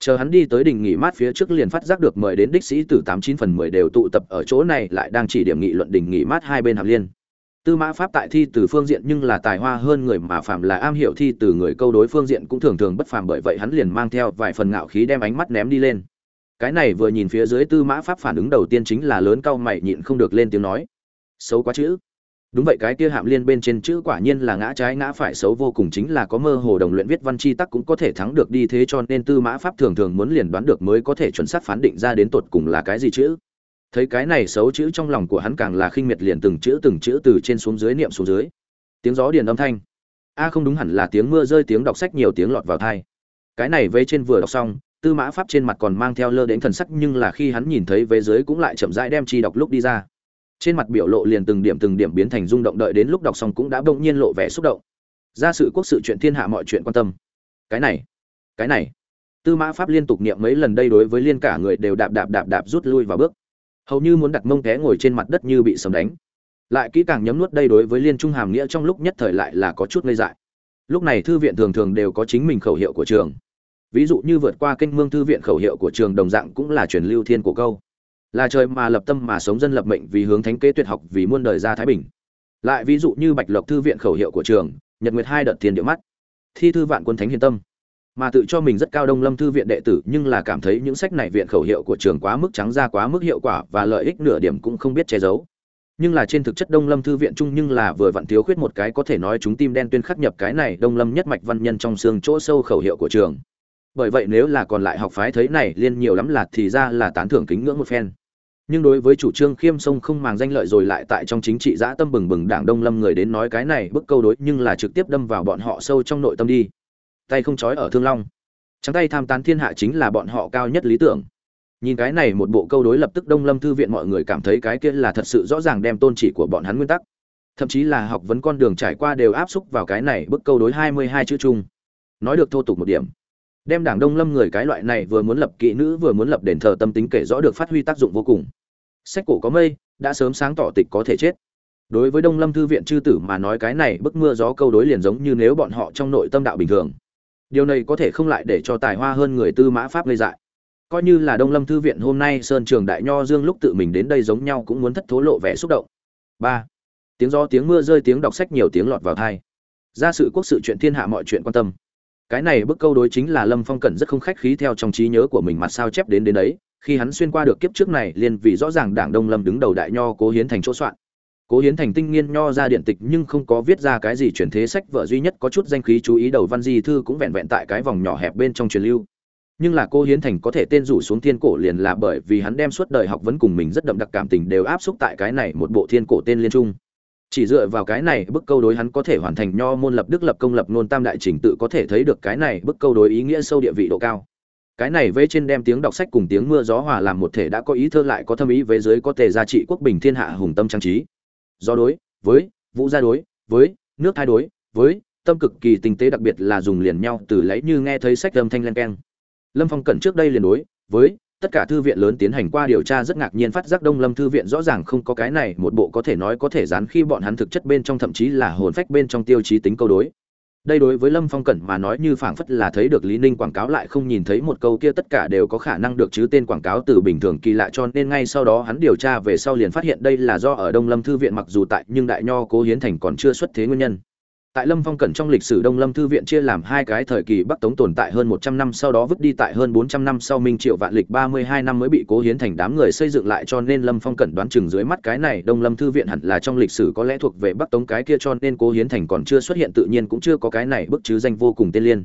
chờ hắn đi tới đỉnh nghỉ mát phía trước liền phát giác được mời đến đích sĩ từ tám chín phần mười đều tụ tập ở chỗ này, lại đang chỉ điểm nghị luận đỉnh nghỉ mát hai bên hàm liên. Tư mã pháp tại thi từ phương diện nhưng là tài hoa hơn người mà phạm là am hiểu thi từ người câu đối phương diện cũng thường thường bất phàm bởi vậy hắn liền mang theo vài phần ngạo khí đem ánh mắt ném đi lên. Cái này vừa nhìn phía dưới tư mã pháp phản ứng đầu tiên chính là lớn cau mày nhịn không được lên tiếng nói, xấu quá chữ đúng vậy, cái kia hạm liên bên trên chữ quả nhiên là ngã trái ngã phải xấu vô cùng, chính là có mơ hồ đồng luyện viết văn chi tắc cũng có thể thắng được đi thế cho nên tư mã pháp thường thường muốn liền đoán được mới có thể chuẩn xác phán định ra đến tột cùng là cái gì chữ. Thấy cái này xấu chữ trong lòng của hắn càng là khinh miệt liền từng chữ từng chữ từ trên xuống dưới niệm xuống dưới. Tiếng gió điền âm thanh. A không đúng hẳn là tiếng mưa rơi, tiếng đọc sách nhiều tiếng lọt vào thai cái này vây trên vừa đọc xong, tư mã pháp trên mặt còn mang theo lơ đến thần sắc, nhưng là khi hắn nhìn thấy vế dưới cũng lại chậm rãi đem chi đọc lúc đi ra trên mặt biểu lộ liền từng điểm từng điểm biến thành rung động đợi đến lúc đọc xong cũng đã bỗng nhiên lộ vẻ xúc động. Ra sự quốc sự chuyện thiên hạ mọi chuyện quan tâm. Cái này cái này. Tư mã pháp liên tục niệm mấy lần đây đối với liên cả người đều đạp đạp đạp đạp rút lui vào bước. Hầu như muốn đặt mông té ngồi trên mặt đất như bị sầm đánh. Lại kỹ càng nhấm nuốt đây đối với liên trung hàm nghĩa trong lúc nhất thời lại là có chút ngây dại. Lúc này thư viện thường thường đều có chính mình khẩu hiệu của trường. Ví dụ như vượt qua kênh mương thư viện khẩu hiệu của trường đồng dạng cũng là truyền lưu thiên của câu là trời mà lập tâm mà sống dân lập mệnh vì hướng thánh kế tuyệt học vì muôn đời ra thái bình. Lại ví dụ như bạch lộc thư viện khẩu hiệu của trường, nhật nguyệt hai đợt tiền điệu mắt. Thi thư vạn quân thánh hiền tâm. Mà tự cho mình rất cao đông lâm thư viện đệ tử, nhưng là cảm thấy những sách này viện khẩu hiệu của trường quá mức trắng ra, quá mức hiệu quả và lợi ích nửa điểm cũng không biết che giấu. Nhưng là trên thực chất đông lâm thư viện chung nhưng là vừa vặn thiếu khuyết một cái có thể nói chúng tim đen tuyên khắc nhập cái này đông lâm nhất mạch văn nhân trong xương chỗ sâu khẩu hiệu của trường bởi vậy nếu là còn lại học phái thấy này liên nhiều lắm là thì ra là tán thưởng kính ngưỡng một phen. Nhưng đối với chủ trương khiêm sông không màng danh lợi rồi lại tại trong chính trị giã tâm bừng bừng đảng đông lâm người đến nói cái này bức câu đối nhưng là trực tiếp đâm vào bọn họ sâu trong nội tâm đi. Tay không trói ở thương long. Trắng tay tham tán thiên hạ chính là bọn họ cao nhất lý tưởng. Nhìn cái này một bộ câu đối lập tức đông lâm thư viện mọi người cảm thấy cái kia là thật sự rõ ràng đem tôn chỉ của bọn hắn nguyên tắc. Thậm chí là học vấn con đường trải qua đều áp xúc vào cái này bức câu đối hai mươi hai chữ chung. Nói được thô tục một điểm đem đảng đông lâm người cái loại này vừa muốn lập kỹ nữ vừa muốn lập đền thờ tâm tính kể rõ được phát huy tác dụng vô cùng. Sách cổ có mây, đã sớm sáng tỏ tịch có thể chết. Đối với đông lâm thư viện chư tử mà nói cái này bức mưa gió câu đối liền giống như nếu bọn họ trong nội tâm đạo bình thường. Điều này có thể không lại để cho tài hoa hơn người tư mã pháp gây dại. Coi như là đông lâm thư viện hôm nay sơn trường đại nho dương lúc tự mình đến đây giống nhau cũng muốn thất thố lộ vẻ xúc động. Ba, tiếng gió tiếng mưa rơi tiếng đọc sách nhiều tiếng lọt vào thai ra sự quốc sự chuyện thiên hạ mọi chuyện quan tâm cái này bức câu đối chính là lâm phong cẩn rất không khách khí theo trong trí nhớ của mình mặt sao chép đến đến đấy, khi hắn xuyên qua được kiếp trước này liền vì rõ ràng đảng đông lâm đứng đầu đại nho cố hiến thành chỗ soạn. Cố hiến thành tinh nghiên nho ra điện tịch nhưng không có viết ra cái gì chuyển thế sách vợ duy nhất, có chút danh khí chú ý đầu văn di thư cũng vẹn vẹn tại cái vòng nhỏ hẹp bên trong truyền lưu. Nhưng là cô hiến thành có thể tên rủ xuống thiên cổ liền là bởi vì hắn đem suốt đời học vấn cùng mình rất đậm đặc cảm tình đều áp xúc tại cái này một bộ thiên cổ tên liên trung chỉ dựa vào cái này, bức câu đối hắn có thể hoàn thành nho môn lập đức, lập công, lập nôn tam đại trình tự có thể thấy được cái này bức câu đối ý nghĩa sâu địa vị độ cao. Cái này vây trên đem tiếng đọc sách cùng tiếng mưa gió hòa làm một thể đã có ý thơ lại, có thâm ý với dưới có thể giá trị quốc bình thiên hạ hùng tâm trang trí. Do đối, với, vũ gia đối, với, nước thay đối, với, tâm cực kỳ tinh tế đặc biệt là dùng liền nhau từ lấy như nghe thấy sách âm thanh len keng. Lâm phong cẩn trước đây liền đối, với tất cả thư viện lớn tiến hành qua điều tra rất ngạc nhiên phát giác đông lâm thư viện rõ ràng không có cái này, một bộ có thể nói có thể dán khi bọn hắn thực chất bên trong thậm chí là hồn phách bên trong tiêu chí tính câu đối. Đây đối với lâm phong cẩn mà nói như phảng phất là thấy được lý ninh quảng cáo lại không nhìn thấy một câu kia tất cả đều có khả năng được chứ tên quảng cáo từ bình thường kỳ lạ cho nên ngay sau đó hắn điều tra về sau liền phát hiện đây là do ở đông lâm thư viện mặc dù tại nhưng đại nho cố hiến thành còn chưa xuất thế nguyên nhân tại lâm phong cẩn trong lịch sử đông lâm thư viện chia làm hai cái thời kỳ, bắc tống tồn tại hơn một trăm năm, sau đó vứt đi tại hơn bốn trăm năm sau minh triệu vạn lịch ba mươi hai năm mới bị cố hiến thành đám người xây dựng lại, cho nên lâm phong cẩn đoán chừng dưới mắt cái này đông lâm thư viện hẳn là trong lịch sử có lẽ thuộc về bắc tống cái kia, cho nên cố hiến thành còn chưa xuất hiện tự nhiên cũng chưa có cái này bức chứ danh vô cùng tên liên.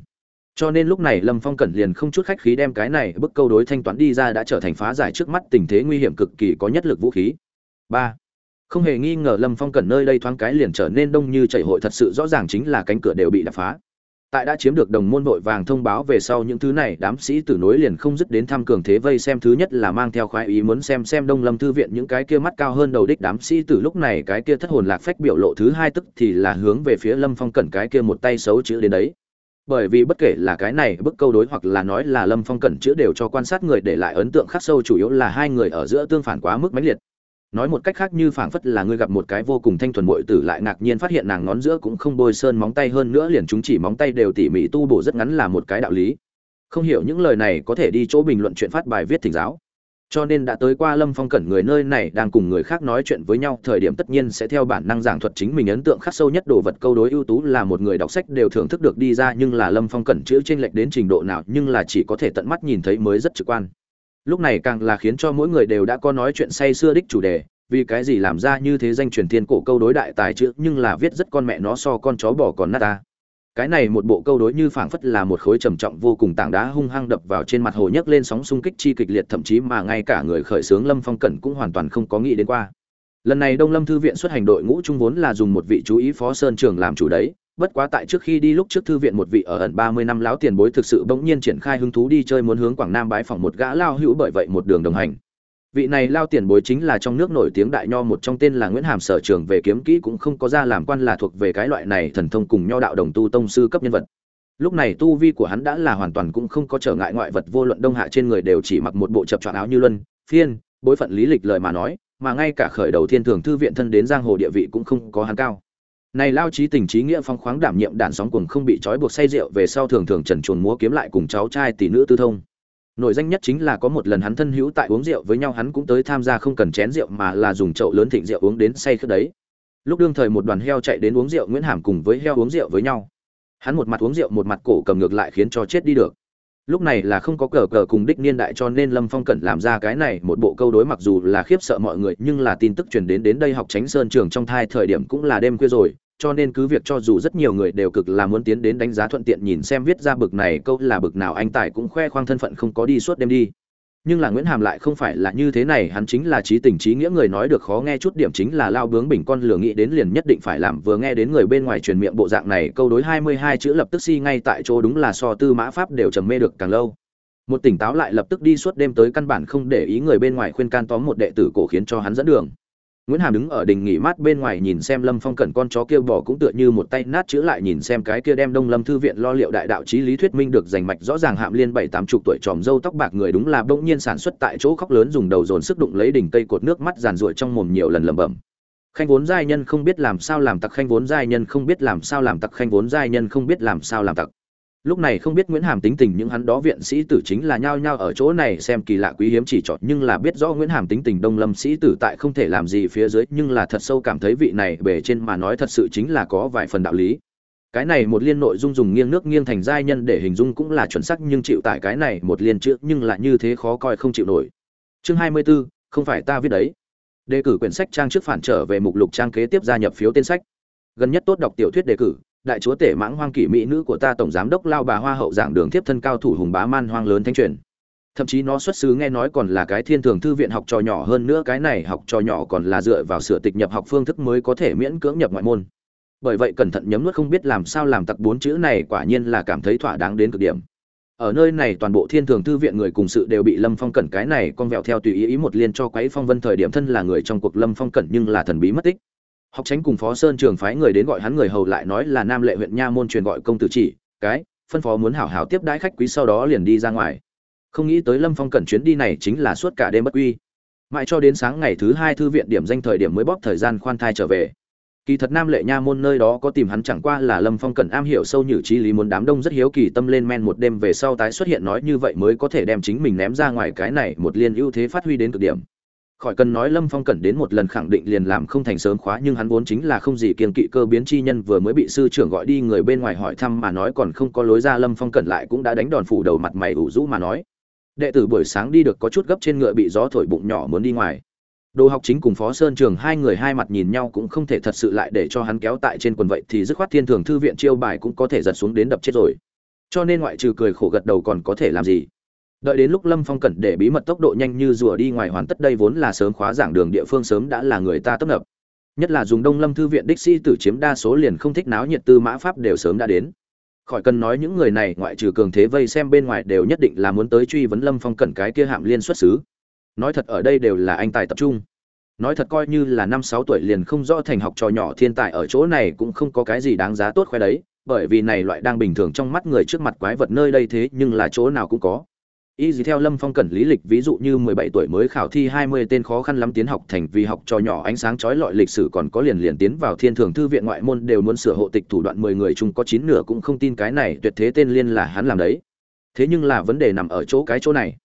Cho nên lúc này lâm phong cẩn liền không chút khách khí đem cái này bức câu đối thanh toán đi ra, đã trở thành phá giải trước mắt tình thế nguy hiểm cực kỳ, có nhất lực vũ khí. Ba không hề nghi ngờ lâm phong cần nơi đây thoáng cái liền trở nên đông như chảy hội thật sự rõ ràng chính là cánh cửa đều bị đập phá. Tại đã chiếm được đồng môn vội vàng thông báo về sau những thứ này, đám sĩ tử nối liền không dứt đến thăm cường thế vây xem thứ nhất là mang theo khoái ý muốn xem xem đông lâm thư viện những cái kia mắt cao hơn đầu đích đám sĩ tử. Lúc này cái kia thất hồn lạc phách biểu lộ thứ hai tức thì là hướng về phía lâm phong cẩn cái kia một tay xấu chữ đến đấy. Bởi vì bất kể là cái này, bức câu đối hoặc là nói là lâm phong cẩn chữ đều cho quan sát người để lại ấn tượng khắc sâu chủ yếu là hai người ở giữa tương phản quá mức mãnh liệt nói một cách khác như phảng phất là ngươi gặp một cái vô cùng thanh thuần muội tử lại ngạc nhiên phát hiện nàng ngón giữa cũng không bôi sơn móng tay hơn nữa liền chúng chỉ móng tay đều tỉ mỉ tu bổ rất ngắn là một cái đạo lý. Không hiểu những lời này có thể đi chỗ bình luận chuyện phát bài viết thỉnh giáo. Cho nên đã tới qua lâm phong cẩn người nơi này đang cùng người khác nói chuyện với nhau, thời điểm tất nhiên sẽ theo bản năng giảng thuật chính mình ấn tượng khắc sâu nhất đồ vật câu đối ưu tú là một người đọc sách đều thưởng thức được đi ra nhưng là lâm phong cẩn chữ t r ê n lệch đến trình độ nào nhưng là chỉ có thể tận mắt nhìn thấy mới rất trực quan. Lúc này càng là khiến cho mỗi người đều đã có nói chuyện say sưa đích chủ đề vì cái gì làm ra như thế danh truyền thiên cổ câu đối đại tài chữ nhưng là viết rất con mẹ nó so con chó bỏ còn nát ta cái này một bộ câu đối như phảng phất là một khối trầm trọng vô cùng tảng đá hung hăng đập vào trên mặt hồ nhấc lên sóng xung kích chi kịch liệt, thậm chí mà ngay cả người khởi xướng lâm phong cẩn cũng hoàn toàn không có nghĩ đến qua lần này đông lâm thư viện xuất hành đội ngũ trung vốn là dùng một vị chú ý phó sơn trường làm chủ đấy, bất quá tại trước khi đi lúc trước thư viện một vị ở ẩn ba mươi năm láo tiền bối thực sự bỗng nhiên triển khai hứng thú đi chơi muốn hướng Quảng Nam bái phỏng một gã lao hữu bởi vậy một đường đồng hành. Vị này lao tiền bối chính là trong nước nổi tiếng đại nho một trong tên là Nguyễn Hàm sở trường về kiếm kỹ cũng không có ra làm quan là thuộc về cái loại này thần thông cùng nho đạo đồng tu tông sư cấp nhân vật. Lúc này tu vi của hắn đã là hoàn toàn cũng không có trở ngại ngoại vật vô luận đông hạ trên người đều chỉ mặc một bộ chập choạng áo như luân, phiên, bối phận lý lịch lời mà nói, mà ngay cả khởi đầu thiên thường thư viện thân đến giang hồ địa vị cũng không có hắn cao này lao trí tình trí nghĩa phong khoáng đảm nhiệm đàn sóng cuồng không bị trói buộc say rượu về sau thường thường trần chuồn múa kiếm lại cùng cháu trai tỷ nữ tư thông nổi danh nhất chính là có một lần hắn thân hữu tại uống rượu với nhau, hắn cũng tới tham gia không cần chén rượu mà là dùng chậu lớn thịnh rượu uống đến say khướt đấy. Lúc đương thời một đoàn heo chạy đến uống rượu, nguyễn hàm cùng với heo uống rượu với nhau. Hắn một mặt uống rượu, một mặt cổ cầm ngược lại khiến cho chết đi được. Lúc này là không có cờ cờ cùng đích niên đại cho nên lâm phong cẩn làm ra cái này một bộ câu đối mặc dù là khiếp sợ mọi người, nhưng là tin tức truyền đến đến đây học tránh sơn trường trong thai thời điểm cũng là đêm khuya rồi cho nên cứ việc cho dù rất nhiều người đều cực là muốn tiến đến đánh giá thuận tiện nhìn xem viết ra bực này câu là bực nào, anh tài cũng khoe khoang thân phận không có đi suốt đêm đi. Nhưng là nguyễn hàm lại không phải là như thế này, hắn chính là trí tình trí nghĩa người nói được khó nghe chút điểm chính là lao bướng bình con lừa nghĩ đến liền nhất định phải làm, vừa nghe đến người bên ngoài truyền miệng bộ dạng này, câu đối hai mươi hai chữ lập tức si ngay tại chỗ đúng là so tư mã pháp đều trầm mê được càng lâu. Một tỉnh táo lại lập tức đi suốt đêm tới căn bản không để ý người bên ngoài khuyên can tóm một đệ tử cổ khiến cho hắn dẫn đường. Nguyễn Hàm đứng ở đình nghỉ mát bên ngoài nhìn xem Lâm Phong cẩn con chó kia bò cũng tựa như một tay nát chữ lại nhìn xem cái kia đem Đông Lâm thư viện lo liệu đại đạo chí lý thuyết minh được giành mạch rõ ràng hạm liên bảy tám chục tuổi tròm râu tóc bạc người đúng là bỗng nhiên sản xuất tại chỗ khóc lớn dùng đầu dồn sức đụng lấy đỉnh cây cột nước mắt giàn ruội trong mồm nhiều lần lẩm bẩm. Khanh vốn giai nhân không biết làm sao làm tặc, khanh vốn giai nhân không biết làm sao làm tặc, khanh vốn giai nhân không biết làm sao làm tặc lúc này không biết nguyễn hàm tính tình những hắn đó viện sĩ tử chính là nhao nhao ở chỗ này xem kỳ lạ quý hiếm chỉ chọn nhưng là biết rõ nguyễn hàm tính tình đông lâm sĩ tử tại không thể làm gì phía dưới nhưng là thật sâu cảm thấy vị này bề trên mà nói thật sự chính là có vài phần đạo lý. Cái này một liên nội dung dùng nghiêng nước nghiêng thành giai nhân để hình dung cũng là chuẩn xác nhưng chịu tại cái này một liên chữ nhưng là như thế khó coi không chịu nổi. Chương hai mươi 24, không phải ta viết đấy. Đề cử quyển sách trang trước phản trở về mục lục trang kế tiếp gia nhập phiếu tên sách. Gần nhất tốt đọc tiểu thuyết đề cử đại chúa tể mãng hoang kỷ mỹ nữ của ta tổng giám đốc lao bà hoa hậu giảng đường tiếp thân cao thủ hùng bá man hoang lớn thanh truyền. Thậm chí nó xuất xứ nghe nói còn là cái thiên thường thư viện học trò nhỏ hơn nữa, cái này học trò nhỏ còn là dựa vào sửa tịch nhập học phương thức mới có thể miễn cưỡng nhập ngoại môn. Bởi vậy cẩn thận nhấm nuốt không biết làm sao làm tặc bốn chữ này quả nhiên là cảm thấy thỏa đáng đến cực điểm. Ở nơi này toàn bộ thiên thường thư viện người cùng sự đều bị lâm phong cẩn cái này con vẹo theo tùy ý ý một liên cho quấy phong vân thời điểm thân là người trong cuộc lâm phong cẩn nhưng là thần bí mất tích học tránh cùng phó sơn trường phái người đến gọi hắn người hầu lại nói là nam lệ huyện nha môn truyền gọi công tử chỉ, cái, phân phó muốn hảo hảo tiếp đãi khách quý sau đó liền đi ra ngoài. Không nghĩ tới lâm phong cẩn chuyến đi này chính là suốt cả đêm bất uy mãi cho đến sáng ngày thứ hai thư viện điểm danh thời điểm mới bóp thời gian khoan thai trở về. Kỳ thật nam lệ nha môn nơi đó có tìm hắn chẳng qua là lâm phong cần am hiểu sâu như trí lý muốn đám đông rất hiếu kỳ tâm lên men một đêm về sau tái xuất hiện nói như vậy mới có thể đem chính mình ném ra ngoài cái này một liên ưu thế phát huy đến cực điểm khỏi cần nói lâm phong cẩn đến một lần khẳng định liền làm không thành sớm khóa, nhưng hắn vốn chính là không gì kiên kỵ cơ biến chi nhân, vừa mới bị sư trưởng gọi đi người bên ngoài hỏi thăm mà nói còn không có lối ra, lâm phong cẩn lại cũng đã đánh đòn phủ đầu mặt mày ủ rũ mà nói. Đệ tử buổi sáng đi được có chút gấp trên ngựa bị gió thổi bụng nhỏ muốn đi ngoài. Đồ học chính cùng phó sơn trường hai người hai mặt nhìn nhau cũng không thể thật sự lại để cho hắn kéo tại trên quần vậy thì dứt khoát thiên thường thư viện chiêu bài cũng có thể giật xuống đến đập chết rồi. Cho nên ngoại trừ cười khổ gật đầu còn có thể làm gì? Đợi đến lúc lâm phong cẩn để bí mật tốc độ nhanh như rùa đi ngoài hoàn tất đây vốn là sớm khóa giảng đường địa phương sớm đã là người ta tấp nập. Nhất là dùng đông lâm thư viện đích sĩ tử chiếm đa số liền không thích náo nhiệt tư mã pháp đều sớm đã đến. Khỏi cần nói những người này ngoại trừ cường thế vây xem bên ngoài đều nhất định là muốn tới truy vấn lâm phong cẩn cái kia hạm liên xuất xứ. Nói thật ở đây đều là anh tài tập trung. Nói thật coi như là năm sáu tuổi liền không rõ thành học trò nhỏ thiên tài ở chỗ này cũng không có cái gì đáng giá tốt khoe đấy, bởi vì này loại đang bình thường trong mắt người trước mặt quái vật nơi đây thế nhưng là chỗ nào cũng có y gì theo lâm phong cẩn lý lịch, ví dụ như mười bảy tuổi mới khảo thi hai mươi tên khó khăn lắm tiến học thành vì học trò nhỏ, ánh sáng chói lọi lịch sử còn có liền liền tiến vào thiên thường thư viện ngoại môn đều muốn sửa hộ tịch thủ đoạn mười người chung có chín nửa cũng không tin cái này, tuyệt thế tên liên là hắn làm đấy. Thế nhưng là vấn đề nằm ở chỗ cái chỗ này.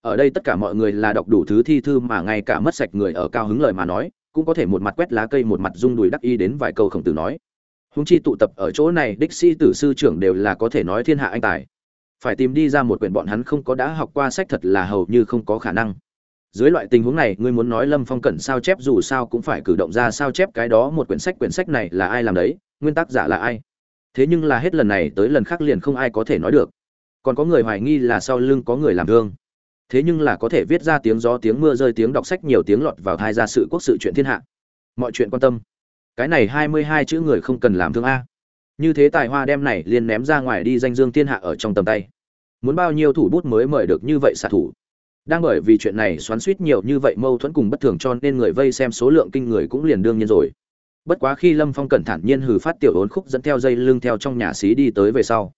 Ở đây tất cả mọi người là đọc đủ thứ thi thư mà ngay cả mất sạch người ở cao hứng lời mà nói, cũng có thể một mặt quét lá cây một mặt rung đùi đắc y đến vài câu khổng tử nói. Húng chi tụ tập ở chỗ này, đích sĩ tử sư trưởng đều là có thể nói thiên hạ anh tài phải tìm đi ra một quyển bọn hắn không có đã học qua sách thật là hầu như không có khả năng. Dưới loại tình huống này, ngươi muốn nói lâm phong cẩn sao chép dù sao cũng phải cử động ra sao chép cái đó một quyển sách quyển sách này là ai làm đấy, nguyên tác giả là ai? Thế nhưng là hết lần này tới lần khác liền không ai có thể nói được. Còn có người hoài nghi là sau lưng có người làm thương thế nhưng là có thể viết ra tiếng gió, tiếng mưa rơi, tiếng đọc sách, nhiều tiếng lọt vào thai ra sự quốc sự chuyện thiên hạ. Mọi chuyện quan tâm. Cái này hai mươi hai chữ người không cần làm thương a như thế tài hoa đem này liền ném ra ngoài đi danh dương thiên hạ ở trong tầm tay. Muốn bao nhiêu thủ bút mới mời được như vậy xạ thủ? Đang bởi vì chuyện này xoắn suýt nhiều như vậy mâu thuẫn cùng bất thường cho nên người vây xem số lượng kinh người cũng liền đương nhiên rồi. Bất quá khi lâm phong cẩn thản nhiên hừ phát tiểu ốn khúc dẫn theo dây lưng theo trong nhà xí đi tới về sau.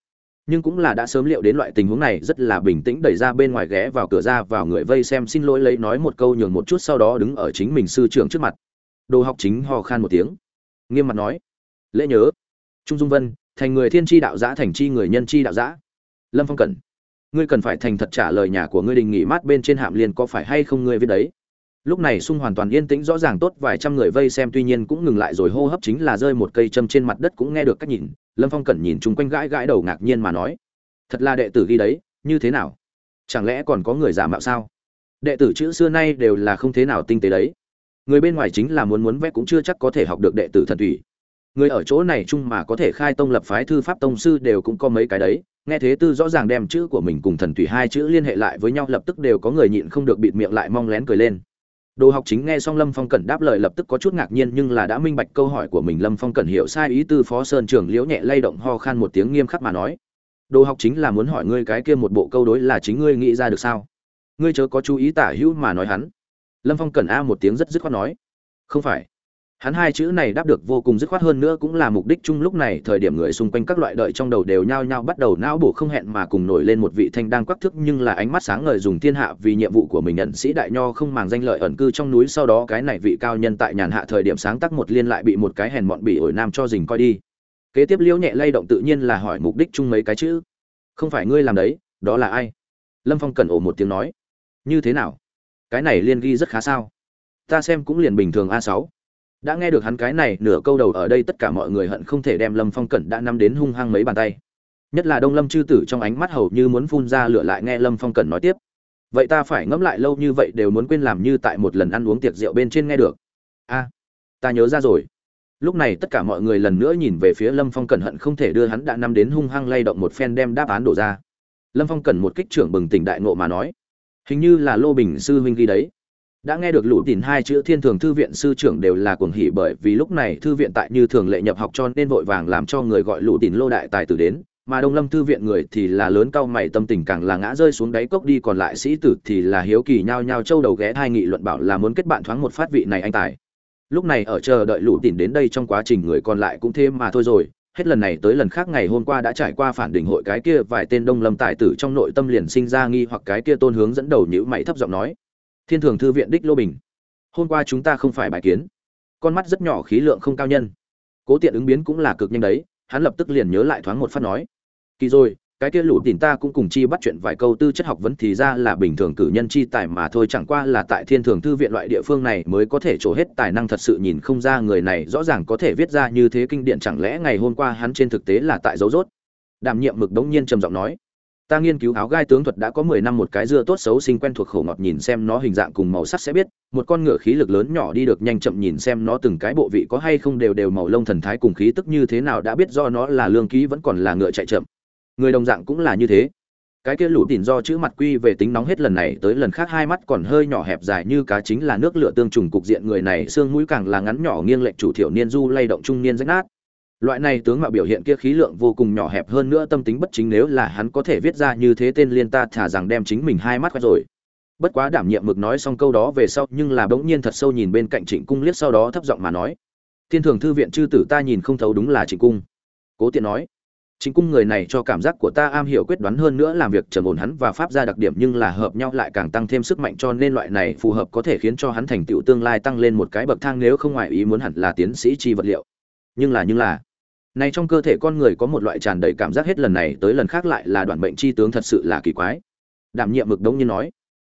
Nhưng cũng là đã sớm liệu đến loại tình huống này, rất là bình tĩnh đẩy ra bên ngoài ghé vào cửa ra vào người vây xem xin lỗi lấy nói một câu nhường một chút sau đó đứng ở chính mình sư trưởng trước mặt. Đồ học chính ho khan một tiếng. Nghiêm mặt nói. Lễ nhớ trung dung vân, thành người thiên tri đạo giã, thành chi người nhân chi đạo giã. Lâm phong cẩn, ngươi cần phải thành thật trả lời nhà của ngươi đình nghỉ mát bên trên hạm liên có phải hay không ngươi viết đấy. Lúc này sung hoàn toàn yên tĩnh rõ ràng tốt vài trăm người vây xem tuy nhiên cũng ngừng lại rồi hô hấp chính là rơi một cây châm trên mặt đất cũng nghe được cách nhìn. Lâm phong cẩn nhìn chung quanh gãi gãi đầu ngạc nhiên mà nói, thật là đệ tử ghi đấy, như thế nào? Chẳng lẽ còn có người giả mạo sao? Đệ tử chữ xưa nay đều là không thế nào tinh tế đấy. Người bên ngoài chính là muốn muốn vẽ cũng chưa chắc có thể học được đệ tử thần thủy người ở chỗ này chung mà có thể khai tông lập phái thư pháp tông sư đều cũng có mấy cái đấy. Nghe thế tư rõ ràng đem chữ của mình cùng thần thủy hai chữ liên hệ lại với nhau, lập tức đều có người nhịn không được bịt miệng lại mong lén cười lên. Đồ học chính nghe xong lâm phong cẩn đáp lời lập tức có chút ngạc nhiên, nhưng là đã minh bạch câu hỏi của mình, lâm phong cẩn hiểu sai ý tư phó sơn trường liễu nhẹ lay động ho khan một tiếng nghiêm khắc mà nói, đồ học chính là muốn hỏi ngươi cái kia một bộ câu đối là chính ngươi nghĩ ra được sao? Ngươi chớ có chú ý tả hữu mà nói hắn. Lâm phong cẩn a một tiếng rất dứt khoát nói, không phải hắn hai chữ này đáp được vô cùng dứt khoát hơn nữa cũng là mục đích chung lúc này, thời điểm người xung quanh các loại đợi trong đầu đều nhao nhao bắt đầu não bổ không hẹn mà cùng nổi lên một vị thanh đang quắc thức, nhưng là ánh mắt sáng ngời dùng thiên hạ vì nhiệm vụ của mình nhận sĩ đại nho không màng danh lợi ẩn cư trong núi. Sau đó cái này vị cao nhân tại nhàn hạ thời điểm sáng tác một liên lại bị một cái hèn mọn bị ổi nam cho dình coi đi. Kế tiếp liễu nhẹ lay động tự nhiên là hỏi mục đích chung mấy cái chữ. Không phải ngươi làm đấy, đó là ai? Lâm phong cẩn ổ một tiếng nói. Như thế nào? Cái này liên ghi rất khá sao? Ta xem cũng liền bình thường a sáu đã nghe được hắn cái này nửa câu đầu ở đây tất cả mọi người hận không thể đem lâm phong cẩn đã nắm đến hung hăng mấy bàn tay. Nhất là đông lâm chư tử trong ánh mắt hầu như muốn phun ra lửa lại nghe lâm phong cẩn nói tiếp. Vậy ta phải ngẫm lại lâu như vậy đều muốn quên làm như tại một lần ăn uống tiệc rượu bên trên nghe được. A, ta nhớ ra rồi. Lúc này tất cả mọi người lần nữa nhìn về phía lâm phong cẩn hận không thể đưa hắn đã nắm đến hung hăng lay động một phen đem đáp án đổ ra. Lâm phong cẩn một kích trưởng bừng tỉnh đại ngộ mà nói, hình như là lô bình sư huynh ghi đấy đã nghe được lũ tìm hai chữ thiên thường thư viện sư trưởng đều là cuồng hỉ bởi vì lúc này thư viện tại như thường lệ nhập học cho nên vội vàng làm cho người gọi lũ tìm lô đại tài tử đến. Mà đông lâm thư viện người thì là lớn cao mày tâm tình càng là ngã rơi xuống đáy cốc đi, còn lại sĩ tử thì là hiếu kỳ nhao nhao châu đầu ghé hai nghị luận bảo là muốn kết bạn thoáng một phát vị này anh tài. Lúc này ở chờ đợi lũ tìm đến đây trong quá trình người còn lại cũng thêm mà thôi rồi. Hết lần này tới lần khác ngày hôm qua đã trải qua phản đỉnh hội cái kia vài tên đông lâm tài tử trong nội tâm liền sinh ra nghi hoặc cái kia tôn hướng dẫn đầu nhữ mày thấp giọng nói thiên thường thư viện đích lô bình. Hôm qua chúng ta không phải bài kiến. Con mắt rất nhỏ, khí lượng không cao nhân. Cố tiện ứng biến cũng là cực nhanh đấy, hắn lập tức liền nhớ lại thoáng một phát nói. Kỳ rồi, cái kia lũ tìm ta cũng cùng chi bắt chuyện vài câu tư chất học vấn thì ra là bình thường cử nhân chi tài mà thôi, chẳng qua là tại thiên thường thư viện loại địa phương này mới có thể trổ hết tài năng thật sự nhìn không ra người này rõ ràng có thể viết ra như thế kinh điển, chẳng lẽ ngày hôm qua hắn trên thực tế là tại dấu rốt? Đảm nhiệm mực đống nhiên trầm giọng nói ta nghiên cứu áo gai tướng thuật đã có mười năm một cái dưa tốt xấu sinh quen thuộc khổ ngọt nhìn xem nó hình dạng cùng màu sắc sẽ biết, một con ngựa khí lực lớn nhỏ đi được nhanh chậm nhìn xem nó từng cái bộ vị có hay không đều đều màu lông thần thái cùng khí tức như thế nào đã biết do nó là lương ký vẫn còn là ngựa chạy chậm. Người đồng dạng cũng là như thế. Cái kia lũ tỉn do chữ mặt quy về tính nóng hết lần này tới lần khác hai mắt còn hơi nhỏ hẹp dài như cá chính là nước lửa tương trùng cục diện người này, xương mũi càng là ngắn nhỏ nghiêng lệch chủ thiểu niên du lay động trung niên rách nát loại này tướng mạo biểu hiện kia khí lượng vô cùng nhỏ hẹp hơn nữa tâm tính bất chính nếu là hắn có thể viết ra như thế tên liên ta thả rằng đem chính mình hai mắt quét rồi. Bất quá đảm nhiệm mực nói xong câu đó về sau nhưng là bỗng nhiên thật sâu nhìn bên cạnh trịnh cung liếc sau đó thấp giọng mà nói, thiên thường thư viện chư tử ta nhìn không thấu đúng là trịnh cung. Cố tiện nói chính cung người này cho cảm giác của ta am hiểu quyết đoán hơn nữa làm việc trầm ổn hắn và pháp ra đặc điểm nhưng là hợp nhau lại càng tăng thêm sức mạnh cho nên loại này phù hợp có thể khiến cho hắn thành tựu tương lai tăng lên một cái bậc thang nếu không ngoài ý muốn hẳn là tiến sĩ chi vật liệu nhưng là nhưng là. Này trong cơ thể con người có một loại tràn đầy cảm giác hết lần này tới lần khác lại là đoạn bệnh chi tướng thật sự là kỳ quái. Đảm nhiệm mực đống như nói.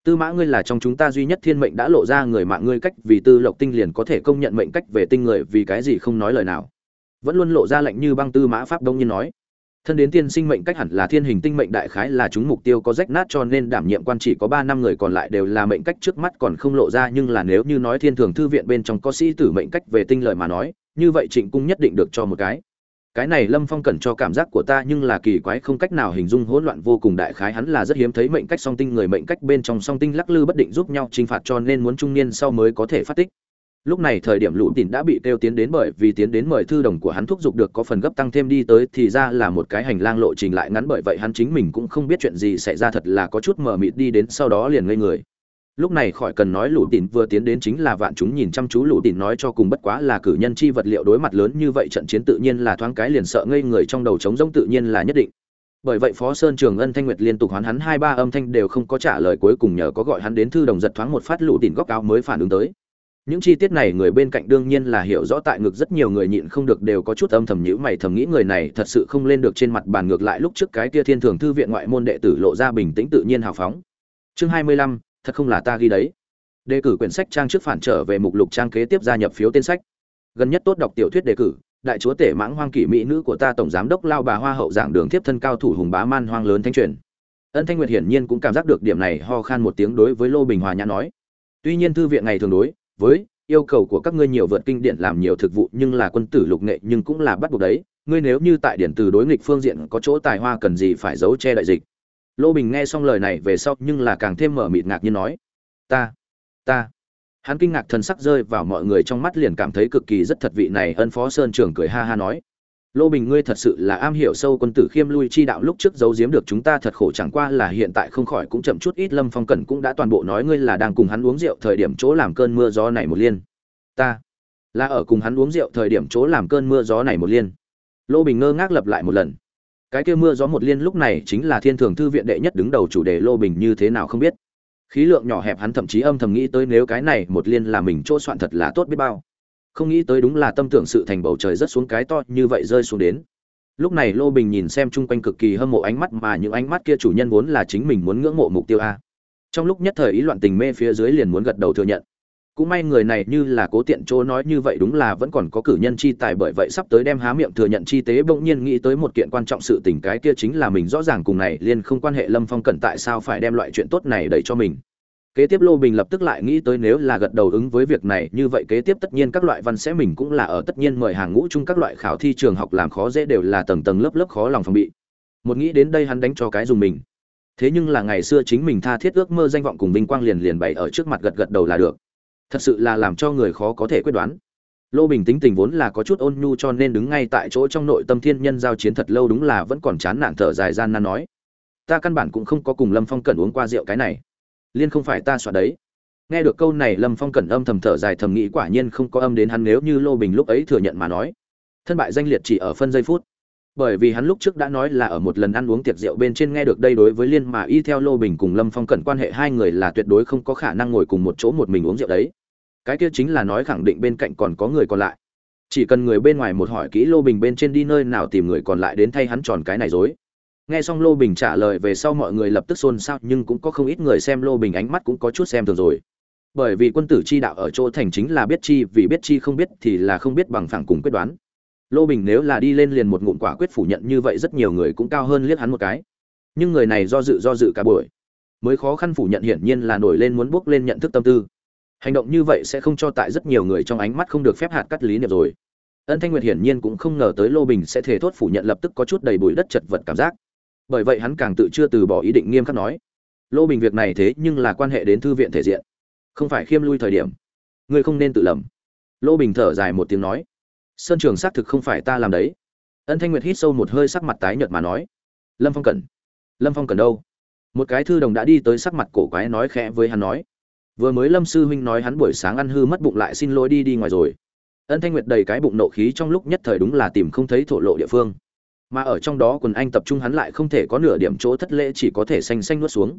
Tư mã ngươi là trong chúng ta duy nhất thiên mệnh đã lộ ra người mạng ngươi cách vì tư lộc tinh liền có thể công nhận mệnh cách về tinh người vì cái gì không nói lời nào. Vẫn luôn lộ ra lệnh như băng tư mã pháp đông nhiên nói. Thân đến tiên sinh mệnh cách hẳn là thiên hình tinh mệnh đại khái là chúng mục tiêu có rách nát cho nên đảm nhiệm quan chỉ có ba năm người còn lại đều là mệnh cách trước mắt còn không lộ ra nhưng là nếu như nói thiên thường thư viện bên trong có sĩ tử mệnh cách về tinh lợi mà nói như vậy trịnh cung nhất định được cho một cái. Cái này lâm phong cần cho cảm giác của ta nhưng là kỳ quái không cách nào hình dung hỗn loạn vô cùng đại khái hắn là rất hiếm thấy mệnh cách song tinh người mệnh cách bên trong song tinh lắc lư bất định giúp nhau trinh phạt cho nên muốn trung niên sau mới có thể phát tích. Lúc này thời điểm lũ tịn đã bị kêu tiến đến bởi vì tiến đến mời thư đồng của hắn thúc giục được có phần gấp tăng thêm đi tới thì ra là một cái hành lang lộ trình lại ngắn bởi vậy hắn chính mình cũng không biết chuyện gì xảy ra thật là có chút mờ mịt đi đến sau đó liền ngây người lúc này khỏi cần nói lũ tỉn vừa tiến đến chính là vạn chúng nhìn chăm chú lũ tỉn nói cho cùng bất quá là cử nhân chi vật liệu đối mặt lớn như vậy trận chiến tự nhiên là thoáng cái liền sợ ngây người trong đầu trống rỗng tự nhiên là nhất định. Bởi vậy phó sơn trường ân thanh nguyệt liên tục hoán hắn hai ba âm thanh đều không có trả lời cuối cùng nhờ có gọi hắn đến thư đồng giật thoáng một phát lũ tỉn góc áo mới phản ứng tới. Những chi tiết này người bên cạnh đương nhiên là hiểu rõ tại ngực rất nhiều người nhịn không được đều có chút âm thầm nhữ mày thầm nghĩ người này thật sự không lên được trên mặt bàn ngược lại lúc trước cái kia thiên thường thư viện ngoại môn đệ tử lộ ra bình tĩnh tự nhiên hào phóng. Chương hai mươi lăm thật không là ta ghi đấy. Đề cử quyển sách trang trước phản trở về mục lục trang kế tiếp gia nhập phiếu tên sách. Gần nhất tốt đọc tiểu thuyết đề cử, đại chúa tể mãng hoang kỷ mỹ nữ của ta tổng giám đốc lao bà hoa hậu giảng đường tiếp thân cao thủ hùng bá man hoang lớn thanh truyền. Ân thanh nguyệt hiển nhiên cũng cảm giác được điểm này, ho khan một tiếng đối với lô bình hòa nhã nói. Tuy nhiên thư viện ngày thường đối với yêu cầu của các ngươi nhiều vượt kinh điển làm nhiều thực vụ nhưng là quân tử lục nghệ nhưng cũng là bắt buộc đấy. Ngươi nếu như tại điển từ đối nghịch phương diện có chỗ tài hoa cần gì phải giấu che đại dịch lô bình nghe xong lời này về sau nhưng là càng thêm mở mịt ngạc như nói, ta ta. Hắn kinh ngạc thần sắc rơi vào mọi người trong mắt liền cảm thấy cực kỳ rất thật vị này ân phó sơn trưởng cười ha ha nói, lô bình ngươi thật sự là am hiểu sâu quân tử khiêm lui chi đạo lúc trước giấu giếm được chúng ta thật khổ chẳng qua là hiện tại không khỏi cũng chậm chút ít lâm phong cẩn cũng đã toàn bộ nói ngươi là đang cùng hắn uống rượu thời điểm chỗ làm cơn mưa gió này một liên. Ta, là ở cùng hắn uống rượu thời điểm chỗ làm cơn mưa gió này một liên. Lô bình ngơ ngác lập lại một lần cái kia mưa gió một liên lúc này chính là thiên thường thư viện đệ nhất đứng đầu chủ đề lô bình như thế nào không biết. Khí lượng nhỏ hẹp hắn thậm chí âm thầm nghĩ tới nếu cái này một liên là mình chỗ soạn thật là tốt biết bao. Không nghĩ tới đúng là tâm tưởng sự thành bầu trời rất xuống cái to như vậy rơi xuống đến. Lúc này lô bình nhìn xem chung quanh cực kỳ hâm mộ ánh mắt mà những ánh mắt kia chủ nhân vốn là chính mình muốn ngưỡng mộ mục tiêu a. Trong lúc nhất thời ý loạn tình mê phía dưới liền muốn gật đầu thừa nhận cũng may người này như là cố tiện chỗ nói như vậy đúng là vẫn còn có cử nhân chi tài bởi vậy sắp tới đem há miệng thừa nhận chi tế, bỗng nhiên nghĩ tới một kiện quan trọng sự tình cái kia chính là mình rõ ràng cùng này liên không quan hệ lâm phong cẩn tại sao phải đem loại chuyện tốt này đẩy cho mình. Kế tiếp lô bình lập tức lại nghĩ tới nếu là gật đầu ứng với việc này, như vậy kế tiếp tất nhiên các loại văn sẽ mình cũng là ở tất nhiên mời hàng ngũ chung các loại khảo thi trường học làm khó dễ đều là tầng tầng lớp lớp khó lòng phòng bị. Một nghĩ đến đây hắn đánh cho cái dùng mình. Thế nhưng là ngày xưa chính mình tha thiết ước mơ danh vọng cùng vinh quang liền liền bày ở trước mặt gật gật đầu là được thật sự là làm cho người khó có thể quyết đoán. Lô bình tính tình vốn là có chút ôn nhu cho nên đứng ngay tại chỗ trong nội tâm thiên nhân giao chiến thật lâu đúng là vẫn còn chán nản thở dài gian nan nói. Ta căn bản cũng không có cùng lâm phong cẩn uống qua rượu cái này. Liên không phải ta soạn đấy. Nghe được câu này lâm phong cẩn âm thầm thở dài thầm nghĩ quả nhiên không có âm đến hắn nếu như lô bình lúc ấy thừa nhận mà nói. Thân bại danh liệt chỉ ở phân giây phút bởi vì hắn lúc trước đã nói là ở một lần ăn uống tiệc rượu bên trên nghe được đây đối với liên mà y theo lô bình cùng lâm phong cẩn quan hệ hai người là tuyệt đối không có khả năng ngồi cùng một chỗ một mình uống rượu đấy. Cái kia chính là nói khẳng định bên cạnh còn có người còn lại. Chỉ cần người bên ngoài một hỏi kỹ lô bình bên trên đi nơi nào tìm người còn lại đến thay hắn tròn cái này dối. Nghe xong lô bình trả lời về sau mọi người lập tức xôn xao, nhưng cũng có không ít người xem lô bình ánh mắt cũng có chút xem thường rồi. Bởi vì quân tử chi đạo ở chỗ thành chính là biết chi, vì biết chi không biết thì là không biết bằng phẳng cùng quyết đoán lô bình nếu là đi lên liền một ngụm quả quyết phủ nhận như vậy rất nhiều người cũng cao hơn liếc hắn một cái. Nhưng người này do dự do dự cả buổi. Mới khó khăn phủ nhận hiển nhiên là nổi lên muốn bước lên nhận thức tâm tư. Hành động như vậy sẽ không cho tại rất nhiều người trong ánh mắt không được phép hạt cắt lý niệm rồi. Ân thanh nguyệt hiển nhiên cũng không ngờ tới lô bình sẽ thể thốt phủ nhận lập tức có chút đầy bụi đất chật vật cảm giác. Bởi vậy hắn càng tự chưa từ bỏ ý định nghiêm khắc nói, lô bình việc này thế nhưng là quan hệ đến thư viện thể diện. Không phải khiêm lui thời điểm. Ngươi không nên tự lầm. Lô bình thở dài một tiếng nói sơn trường xác thực không phải ta làm đấy. Ân thanh nguyệt hít sâu một hơi sắc mặt tái nhợt mà nói, lâm phong cần, lâm phong cần đâu? Một cái thư đồng đã đi tới sắc mặt cổ quái nói khẽ với hắn nói, vừa mới lâm sư huynh nói hắn buổi sáng ăn hư mất bụng lại xin lỗi đi đi ngoài rồi. Ân thanh nguyệt đầy cái bụng nộ khí trong lúc nhất thời đúng là tìm không thấy thổ lộ địa phương. Mà ở trong đó quần anh tập trung hắn lại không thể có nửa điểm chỗ thất lễ chỉ có thể xanh xanh nuốt xuống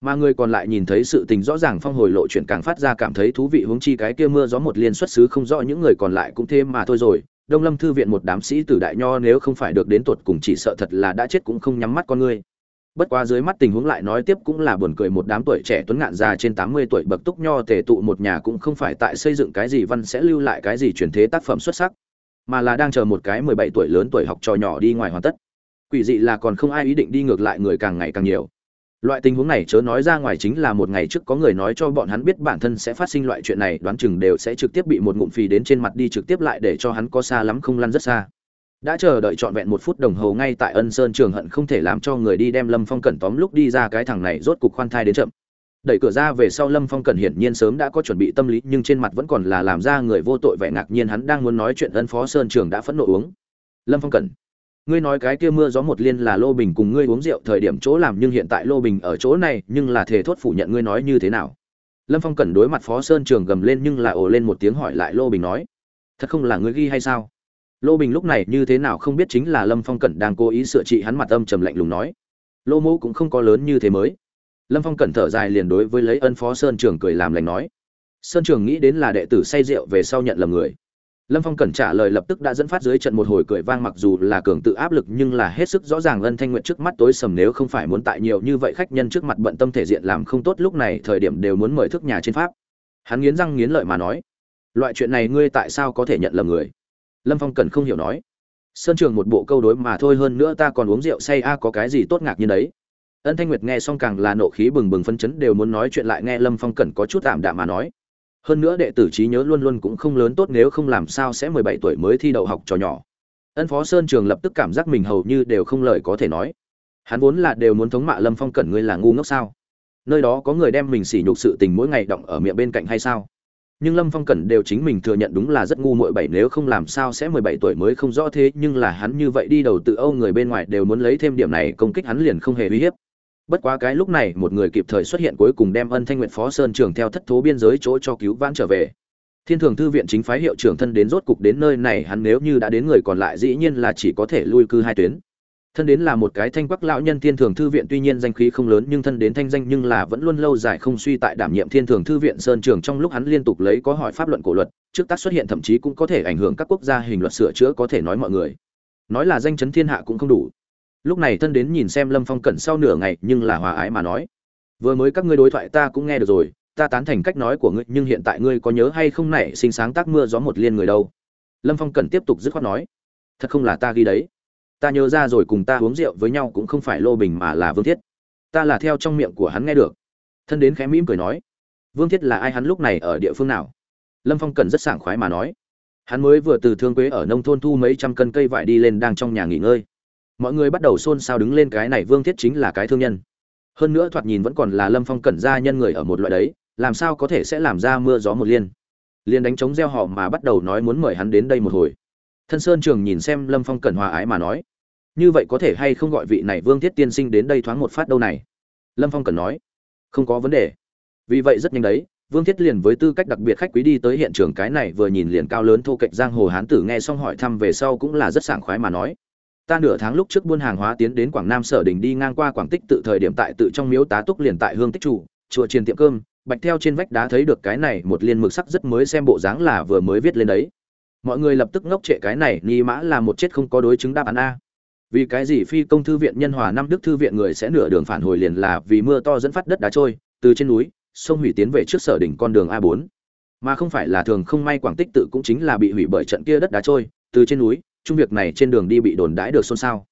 mà người còn lại nhìn thấy sự tình rõ ràng phong hồi lộ chuyện càng phát ra cảm thấy thú vị huống chi cái kia mưa gió một liên xuất xứ không rõ, những người còn lại cũng thế mà thôi rồi. Đông lâm thư viện một đám sĩ tử đại nho nếu không phải được đến tuột cùng chỉ sợ thật là đã chết cũng không nhắm mắt con ngươi bất quá dưới mắt tình huống lại nói tiếp cũng là buồn cười, một đám tuổi trẻ tuấn ngạn già trên tám mươi tuổi bậc túc nho tề tụ một nhà cũng không phải tại xây dựng cái gì văn sẽ lưu lại cái gì truyền thế tác phẩm xuất sắc, mà là đang chờ một cái mười bảy tuổi lớn tuổi học trò nhỏ đi ngoài hoàn tất. Quỷ dị là còn không ai ý định đi ngược lại người càng ngày càng nhiều loại tình huống này chớ nói ra ngoài chính là một ngày trước có người nói cho bọn hắn biết bản thân sẽ phát sinh loại chuyện này, đoán chừng đều sẽ trực tiếp bị một ngụm phì đến trên mặt đi trực tiếp lại để cho hắn có xa lắm không lăn rất xa. Đã chờ đợi trọn vẹn một phút đồng hồ ngay tại ân sơn trường hận không thể làm cho người đi đem lâm phong cẩn tóm lúc đi ra cái thằng này rốt cục khoan thai đến chậm. Đẩy cửa ra về sau lâm phong cẩn hiển nhiên sớm đã có chuẩn bị tâm lý, nhưng trên mặt vẫn còn là làm ra người vô tội vẻ ngạc nhiên hắn đang muốn nói chuyện ân phó sơn trường đã phẫn nộ uống. Lâm phong cẩn ngươi nói cái kia mưa gió một liên là lô bình cùng ngươi uống rượu thời điểm chỗ làm nhưng hiện tại lô bình ở chỗ này, nhưng là thể thốt phủ nhận ngươi nói như thế nào. Lâm phong cẩn đối mặt phó sơn trường gầm lên nhưng là ồ lên một tiếng hỏi lại lô bình nói, thật không là ngươi ghi hay sao? Lô bình lúc này như thế nào không biết chính là lâm phong cẩn đang cố ý sửa trị hắn mặt âm trầm lạnh lùng nói. Lô mẫu cũng không có lớn như thế mới. Lâm phong cẩn thở dài liền đối với lấy ân phó sơn trường cười làm lành nói, sơn trường nghĩ đến là đệ tử say rượu về sau nhận lầm người lâm phong cẩn trả lời lập tức đã dẫn phát dưới trận một hồi cười vang mặc dù là cường tự áp lực nhưng là hết sức rõ ràng ân thanh nguyện trước mắt tối sầm nếu không phải muốn tại nhiều như vậy khách nhân trước mặt bận tâm thể diện làm không tốt lúc này thời điểm đều muốn mời thức nhà trên pháp. Hắn nghiến răng nghiến lợi mà nói, loại chuyện này ngươi tại sao có thể nhận lầm người? Lâm phong cẩn không hiểu nói, sơn trường một bộ câu đối mà thôi hơn nữa ta còn uống rượu say a, có cái gì tốt ngạc như đấy? Ân thanh nguyệt nghe xong càng là nộ khí bừng bừng phân chấn đều muốn nói chuyện lại nghe lâm phong cẩn có chút tạm đạm mà nói hơn nữa đệ tử trí nhớ luôn luôn cũng không lớn tốt nếu không làm sao sẽ mười bảy tuổi mới thi đậu học trò nhỏ. Ân phó sơn trường lập tức cảm giác mình hầu như đều không lời có thể nói. Hắn vốn là đều muốn thống mạ lâm phong cẩn ngươi là ngu ngốc sao? Nơi đó có người đem mình sỉ nhục sự tình mỗi ngày động ở miệng bên cạnh hay sao? Nhưng lâm phong cẩn đều chính mình thừa nhận đúng là rất ngu muội bảy nếu không làm sao sẽ mười bảy tuổi mới không rõ thế, nhưng là hắn như vậy đi đầu tự âu người bên ngoài đều muốn lấy thêm điểm này công kích hắn liền không hề uy hiếp bất quá cái lúc này một người kịp thời xuất hiện cuối cùng đem ân thanh nguyện phó sơn trường theo thất thố biên giới chỗ cho cứu vãn trở về. Thiên thường thư viện chính phái hiệu trưởng thân đến rốt cục đến nơi này, hắn nếu như đã đến người còn lại dĩ nhiên là chỉ có thể lui cư hai tuyến. Thân đến là một cái thanh quắc lão nhân thiên thường thư viện, tuy nhiên danh khí không lớn nhưng thân đến thanh danh nhưng là vẫn luôn lâu dài không suy tại đảm nhiệm thiên thường thư viện sơn trường trong lúc hắn liên tục lấy có hỏi pháp luận cổ luật, trước tác xuất hiện thậm chí cũng có thể ảnh hưởng các quốc gia hình luật sửa chữa có thể nói mọi người. Nói là danh chấn thiên hạ cũng không đủ lúc này thân đến nhìn xem lâm phong cẩn sau nửa ngày, nhưng là hòa ái mà nói. Vừa mới các ngươi đối thoại ta cũng nghe được rồi, ta tán thành cách nói của ngươi, nhưng hiện tại ngươi có nhớ hay không nảy sinh sáng tác mưa gió một liên người đâu? Lâm phong cẩn tiếp tục dứt khoát nói. Thật không là ta ghi đấy. Ta nhớ ra rồi cùng ta uống rượu với nhau cũng không phải lô bình mà là vương thiết. Ta là theo trong miệng của hắn nghe được. Thân đến khẽ mỉm cười nói. Vương thiết là ai hắn lúc này ở địa phương nào? Lâm phong cần rất sảng khoái mà nói. Hắn mới vừa từ thương quế ở nông thôn thu mấy trăm cân cây vải đi lên đang trong nhà nghỉ ngơi mọi người bắt đầu xôn xao đứng lên cái này vương thiết chính là cái thương nhân. Hơn nữa thoạt nhìn vẫn còn là lâm phong cẩn gia nhân người ở một loại đấy, làm sao có thể sẽ làm ra mưa gió một liên. Liên đánh chống gieo họ mà bắt đầu nói muốn mời hắn đến đây một hồi. Thân sơn trường nhìn xem lâm phong cẩn hòa ái mà nói, như vậy có thể hay không gọi vị này vương thiết tiên sinh đến đây thoáng một phát đâu này? Lâm phong cẩn nói, không có vấn đề. Vì vậy rất nhanh đấy, vương thiết liền với tư cách đặc biệt khách quý đi tới hiện trường cái này vừa nhìn liền cao lớn thô kệch giang hồ hán tử nghe xong hỏi thăm về sau cũng là rất sảng khoái mà nói ta nửa tháng lúc trước buôn hàng hóa tiến đến quảng nam sở đình đi ngang qua quảng tích tự thời điểm tại tự trong miếu tá túc liền tại hương tích chủ, chùa triền tiệm cơm, bạch theo trên vách đá thấy được cái này một liên mực sắc rất mới xem bộ dáng là vừa mới viết lên đấy. Mọi người lập tức ngốc trệ cái này, ni mã là một chết không có đối chứng đáp án a. Vì cái gì phi công thư viện nhân hòa năm đức thư viện người sẽ nửa đường phản hồi liền là vì mưa to dẫn phát đất đá trôi, từ trên núi, sông hủy tiến về trước sở đỉnh con đường a 4 mà không phải là thường không may quảng tích tự cũng chính là bị hủy bởi trận kia đất đá trôi, từ trên núi chung việc này trên đường đi bị đồn đãi được xôn xao.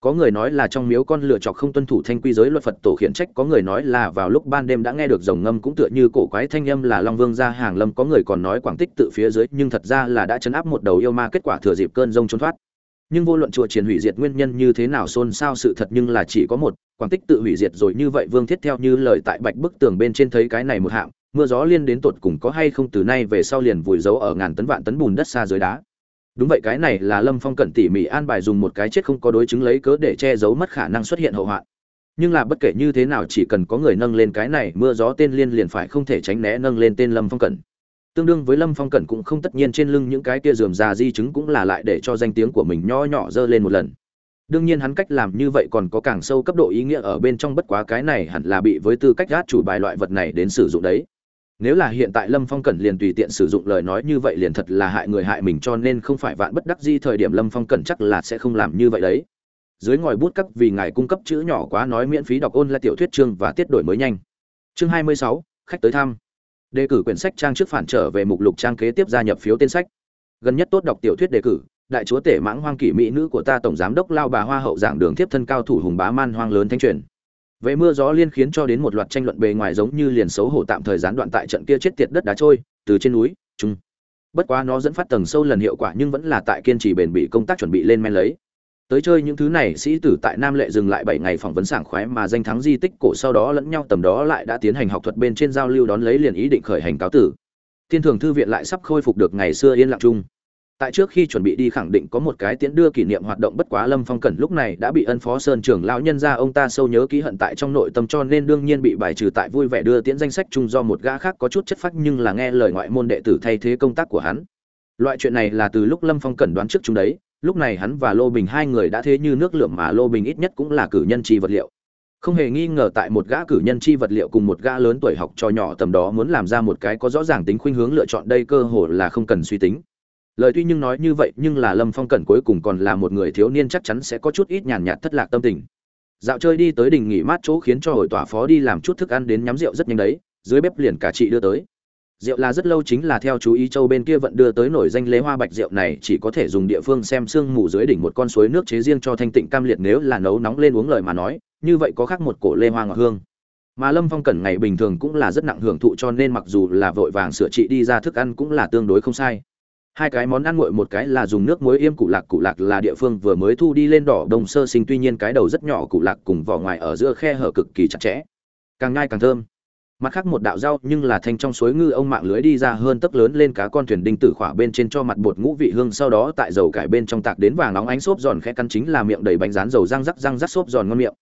Có người nói là trong miếu con lựa chọc không tuân thủ thanh quy giới luật phật tổ khiển trách, có người nói là vào lúc ban đêm đã nghe được rồng ngâm cũng tựa như cổ quái thanh âm là long vương ra hàng lâm, có người còn nói quảng tích tự phía dưới, nhưng thật ra là đã chấn áp một đầu yêu ma kết quả thừa dịp cơn rông trốn thoát. Nhưng vô luận chùa triển hủy diệt nguyên nhân như thế nào xôn xao sự thật nhưng là chỉ có một, quảng tích tự hủy diệt rồi như vậy vương thiết theo như lời tại bạch bức tường bên trên thấy cái này một hạng, mưa gió liên đến tột cùng có hay không từ nay về sau liền vùi giấu ở ngàn tấn vạn tấn bùn đất xa dưới đá đúng vậy, cái này là lâm phong cẩn tỉ mỉ an bài dùng một cái chết không có đối chứng lấy cớ để che giấu mất khả năng xuất hiện hậu hoạn. Nhưng là bất kể như thế nào, chỉ cần có người nâng lên cái này, mưa gió tên liên liền phải không thể tránh né nâng lên tên lâm phong cẩn. Tương đương với lâm phong cẩn cũng không tất nhiên trên lưng những cái kia dườm già di chứng cũng là lại để cho danh tiếng của mình nho nhỏ dơ lên một lần. Đương nhiên hắn cách làm như vậy còn có càng sâu cấp độ ý nghĩa ở bên trong, bất quá cái này hẳn là bị với tư cách gác chủ bài loại vật này đến sử dụng đấy nếu là hiện tại lâm phong cẩn liền tùy tiện sử dụng lời nói như vậy liền thật là hại người hại mình cho nên không phải vạn bất đắc di thời điểm lâm phong cẩn chắc là sẽ không làm như vậy đấy. Dưới ngòi bút cấp vì ngài cung cấp chữ nhỏ quá nói miễn phí đọc ôn là tiểu thuyết chương và tiết đổi mới nhanh. Chương hai mươi sáu, khách tới thăm. Đề cử quyển sách trang trước phản trở về mục lục trang kế tiếp gia nhập phiếu tên sách. Gần nhất tốt đọc tiểu thuyết đề cử, đại chúa tể mãng hoang kỷ mỹ nữ của ta tổng giám đốc lao bà hoa hậu giảng đường tiếp thân cao thủ hùng bá man hoang lớn thanh truyền về mưa gió liên khiến cho đến một loạt tranh luận bề ngoài giống như liền xấu hổ tạm thời gián đoạn tại trận kia chết tiệt đất đá trôi, từ trên núi trung bất quá nó dẫn phát tầng sâu lần hiệu quả nhưng vẫn là tại kiên trì bền bỉ công tác chuẩn bị lên men lấy. Tới chơi những thứ này, sĩ tử tại nam lệ dừng lại bảy ngày phỏng vấn sảng khoái mà danh thắng di tích cổ sau đó lẫn nhau tầm đó lại đã tiến hành học thuật bên trên giao lưu đón lấy liền ý định khởi hành cáo tử. Thiên thường thư viện lại sắp khôi phục được ngày xưa yên lặng chung tại trước khi chuẩn bị đi khẳng định có một cái tiễn đưa kỷ niệm hoạt động bất quá lâm phong cẩn lúc này đã bị ân phó sơn trưởng lão nhân ra ông ta sâu nhớ ký hận tại trong nội tâm cho nên đương nhiên bị bài trừ tại vui vẻ đưa tiễn danh sách chung do một gã khác có chút chất phác nhưng là nghe lời ngoại môn đệ tử thay thế công tác của hắn. Loại chuyện này là từ lúc lâm phong cẩn đoán trước chúng đấy, lúc này hắn và lô bình hai người đã thế như nước lượm mà lô bình ít nhất cũng là cử nhân chi vật liệu. Không hề nghi ngờ tại một gã cử nhân chi vật liệu cùng một gã lớn tuổi học cho nhỏ tầm đó muốn làm ra một cái có rõ ràng tính khuynh hướng lựa chọn đây cơ hồ là không cần suy tính lời tuy nhưng nói như vậy, nhưng là lâm phong cẩn cuối cùng còn là một người thiếu niên chắc chắn sẽ có chút ít nhàn nhạt thất lạc tâm tình. Dạo chơi đi tới đình nghỉ mát chỗ khiến cho hội tỏa phó đi làm chút thức ăn đến nhắm rượu rất nhanh đấy, dưới bếp liền cả chị đưa tới. Rượu là rất lâu chính là theo chú ý châu bên kia vận đưa tới nổi danh lễ hoa bạch rượu này, chỉ có thể dùng địa phương xem sương mù dưới đỉnh một con suối nước chế riêng cho thanh tịnh cam liệt nếu là nấu nóng lên uống lời mà nói, như vậy có khác một cổ lê hoa ngọt hương. Mà lâm phong cẩn ngày bình thường cũng là rất nặng hưởng thụ cho nên mặc dù là vội vàng sửa trị đi ra thức ăn cũng là tương đối không sai hai cái món ăn nguội, một cái là dùng nước muối yêm cụ lạc. Cụ lạc là địa phương vừa mới thu đi lên đỏ đồng sơ sinh, tuy nhiên cái đầu rất nhỏ. Cụ lạc cùng vỏ ngoài ở giữa khe hở cực kỳ chặt chẽ, càng ngai càng thơm. Mặt khác một đạo rau, nhưng là thanh trong suối ngư ông mạng lưới đi ra hơn tấc lớn lên cá con thuyền đinh tử khỏa bên trên cho mặt bột ngũ vị hương. Sau đó tại dầu cải bên trong tạc đến vàng nóng ánh xốp giòn khẽ căn chính là miệng đầy bánh rán dầu răng rắc răng rắc xốp giòn ngon miệng.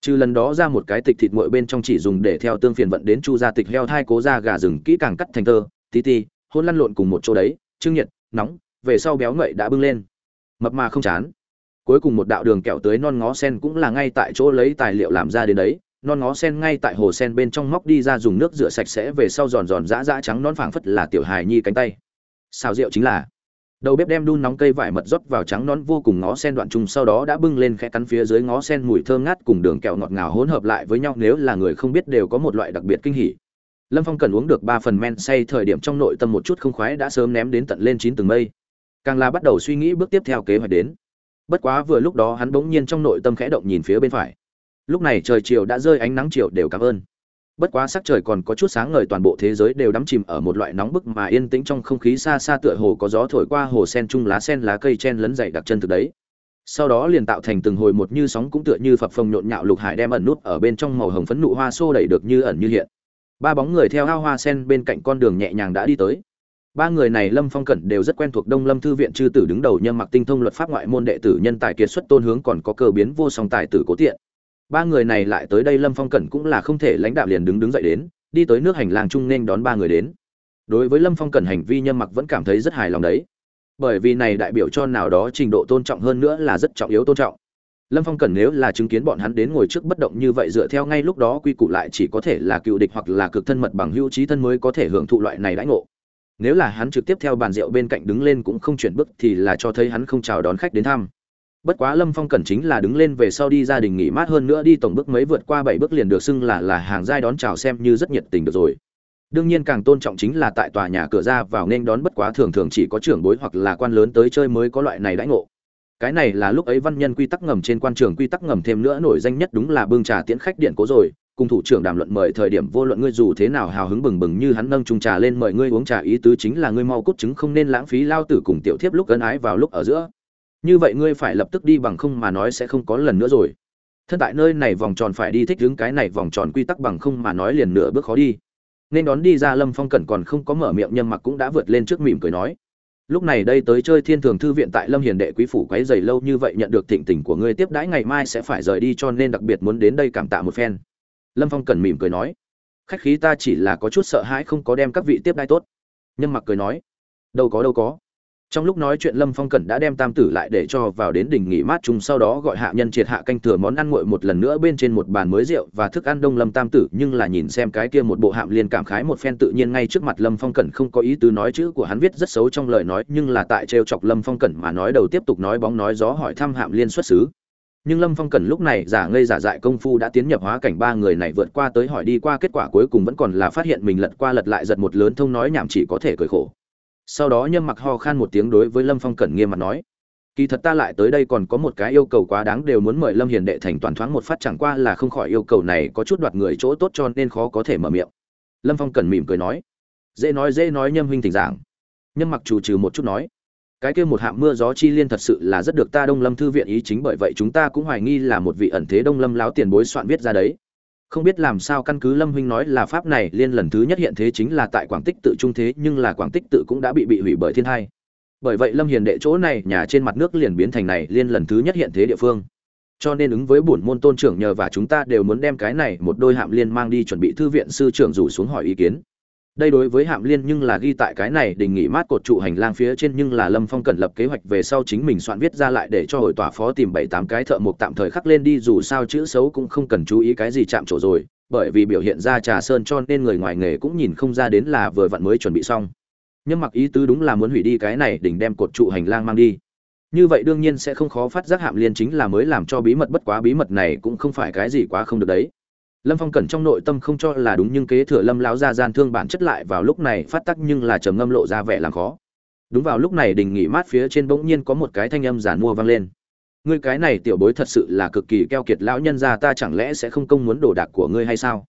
Trừ lần đó ra một cái tịch thịt nguội bên trong chỉ dùng để theo tương phiền vận đến chu gia tịch heo, thai cố ra gà rừng kỹ càng cắt thành tơ tí ti, hôn lăn lộn cùng một chỗ đấy. Trưng nhiệt nóng, về sau béo ngậy đã bưng lên. Mập mà không chán. Cuối cùng một đạo đường kẹo tới non ngó sen cũng là ngay tại chỗ lấy tài liệu làm ra đến đấy. Non ngó sen ngay tại hồ sen bên trong móc đi ra dùng nước rửa sạch sẽ về sau giòn giòn giã giã trắng non phảng phất là tiểu hài nhi cánh tay. Xào rượu chính là đầu bếp đem đun nóng cây vải mật rót vào trắng nón vô cùng ngó sen đoạn chung sau đó đã bưng lên khẽ cắn phía dưới ngó sen mùi thơm ngát cùng đường kẹo ngọt ngào hỗn hợp lại với nhau nếu là người không biết đều có một loại đặc biệt kinh hỉ lâm phong cần uống được ba phần men say thời điểm trong nội tâm một chút không khoái đã sớm ném đến tận lên chín tầng mây. Càng là bắt đầu suy nghĩ bước tiếp theo kế hoạch đến. Bất quá vừa lúc đó hắn bỗng nhiên trong nội tâm khẽ động nhìn phía bên phải. Lúc này trời chiều đã rơi, ánh nắng chiều đều cảm ơn. Bất quá sắc trời còn có chút sáng ngời, toàn bộ thế giới đều đắm chìm ở một loại nóng bức mà yên tĩnh trong không khí xa xa tựa hồ có gió thổi qua hồ sen chung lá sen, lá cây chen lấn dày đặc chân thực đấy. Sau đó liền tạo thành từng hồi một như sóng cũng tựa như phập phồng nhộn nhạo lục hải đem ẩn nút ở bên trong màu hồng phấn nụ hoa xô đẩy được như ẩn như hiện ba bóng người theo ao hoa sen bên cạnh con đường nhẹ nhàng đã đi tới. Ba người này lâm phong cẩn đều rất quen thuộc đông lâm thư viện chư tử đứng đầu nhân mặc tinh thông luật pháp ngoại môn đệ tử nhân tài kiệt xuất tôn hướng còn có cơ biến vô song tài tử cố tiện. Ba người này lại tới đây lâm phong cẩn cũng là không thể lãnh đạo liền đứng đứng dậy đến, đi tới nước hành lang trung nên đón ba người đến. Đối với lâm phong cẩn hành vi nhân mặc vẫn cảm thấy rất hài lòng đấy. Bởi vì này đại biểu cho nào đó trình độ tôn trọng hơn nữa là rất trọng yếu tôn trọng lâm phong Cần nếu là chứng kiến bọn hắn đến ngồi trước bất động như vậy dựa theo ngay lúc đó quy củ lại chỉ có thể là cựu địch hoặc là cực thân mật bằng hữu trí thân mới có thể hưởng thụ loại này đãi ngộ. Nếu là hắn trực tiếp theo bàn rượu bên cạnh đứng lên cũng không chuyển bước thì là cho thấy hắn không chào đón khách đến thăm. Bất quá lâm phong Cần chính là đứng lên về sau đi gia đình nghỉ mát hơn nữa đi tổng bước mấy vượt qua bảy bước liền được xưng là là hàng giai đón chào xem như rất nhiệt tình được rồi. Đương nhiên càng tôn trọng chính là tại tòa nhà cửa ra vào nên đón bất quá thường thường chỉ có trưởng bối hoặc là quan lớn tới chơi mới có loại này đãi ngộ cái này là lúc ấy văn nhân quy tắc ngầm trên quan trường quy tắc ngầm thêm nữa nổi danh nhất đúng là bưng trà tiễn khách điện cố rồi. Cùng thủ trưởng đàm luận mời thời điểm vô luận ngươi dù thế nào hào hứng bừng bừng như hắn nâng chung trà lên mời ngươi uống trà, ý tứ chính là ngươi mau cút chứng không nên lãng phí lao tử cùng tiểu thiếp lúc ân ái vào lúc ở giữa. Như vậy ngươi phải lập tức đi bằng không mà nói sẽ không có lần nữa rồi. Thân tại nơi này vòng tròn phải đi thích đứng cái này vòng tròn quy tắc bằng không mà nói liền nửa bước khó đi. Nên đón đi ra lâm phong cẩn còn không có mở miệng, nhâm mặc cũng đã vượt lên trước mỉm cười nói lúc này đây tới chơi thiên thường thư viện tại lâm hiền đệ quý phủ quấy dày lâu như vậy nhận được thịnh tình của ngươi tiếp đãi ngày mai sẽ phải rời đi cho nên đặc biệt muốn đến đây cảm tạ một phen. Lâm phong cẩn mỉm cười nói. Khách khí ta chỉ là có chút sợ hãi không có đem các vị tiếp đãi tốt. Nhâm mặc cười nói. Đâu có đâu có trong lúc nói chuyện lâm phong cẩn đã đem tam tử lại để cho vào đến đỉnh nghỉ mát chung, sau đó gọi hạ nhân triệt hạ canh thừa món ăn nguội một lần nữa bên trên một bàn mới rượu và thức ăn đông lâm tam tử, nhưng là nhìn xem cái kia một bộ hạm liên cảm khái một phen tự nhiên ngay trước mặt lâm phong cẩn không có ý tứ nói chữ của hắn viết rất xấu trong lời nói, nhưng là tại trêu chọc lâm phong cẩn mà nói đầu tiếp tục nói bóng nói gió hỏi thăm hạm liên xuất xứ. Nhưng lâm phong cẩn lúc này giả ngây giả dại công phu đã tiến nhập hóa cảnh ba người này vượt qua tới hỏi đi qua kết quả cuối cùng vẫn còn là phát hiện mình lật qua lật lại giật một lớn thông nói nhảm chỉ có thể cười khổ sau đó nhâm mặc ho khan một tiếng đối với lâm phong cẩn nghiêm mặt nói, kỳ thật ta lại tới đây còn có một cái yêu cầu quá đáng đều muốn mời lâm hiền đệ thành toàn thoáng một phát chẳng qua là không khỏi yêu cầu này có chút đoạt người chỗ tốt cho nên khó có thể mở miệng. Lâm phong cẩn mỉm cười nói, dễ nói dễ nói nhâm huynh thỉnh giảng. Nhâm mặc chủ trừ một chút nói, cái kia một hạng mưa gió chi liên thật sự là rất được ta đông lâm thư viện ý chính bởi vậy chúng ta cũng hoài nghi là một vị ẩn thế đông lâm láo tiền bối soạn viết ra đấy không biết làm sao căn cứ lâm huynh nói là pháp này, liên lần thứ nhất hiện thế chính là tại quảng tích tự trung thế, nhưng là quảng tích tự cũng đã bị bị hủy bởi thiên hai. Bởi vậy lâm hiền đệ chỗ này, nhà trên mặt nước liền biến thành này, liên lần thứ nhất hiện thế địa phương. Cho nên ứng với bổn môn tôn trưởng nhờ và chúng ta đều muốn đem cái này một đôi hạm liên mang đi chuẩn bị thư viện sư trưởng rủ xuống hỏi ý kiến đây đối với hạm liên nhưng là ghi tại cái này đình nghỉ mát cột trụ hành lang phía trên nhưng là lâm phong cần lập kế hoạch về sau chính mình soạn viết ra lại để cho hội tòa phó tìm bảy tám cái thợ mộc tạm thời khắc lên đi, dù sao chữ xấu cũng không cần chú ý cái gì chạm trổ rồi, bởi vì biểu hiện ra trà sơn cho nên người ngoài nghề cũng nhìn không ra đến là vừa vặn mới chuẩn bị xong. Nhưng mặc ý tứ đúng là muốn hủy đi cái này đỉnh đem cột trụ hành lang mang đi. Như vậy đương nhiên sẽ không khó phát giác hạm liên chính là mới làm cho bí mật, bất quá bí mật này cũng không phải cái gì quá không được đấy lâm phong cẩn trong nội tâm không cho là đúng nhưng kế thừa lâm lão ra gian thương bản chất lại vào lúc này phát tắc nhưng là trầm ngâm lộ ra vẻ làm khó. Đúng vào lúc này đình nghỉ mát phía trên bỗng nhiên có một cái thanh âm giản mua vang lên. Ngươi cái này tiểu bối thật sự là cực kỳ keo kiệt lão nhân gia, ta chẳng lẽ sẽ không công muốn đồ đạc của ngươi hay sao?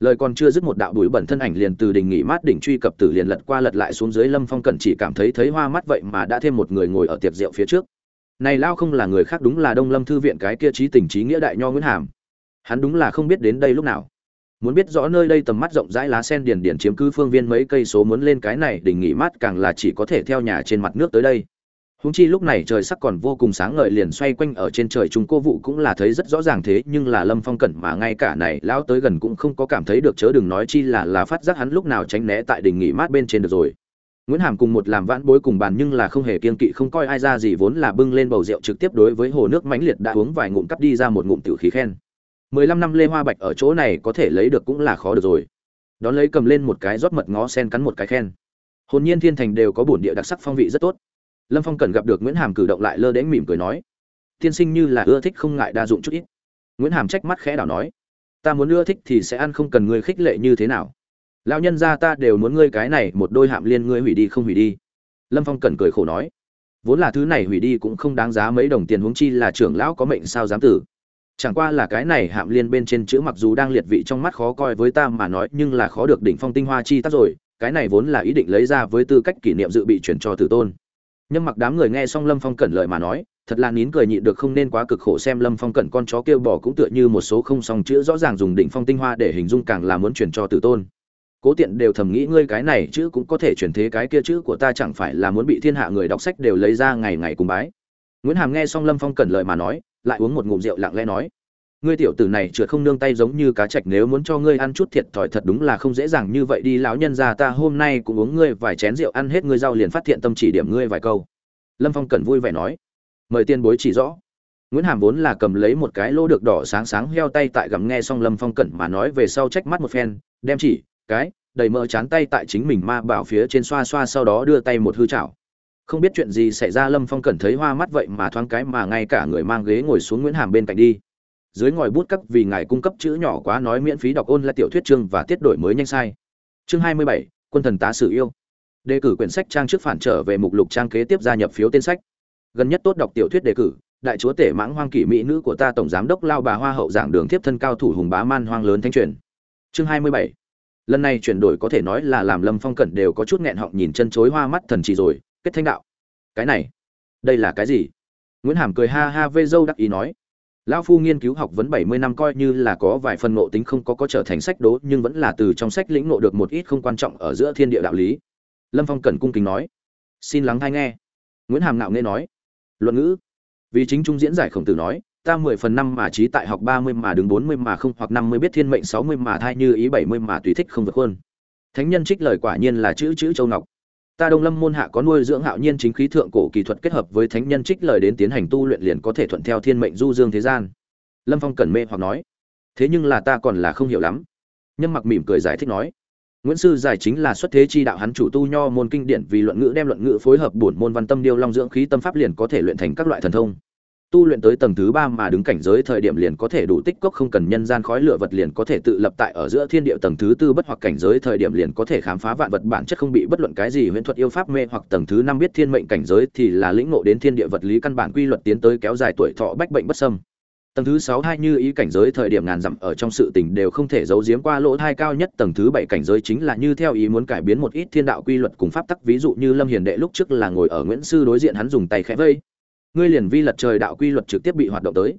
Lời còn chưa dứt một đạo bụi bẩn thân ảnh liền từ đình nghỉ mát đỉnh truy cập tử liền lật qua lật lại xuống dưới lâm phong cẩn chỉ cảm thấy thấy hoa mắt vậy mà đã thêm một người ngồi ở tiệc rượu phía trước. Này lao không là người khác đúng là đông lâm thư viện cái kia trí tình trí nghĩa đại nho nguyễn hàm hắn đúng là không biết đến đây lúc nào. Muốn biết rõ nơi đây tầm mắt rộng rãi lá sen điền điền chiếm cứ phương viên mấy cây số muốn lên cái này đỉnh nghỉ mát càng là chỉ có thể theo nhà trên mặt nước tới đây. Húng chi lúc này trời sắc còn vô cùng sáng ngời liền xoay quanh ở trên trời chúng cô vụ cũng là thấy rất rõ ràng thế, nhưng là lâm phong cẩn mà ngay cả này lão tới gần cũng không có cảm thấy được chớ đừng nói chi là là phát giác hắn lúc nào tránh né tại đỉnh nghỉ mát bên trên được rồi. Nguyễn hàm cùng một làm vãn bối cùng bàn nhưng là không hề kiên kỵ, không coi ai ra gì vốn là bưng lên bầu rượu trực tiếp đối với hồ nước mãnh liệt đã uống vài ngụm cắp đi ra một ngụm tiểu khí khen mười lăm năm lê hoa bạch ở chỗ này có thể lấy được cũng là khó được rồi. Đón lấy cầm lên một cái rót mật ngó sen cắn một cái khen. Hồn nhiên thiên thành đều có bổn địa đặc sắc phong vị rất tốt. Lâm phong cần gặp được nguyễn hàm cử động lại lơ đễnh mỉm cười nói, tiên sinh như là ưa thích không ngại đa dụng chút ít. Nguyễn hàm trách mắt khẽ đảo nói, ta muốn ưa thích thì sẽ ăn không cần ngươi khích lệ như thế nào. Lão nhân gia ta đều muốn ngươi cái này một đôi hạm liên ngươi hủy đi không hủy đi. Lâm phong cần cười khổ nói, vốn là thứ này hủy đi cũng không đáng giá mấy đồng tiền huống chi là trưởng lão có mệnh sao dám tử chẳng qua là cái này hạm liên bên trên chữ mặc dù đang liệt vị trong mắt khó coi với ta mà nói, nhưng là khó được đỉnh phong tinh hoa chi tác rồi, cái này vốn là ý định lấy ra với tư cách kỷ niệm dự bị chuyển cho tử tôn. Nhưng mặc đám người nghe xong lâm phong cẩn lời mà nói, thật là nín cười nhịn được không nên quá cực khổ xem lâm phong cẩn con chó kêu bỏ cũng tựa như một số không song chữ rõ ràng dùng đỉnh phong tinh hoa để hình dung càng là muốn chuyển cho tử tôn. Cố tiện đều thầm nghĩ ngươi cái này chữ cũng có thể chuyển thế cái kia chữ của ta chẳng phải là muốn bị thiên hạ người đọc sách đều lấy ra ngày ngày cùng bái. Nguyễn hàm nghe xong lâm phong cẩn lời mà nói lại uống một ngụm rượu lặng lẽ nói, ngươi tiểu tử này trượt không nương tay giống như cá trạch nếu muốn cho ngươi ăn chút thiệt thòi thật đúng là không dễ dàng như vậy đi, lão nhân già ta hôm nay cũng uống ngươi vài chén rượu ăn hết ngươi rau liền phát thiện tâm chỉ điểm ngươi vài câu. Lâm phong cẩn vui vẻ nói, mời tiên bối chỉ rõ. Nguyễn hàm vốn là cầm lấy một cái lô được đỏ sáng sáng heo tay tại gặm nghe xong lâm phong cẩn mà nói về sau trách mắt một phen, đem chỉ, cái, đầy mỡ chán tay tại chính mình ma bảo phía trên xoa xoa sau đó đưa tay một hư chảo không biết chuyện gì xảy ra, lâm phong cẩn thấy hoa mắt vậy mà thoáng cái mà ngay cả người mang ghế ngồi xuống nguyễn hàm bên cạnh đi. Dưới ngòi bút cấp vì ngài cung cấp chữ nhỏ quá nói miễn phí đọc ôn là tiểu thuyết chương và tiết đổi mới nhanh sai. Chương hai mươi bảy, quân thần tá sử yêu. Đề cử quyển sách trang trước phản trở về mục lục trang kế tiếp gia nhập phiếu tên sách. Gần nhất tốt đọc tiểu thuyết đề cử, đại chúa tể mãng hoang kỷ mỹ nữ của ta tổng giám đốc lao bà hoa hậu giảng đường tiếp thân cao thủ hùng bá man hoang lớn thanh truyền. Chương hai mươi bảy. Lần này chuyển đổi có thể nói là làm lâm phong cẩn đều có chút nghẹn họng nhìn chân chối hoa mắt thần trì rồi kết thanh đạo. Cái này, đây là cái gì? Nguyễn hàm cười ha ha vê dâu đắc ý nói. Lão phu nghiên cứu học vấn bảy mươi năm coi như là có vài phần ngộ tính không có có trở thành sách đố, nhưng vẫn là từ trong sách lĩnh ngộ được một ít không quan trọng ở giữa thiên địa đạo lý. Lâm phong cẩn cung kính nói. Xin lắng hay nghe. Nguyễn hàm nạo nghe nói. Luận ngữ. Vì chính trung diễn giải khổng tử nói, ta mười phần năm mà trí tại học ba mươi mà đứng bốn mươi mà không hoặc năm mươi biết thiên mệnh sáu mươi mà thai như ý bảy mươi mà tùy thích không vượt hơn thánh nhân trích lời quả nhiên là chữ chữ châu ngọc ta đông lâm môn hạ có nuôi dưỡng hạo nhiên chính khí thượng cổ kỳ thuật kết hợp với thánh nhân trích lời đến tiến hành tu luyện liền có thể thuận theo thiên mệnh du dương thế gian. Lâm phong cẩn mê hoặc nói, thế nhưng là ta còn là không hiểu lắm. Nhân mặc mỉm cười giải thích nói, nguyễn sư giải chính là xuất thế chi đạo hắn chủ tu nho môn kinh điển vì luận ngữ đem luận ngữ phối hợp bổn môn văn tâm điêu long dưỡng khí tâm pháp liền có thể luyện thành các loại thần thông tu luyện tới tầng thứ ba mà đứng cảnh giới thời điểm liền có thể đủ tích cốc không cần nhân gian khói lửa vật liền có thể tự lập tại ở giữa thiên địa tầng thứ tư bất hoặc cảnh giới thời điểm liền có thể khám phá vạn vật bản chất không bị bất luận cái gì huyễn thuật yêu pháp mê hoặc tầng thứ năm biết thiên mệnh cảnh giới thì là lĩnh ngộ đến thiên địa vật lý căn bản quy luật tiến tới kéo dài tuổi thọ bách bệnh bất sâm tầng thứ sáu hai như ý cảnh giới thời điểm ngàn dặm ở trong sự tình đều không thể giấu giếm qua lỗ thai cao nhất, tầng thứ bảy cảnh giới chính là như theo ý muốn cải biến một ít thiên đạo quy luật cùng pháp tắc, ví dụ như lâm hiền đệ lúc trước là ngồi ở nguyễn sư đối diện hắn dùng tay khẽ vây ngươi liền vi lật trời đạo quy luật trực tiếp bị hoạt động tới.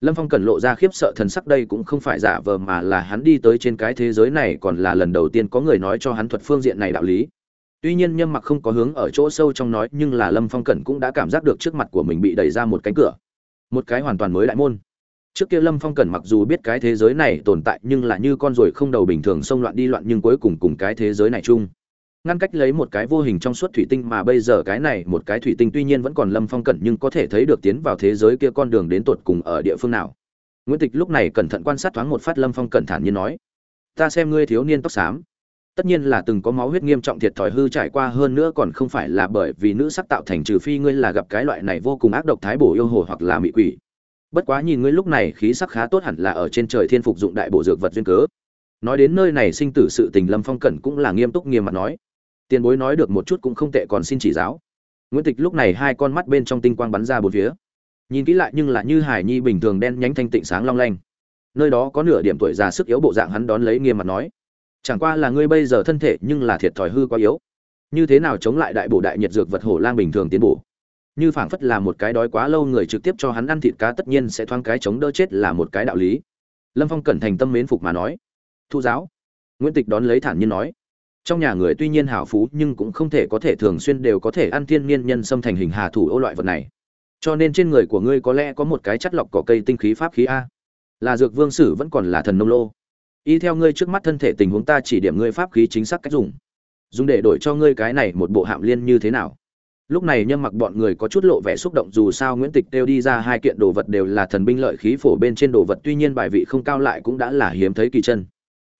Lâm phong cần lộ ra khiếp sợ thần sắc đây cũng không phải giả vờ mà là hắn đi tới trên cái thế giới này còn là lần đầu tiên có người nói cho hắn thuật phương diện này đạo lý. Tuy nhiên nhâm mặc không có hướng ở chỗ sâu trong nói, nhưng là lâm phong cẩn cũng đã cảm giác được trước mặt của mình bị đẩy ra một cánh cửa. Một cái hoàn toàn mới đại môn. Trước kia lâm phong cẩn mặc dù biết cái thế giới này tồn tại, nhưng là như con ruồi không đầu bình thường xông loạn đi loạn nhưng cuối cùng cùng cái thế giới này chung ngăn cách lấy một cái vô hình trong suốt thủy tinh mà bây giờ cái này một cái thủy tinh tuy nhiên vẫn còn lâm phong cẩn nhưng có thể thấy được tiến vào thế giới kia con đường đến tột cùng ở địa phương nào. Nguyễn tịch lúc này cẩn thận quan sát thoáng một phát lâm phong cẩn thản như nói, ta xem ngươi thiếu niên tóc xám, tất nhiên là từng có máu huyết nghiêm trọng thiệt thòi hư trải qua hơn nữa còn không phải là bởi vì nữ sắc tạo thành trừ phi ngươi là gặp cái loại này vô cùng ác độc thái bổ yêu hồ hoặc là mị quỷ. Bất quá nhìn ngươi lúc này khí sắc khá tốt hẳn là ở trên trời thiên phục dụng đại bộ dược vật duyên cớ. Nói đến nơi này sinh tử sự tình, lâm phong cẩn cũng là nghiêm túc nghiêm mặt nói tiền bối nói được một chút cũng không tệ còn xin chỉ giáo. Nguyễn tịch lúc này hai con mắt bên trong tinh quang bắn ra bốn phía. Nhìn kỹ lại nhưng là như hải nhi bình thường đen nhánh thanh tịnh sáng long lanh. Nơi đó có nửa điểm tuổi già sức yếu bộ dạng hắn đón lấy nghiêm mặt nói. Chẳng qua là ngươi bây giờ thân thể nhưng là thiệt thòi hư quá yếu. Như thế nào chống lại đại bổ đại nhiệt dược vật hổ lang bình thường tiến bổ? Như phảng phất là một cái đói quá lâu người trực tiếp cho hắn ăn thịt cá tất nhiên sẽ thoáng cái chống đỡ chết là một cái đạo lý. Lâm phong cẩn thành tâm mến phục mà nói. Thu giáo. Nguyễn tịch đón lấy thản nhiên nói trong nhà người tuy nhiên hảo phú nhưng cũng không thể có thể thường xuyên đều có thể ăn thiên niên nhân xâm thành hình hà thủ ô loại vật này. Cho nên trên người của ngươi có lẽ có một cái chất lọc cỏ cây tinh khí pháp khí a. Là dược vương sử vẫn còn là thần nông lô. Y theo ngươi trước mắt thân thể tình huống ta chỉ điểm ngươi pháp khí chính xác cách dùng. Dùng để đổi cho ngươi cái này một bộ hạm liên như thế nào. Lúc này nhâm mặc bọn người có chút lộ vẻ xúc động dù sao nguyễn tịch kêu đi ra hai kiện đồ vật đều là thần binh lợi khí phổ bên trên đồ vật tuy nhiên bài vị không cao lại cũng đã là hiếm thấy kỳ chân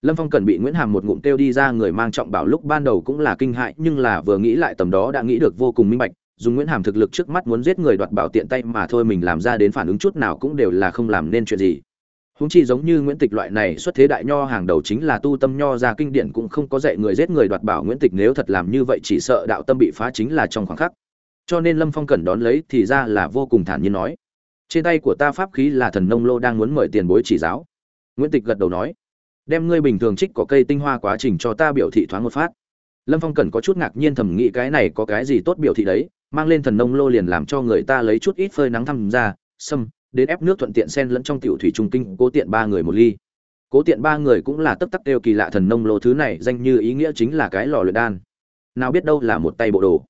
lâm phong cần bị nguyễn hàm một ngụm kêu đi ra người mang trọng bảo lúc ban đầu cũng là kinh hại nhưng là vừa nghĩ lại tầm đó đã nghĩ được vô cùng minh bạch, dùng nguyễn hàm thực lực trước mắt muốn giết người đoạt bảo tiện tay mà thôi mình làm ra đến phản ứng chút nào cũng đều là không làm nên chuyện gì. Húng chi giống như nguyễn tịch loại này xuất thế đại nho hàng đầu chính là tu tâm nho ra kinh điển cũng không có dạy người giết người đoạt bảo nguyễn tịch nếu thật làm như vậy chỉ sợ đạo tâm bị phá chính là trong khoảng khắc. Cho nên lâm phong cần đón lấy thì ra là vô cùng thản nhiên nói, trên tay của ta pháp khí là thần nông lô đang muốn mời tiền bối chỉ giáo. Nguyễn tịch gật đầu nói đem ngươi bình thường trích có cây tinh hoa quá trình cho ta biểu thị thoáng một phát. Lâm phong cần có chút ngạc nhiên thầm nghĩ cái này có cái gì tốt biểu thị đấy, mang lên thần nông lô liền làm cho người ta lấy chút ít phơi nắng thăm ra xâm đến ép nước thuận tiện sen lẫn trong tiểu thủy trung kinh, cố tiện ba người một ly. Cố tiện ba người cũng là tấp tắc đều kỳ lạ thần nông lô thứ này, danh như ý nghĩa chính là cái lò luyện đan. Nào biết đâu là một tay bộ đồ.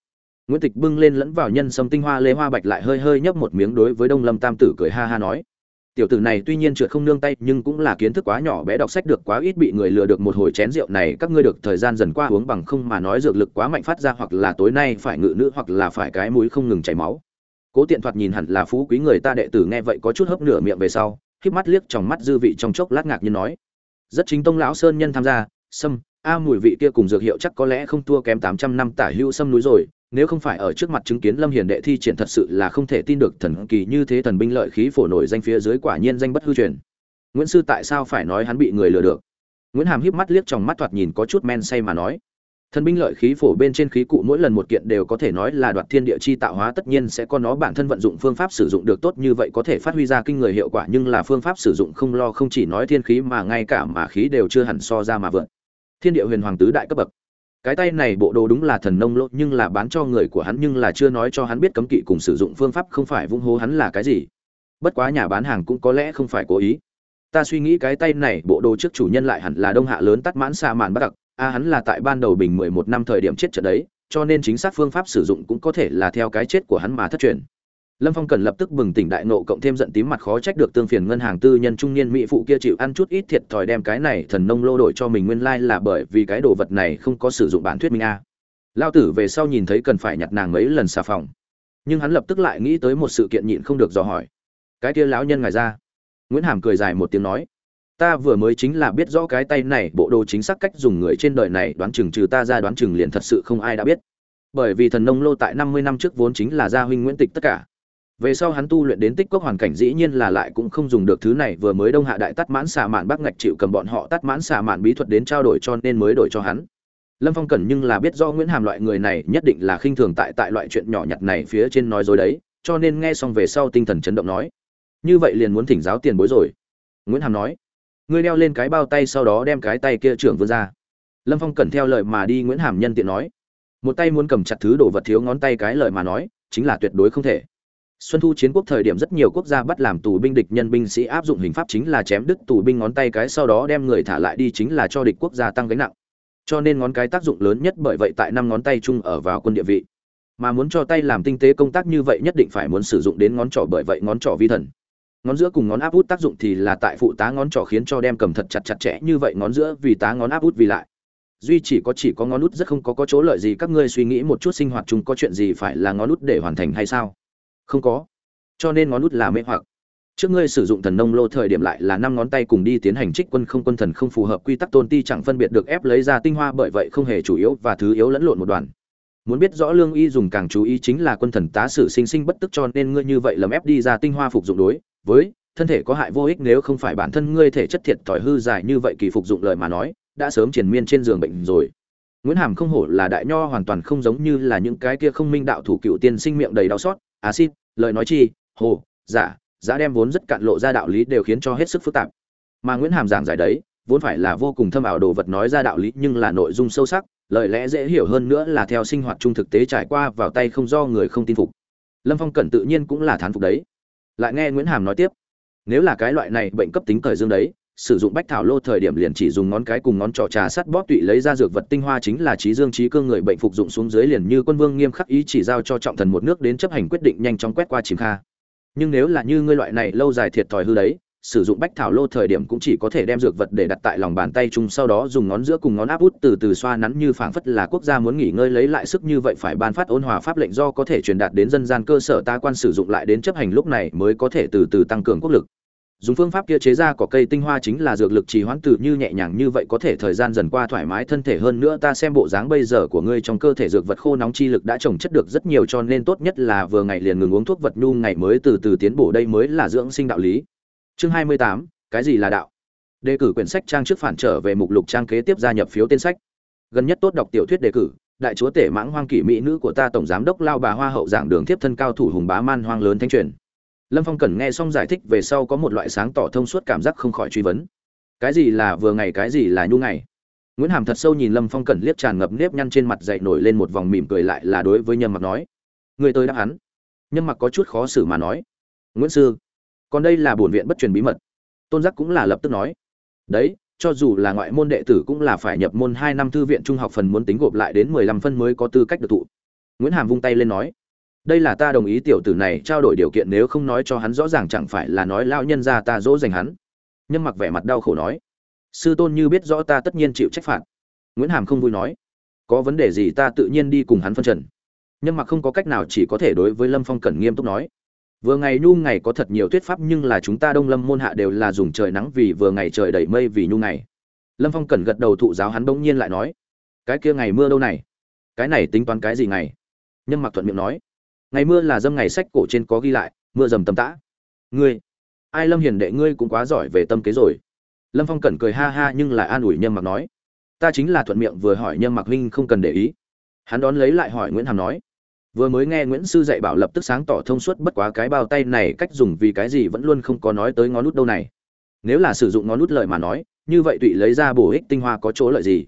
Nguyễn tịch bưng lên lẫn vào nhân sâm tinh hoa lê hoa bạch lại hơi hơi nhấp một miếng đối với đông lâm tam tử cười ha ha nói tiểu tử này tuy nhiên trượt không nương tay, nhưng cũng là kiến thức quá nhỏ bé, đọc sách được quá ít, bị người lừa được một hồi chén rượu này, các ngươi được thời gian dần qua uống bằng không mà nói dược lực quá mạnh phát ra, hoặc là tối nay phải ngự nữ, hoặc là phải cái mũi không ngừng chảy máu. Cố tiện thoạt nhìn hẳn là phú quý người ta đệ tử, nghe vậy có chút hấp nửa miệng về sau khiếp mắt liếc trong mắt dư vị trong chốc lát ngạc như nói, rất chính tông lão sơn nhân tham gia, sâm, a mùi vị kia cùng dược hiệu chắc có lẽ không thua kém tám trăm năm tả hưu sâm núi rồi nếu không phải ở trước mặt chứng kiến lâm hiền đệ thi triển thật sự là không thể tin được thần kỳ như thế thần binh lợi khí phổ nổi danh phía dưới quả nhiên danh bất hư truyền. Nguyễn sư tại sao phải nói hắn bị người lừa được? Nguyễn hàm híp mắt liếc trong mắt thoạt nhìn có chút men say mà nói. Thần binh lợi khí phổ bên trên khí cụ mỗi lần một kiện đều có thể nói là đoạt thiên địa chi tạo hóa tất nhiên sẽ có nó bản thân vận dụng phương pháp sử dụng được tốt như vậy có thể phát huy ra kinh người hiệu quả nhưng là phương pháp sử dụng không lo không chỉ nói thiên khí mà ngay cả mà khí đều chưa hẳn so ra mà vượt thiên địa huyền hoàng tứ đại cấp bậc cái tay này bộ đồ đúng là thần nông lỗ, nhưng là bán cho người của hắn nhưng là chưa nói cho hắn biết cấm kỵ cùng sử dụng phương pháp không phải vung hô hắn là cái gì. Bất quá nhà bán hàng cũng có lẽ không phải cố ý. Ta suy nghĩ cái tay này bộ đồ trước chủ nhân lại hẳn là đông hạ lớn tắt mãn xa màn bắt đặc. A, hắn là tại ban đầu bình mười một năm thời điểm chết trận đấy, cho nên chính xác phương pháp sử dụng cũng có thể là theo cái chết của hắn mà thất truyền lâm phong cần lập tức bừng tỉnh đại nộ cộng thêm giận tím mặt khó trách được tương phiền ngân hàng tư nhân trung niên mỹ phụ kia chịu ăn chút ít thiệt thòi đem cái này thần nông lô đổi cho mình nguyên lai là bởi vì cái đồ vật này không có sử dụng bản thuyết minh a. Lao tử về sau nhìn thấy cần phải nhặt nàng mấy lần xà phòng. Nhưng hắn lập tức lại nghĩ tới một sự kiện nhịn không được dò hỏi. Cái kia lão nhân ngài ra. Nguyễn hàm cười dài một tiếng nói. Ta vừa mới chính là biết rõ cái tay này, bộ đồ chính xác cách dùng người trên đời này, đoán chừng trừ ta ra đoán chừng liền thật sự không ai đã biết. Bởi vì thần nông lô tại năm mươi năm trước vốn chính là gia huynh nguyễn tịch tất cả về sau hắn tu luyện đến tích cốc hoàn cảnh dĩ nhiên là lại cũng không dùng được thứ này, vừa mới đông hạ đại tắt mãn xà mạn bắc ngạch chịu cầm bọn họ tắt mãn xà mạn bí thuật đến trao đổi cho nên mới đổi cho hắn. Lâm phong cẩn nhưng là biết do nguyễn hàm loại người này nhất định là khinh thường tại tại loại chuyện nhỏ nhặt này phía trên nói dối đấy, cho nên nghe xong về sau tinh thần chấn động nói, như vậy liền muốn thỉnh giáo tiền bối rồi. Nguyễn hàm nói, ngươi đeo lên cái bao tay sau đó đem cái tay kia trưởng vươn ra. Lâm phong cẩn theo lời mà đi, nguyễn hàm nhân tiện nói, một tay muốn cầm chặt thứ đồ vật thiếu ngón tay cái lời mà nói, chính là tuyệt đối không thể. Xuân thu chiến quốc thời điểm rất nhiều quốc gia bắt làm tù binh địch nhân binh sĩ áp dụng hình pháp chính là chém đứt tù binh ngón tay cái sau đó đem người thả lại đi chính là cho địch quốc gia tăng gánh nặng. Cho nên ngón cái tác dụng lớn nhất bởi vậy tại năm ngón tay chung ở vào quân địa vị. Mà muốn cho tay làm tinh tế công tác như vậy nhất định phải muốn sử dụng đến ngón trỏ bởi vậy ngón trỏ vi thần. Ngón giữa cùng ngón áp út tác dụng thì là tại phụ tá ngón trỏ khiến cho đem cầm thật chặt chặt chẽ như vậy ngón giữa vì tá ngón áp út vì lại. Duy chỉ có chỉ có ngón út rất không có có chỗ lợi gì các ngươi suy nghĩ một chút sinh hoạt chung có chuyện gì phải là ngón út để hoàn thành hay sao? Không có. Cho nên ngón út là mê hoặc. Trước ngươi sử dụng thần nông lô thời điểm lại là năm ngón tay cùng đi tiến hành trích quân không quân thần không phù hợp quy tắc tôn ti chẳng phân biệt được ép lấy ra tinh hoa bởi vậy không hề chủ yếu và thứ yếu lẫn lộn một đoàn muốn biết rõ lương y dùng càng chú ý chính là quân thần tá sử sinh sinh bất tức cho nên ngươi như vậy lầm ép đi ra tinh hoa phục dụng đối với thân thể có hại vô ích nếu không phải bản thân ngươi thể chất thiệt thòi hư dài như vậy kỳ phục dụng lời mà nói, đã sớm triền miên trên giường bệnh rồi. Nguyễn hàm không hổ là đại nho hoàn toàn không giống như là những cái kia không minh đạo thủ cựu tiên sinh miệng đầy đau xót acid, lời nói chi, hồ, giả giả đem vốn rất cạn lộ ra đạo lý đều khiến cho hết sức phức tạp. Mà nguyễn hàm giảng giải đấy, vốn phải là vô cùng thâm ảo đồ vật nói ra đạo lý nhưng là nội dung sâu sắc, lời lẽ dễ hiểu hơn nữa là theo sinh hoạt chung thực tế trải qua vào tay không do người không tin phục. Lâm phong cẩn tự nhiên cũng là thán phục đấy. Lại nghe nguyễn hàm nói tiếp, nếu là cái loại này bệnh cấp tính thời dương đấy sử dụng bách thảo lô thời điểm liền chỉ dùng ngón cái cùng ngón trỏ trà sắt bóp tụy lấy ra dược vật tinh hoa chính là trí dương trí cương người bệnh phục dụng xuống dưới liền như quân vương nghiêm khắc ý chỉ giao cho trọng thần một nước đến chấp hành quyết định nhanh chóng quét qua chìm kha. Nhưng nếu là như ngươi loại này lâu dài thiệt thòi hư đấy, sử dụng bách thảo lô thời điểm cũng chỉ có thể đem dược vật để đặt tại lòng bàn tay chung, sau đó dùng ngón giữa cùng ngón áp út từ từ xoa nắn như phảng phất là quốc gia muốn nghỉ ngơi lấy lại sức như vậy phải ban phát ôn hòa pháp lệnh do có thể truyền đạt đến dân gian cơ sở ta quan sử dụng lại đến chấp hành lúc này mới có thể từ từ tăng cường quốc lực dùng phương pháp kia chế ra cỏ cây tinh hoa chính là dược lực trì hoãn từ như nhẹ nhàng như vậy có thể thời gian dần qua thoải mái thân thể hơn nữa ta xem bộ dáng bây giờ của ngươi trong cơ thể dược vật khô nóng chi lực đã trồng chất được rất nhiều cho nên tốt nhất là vừa ngày liền ngừng uống thuốc vật nhu ngày mới từ từ tiến bổ đây mới là dưỡng sinh đạo lý. Chương hai mươi tám, cái gì là đạo? Đề cử quyển sách trang trước phản trở về mục lục trang kế tiếp gia nhập phiếu tên sách. Gần nhất tốt đọc tiểu thuyết đề cử, đại chúa tể mãng hoang kỷ mỹ nữ của ta tổng giám đốc lao bà hoa hậu giảng đường tiếp thân cao thủ hùng bá man hoang lớn thanh truyền lâm phong cần nghe xong giải thích về sau có một loại sáng tỏ thông suốt cảm giác không khỏi truy vấn. Cái gì là vừa ngày, cái gì là nhu ngày? Nguyễn hàm thật sâu nhìn lâm phong cần liếc tràn ngập nếp nhăn trên mặt dậy nổi lên một vòng mỉm cười lại là đối với nhâm mặc nói, người tôi đáp hắn nhâm mặc có chút khó xử mà nói, nguyễn sư, còn đây là bổn viện bất truyền bí mật. Tôn giác cũng là lập tức nói, đấy, cho dù là ngoại môn đệ tử cũng là phải nhập môn hai năm thư viện trung học phần muốn tính gộp lại đến mười lăm phân mới có tư cách được thụ. Nguyễn hàm vung tay lên nói đây là ta đồng ý tiểu tử này trao đổi điều kiện nếu không nói cho hắn rõ ràng chẳng phải là nói lao nhân ra ta dỗ dành hắn. Nhân mặc vẻ mặt đau khổ nói. Sư tôn như biết rõ ta tất nhiên chịu trách phạt. Nguyễn hàm không vui nói. Có vấn đề gì ta tự nhiên đi cùng hắn phân trần. Nhân mặc không có cách nào chỉ có thể đối với lâm phong cẩn nghiêm túc nói. Vừa ngày nhu ngày có thật nhiều thuyết pháp nhưng là chúng ta đông lâm môn hạ đều là dùng trời nắng vì vừa ngày trời đầy mây vì nhu ngày. Lâm phong cẩn gật đầu thụ giáo hắn bỗng nhiên lại nói. Cái kia ngày mưa đâu này? Cái này tính toán cái gì ngày? Nhân mặc thuận miệng nói ngày mưa là dâm ngày sách cổ trên có ghi lại, mưa dầm tầm tã. Ngươi, ai lâm hiền đệ ngươi cũng quá giỏi về tâm kế rồi. Lâm phong cẩn cười ha ha nhưng lại an ủi nhâm mặc nói, ta chính là thuận miệng vừa hỏi nhâm mặc huynh không cần để ý. Hắn đón lấy lại hỏi nguyễn hàm nói, vừa mới nghe nguyễn sư dạy bảo lập tức sáng tỏ thông suốt bất quá cái bao tay này cách dùng vì cái gì vẫn luôn không có nói tới ngón nút đâu này. Nếu là sử dụng ngón nút lợi mà nói, như vậy tụy lấy ra bổ ích tinh hoa có chỗ lợi gì?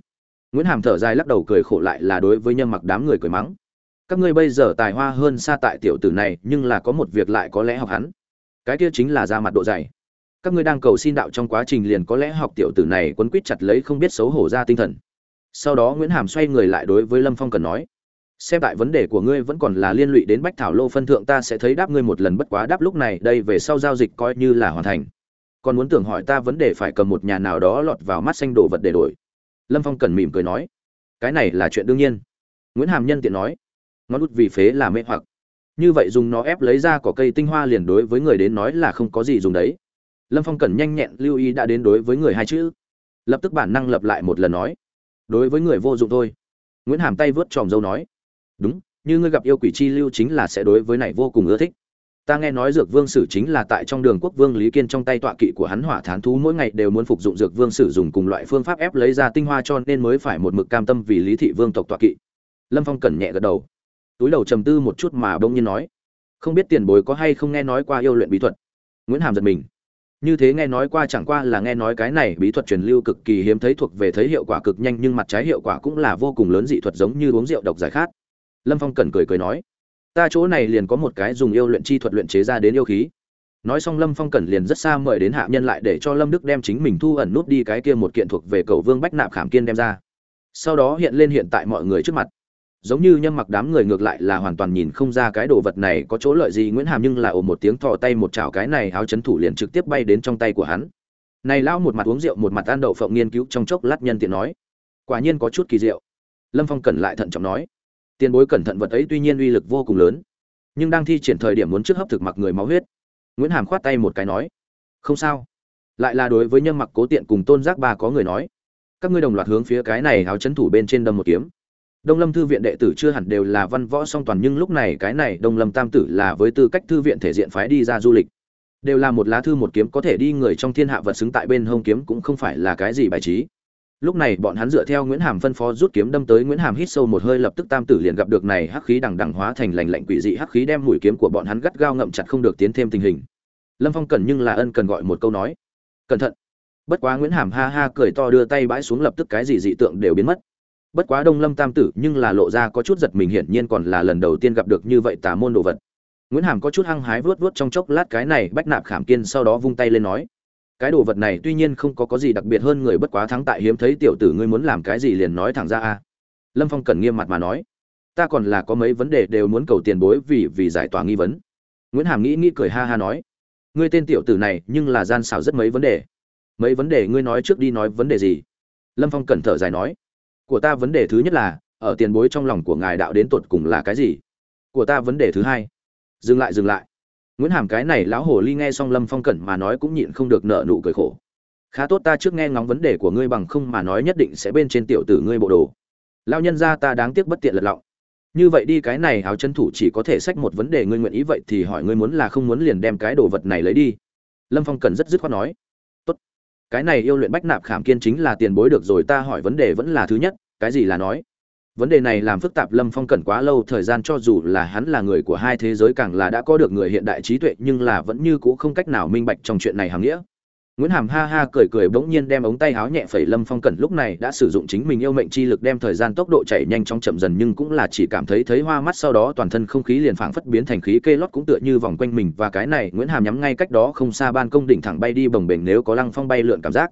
Nguyễn hàm thở dài lắc đầu cười khổ lại là đối với nhâm mặc đám người cười mắng các ngươi bây giờ tài hoa hơn xa tại tiểu tử này, nhưng là có một việc lại có lẽ học hắn. Cái kia chính là ra mặt độ dày. Các ngươi đang cầu xin đạo trong quá trình liền có lẽ học tiểu tử này quấn quýt chặt lấy không biết xấu hổ ra tinh thần. Sau đó nguyễn hàm xoay người lại đối với lâm phong cần nói, xem tại vấn đề của ngươi vẫn còn là liên lụy đến bách thảo lô phân thượng, ta sẽ thấy đáp ngươi một lần bất quá đáp lúc này, đây về sau giao dịch coi như là hoàn thành. Còn muốn tưởng hỏi ta vấn đề phải cầm một nhà nào đó lọt vào mắt xanh đồ vật để đổi. Lâm phong cần mỉm cười nói, cái này là chuyện đương nhiên. Nguyễn hàm nhân tiện nói ngón út vì phế là mê hoặc. Như vậy dùng nó ép lấy ra cỏ cây tinh hoa liền đối với người đến nói là không có gì dùng đấy. Lâm phong cần nhanh nhẹn lưu ý đã đến đối với người hai chữ. Lập tức bản năng lập lại một lần nói. Đối với người vô dụng thôi. Nguyễn hàm tay vớt tròm dâu nói. Đúng, như ngươi gặp yêu quỷ chi lưu chính là sẽ đối với này vô cùng ưa thích. Ta nghe nói dược vương sử chính là tại trong đường quốc vương lý kiên trong tay tọa kỵ của hắn hỏa thán thú mỗi ngày đều muốn phục dụng dược vương sử dùng cùng loại phương pháp ép lấy ra tinh hoa cho nên mới phải một mực cam tâm vì lý thị vương tộc tọa kỵ. Lâm phong cẩn nhẹ gật đầu túi đầu trầm tư một chút mà bỗng nhiên nói, không biết tiền bối có hay không nghe nói qua yêu luyện bí thuật? Nguyễn hàm giật mình. Như thế nghe nói qua chẳng qua là nghe nói cái này bí thuật truyền lưu cực kỳ hiếm thấy thuộc về thấy hiệu quả cực nhanh nhưng mặt trái hiệu quả cũng là vô cùng lớn dị thuật giống như uống rượu độc giải khát. Lâm phong cẩn cười cười nói, ta chỗ này liền có một cái dùng yêu luyện chi thuật luyện chế ra đến yêu khí. Nói xong lâm phong cẩn liền rất xa mời đến hạ nhân lại để cho lâm đức đem chính mình thu ẩn nút đi cái kia một kiện thuộc về cầu vương bách nạp khảm kiên đem ra. Sau đó hiện lên hiện tại mọi người trước mặt giống như nhâm mặc đám người ngược lại là hoàn toàn nhìn không ra cái đồ vật này có chỗ lợi gì. Nguyễn hàm nhưng là ồ một tiếng thò tay một chảo cái này áo chấn thủ liền trực tiếp bay đến trong tay của hắn. Này lão một mặt uống rượu một mặt ăn đậu phộng nghiên cứu trong chốc lát nhân tiện nói, quả nhiên có chút kỳ diệu. Lâm phong cẩn lại thận trọng nói, tiền bối cẩn thận vật ấy tuy nhiên uy lực vô cùng lớn, nhưng đang thi triển thời điểm muốn trước hấp thực mặc người máu huyết. Nguyễn hàm khoát tay một cái nói, không sao. Lại là đối với nhâm mặc cố tiện cùng tôn giác ba có người nói, các ngươi đồng loạt hướng phía cái này áo chấn thủ bên trên đâm một kiếm. Đông Lâm thư viện đệ tử chưa hẳn đều là văn võ song toàn nhưng lúc này cái này Đông Lâm Tam tử là với tư cách thư viện thể diện phái đi ra du lịch. Đều là một lá thư một kiếm có thể đi người trong thiên hạ vật xứng tại bên hông kiếm cũng không phải là cái gì bài trí. Lúc này bọn hắn dựa theo Nguyễn Hàm phân phó rút kiếm đâm tới Nguyễn Hàm hít sâu một hơi lập tức Tam tử liền gặp được này hắc khí đằng đằng hóa thành lạnh lạnh quỷ dị hắc khí đem mũi kiếm của bọn hắn gắt gao ngậm chặt không được tiến thêm tình hình. Lâm Phong cần nhưng là ân cần gọi một câu nói, cẩn thận. Bất quá Nguyễn Hàm ha ha cười to đưa tay bãi xuống lập tức cái gì dị tượng đều biến mất bất quá đông lâm tam tử nhưng là lộ ra có chút giật mình, hiển nhiên còn là lần đầu tiên gặp được như vậy tà môn đồ vật. Nguyễn hàm có chút hăng hái vuốt vuốt trong chốc lát cái này bách nạp khảm kiên sau đó vung tay lên nói, cái đồ vật này tuy nhiên không có có gì đặc biệt hơn người bất quá thắng tại hiếm thấy tiểu tử ngươi muốn làm cái gì liền nói thẳng ra a. Lâm phong cần nghiêm mặt mà nói, ta còn là có mấy vấn đề đều muốn cầu tiền bối vì vì giải tỏa nghi vấn. Nguyễn hàm nghĩ nghĩ cười ha ha nói, ngươi tên tiểu tử này nhưng là gian xảo rất mấy vấn đề. Mấy vấn đề ngươi nói trước đi nói vấn đề gì? Lâm phong cẩn thở dài nói của ta vấn đề thứ nhất là, ở tiền bối trong lòng của ngài đạo đến tột cùng là cái gì? Của ta vấn đề thứ hai. Dừng lại dừng lại. Nguyễn hàm cái này lão hồ ly nghe xong lâm phong cẩn mà nói cũng nhịn không được nợ nụ cười khổ. Khá tốt ta trước nghe ngóng vấn đề của ngươi bằng không mà nói nhất định sẽ bên trên tiểu tử ngươi bộ đồ. Lao nhân ra ta đáng tiếc bất tiện lật lọng. Như vậy đi, cái này áo chân thủ chỉ có thể xách một vấn đề ngươi nguyện ý vậy thì hỏi ngươi muốn là không muốn liền đem cái đồ vật này lấy đi. Lâm phong cần rất dứt khoát nói cái này yêu luyện bách nạp khảm kiên chính là tiền bối được rồi, ta hỏi vấn đề vẫn là thứ nhất, cái gì là nói? Vấn đề này làm phức tạp lâm phong cần quá lâu, thời gian cho dù là hắn là người của hai thế giới càng là đã có được người hiện đại trí tuệ, nhưng là vẫn như cũ không cách nào minh bạch trong chuyện này hàm nghĩa. Nguyễn Hàm ha ha cười cười bỗng nhiên đem ống tay áo nhẹ phẩy Lâm Phong Cẩn lúc này đã sử dụng chính mình yêu mệnh chi lực đem thời gian tốc độ chạy nhanh chóng chậm dần nhưng cũng là chỉ cảm thấy thấy hoa mắt sau đó toàn thân không khí liền phảng phất biến thành khí kê lót cũng tựa như vòng quanh mình và cái này Nguyễn Hàm nhắm ngay cách đó không xa ban công đỉnh thẳng bay đi bồng bềnh nếu có lăng phong bay lượn cảm giác.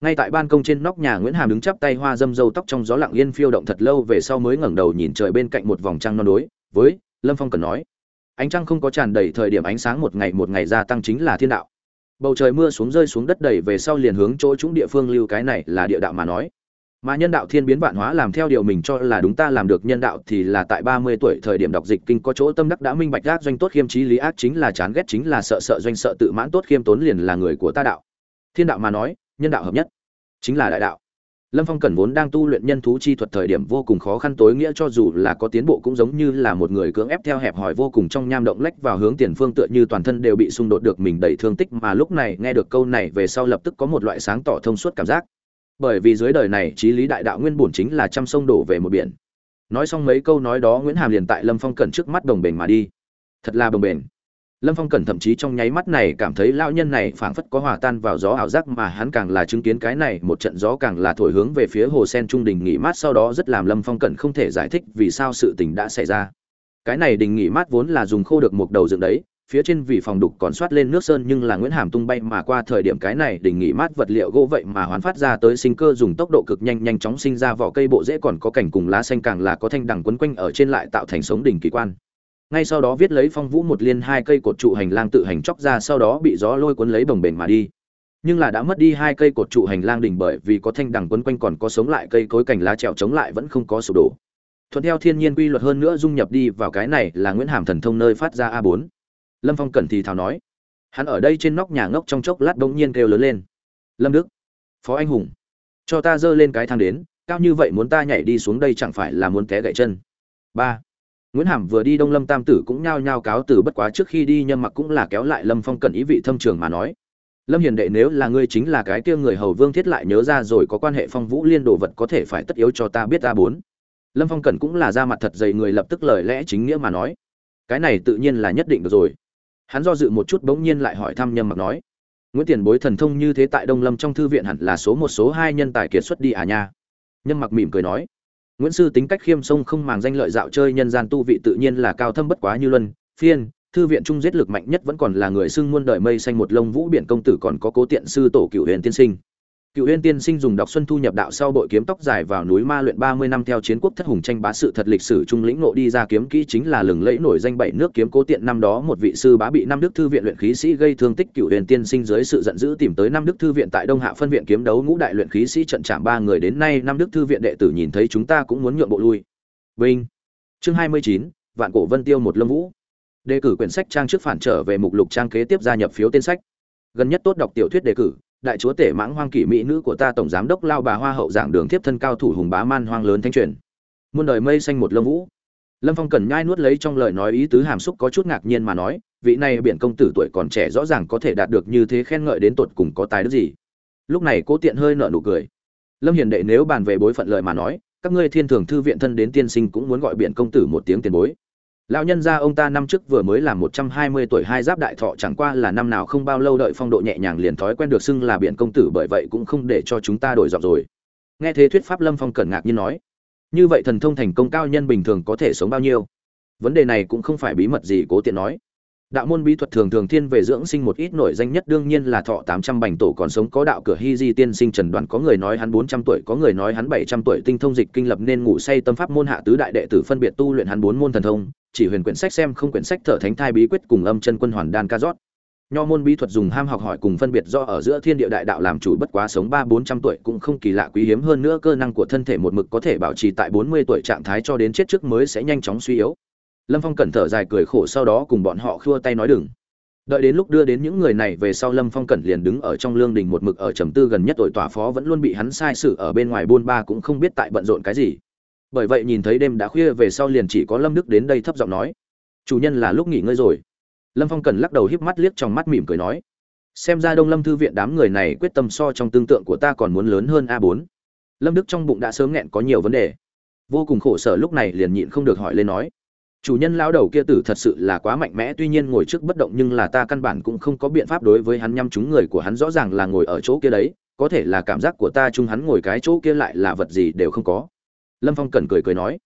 Ngay tại ban công trên nóc nhà Nguyễn Hàm đứng chắp tay hoa dâm dâu tóc trong gió lặng yên phiêu động thật lâu về sau mới ngẩng đầu nhìn trời bên cạnh một vòng trăng non đối với Lâm Phong Cẩn nói: Ánh trăng không có tràn đầy thời điểm ánh sáng một ngày một ngày gia tăng chính là thiên đạo bầu trời mưa xuống rơi xuống đất đầy về sau liền hướng chỗ chúng địa phương lưu cái này là địa đạo mà nói. Mà nhân đạo thiên biến vạn hóa làm theo điều mình cho là đúng ta làm được nhân đạo thì là tại ba mươi tuổi thời điểm đọc dịch kinh có chỗ tâm đắc đã minh bạch ác doanh tốt khiêm trí lý ác chính là chán ghét chính là sợ sợ doanh sợ tự mãn tốt khiêm tốn liền là người của ta đạo. Thiên đạo mà nói, nhân đạo hợp nhất, chính là đại đạo lâm phong cẩn vốn đang tu luyện nhân thú chi thuật thời điểm vô cùng khó khăn tối nghĩa cho dù là có tiến bộ cũng giống như là một người cưỡng ép theo hẹp hòi vô cùng trong nham động lách vào hướng tiền phương tựa như toàn thân đều bị xung đột được mình đầy thương tích mà lúc này nghe được câu này về sau lập tức có một loại sáng tỏ thông suốt cảm giác. Bởi vì dưới đời này trí lý đại đạo nguyên bổn chính là trăm sông đổ về một biển. Nói xong mấy câu nói đó nguyễn hàm liền tại lâm phong cẩn trước mắt đồng bền mà đi. Thật là đồng bền lâm phong cẩn thậm chí trong nháy mắt này cảm thấy lão nhân này phảng phất có hòa tan vào gió ảo giác mà hắn càng là chứng kiến cái này, một trận gió càng là thổi hướng về phía hồ sen trung đình nghỉ mát sau đó rất làm lâm phong cẩn không thể giải thích vì sao sự tình đã xảy ra. Cái này đình nghỉ mát vốn là dùng khô được một đầu dựng đấy, phía trên vì phòng đục còn soát lên nước sơn nhưng là nguyễn hàm tung bay mà qua thời điểm cái này đình nghỉ mát vật liệu gỗ vậy mà hoán phát ra tới sinh cơ dùng tốc độ cực nhanh nhanh chóng sinh ra vỏ cây bộ dễ còn có cảnh cùng lá xanh càng là có thanh đằng quấn quanh ở trên lại tạo thành sống đỉnh kỳ quan ngay sau đó viết lấy phong vũ một liên hai cây cột trụ hành lang tự hành chóc ra, sau đó bị gió lôi cuốn lấy bồng bềnh mà đi. Nhưng là đã mất đi hai cây cột trụ hành lang đỉnh bởi vì có thanh đằng quấn quanh còn có sống lại cây cối cành lá trèo chống lại vẫn không có sụp đổ. Thuận theo thiên nhiên quy luật hơn nữa dung nhập đi vào cái này là nguyễn hàm thần thông nơi phát ra a bốn. Lâm phong cẩn thì thào nói. Hắn ở đây trên nóc nhà ngốc trong chốc lát bỗng nhiên kêu lớn lên. Lâm đức, phó anh hùng, cho ta dơ lên cái thang đến, cao như vậy muốn ta nhảy đi xuống đây chẳng phải là muốn té gãy chân. Ba. Nguyễn Hàm vừa đi Đông Lâm Tam tử cũng nhao nhao cáo từ bất quá trước khi đi Nhâm Mặc cũng là kéo lại Lâm Phong cần ý vị thâm trường mà nói. Lâm Hiền đệ nếu là ngươi chính là cái kia người hầu vương thiết lại nhớ ra rồi có quan hệ phong vũ liên đồ vật có thể phải tất yếu cho ta biết ta bốn. Lâm Phong Cẩn cũng là ra mặt thật dày người lập tức lời lẽ chính nghĩa mà nói. Cái này tự nhiên là nhất định được rồi. Hắn do dự một chút bỗng nhiên lại hỏi thăm Nhâm Mặc nói. Nguyễn Tiền Bối thần thông như thế tại Đông Lâm trong thư viện hẳn là số một, số hai nhân tài kiệt xuất đi à nha. Nhâm Mặc mỉm cười nói. Nguyễn sư tính cách khiêm sông không màng danh lợi dạo chơi nhân gian tu vị tự nhiên là cao thâm bất quá như luân, phiên, thư viện trung giết lực mạnh nhất vẫn còn là người xưng muôn đời mây xanh một lông vũ biển công tử còn có cố tiện sư tổ cựu huyền tiên sinh. Cựu Uyên Tiên Sinh dùng đọc xuân thu nhập đạo sau bội kiếm tóc dài vào núi ma luyện 30 năm theo chiến quốc thất hùng tranh bá sự thật lịch sử trung lĩnh ngộ đi ra kiếm kỹ chính là lừng lẫy nổi danh bảy nước kiếm cố tiện năm đó một vị sư bá bị năm đức thư viện luyện khí sĩ gây thương tích Cựu Uyên Tiên Sinh dưới sự giận dữ tìm tới năm đức thư viện tại Đông Hạ phân viện kiếm đấu ngũ đại luyện khí sĩ trận chạm ba người đến nay năm đức thư viện đệ tử nhìn thấy chúng ta cũng muốn nhượng bộ lui. Vinh. Chương 29, Vạn Cổ Vân Tiêu một Lâm Vũ. Đề cử quyển sách trang trước phản trở về mục lục trang kế tiếp gia nhập phiếu tên sách. Gần nhất tốt đọc tiểu thuyết đề cử, đại chúa tể mãng hoang kỷ mỹ nữ của ta tổng giám đốc lao bà hoa hậu giảng đường tiếp thân cao thủ hùng bá man hoang lớn thanh truyền. Muôn đời mây xanh một lông vũ. Lâm phong cần nhai nuốt lấy trong lời nói ý tứ hàm xúc có chút ngạc nhiên mà nói, vị này biển công tử tuổi còn trẻ rõ ràng có thể đạt được như thế khen ngợi đến tột cùng có tài đức gì. Lúc này cố tiện hơi nợ nụ cười. Lâm hiền đệ nếu bàn về bối phận lợi mà nói, các ngươi thiên thường thư viện thân đến tiên sinh cũng muốn gọi biển công tử một tiếng tiền bối lão nhân gia ông ta năm trước vừa mới làm một trăm hai mươi tuổi, hai giáp đại thọ chẳng qua là năm nào không bao lâu đợi phong độ nhẹ nhàng liền thói quen được xưng là biện công tử, bởi vậy cũng không để cho chúng ta đổi giọng rồi. Nghe thế thuyết pháp lâm phong cẩn ngạc nhiên nói, như vậy thần thông thành công cao nhân bình thường có thể sống bao nhiêu? Vấn đề này cũng không phải bí mật gì, cố tiện nói đạo môn bí thuật thường thường thiên về dưỡng sinh một ít nổi danh nhất đương nhiên là thọ tám trăm bành tổ còn sống có đạo cửa hy di tiên sinh trần đoàn có người nói hắn bốn trăm tuổi, có người nói hắn bảy trăm tuổi, tinh thông dịch kinh lập nên ngủ say tâm pháp môn hạ tứ đại đệ tử phân biệt tu luyện hắn bốn môn thần thông, chỉ huyền quyển sách xem không quyển sách thở thánh thai bí quyết cùng âm chân quân hoàn đan ca rót. Nho môn bí thuật dùng ham học hỏi cùng phân biệt do ở giữa thiên địa đại đạo làm chủ bất quá sống ba bốn trăm tuổi cũng không kỳ lạ quý hiếm hơn nữa cơ năng của thân thể một mực có thể bảo trì tại bốn mươi tuổi trạng thái cho đến chết trước mới sẽ nhanh chóng suy yếu lâm phong cẩn thở dài cười khổ sau đó cùng bọn họ khua tay nói đừng. Đợi đến lúc đưa đến những người này về sau lâm phong cẩn liền đứng ở trong lương đình một mực ở trầm tư gần nhất tội tòa phó vẫn luôn bị hắn sai sự ở bên ngoài buôn ba cũng không biết tại bận rộn cái gì. Bởi vậy nhìn thấy đêm đã khuya về sau liền chỉ có lâm đức đến đây thấp giọng nói. Chủ nhân là lúc nghỉ ngơi rồi. Lâm phong cẩn lắc đầu híp mắt liếc trong mắt mỉm cười nói. Xem ra đông lâm thư viện đám người này quyết tâm so trong tương tượng của ta còn muốn lớn hơn a bốn. Lâm đức trong bụng đã sớm nghẹn có nhiều vấn đề. Vô cùng khổ sở lúc này liền nhịn không được hỏi lên nói chủ nhân lao đầu kia tử thật sự là quá mạnh mẽ, tuy nhiên ngồi trước bất động nhưng là ta căn bản cũng không có biện pháp đối với hắn nhăm chúng người của hắn, rõ ràng là ngồi ở chỗ kia đấy, có thể là cảm giác của ta chung hắn ngồi cái chỗ kia lại là vật gì đều không có. Lâm phong cẩn cười cười nói,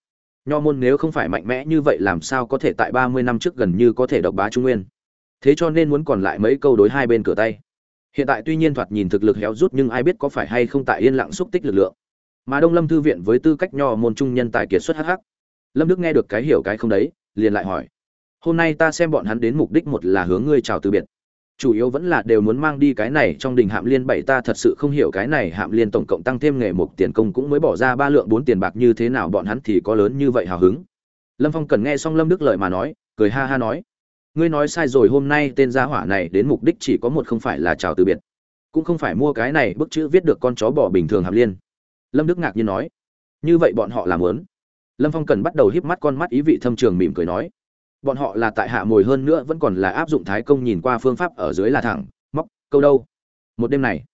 nho môn nếu không phải mạnh mẽ như vậy làm sao có thể tại ba mươi năm trước gần như có thể độc bá trung nguyên? Thế cho nên muốn còn lại mấy câu đối hai bên cửa tay. Hiện tại tuy nhiên thoạt nhìn thực lực héo rút nhưng ai biết có phải hay không tại yên lặng xúc tích lực lượng. Mà đông lâm thư viện với tư cách nho môn trung nhân tài kiệt xuất hh lâm đức nghe được cái hiểu cái không đấy, liền lại hỏi, hôm nay ta xem bọn hắn đến mục đích một là hướng ngươi chào từ biệt. Chủ yếu vẫn là đều muốn mang đi cái này trong đình hạm liên bảy ta thật sự không hiểu cái này hạm liên tổng cộng tăng thêm nghề một tiền công cũng mới bỏ ra ba lượng bốn tiền bạc như thế nào bọn hắn thì có lớn như vậy hào hứng? Lâm phong cần nghe xong lâm đức lợi mà nói, cười ha ha nói, ngươi nói sai rồi, hôm nay tên gia hỏa này đến mục đích chỉ có một không phải là chào từ biệt, cũng không phải mua cái này bức chữ viết được con chó bỏ bình thường hàm liên. Lâm đức ngạc nhiên nói, như vậy bọn họ làm lớn lâm phong cần bắt đầu híp mắt con mắt ý vị thâm trường mỉm cười nói bọn họ là tại hạ mồi hơn nữa vẫn còn là áp dụng thái công nhìn qua phương pháp ở dưới là thẳng móc câu đâu. Một đêm này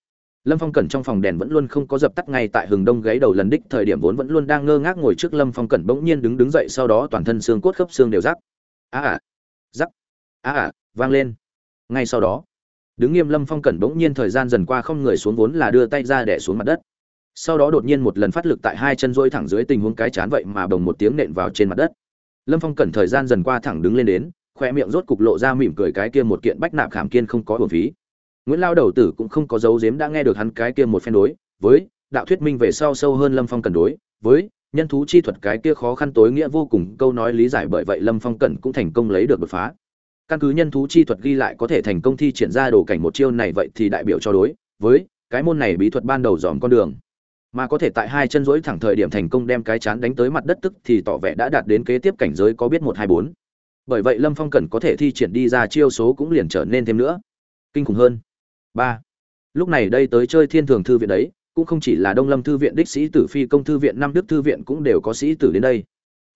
lâm phong cẩn trong phòng đèn vẫn luôn không có dập tắt ngay tại hừng đông gáy đầu lần đích thời điểm vốn vẫn luôn đang ngơ ngác ngồi trước lâm phong cẩn bỗng nhiên đứng đứng dậy sau đó toàn thân xương cốt khớp xương đều rắc á à, rắc á à vang lên. Ngay sau đó đứng nghiêm lâm phong cẩn bỗng nhiên thời gian dần qua không người xuống vốn là đưa tay ra đẻ xuống mặt đất sau đó đột nhiên một lần phát lực tại hai chân rôi thẳng dưới tình huống cái chán vậy mà bồng một tiếng nện vào trên mặt đất. Lâm phong cần thời gian dần qua thẳng đứng lên đến, khoe miệng rốt cục lộ ra mỉm cười cái kia một kiện bách nạp khảm kiên không có hồn phí. Nguyễn lao đầu tử cũng không có dấu dếm đã nghe được hắn cái kia một phen đối, với đạo thuyết minh về sau sâu hơn lâm phong cần đối, với nhân thú chi thuật cái kia khó khăn tối nghĩa vô cùng câu nói lý giải bởi vậy lâm phong cần cũng thành công lấy được đột phá. Căn cứ nhân thú chi thuật ghi lại có thể thành công thi triển ra đồ cảnh một chiêu này vậy thì đại biểu cho đối, với cái môn này bí thuật ban đầu dòm con đường mà có thể tại hai chân rỗi thẳng thời điểm thành công đem cái chán đánh tới mặt đất tức thì tỏ vẻ đã đạt đến kế tiếp cảnh giới có biết một hai bốn. Bởi vậy lâm phong cần có thể thi triển đi ra chiêu số cũng liền trở nên thêm nữa. Kinh khủng hơn. Ba. Lúc này đây tới chơi thiên thường thư viện đấy, cũng không chỉ là đông lâm thư viện, đích sĩ tử phi công thư viện, nam đức thư viện cũng đều có sĩ tử đến đây.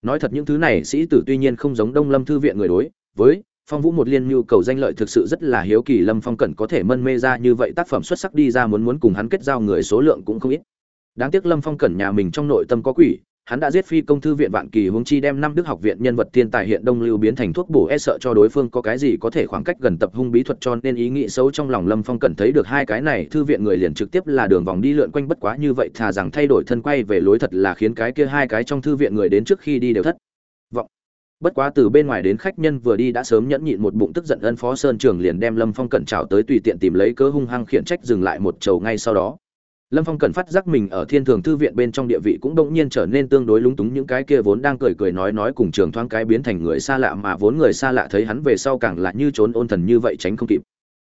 Nói thật những thứ này, sĩ tử tuy nhiên không giống đông lâm thư viện người đối, với phong vũ một liên nhu cầu danh lợi thực sự rất là hiếu kỳ, lâm phong cẩn có thể mân mê ra như vậy tác phẩm xuất sắc đi ra muốn muốn cùng hắn kết giao người số lượng cũng không ít đáng tiếc lâm phong cẩn nhà mình trong nội tâm có quỷ, hắn đã giết phi công thư viện vạn kỳ huống chi đem năm đức học viện nhân vật thiên tài hiện đông lưu biến thành thuốc bổ e sợ cho đối phương có cái gì có thể khoảng cách gần tập hung bí thuật cho nên ý nghĩ xấu trong lòng lâm phong cẩn thấy được hai cái này thư viện người liền trực tiếp là đường vòng đi lượn quanh bất quá như vậy thà rằng thay đổi thân quay về lối thật là khiến cái kia hai cái trong thư viện người đến trước khi đi đều thất vọng. Bất quá từ bên ngoài đến khách nhân vừa đi đã sớm nhẫn nhịn một bụng tức giận ân phó sơn trường liền đem lâm phong cẩn trào tới tùy tiện tìm lấy cớ hung hăng khiển trách dừng lại một chầu ngay sau đó lâm phong cần phát giác mình ở thiên thường thư viện bên trong địa vị cũng đột nhiên trở nên tương đối lúng túng, những cái kia vốn đang cười cười nói nói cùng trường thoáng cái biến thành người xa lạ mà vốn người xa lạ thấy hắn về sau càng là như trốn ôn thần như vậy tránh không kịp.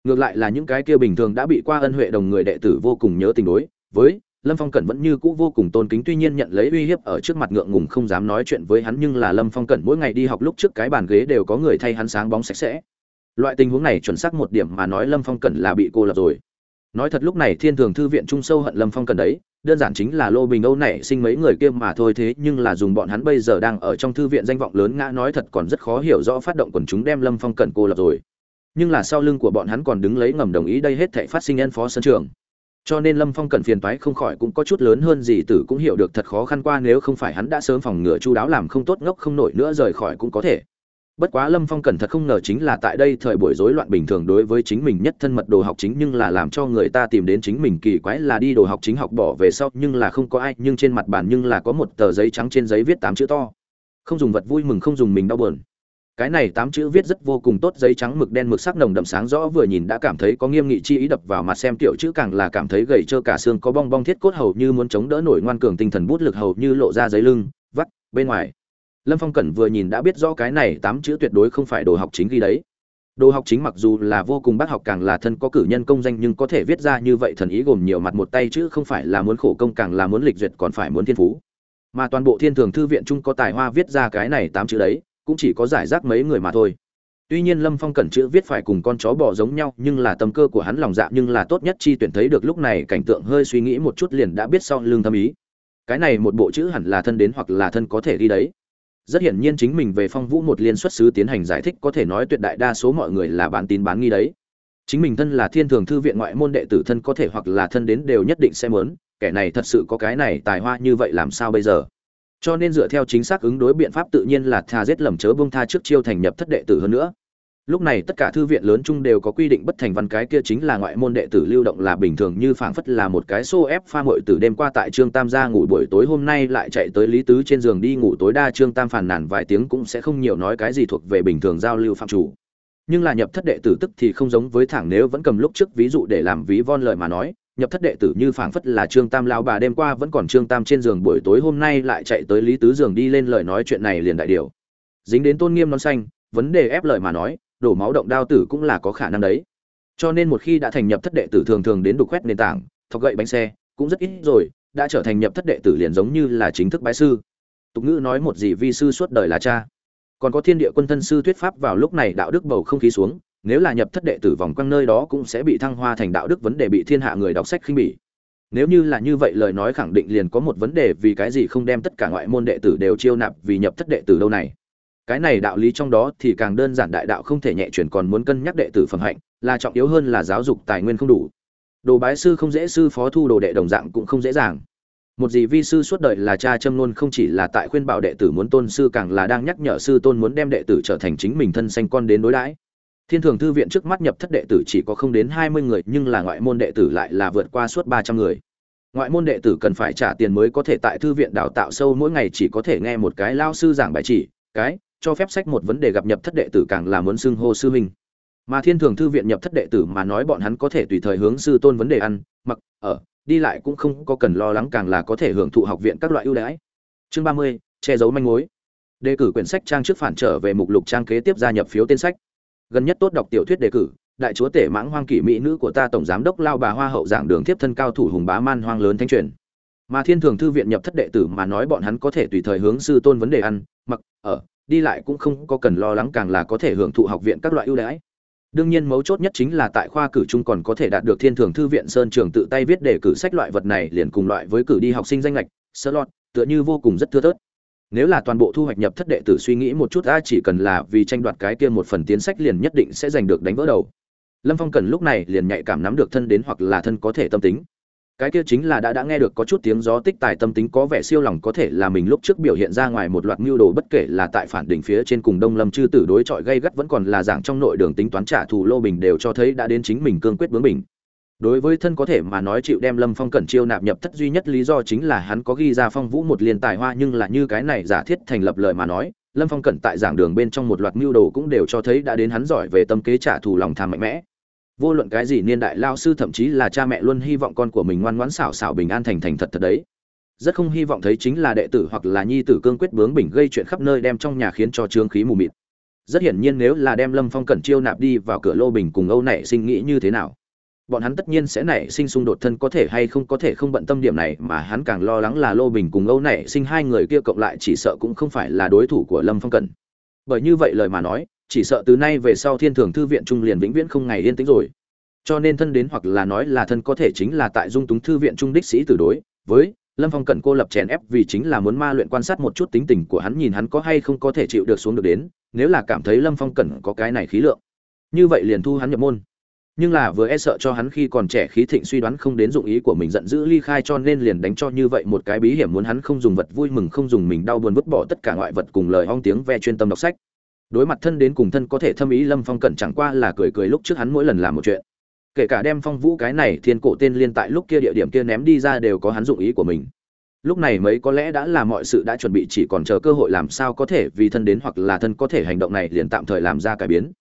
Ngược lại là những cái kia bình thường đã bị qua ân huệ đồng người đệ tử vô cùng nhớ tình đối với lâm phong cẩn vẫn như cũ vô cùng tôn kính, tuy nhiên nhận lấy uy hiếp ở trước mặt ngượng ngùng không dám nói chuyện với hắn, nhưng là lâm phong cẩn mỗi ngày đi học lúc trước cái bàn ghế đều có người thay hắn sáng bóng sạch sẽ. Loại tình huống này chuẩn xác một điểm mà nói lâm phong cẩn là bị cô lập rồi nói thật lúc này thiên thường thư viện trung sâu hận lâm phong cần đấy, đơn giản chính là lô bình âu nảy sinh mấy người kia mà thôi, thế nhưng là dùng bọn hắn bây giờ đang ở trong thư viện danh vọng lớn ngã nói thật còn rất khó hiểu rõ phát động quần chúng đem lâm phong cần cô lập rồi. Nhưng là sau lưng của bọn hắn còn đứng lấy ngầm đồng ý đây hết thảy phát sinh nhân phó sân trường. Cho nên lâm phong cần phiền toái không khỏi cũng có chút lớn hơn gì tử cũng hiểu được thật khó khăn qua nếu không phải hắn đã sớm phòng ngừa chu đáo làm không tốt ngốc không nổi nữa rời khỏi cũng có thể bất quá lâm phong cẩn thật không ngờ chính là tại đây thời buổi rối loạn bình thường đối với chính mình nhất thân mật đồ học chính nhưng là làm cho người ta tìm đến chính mình kỳ quái là đi đồ học chính học bỏ về sau nhưng là không có ai, nhưng trên mặt bàn nhưng là có một tờ giấy trắng trên giấy viết tám chữ to. Không dùng vật vui mừng, không dùng mình đau buồn. Cái này tám chữ viết rất vô cùng tốt, giấy trắng mực đen mực sắc nồng đậm sáng rõ vừa nhìn đã cảm thấy có nghiêm nghị chi ý đập vào mặt xem tiểu chữ càng là cảm thấy gầy trơ cả xương, có bong bong thiết cốt hầu như muốn chống đỡ nổi ngoan cường tinh thần bút lực hầu như lộ ra giấy lưng, vắt, bên ngoài lâm phong cẩn vừa nhìn đã biết rõ cái này tám chữ tuyệt đối không phải đồ học chính ghi đấy. Đồ học chính mặc dù là vô cùng bác học càng là thân có cử nhân công danh nhưng có thể viết ra như vậy thần ý gồm nhiều mặt một tay chứ không phải là muốn khổ công càng là muốn lịch duyệt còn phải muốn thiên phú. Mà toàn bộ thiên thường thư viện chung có tài hoa viết ra cái này tám chữ đấy, cũng chỉ có giải rác mấy người mà thôi. Tuy nhiên lâm phong cẩn chữ viết phải cùng con chó bò giống nhau, nhưng là tâm cơ của hắn lòng dạ nhưng là tốt nhất chi tuyển thấy được lúc này cảnh tượng hơi suy nghĩ một chút liền đã biết sau lương thâm ý. Cái này một bộ chữ hẳn là thân đến hoặc là thân có thể đi đấy rất hiển nhiên chính mình về phong vũ một liên xuất xứ tiến hành giải thích có thể nói tuyệt đại đa số mọi người là bán tín bán nghi đấy. Chính mình thân là thiên thường thư viện ngoại môn đệ tử thân có thể hoặc là thân đến đều nhất định sẽ muốn, kẻ này thật sự có cái này tài hoa như vậy làm sao bây giờ? Cho nên dựa theo chính xác ứng đối biện pháp tự nhiên là tha giết lầm chớ bông tha trước chiêu thành nhập thất đệ tử hơn nữa lúc này tất cả thư viện lớn chung đều có quy định bất thành văn cái kia chính là ngoại môn đệ tử lưu động là bình thường như phảng phất là một cái xô ép pha mội từ đêm qua tại trương tam gia ngủ buổi tối hôm nay lại chạy tới lý tứ trên giường đi ngủ tối đa trương tam phàn nàn vài tiếng cũng sẽ không nhiều nói cái gì thuộc về bình thường giao lưu phạm chủ. Nhưng là nhập thất đệ tử tức thì không giống với thẳng nếu vẫn cầm lúc trước ví dụ để làm ví von lời mà nói, nhập thất đệ tử như phảng phất là trương tam lao bà đêm qua vẫn còn trương tam trên giường buổi tối hôm nay lại chạy tới lý tứ giường đi lên lời nói chuyện này liền đại điều. Dính đến tôn nghiêm non xanh, vấn đề ép lời mà nói đổ máu động đao tử cũng là có khả năng đấy. Cho nên một khi đã thành nhập thất đệ tử thường thường đến đục quét nền tảng, thọc gậy bánh xe, cũng rất ít rồi, đã trở thành nhập thất đệ tử liền giống như là chính thức bái sư. Tục ngữ nói một gì vi sư suốt đời là cha. Còn có thiên địa quân thân sư thuyết pháp vào lúc này đạo đức bầu không khí xuống, nếu là nhập thất đệ tử vòng quanh nơi đó cũng sẽ bị thăng hoa thành đạo đức vấn đề bị thiên hạ người đọc sách khinh bỉ. Nếu như là như vậy lời nói khẳng định liền có một vấn đề vì cái gì không đem tất cả ngoại môn đệ tử đều chiêu nạp vì nhập thất đệ tử đâu này cái này đạo lý trong đó thì càng đơn giản đại đạo không thể nhẹ chuyển còn muốn cân nhắc đệ tử phẩm hạnh, là trọng yếu hơn là giáo dục tài nguyên không đủ. Đồ bái sư không dễ sư, phó thu đồ đệ đồng dạng cũng không dễ dàng. Một gì vi sư suốt đời là cha châm luôn, không chỉ là tại khuyên bảo đệ tử muốn tôn sư, càng là đang nhắc nhở sư tôn muốn đem đệ tử trở thành chính mình thân sanh con đến đối đãi. Thiên thường thư viện trước mắt nhập thất đệ tử chỉ có không đến hai mươi người, nhưng là ngoại môn đệ tử lại là vượt qua suốt ba trăm người. Ngoại môn đệ tử cần phải trả tiền mới có thể tại thư viện đào tạo sâu, mỗi ngày chỉ có thể nghe một cái lao sư giảng bài chỉ, cái cho phép sách một vấn đề gặp nhập thất đệ tử càng là muốn xưng hô sư huynh. Mà thiên thường thư viện nhập thất đệ tử mà nói bọn hắn có thể tùy thời hướng sư tôn vấn đề ăn, mặc, ở, đi lại cũng không có cần lo lắng càng là có thể hưởng thụ học viện các loại ưu đãi. Chương ba mươi, che giấu manh mối. Đề cử quyển sách trang trước phản trở về mục lục trang kế tiếp gia nhập phiếu tên sách. Gần nhất tốt đọc tiểu thuyết đề cử, đại chúa tể mãng hoang kỷ mỹ nữ của ta tổng giám đốc lao bà hoa hậu giảng đường tiếp thân cao thủ hùng bá man hoang lớn thanh truyền. Mà thiên thường thư viện nhập thất đệ tử mà nói bọn hắn có thể tùy thời hướng sư tôn vấn đề ăn, mặc, ở đi lại cũng không có cần lo lắng càng là có thể hưởng thụ học viện các loại ưu đãi. Đương nhiên mấu chốt nhất chính là tại khoa cử trung còn có thể đạt được thiên thường thư viện sơn trường tự tay viết để cử sách loại vật này liền cùng loại với cử đi học sinh danh lệch, sơ lọt tựa như vô cùng rất thưa thớt. Nếu là toàn bộ thu hoạch nhập thất đệ tử suy nghĩ một chút ta chỉ cần là vì tranh đoạt cái kia một phần tiến sách liền nhất định sẽ giành được đánh vỡ đầu. Lâm phong cần lúc này liền nhạy cảm nắm được thân đến hoặc là thân có thể tâm tính cái kia chính là đã đã nghe được có chút tiếng gió tích tài tâm tính, có vẻ siêu lòng có thể là mình lúc trước biểu hiện ra ngoài một loạt mưu đồ bất kể là tại phản đỉnh phía trên cùng đông lâm chư tử đối chọi gây gắt vẫn còn là dạng trong nội đường tính toán trả thù lô bình đều cho thấy đã đến chính mình cương quyết bướng mình đối với thân có thể mà nói chịu đem lâm phong cẩn chiêu nạp nhập thất duy nhất lý do chính là hắn có ghi ra phong vũ một liên tài hoa, nhưng là như cái này giả thiết thành lập lời mà nói, lâm phong cẩn tại giảng đường bên trong một loạt mưu đồ cũng đều cho thấy đã đến hắn giỏi về tâm kế trả thù lòng tham mạnh mẽ vô luận cái gì niên đại lao sư thậm chí là cha mẹ luôn hy vọng con của mình ngoan ngoãn xảo xảo bình an thành thành thật thật đấy. Rất không hy vọng thấy chính là đệ tử hoặc là nhi tử cương quyết bướng bình gây chuyện khắp nơi đem trong nhà khiến cho trương khí mù mịt. Rất hiển nhiên nếu là đem lâm phong cẩn chiêu nạp đi vào cửa lô bình cùng âu nảy sinh nghĩ như thế nào, bọn hắn tất nhiên sẽ nảy sinh xung đột thân có thể hay không có thể không bận tâm điểm này, mà hắn càng lo lắng là lô bình cùng âu nảy sinh hai người kia cộng lại chỉ sợ cũng không phải là đối thủ của lâm phong cẩn. Bởi như vậy lời mà nói chỉ sợ từ nay về sau thiên thường thư viện trung liền vĩnh viễn không ngày yên tĩnh rồi. Cho nên thân đến hoặc là nói là thân có thể chính là tại dung túng thư viện trung đích sĩ tử đối với lâm phong cận cô lập chèn ép vì chính là muốn ma luyện quan sát một chút tính tình của hắn nhìn hắn có hay không có thể chịu được xuống được đến, nếu là cảm thấy lâm phong cận có cái này khí lượng. Như vậy liền thu hắn nhập môn. Nhưng là vừa e sợ cho hắn khi còn trẻ khí thịnh suy đoán không đến dụng ý của mình giận dữ ly khai cho nên liền đánh cho như vậy một cái bí hiểm muốn hắn không dùng vật vui mừng không dùng mình đau buồn vứt bỏ tất cả ngoại vật cùng lời hong tiếng ve chuyên tâm đọc sách đối mặt thân đến cùng thân có thể thâm ý lâm phong cẩn chẳng qua là cười cười lúc trước hắn mỗi lần làm một chuyện. Kể cả đem phong vũ cái này thiên cổ tên liên tại lúc kia địa điểm kia ném đi ra đều có hắn dụng ý của mình. Lúc này mấy có lẽ đã là mọi sự đã chuẩn bị chỉ còn chờ cơ hội làm sao có thể vì thân đến hoặc là thân có thể hành động này liền tạm thời làm ra cải biến.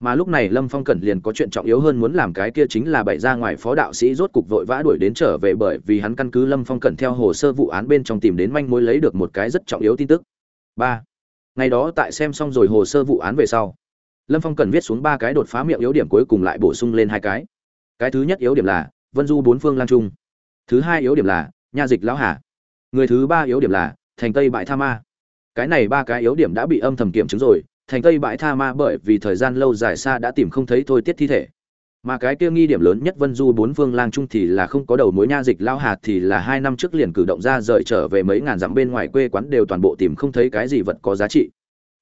Mà lúc này lâm phong cẩn liền có chuyện trọng yếu hơn muốn làm cái kia chính là bày ra ngoài phó đạo sĩ rốt cục vội vã đuổi đến trở về bởi vì hắn căn cứ lâm phong cẩn theo hồ sơ vụ án bên trong tìm đến manh mối lấy được một cái rất trọng yếu tin tức. Ba ngày đó tại xem xong rồi hồ sơ vụ án về sau, lâm phong cần viết xuống ba cái đột phá miệng yếu điểm cuối cùng lại bổ sung lên hai cái. Cái thứ nhất yếu điểm là vân du bốn phương lan trung. Thứ hai yếu điểm là nha dịch lão hà. Người thứ ba yếu điểm là thành tây bãi tha ma. Cái này ba cái yếu điểm đã bị âm thầm kiểm chứng rồi, thành tây bãi tha ma bởi vì thời gian lâu dài xa đã tìm không thấy thôi tiết thi thể mà cái kia nghi điểm lớn nhất vân du bốn phương lang trung thì là không có đầu mối nha dịch lao hạt thì là hai năm trước liền cử động ra rời trở về mấy ngàn dặm bên ngoài quê quán đều toàn bộ tìm không thấy cái gì vật có giá trị.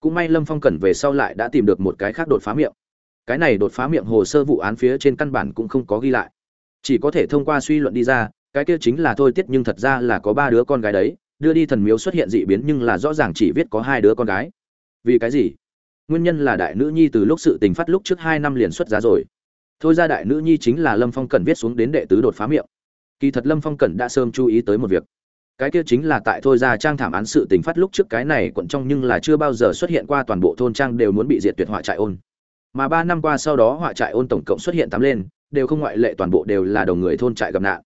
Cũng may lâm phong cẩn về sau lại đã tìm được một cái khác đột phá miệng. Cái này đột phá miệng hồ sơ vụ án phía trên căn bản cũng không có ghi lại. Chỉ có thể thông qua suy luận đi ra, cái kia chính là thôi tiết nhưng thật ra là có ba đứa con gái đấy, đưa đi thần miếu xuất hiện dị biến nhưng là rõ ràng chỉ viết có hai đứa con gái. Vì cái gì? Nguyên nhân là đại nữ nhi từ lúc sự tình phát lúc trước hai năm liền xuất giá rồi thôi ra đại nữ nhi chính là lâm phong Cần viết xuống đến đệ tứ đột phá miệng. Kỳ thật lâm phong Cần đã sớm chú ý tới một việc. Cái kia chính là tại thôi ra trang thảm án sự tình phát lúc trước cái này quận trong nhưng là chưa bao giờ xuất hiện qua toàn bộ thôn trang đều muốn bị diệt tuyệt họa trại ôn. Mà ba năm qua sau đó họa trại ôn tổng cộng xuất hiện tám lên, đều không ngoại lệ toàn bộ đều là đồng người thôn trại gặp nạn.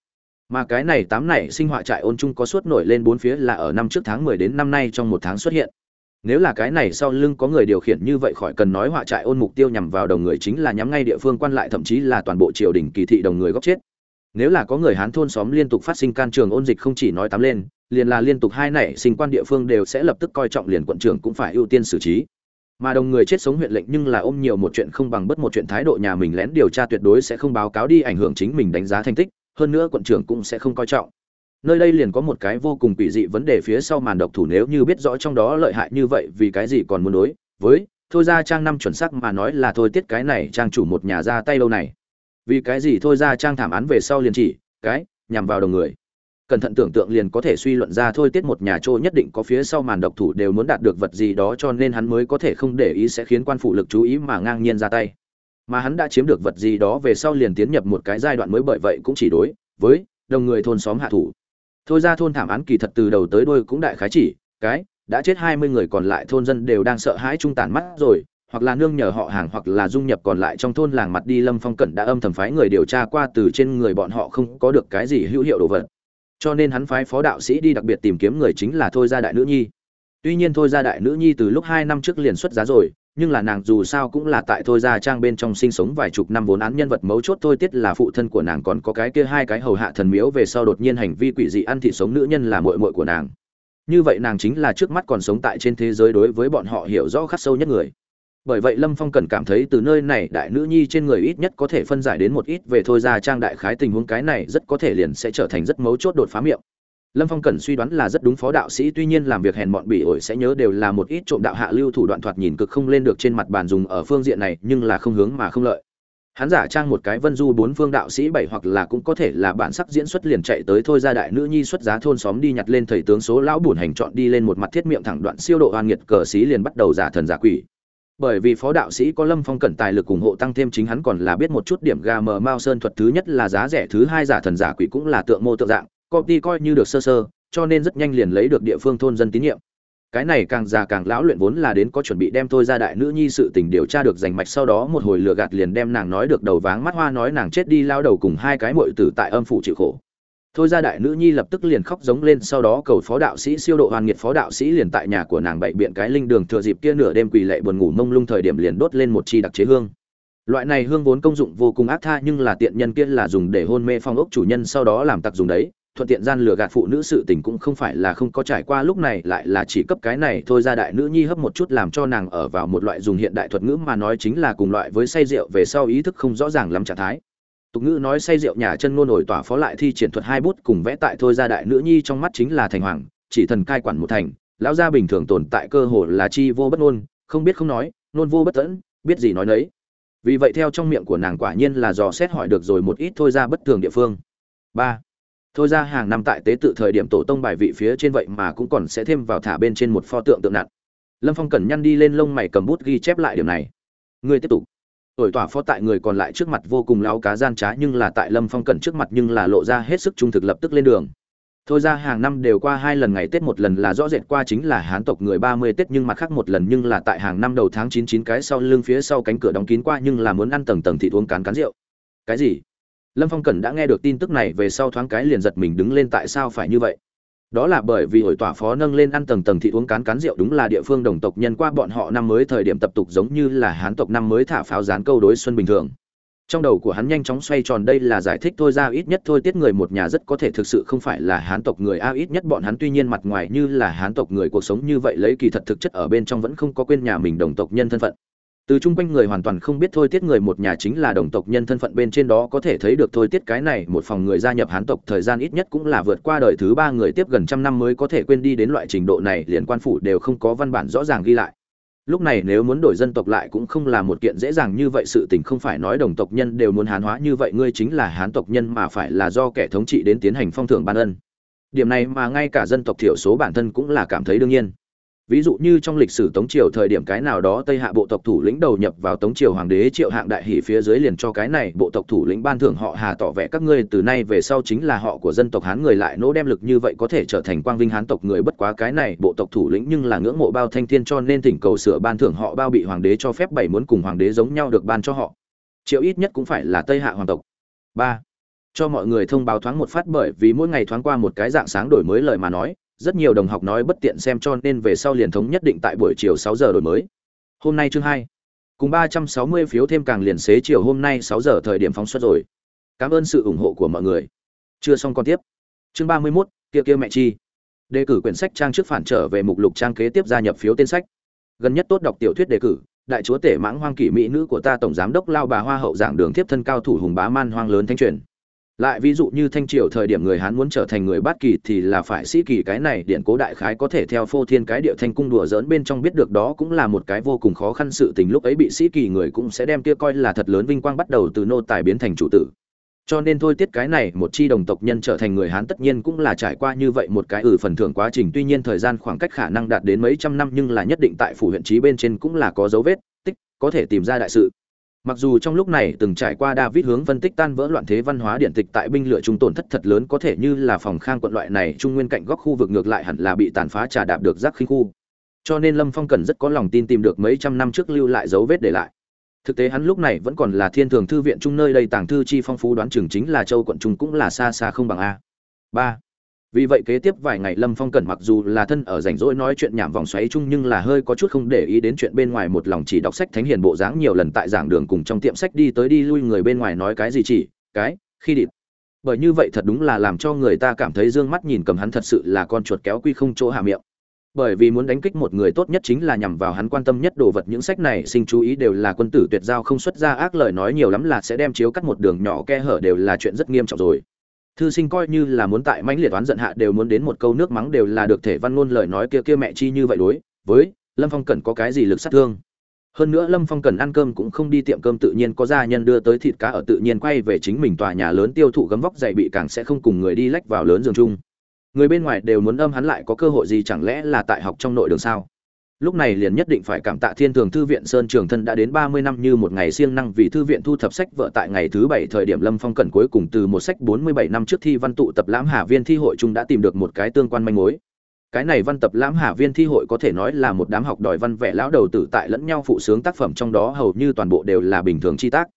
Mà cái này tám này sinh họa trại ôn chung có suốt nổi lên bốn phía là ở năm trước tháng mười đến năm nay trong một tháng xuất hiện nếu là cái này sau lưng có người điều khiển như vậy khỏi cần nói họa trại ôn mục tiêu nhằm vào đồng người chính là nhắm ngay địa phương quan lại, thậm chí là toàn bộ triều đình kỳ thị đồng người góc chết. Nếu là có người hán thôn xóm liên tục phát sinh can trường ôn dịch không chỉ nói tám lên, liền là liên tục hai nảy sinh quan địa phương đều sẽ lập tức coi trọng liền quận trưởng cũng phải ưu tiên xử trí. Mà đồng người chết sống huyện lệnh nhưng là ôm nhiều một chuyện không bằng bất một chuyện thái độ nhà mình lén điều tra tuyệt đối sẽ không báo cáo đi ảnh hưởng chính mình đánh giá thành tích, hơn nữa quận trưởng cũng sẽ không coi trọng nơi đây liền có một cái vô cùng quỷ dị vấn đề phía sau màn độc thủ nếu như biết rõ trong đó lợi hại như vậy vì cái gì còn muốn đối với, thôi ra trang năm chuẩn xác mà nói là thôi tiết cái này trang chủ một nhà ra tay lâu này. Vì cái gì thôi ra trang thảm án về sau liền chỉ cái, nhằm vào đồng người. Cẩn thận tưởng tượng liền có thể suy luận ra thôi tiết một nhà trô nhất định có phía sau màn độc thủ đều muốn đạt được vật gì đó cho nên hắn mới có thể không để ý sẽ khiến quan phụ lực chú ý mà ngang nhiên ra tay. Mà hắn đã chiếm được vật gì đó về sau liền tiến nhập một cái giai đoạn mới bởi vậy cũng chỉ đối với đồng người thôn xóm hạ thủ thôi ra thôn thảm án kỳ thật từ đầu tới đuôi cũng đại khái chỉ, cái, đã chết hai mươi người còn lại thôn dân đều đang sợ hãi trung tàn mắt rồi, hoặc là nương nhờ họ hàng hoặc là dung nhập còn lại trong thôn làng mặt đi lâm phong cẩn đã âm thầm phái người điều tra qua từ trên người bọn họ không có được cái gì hữu hiệu đồ vật. Cho nên hắn phái phó đạo sĩ đi đặc biệt tìm kiếm người chính là thôi gia đại nữ nhi. Tuy nhiên thôi gia đại nữ nhi từ lúc hai năm trước liền xuất giá rồi nhưng là nàng dù sao cũng là tại thôi gia trang bên trong sinh sống vài chục năm vốn án nhân vật mấu chốt thôi tiết là phụ thân của nàng, còn có cái kia hai cái hầu hạ thần miếu về sau đột nhiên hành vi quỷ dị ăn thịt sống nữ nhân là muội muội của nàng. Như vậy nàng chính là trước mắt còn sống tại trên thế giới đối với bọn họ hiểu rõ khắc sâu nhất người. Bởi vậy lâm phong cần cảm thấy từ nơi này đại nữ nhi trên người ít nhất có thể phân giải đến một ít về thôi ra trang đại khái tình huống, cái này rất có thể liền sẽ trở thành rất mấu chốt đột phá miệng lâm phong cần suy đoán là rất đúng phó đạo sĩ, tuy nhiên làm việc hèn mọn bỉ ổi sẽ nhớ đều là một ít trộm đạo hạ lưu thủ đoạn thoạt nhìn cực không lên được trên mặt bàn dùng ở phương diện này, nhưng là không hướng mà không lợi. Hắn giả trang một cái vân du bốn phương đạo sĩ bảy hoặc là cũng có thể là bản sắc diễn xuất liền chạy tới thôi ra đại nữ nhi xuất giá thôn xóm đi nhặt lên thầy tướng số lão bùn hành chọn đi lên một mặt thiết miệng thẳng đoạn siêu độ hoan nghiệt cờ xí liền bắt đầu giả thần giả quỷ. Bởi vì phó đạo sĩ có lâm phong cẩn tài lực ủng hộ tăng thêm chính hắn còn là biết một chút điểm gà mờ mao sơn thuật thứ nhất là giá rẻ, thứ hai giả thần giả quỷ cũng là tượng mô tượng dạng công ty coi như được sơ sơ, cho nên rất nhanh liền lấy được địa phương thôn dân tín nhiệm. Cái này càng già càng lão luyện vốn là đến có chuẩn bị đem thôi ra đại nữ nhi sự tình điều tra được giành mạch, sau đó một hồi lừa gạt liền đem nàng nói được đầu váng mắt hoa nói nàng chết đi lao đầu cùng hai cái muội tử tại âm phủ chịu khổ. Thôi ra đại nữ nhi lập tức liền khóc giống lên, sau đó cầu phó đạo sĩ, siêu độ hoàn nghiệt phó đạo sĩ liền tại nhà của nàng bậy biện cái linh đường thừa dịp kia nửa đêm quỳ lệ buồn ngủ mông lung thời điểm liền đốt lên một chi đặc chế hương. Loại này hương vốn công dụng vô cùng ác tha, nhưng là tiện nhân kia là dùng để hôn mê phong ốc chủ nhân, sau đó làm tặc dùng đấy thuận tiện gian lừa gạt phụ nữ sự tình cũng không phải là không có trải qua, lúc này lại là chỉ cấp cái này thôi ra đại nữ nhi hấp một chút làm cho nàng ở vào một loại dùng hiện đại thuật ngữ mà nói chính là cùng loại với say rượu về sau ý thức không rõ ràng lắm trạng thái. Tục ngữ nói say rượu nhà chân ngôn nổi tỏa phó lại thi triển thuật hai bút cùng vẽ tại thôi ra đại nữ nhi trong mắt chính là thành hoàng, chỉ thần cai quản một thành, lão gia bình thường tồn tại cơ hồ là chi vô bất ngôn, không biết không nói nôn vô bất tẫn, biết gì nói nấy. Vì vậy theo trong miệng của nàng quả nhiên là dò xét hỏi được rồi một ít thôi ra bất thường địa phương. Ba thôi ra hàng năm tại tế tự thời điểm tổ tông bài vị phía trên vậy mà cũng còn sẽ thêm vào thả bên trên một pho tượng tượng nặng. Lâm phong cẩn nhăn đi lên lông mày cầm bút ghi chép lại điều này. Ngươi tiếp tục. Tuổi tỏa phó tại người còn lại trước mặt vô cùng láo cá gian trá nhưng là tại lâm phong cẩn trước mặt nhưng là lộ ra hết sức trung thực lập tức lên đường. Thôi ra hàng năm đều qua hai lần ngày tết một lần là rõ rệt qua chính là hán tộc người ba mươi tết nhưng mặt khác một lần nhưng là tại hàng năm đầu tháng chín chín cái sau lưng phía sau cánh cửa đóng kín qua nhưng là muốn ăn tầng tầng thịt uống cán cán rượu. Cái gì? Lâm phong cẩn đã nghe được tin tức này về sau thoáng cái liền giật mình đứng lên tại sao phải như vậy. Đó là bởi vì hội tỏa phó nâng lên ăn tầng tầng thị uống cán cán rượu đúng là địa phương đồng tộc nhân qua bọn họ năm mới thời điểm tập tục giống như là hán tộc năm mới thả pháo rán câu đối xuân bình thường. Trong đầu của hắn nhanh chóng xoay tròn đây là giải thích thôi ra ít nhất thôi tiết người một nhà rất có thể thực sự không phải là hán tộc người, a ít nhất bọn hắn tuy nhiên mặt ngoài như là hán tộc người, cuộc sống như vậy lấy kỳ thật thực chất ở bên trong vẫn không có quên nhà mình đồng tộc nhân thân phận từ chung quanh người hoàn toàn không biết thôi tiết người một nhà chính là đồng tộc nhân thân phận bên trên đó có thể thấy được thôi tiết cái này một phòng người gia nhập hán tộc thời gian ít nhất cũng là vượt qua đời thứ ba người tiếp gần trăm năm mới có thể quên đi đến loại trình độ này, liền quan phủ đều không có văn bản rõ ràng ghi lại. Lúc này nếu muốn đổi dân tộc lại cũng không là một kiện dễ dàng như vậy, sự tình không phải nói đồng tộc nhân đều muốn hán hóa như vậy, ngươi chính là hán tộc nhân mà phải là do kẻ thống trị đến tiến hành phong thưởng ban ân. Điểm này mà ngay cả dân tộc thiểu số bản thân cũng là cảm thấy đương nhiên ví dụ như trong lịch sử tống triều thời điểm cái nào đó tây hạ bộ tộc thủ lĩnh đầu nhập vào tống triều hoàng đế triệu hạng đại hỷ phía dưới liền cho cái này bộ tộc thủ lĩnh ban thưởng họ hà tỏ vẻ các ngươi từ nay về sau chính là họ của dân tộc hán người lại nỗ đem lực như vậy có thể trở thành quang vinh hán tộc người bất quá cái này bộ tộc thủ lĩnh nhưng là ngưỡng mộ bao thanh thiên cho nên thỉnh cầu sửa ban thưởng họ bao bị hoàng đế cho phép bảy muốn cùng hoàng đế giống nhau được ban cho họ. Triệu ít nhất cũng phải là tây hạ hoàng tộc. Ba. Cho mọi người thông báo thoáng một phát bởi vì mỗi ngày thoáng qua một cái dạng sáng đổi mới lời mà nói rất nhiều đồng học nói bất tiện xem cho nên về sau liền thống nhất định tại buổi chiều 6 giờ đổi mới. Hôm nay chương 2. Cùng 360 phiếu thêm càng liền xế chiều hôm nay 6 giờ thời điểm phóng xuất rồi. Cảm ơn sự ủng hộ của mọi người. Chưa xong con tiếp. Chương 31, kia kia mẹ chi. Đề cử quyển sách trang trước phản trở về mục lục trang kế tiếp gia nhập phiếu tên sách. Gần nhất tốt đọc tiểu thuyết đề cử, đại chúa tể mãng hoang kỷ mỹ nữ của ta tổng giám đốc lao bà hoa hậu giảng đường tiếp thân cao thủ hùng bá man hoang lớn thanh truyền lại ví dụ như thanh triều thời điểm người hán muốn trở thành người bát kỳ thì là phải sĩ kỳ cái này điện cố đại khái có thể theo phô thiên cái địa thanh cung đùa dỡn bên trong biết được đó cũng là một cái vô cùng khó khăn sự tình. Lúc ấy bị sĩ kỳ người cũng sẽ đem kia coi là thật lớn vinh quang bắt đầu từ nô tài biến thành chủ tử. Cho nên thôi tiết cái này, một chi đồng tộc nhân trở thành người hán tất nhiên cũng là trải qua như vậy một cái ử ừ phần thưởng quá trình. Tuy nhiên thời gian khoảng cách khả năng đạt đến mấy trăm năm nhưng là nhất định tại phủ huyện trí bên trên cũng là có dấu vết, tích, có thể tìm ra đại sự. Mặc dù trong lúc này từng trải qua David hướng phân tích tan vỡ loạn thế văn hóa điện tịch tại binh lửa trung tổn thất thật lớn có thể như là phòng khang quận loại này trung nguyên cạnh góc khu vực ngược lại hẳn là bị tàn phá trà đạp được rác khinh khu. Cho nên Lâm Phong cần rất có lòng tin tìm được mấy trăm năm trước lưu lại dấu vết để lại. Thực tế hắn lúc này vẫn còn là Thiên Thường thư viện trung nơi đây tàng thư chi phong phú đoán chừng chính là Châu quận trung cũng là xa xa không bằng a. 3 vì vậy kế tiếp vài ngày lâm phong cẩn mặc dù là thân ở rảnh rỗi nói chuyện nhảm vòng xoáy chung nhưng là hơi có chút không để ý đến chuyện bên ngoài một lòng chỉ đọc sách thánh hiền bộ dáng nhiều lần tại giảng đường cùng trong tiệm sách đi tới đi lui người bên ngoài nói cái gì chỉ, cái, khi địt bởi như vậy thật đúng là làm cho người ta cảm thấy d ư ơ n g mắt nhìn cầm hắn thật sự là con chuột kéo quy không chỗ hạ miệng. Bởi vì muốn đánh kích một người tốt nhất chính là nhằm vào hắn quan tâm nhất đồ vật, những sách này sinh chú ý đều là quân tử tuyệt giao không xuất ra, ác lời nói nhiều lắm là sẽ đem chiếu cắt một đường nhỏ ke hở đều là chuyện rất nghiêm trọng rồi thư sinh coi như là muốn tại mãnh liệt oán giận hạ đều muốn đến một câu nước mắng đều là được thể văn ngôn lời nói kia kia mẹ chi như vậy đối, với lâm phong cần có cái gì lực sát thương? Hơn nữa lâm phong cần ăn cơm cũng không đi tiệm cơm tự nhiên, có gia nhân đưa tới thịt cá ở tự nhiên quay về chính mình tòa nhà lớn tiêu thụ gấm vóc dày bị càng sẽ không cùng người đi lách vào lớn giường chung. Người bên ngoài đều muốn âm hắn lại có cơ hội gì chẳng lẽ là tại học trong nội đường sao? Lúc này liền nhất định phải cảm tạ thiên thường thư viện sơn trường thân đã đến ba mươi năm như một ngày siêng năng vì thư viện thu thập sách vợ tại ngày thứ bảy thời điểm lâm phong cẩn cuối cùng từ một sách bốn mươi bảy năm trước thi văn tụ tập lãm hà viên thi hội chúng đã tìm được một cái tương quan manh mối. Cái này văn tập lãm hà viên thi hội có thể nói là một đám học đòi văn vẽ lão đầu tử tại lẫn nhau phụ sướng tác phẩm trong đó hầu như toàn bộ đều là bình thường chi tác.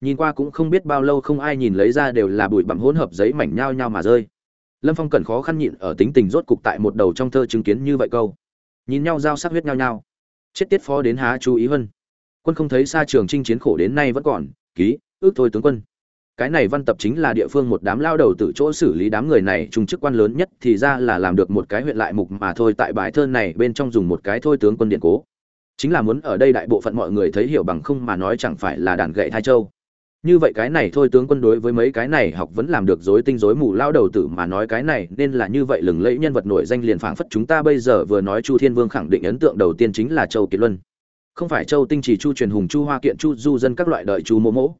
Nhìn qua cũng không biết bao lâu không ai nhìn lấy ra đều là bụi bặm hỗn hợp giấy mảnh nhao nhao mà rơi. Lâm phong cần khó khăn nhịn ở tính tình rốt cục tại một đầu trong thơ chứng kiến như vậy câu nhìn nhau giao sắc huyết nhau nhau. Chết tiết phó đến há chú ý hơn. Quân không thấy xa trường chinh chiến khổ đến nay vẫn còn, ký, ước thôi tướng quân. Cái này văn tập chính là địa phương một đám lao đầu tự chỗ xử lý đám người này, trung chức quan lớn nhất thì ra là làm được một cái huyện lại mục mà thôi, tại bài thơ này bên trong dùng một cái thôi tướng quân điện cố. Chính là muốn ở đây đại bộ phận mọi người thấy hiểu bằng không mà nói chẳng phải là đàn gậy thai châu như vậy cái này thôi, tướng quân đối với mấy cái này học vẫn làm được dối tinh dối mù lao đầu tử mà nói cái này, nên là như vậy lừng lẫy nhân vật nổi danh liền phảng phất chúng ta bây giờ vừa nói chu thiên vương khẳng định ấn tượng đầu tiên chính là châu kiệt luân. Không phải châu tinh chỉ chu truyền hùng, chu hoa kiện, chu du dân các loại đợi chu mỗ mỗ.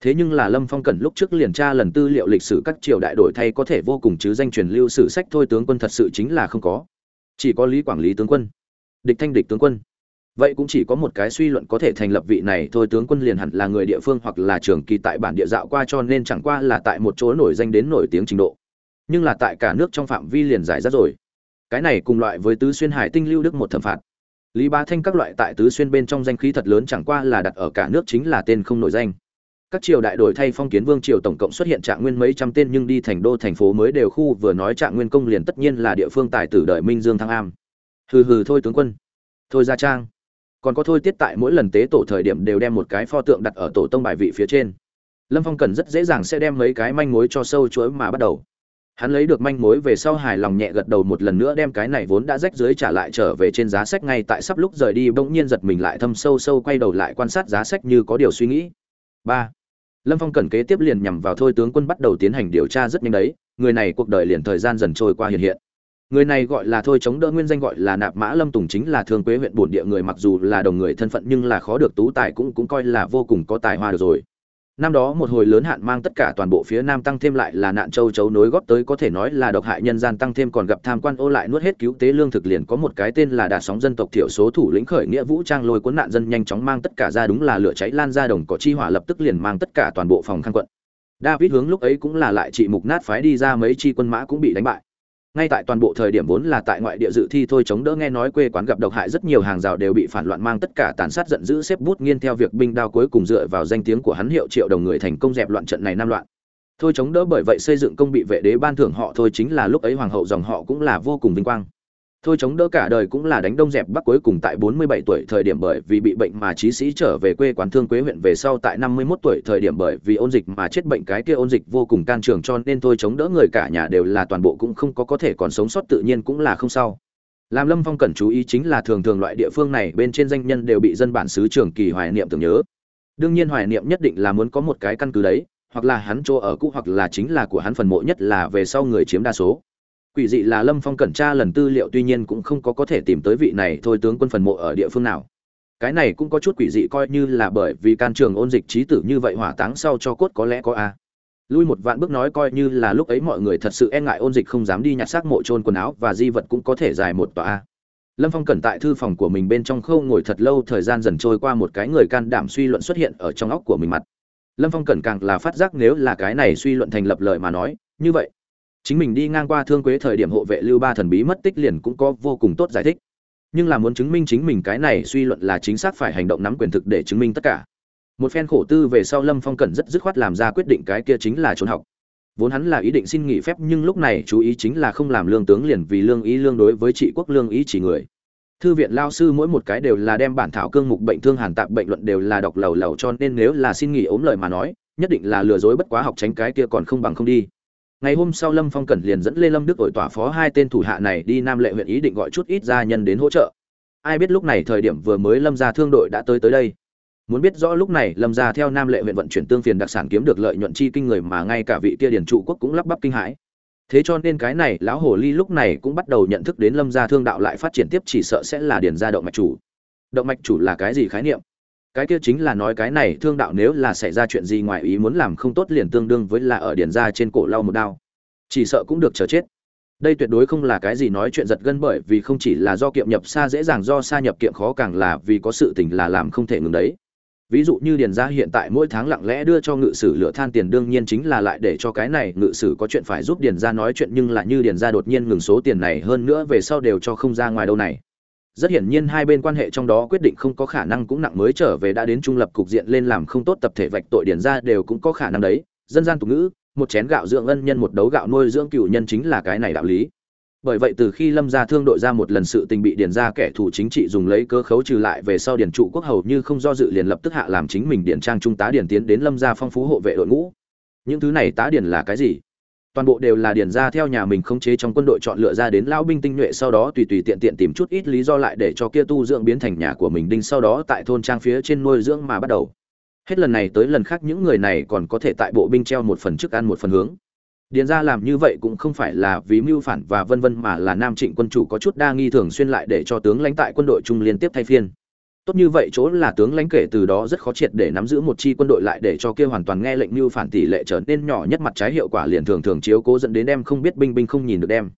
Thế nhưng là lâm phong cần lúc trước liền tra lần tư liệu lịch sử các triều đại đổi thay có thể vô cùng chứ danh truyền lưu sử sách thôi, tướng quân thật sự chính là không có. Chỉ có lý quản lý tướng quân. Địch thanh địch tướng quân vậy cũng chỉ có một cái suy luận có thể thành lập vị này, thôi tướng quân liền hẳn là người địa phương hoặc là trường kỳ tại bản địa dạo qua cho nên chẳng qua là tại một chỗ nổi danh đến nổi tiếng trình độ. Nhưng là tại cả nước trong phạm vi liền giải rác rồi. Cái này cùng loại với tứ xuyên hải tinh lưu đức một thẩm phạt. Lý ba thanh các loại tại tứ xuyên bên trong danh khí thật lớn chẳng qua là đặt ở cả nước chính là tên không nổi danh. Các triều đại đổi thay phong kiến vương triều tổng cộng xuất hiện trạng nguyên mấy trăm tên nhưng đi thành đô thành phố mới đều khu vừa nói trạng nguyên công liền tất nhiên là địa phương tài tử đợi minh dương thăng am. Hừ hừ thôi tướng quân. Thôi ra trang còn có thôi tiết tại mỗi lần tế tổ thời điểm đều đem một cái pho tượng đặt ở tổ tông bài vị phía trên. Lâm phong cần rất dễ dàng sẽ đem mấy cái manh mối cho sâu chuỗi mà bắt đầu. Hắn lấy được manh mối về sau hài lòng nhẹ gật đầu một lần nữa đem cái này vốn đã rách dưới trả lại trở về trên giá sách ngay tại sắp lúc rời đi, bỗng nhiên giật mình lại thâm sâu sâu quay đầu lại quan sát giá sách như có điều suy nghĩ. Ba. Lâm phong cần kế tiếp liền nhằm vào thôi tướng quân bắt đầu tiến hành điều tra rất nhanh đấy, người này cuộc đời liền thời gian dần trôi qua hiện hiện người này gọi là thôi chống đỡ nguyên danh, gọi là nạp mã lâm tùng chính là thương quế huyện bổn địa người, mặc dù là đồng người thân phận nhưng là khó được tú tài cũng cũng coi là vô cùng có tài hoa được rồi. Năm đó một hồi lớn hạn mang tất cả toàn bộ phía nam tăng thêm lại là nạn châu chấu nối góp tới có thể nói là độc hại nhân gian tăng thêm còn gặp tham quan ô lại nuốt hết cứu tế lương thực liền có một cái tên là đạt sóng dân tộc thiểu số thủ lĩnh khởi nghĩa vũ trang lôi cuốn nạn dân nhanh chóng mang tất cả ra đúng là lửa cháy lan ra đồng cỏ chi hỏa lập tức liền mang tất cả toàn bộ phòng khăn quận. David hướng lúc ấy cũng là lại trị mục nát phái đi ra mấy chi quân mã cũng bị đánh bại ngay tại toàn bộ thời điểm vốn là tại ngoại địa dự thi thôi chống đỡ nghe nói quê quán gặp độc hại, rất nhiều hàng rào đều bị phản loạn mang tất cả tàn sát giận dữ xếp bút nghiên theo việc binh đao cuối cùng dựa vào danh tiếng của hắn hiệu triệu đồng người thành công dẹp loạn trận này nam loạn. Thôi chống đỡ bởi vậy xây dựng công bị vệ đế ban thưởng họ thôi chính là lúc ấy hoàng hậu dòng họ cũng là vô cùng vinh quang thôi chống đỡ cả đời cũng là đánh đông dẹp bắc cuối cùng tại 47 tuổi thời điểm bởi vì bị bệnh mà trí sĩ trở về quê quán thương quế huyện về sau tại 51 tuổi thời điểm bởi vì ôn dịch mà chết bệnh. Cái kia ôn dịch vô cùng can trường cho nên thôi chống đỡ người cả nhà đều là toàn bộ cũng không có có thể còn sống sót tự nhiên cũng là không sao. Làm lâm phong cần chú ý chính là thường thường loại địa phương này bên trên danh nhân đều bị dân bản xứ trường kỳ hoài niệm tưởng nhớ. Đương nhiên hoài niệm nhất định là muốn có một cái căn cứ đấy, hoặc là hắn chỗ ở cũ hoặc là chính là của hắn phần mộ nhất là về sau người chiếm đa số quỷ dị là lâm phong cẩn tra lần tư liệu tuy nhiên cũng không có có thể tìm tới vị này thôi tướng quân phần mộ ở địa phương nào. Cái này cũng có chút quỷ dị coi như là bởi vì can trường ôn dịch trí tử như vậy hỏa táng sau cho cốt có lẽ có a. Lui một vạn bước nói coi như là lúc ấy mọi người thật sự e ngại ôn dịch không dám đi nhặt xác mộ trôn quần áo và di vật cũng có thể dài một tòa a. Lâm phong cẩn tại thư phòng của mình bên trong khâu ngồi thật lâu thời gian dần trôi qua một cái người can đảm suy luận xuất hiện ở trong óc của mình mặt. Lâm phong cẩn càng là phát giác nếu là cái này suy luận thành lập lời mà nói, như vậy chính mình đi ngang qua thương quế thời điểm hộ vệ lưu ba thần bí mất tích liền cũng có vô cùng tốt giải thích. Nhưng là muốn chứng minh chính mình cái này suy luận là chính xác phải hành động nắm quyền thực để chứng minh tất cả. Một phen khổ tư về sau lâm phong cẩn rất dứt khoát làm ra quyết định cái kia chính là trốn học. Vốn hắn là ý định xin nghỉ phép nhưng lúc này chú ý chính là không làm lương tướng liền vì lương ý lương đối với trị quốc lương ý chỉ người. Thư viện lao sư mỗi một cái đều là đem bản thảo cương mục bệnh thương hàn tạp bệnh luận đều là đọc lầu lầu cho nên nếu là xin nghỉ ốm lời mà nói, nhất định là lừa dối bất quá học tránh cái kia còn không bằng không đi ngày hôm sau lâm phong cẩn liền dẫn lê lâm đức ổi tỏa phó hai tên thủ hạ này đi nam lệ huyện ý định gọi chút ít gia nhân đến hỗ trợ. Ai biết lúc này thời điểm vừa mới lâm ra thương đội đã tới tới đây. Muốn biết rõ lúc này lâm ra theo nam lệ huyện vận chuyển tương phiền đặc sản kiếm được lợi nhuận chi kinh người mà ngay cả vị kia điển trụ quốc cũng lắp bắp kinh hãi. Thế cho nên cái này lão hồ ly lúc này cũng bắt đầu nhận thức đến lâm gia thương đạo lại phát triển tiếp chỉ sợ sẽ là điển gia động mạch chủ. Động mạch chủ là cái gì khái niệm? Cái kia chính là nói cái này thương đạo nếu là xảy ra chuyện gì ngoài ý muốn làm không tốt liền tương đương với là ở điển ra trên cổ lau một đao. Chỉ sợ cũng được chờ chết. Đây tuyệt đối không là cái gì nói chuyện giật gân bởi vì không chỉ là do kiệm nhập xa dễ dàng, do xa nhập kiệm khó, càng là vì có sự tình là làm không thể ngừng đấy. Ví dụ như điền gia hiện tại mỗi tháng lặng lẽ đưa cho ngự sử lửa than tiền, đương nhiên chính là lại để cho cái này ngự sử có chuyện phải giúp điền gia nói chuyện, nhưng là như điền gia đột nhiên ngừng số tiền này hơn nữa về sau đều cho không ra ngoài đâu này rất hiển nhiên hai bên quan hệ trong đó quyết định không có khả năng cũng nặng mới trở về đã đến trung lập cục diện lên làm không tốt tập thể vạch tội điển ra đều cũng có khả năng đấy. Dân gian tục ngữ, một chén gạo dưỡng ân nhân, một đấu gạo nuôi dưỡng cựu nhân chính là cái này đạo lý. Bởi vậy từ khi lâm gia thương đội ra một lần sự tình bị điển ra kẻ thù chính trị dùng lấy cơ khấu trừ lại về sau điển trụ quốc hầu như không do dự liền lập tức hạ làm chính mình điển trang trung tá điển tiến đến lâm gia phong phú hộ vệ đội ngũ. Những thứ này tá điển là cái gì? Toàn bộ đều là điển ra theo nhà mình khống chế trong quân đội chọn lựa ra đến lão binh tinh nhuệ, sau đó tùy tùy tiện tiện tìm chút ít lý do lại để cho kia tu dưỡng biến thành nhà của mình đinh, sau đó tại thôn trang phía trên nuôi dưỡng mà bắt đầu. Hết lần này tới lần khác, những người này còn có thể tại bộ binh treo một phần chức ăn một phần hướng. Điền ra làm như vậy cũng không phải là vì mưu phản và vân vân mà là nam trịnh quân chủ có chút đa nghi thường xuyên lại để cho tướng lãnh tại quân đội trung liên tiếp thay phiên tốt như vậy chỗ là tướng lãnh kể từ đó rất khó triệt để nắm giữ một chi quân đội lại để cho kia hoàn toàn nghe lệnh mưu phản tỷ lệ trở nên nhỏ nhất mặt trái hiệu quả liền thường thường chiếu cố dẫn đến đem không biết binh binh không nhìn được đem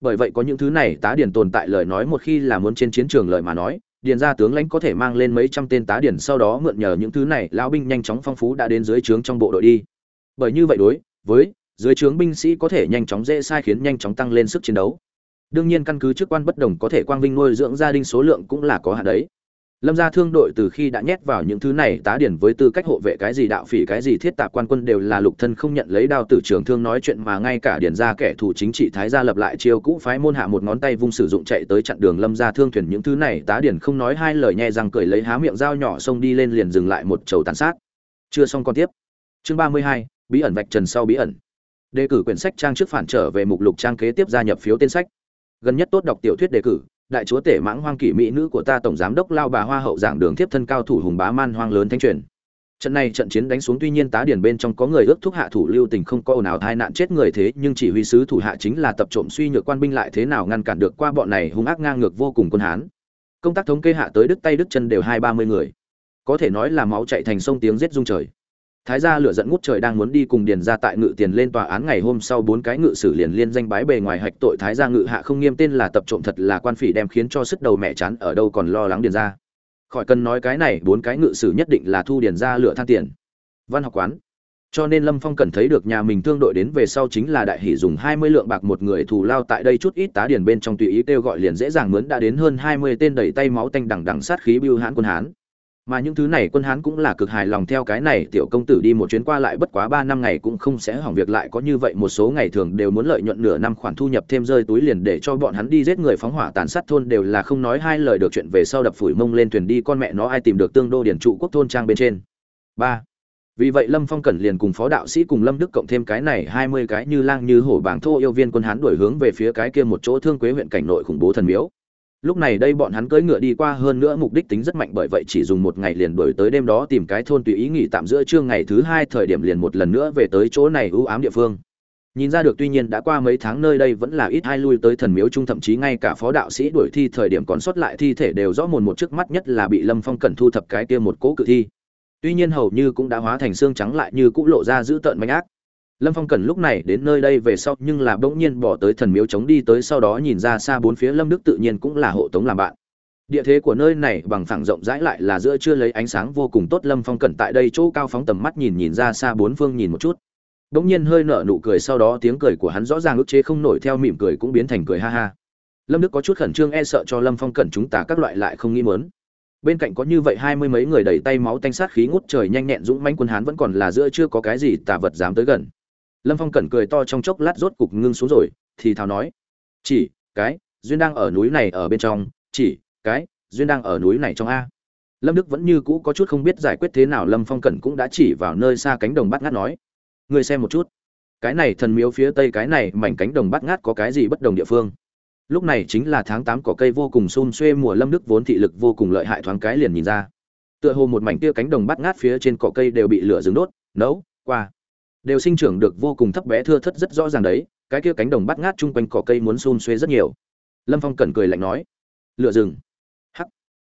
bởi vậy có những thứ này tá điển tồn tại lời nói một khi là muốn trên chiến trường lời mà nói, điền ra tướng lãnh có thể mang lên mấy trăm tên tá điển sau đó mượn nhờ những thứ này, lão binh nhanh chóng phong phú đã đến dưới trướng trong bộ đội đi. Bởi như vậy đối, với dưới trướng binh sĩ có thể nhanh chóng dễ sai khiến nhanh chóng tăng lên sức chiến đấu. Đương nhiên căn cứ chức quan bất đồng có thể quang vinh nuôi dưỡng gia đình số lượng cũng là có hạn đấy lâm gia thương đội từ khi đã nhét vào những thứ này tá điển với tư cách hộ vệ cái gì đạo phỉ, cái gì thiết tạp quan quân đều là lục thân không nhận lấy đao tử trường thương nói chuyện mà ngay cả điển ra kẻ thù chính trị thái gia lập lại chiêu cũ phái môn hạ một ngón tay vung sử dụng chạy tới chặn đường lâm gia thương thuyền những thứ này tá điển không nói hai lời nhẹ răng cười lấy há miệng dao nhỏ xông đi lên liền dừng lại một chầu tàn sát. Chưa xong còn tiếp. Chương ba mươi hai, bí ẩn vạch trần sau bí ẩn. Đề cử quyển sách trang trước phản trở về mục lục trang kế tiếp gia nhập phiếu tên sách. Gần nhất tốt đọc tiểu thuyết đề cử đại chúa tể mãng hoang kỷ mỹ nữ của ta tổng giám đốc lao bà hoa hậu giảng đường tiếp thân cao thủ hùng bá man hoang lớn thanh truyền. Trận này trận chiến đánh xuống tuy nhiên tá điển bên trong có người ước thúc hạ thủ lưu tình không có ồn ào tai nạn chết người thế, nhưng chỉ huy sứ thủ hạ chính là tập trộm suy nhược quan binh lại thế nào ngăn cản được qua bọn này hung ác ngang ngược vô cùng quân hán. Công tác thống kê hạ tới đứt tay đứt chân đều hai ba mươi người. Có thể nói là máu chạy thành sông tiếng giết rung trời thái gia lửa giận ngút trời đang muốn đi cùng điền ra tại ngự tiền lên tòa án ngày hôm sau bốn cái ngự sử liền liên danh bái bề ngoài hạch tội thái gia ngự hạ không nghiêm tên là tập trộm thật là quan phỉ đem khiến cho sức đầu mẹ chán ở đâu còn lo lắng điền ra khỏi cần nói cái này, bốn cái ngự sử nhất định là thu điền ra lửa than tiền. Văn học quán. Cho nên lâm phong cần thấy được nhà mình thương đội đến về sau chính là đại hỷ dùng hai mươi lượng bạc một người thù lao tại đây chút ít tá điền bên trong tùy ý kêu gọi liền dễ dàng mướn đã đến hơn hai mươi tên đẩy tay máu tanh đằng đằng sát khí bưu hãn quân hán mà những thứ này quân hán cũng là cực hài lòng theo cái này tiểu công tử đi một chuyến qua lại, bất quá ba năm ngày cũng không sẽ hỏng việc lại, có như vậy một số ngày thường đều muốn lợi nhuận nửa năm khoản thu nhập thêm rơi túi liền để cho bọn hắn đi giết người phóng hỏa tàn sát thôn đều là không nói hai lời được chuyện về sau đập phủi mông lên thuyền đi, con mẹ nó ai tìm được tương đô điển trụ quốc thôn trang bên trên. Ba. Vì vậy lâm phong cẩn liền cùng phó đạo sĩ cùng lâm đức cộng thêm cái này hai mươi cái như lang như hổ bảng thô yêu viên quân hán đuổi hướng về phía cái kia một chỗ thương quế huyện cảnh nội khủng bố thần miếu lúc này đây bọn hắn cưỡi ngựa đi qua hơn nữa mục đích tính rất mạnh bởi vậy chỉ dùng một ngày liền đổi tới đêm đó tìm cái thôn tùy ý nghỉ tạm giữa trưa ngày thứ hai thời điểm liền một lần nữa về tới chỗ này ưu ám địa phương. Nhìn ra được tuy nhiên đã qua mấy tháng nơi đây vẫn là ít ai lui tới thần miếu trung thậm chí ngay cả phó đạo sĩ đuổi thi thời điểm còn sót lại thi thể đều rõ mồn một trước mắt nhất là bị lâm phong cần thu thập cái kia một cố cự thi. Tuy nhiên hầu như cũng đã hóa thành xương trắng lại như cũ lộ ra dữ tợn manh ác lâm phong cần lúc này đến nơi đây về sau, nhưng là bỗng nhiên bỏ tới thần miếu chống đi tới sau đó nhìn ra xa bốn phía lâm đức tự nhiên cũng là hộ tống làm bạn. Địa thế của nơi này bằng phẳng rộng rãi lại là giữa chưa lấy ánh sáng vô cùng tốt, lâm phong cẩn tại đây chỗ cao phóng tầm mắt nhìn nhìn ra xa bốn phương nhìn một chút. Bỗng nhiên hơi nở nụ cười sau đó tiếng cười của hắn rõ ràng ức chế không nổi theo mỉm cười cũng biến thành cười ha ha. Lâm đức có chút khẩn trương e sợ cho lâm phong cẩn chúng ta các loại lại không nghĩ muốn. Bên cạnh có như vậy hai mươi mấy người đầy tay máu tanh sát khí ngút trời nhanh nhẹn dũng mãnh quân hán vẫn còn là giữa chưa có cái gì tà vật dám tới gần lâm phong cẩn cười to trong chốc lát rốt cục ngưng xuống rồi, thì thào nói, chỉ, cái, duyên đang ở núi này ở bên trong, chỉ, cái, duyên đang ở núi này trong a. Lâm đức vẫn như cũ có chút không biết giải quyết thế nào, lâm phong cẩn cũng đã chỉ vào nơi xa cánh đồng bắt ngát nói người xem một chút, cái này thần miếu phía tây cái này mảnh cánh đồng bắt ngát có cái gì bất đồng địa phương? Lúc này chính là tháng tám, cỏ cây vô cùng xum xuê mùa, lâm đức vốn thị lực vô cùng lợi hại thoáng cái liền nhìn ra. Tựa hồ một mảnh kia cánh đồng bắt ngát phía trên cỏ cây đều bị lửa rừng đốt, nấu, qua đều sinh trưởng được vô cùng thấp bé thưa thất rất rõ ràng đấy, cái kia cánh đồng bắt ngát chung quanh cỏ cây muốn xun xuê rất nhiều. Lâm phong cẩn cười lạnh nói, lựa rừng. Hắc,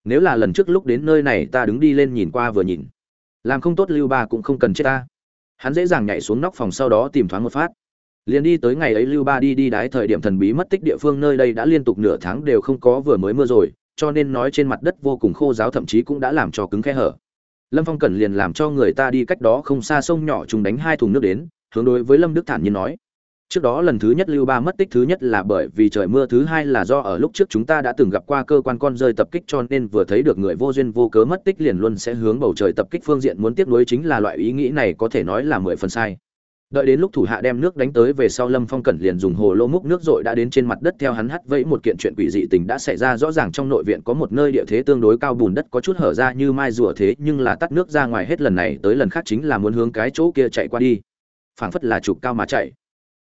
nếu là lần trước lúc đến nơi này ta đứng đi lên nhìn qua vừa nhìn, làm không tốt lưu ba cũng không cần chết ta. Hắn dễ dàng nhảy xuống nóc phòng sau đó tìm thoáng một phát. Liền đi tới ngày ấy lưu ba đi đi đái thời điểm thần bí mất tích địa phương nơi đây đã liên tục nửa tháng đều không có vừa mới mưa rồi, cho nên nói trên mặt đất vô cùng khô giáo thậm chí cũng đã làm cho cứng khe hở lâm phong cẩn liền làm cho người ta đi cách đó không xa sông nhỏ trùng đánh hai thùng nước đến, hướng đối với lâm đức thản nhiên nói. Trước đó lần thứ nhất lưu ba mất tích thứ nhất là bởi vì trời mưa, thứ hai là do ở lúc trước chúng ta đã từng gặp qua cơ quan con rơi tập kích cho nên vừa thấy được người vô duyên vô cớ mất tích liền luôn sẽ hướng bầu trời tập kích phương diện muốn tiếp nối chính là loại ý nghĩ này có thể nói là mười phần sai đợi đến lúc thủ hạ đem nước đánh tới về sau lâm phong cẩn liền dùng hồ lô múc nước dội đã đến trên mặt đất theo hắn hắt vẫy một kiện chuyện quỷ dị tình đã xảy ra. Rõ ràng trong nội viện có một nơi địa thế tương đối cao, bùn đất có chút hở ra như mai rùa thế, nhưng là tắt nước ra ngoài hết lần này tới lần khác chính là muốn hướng cái chỗ kia chạy qua đi. Phảng phất là trục cao mà chạy.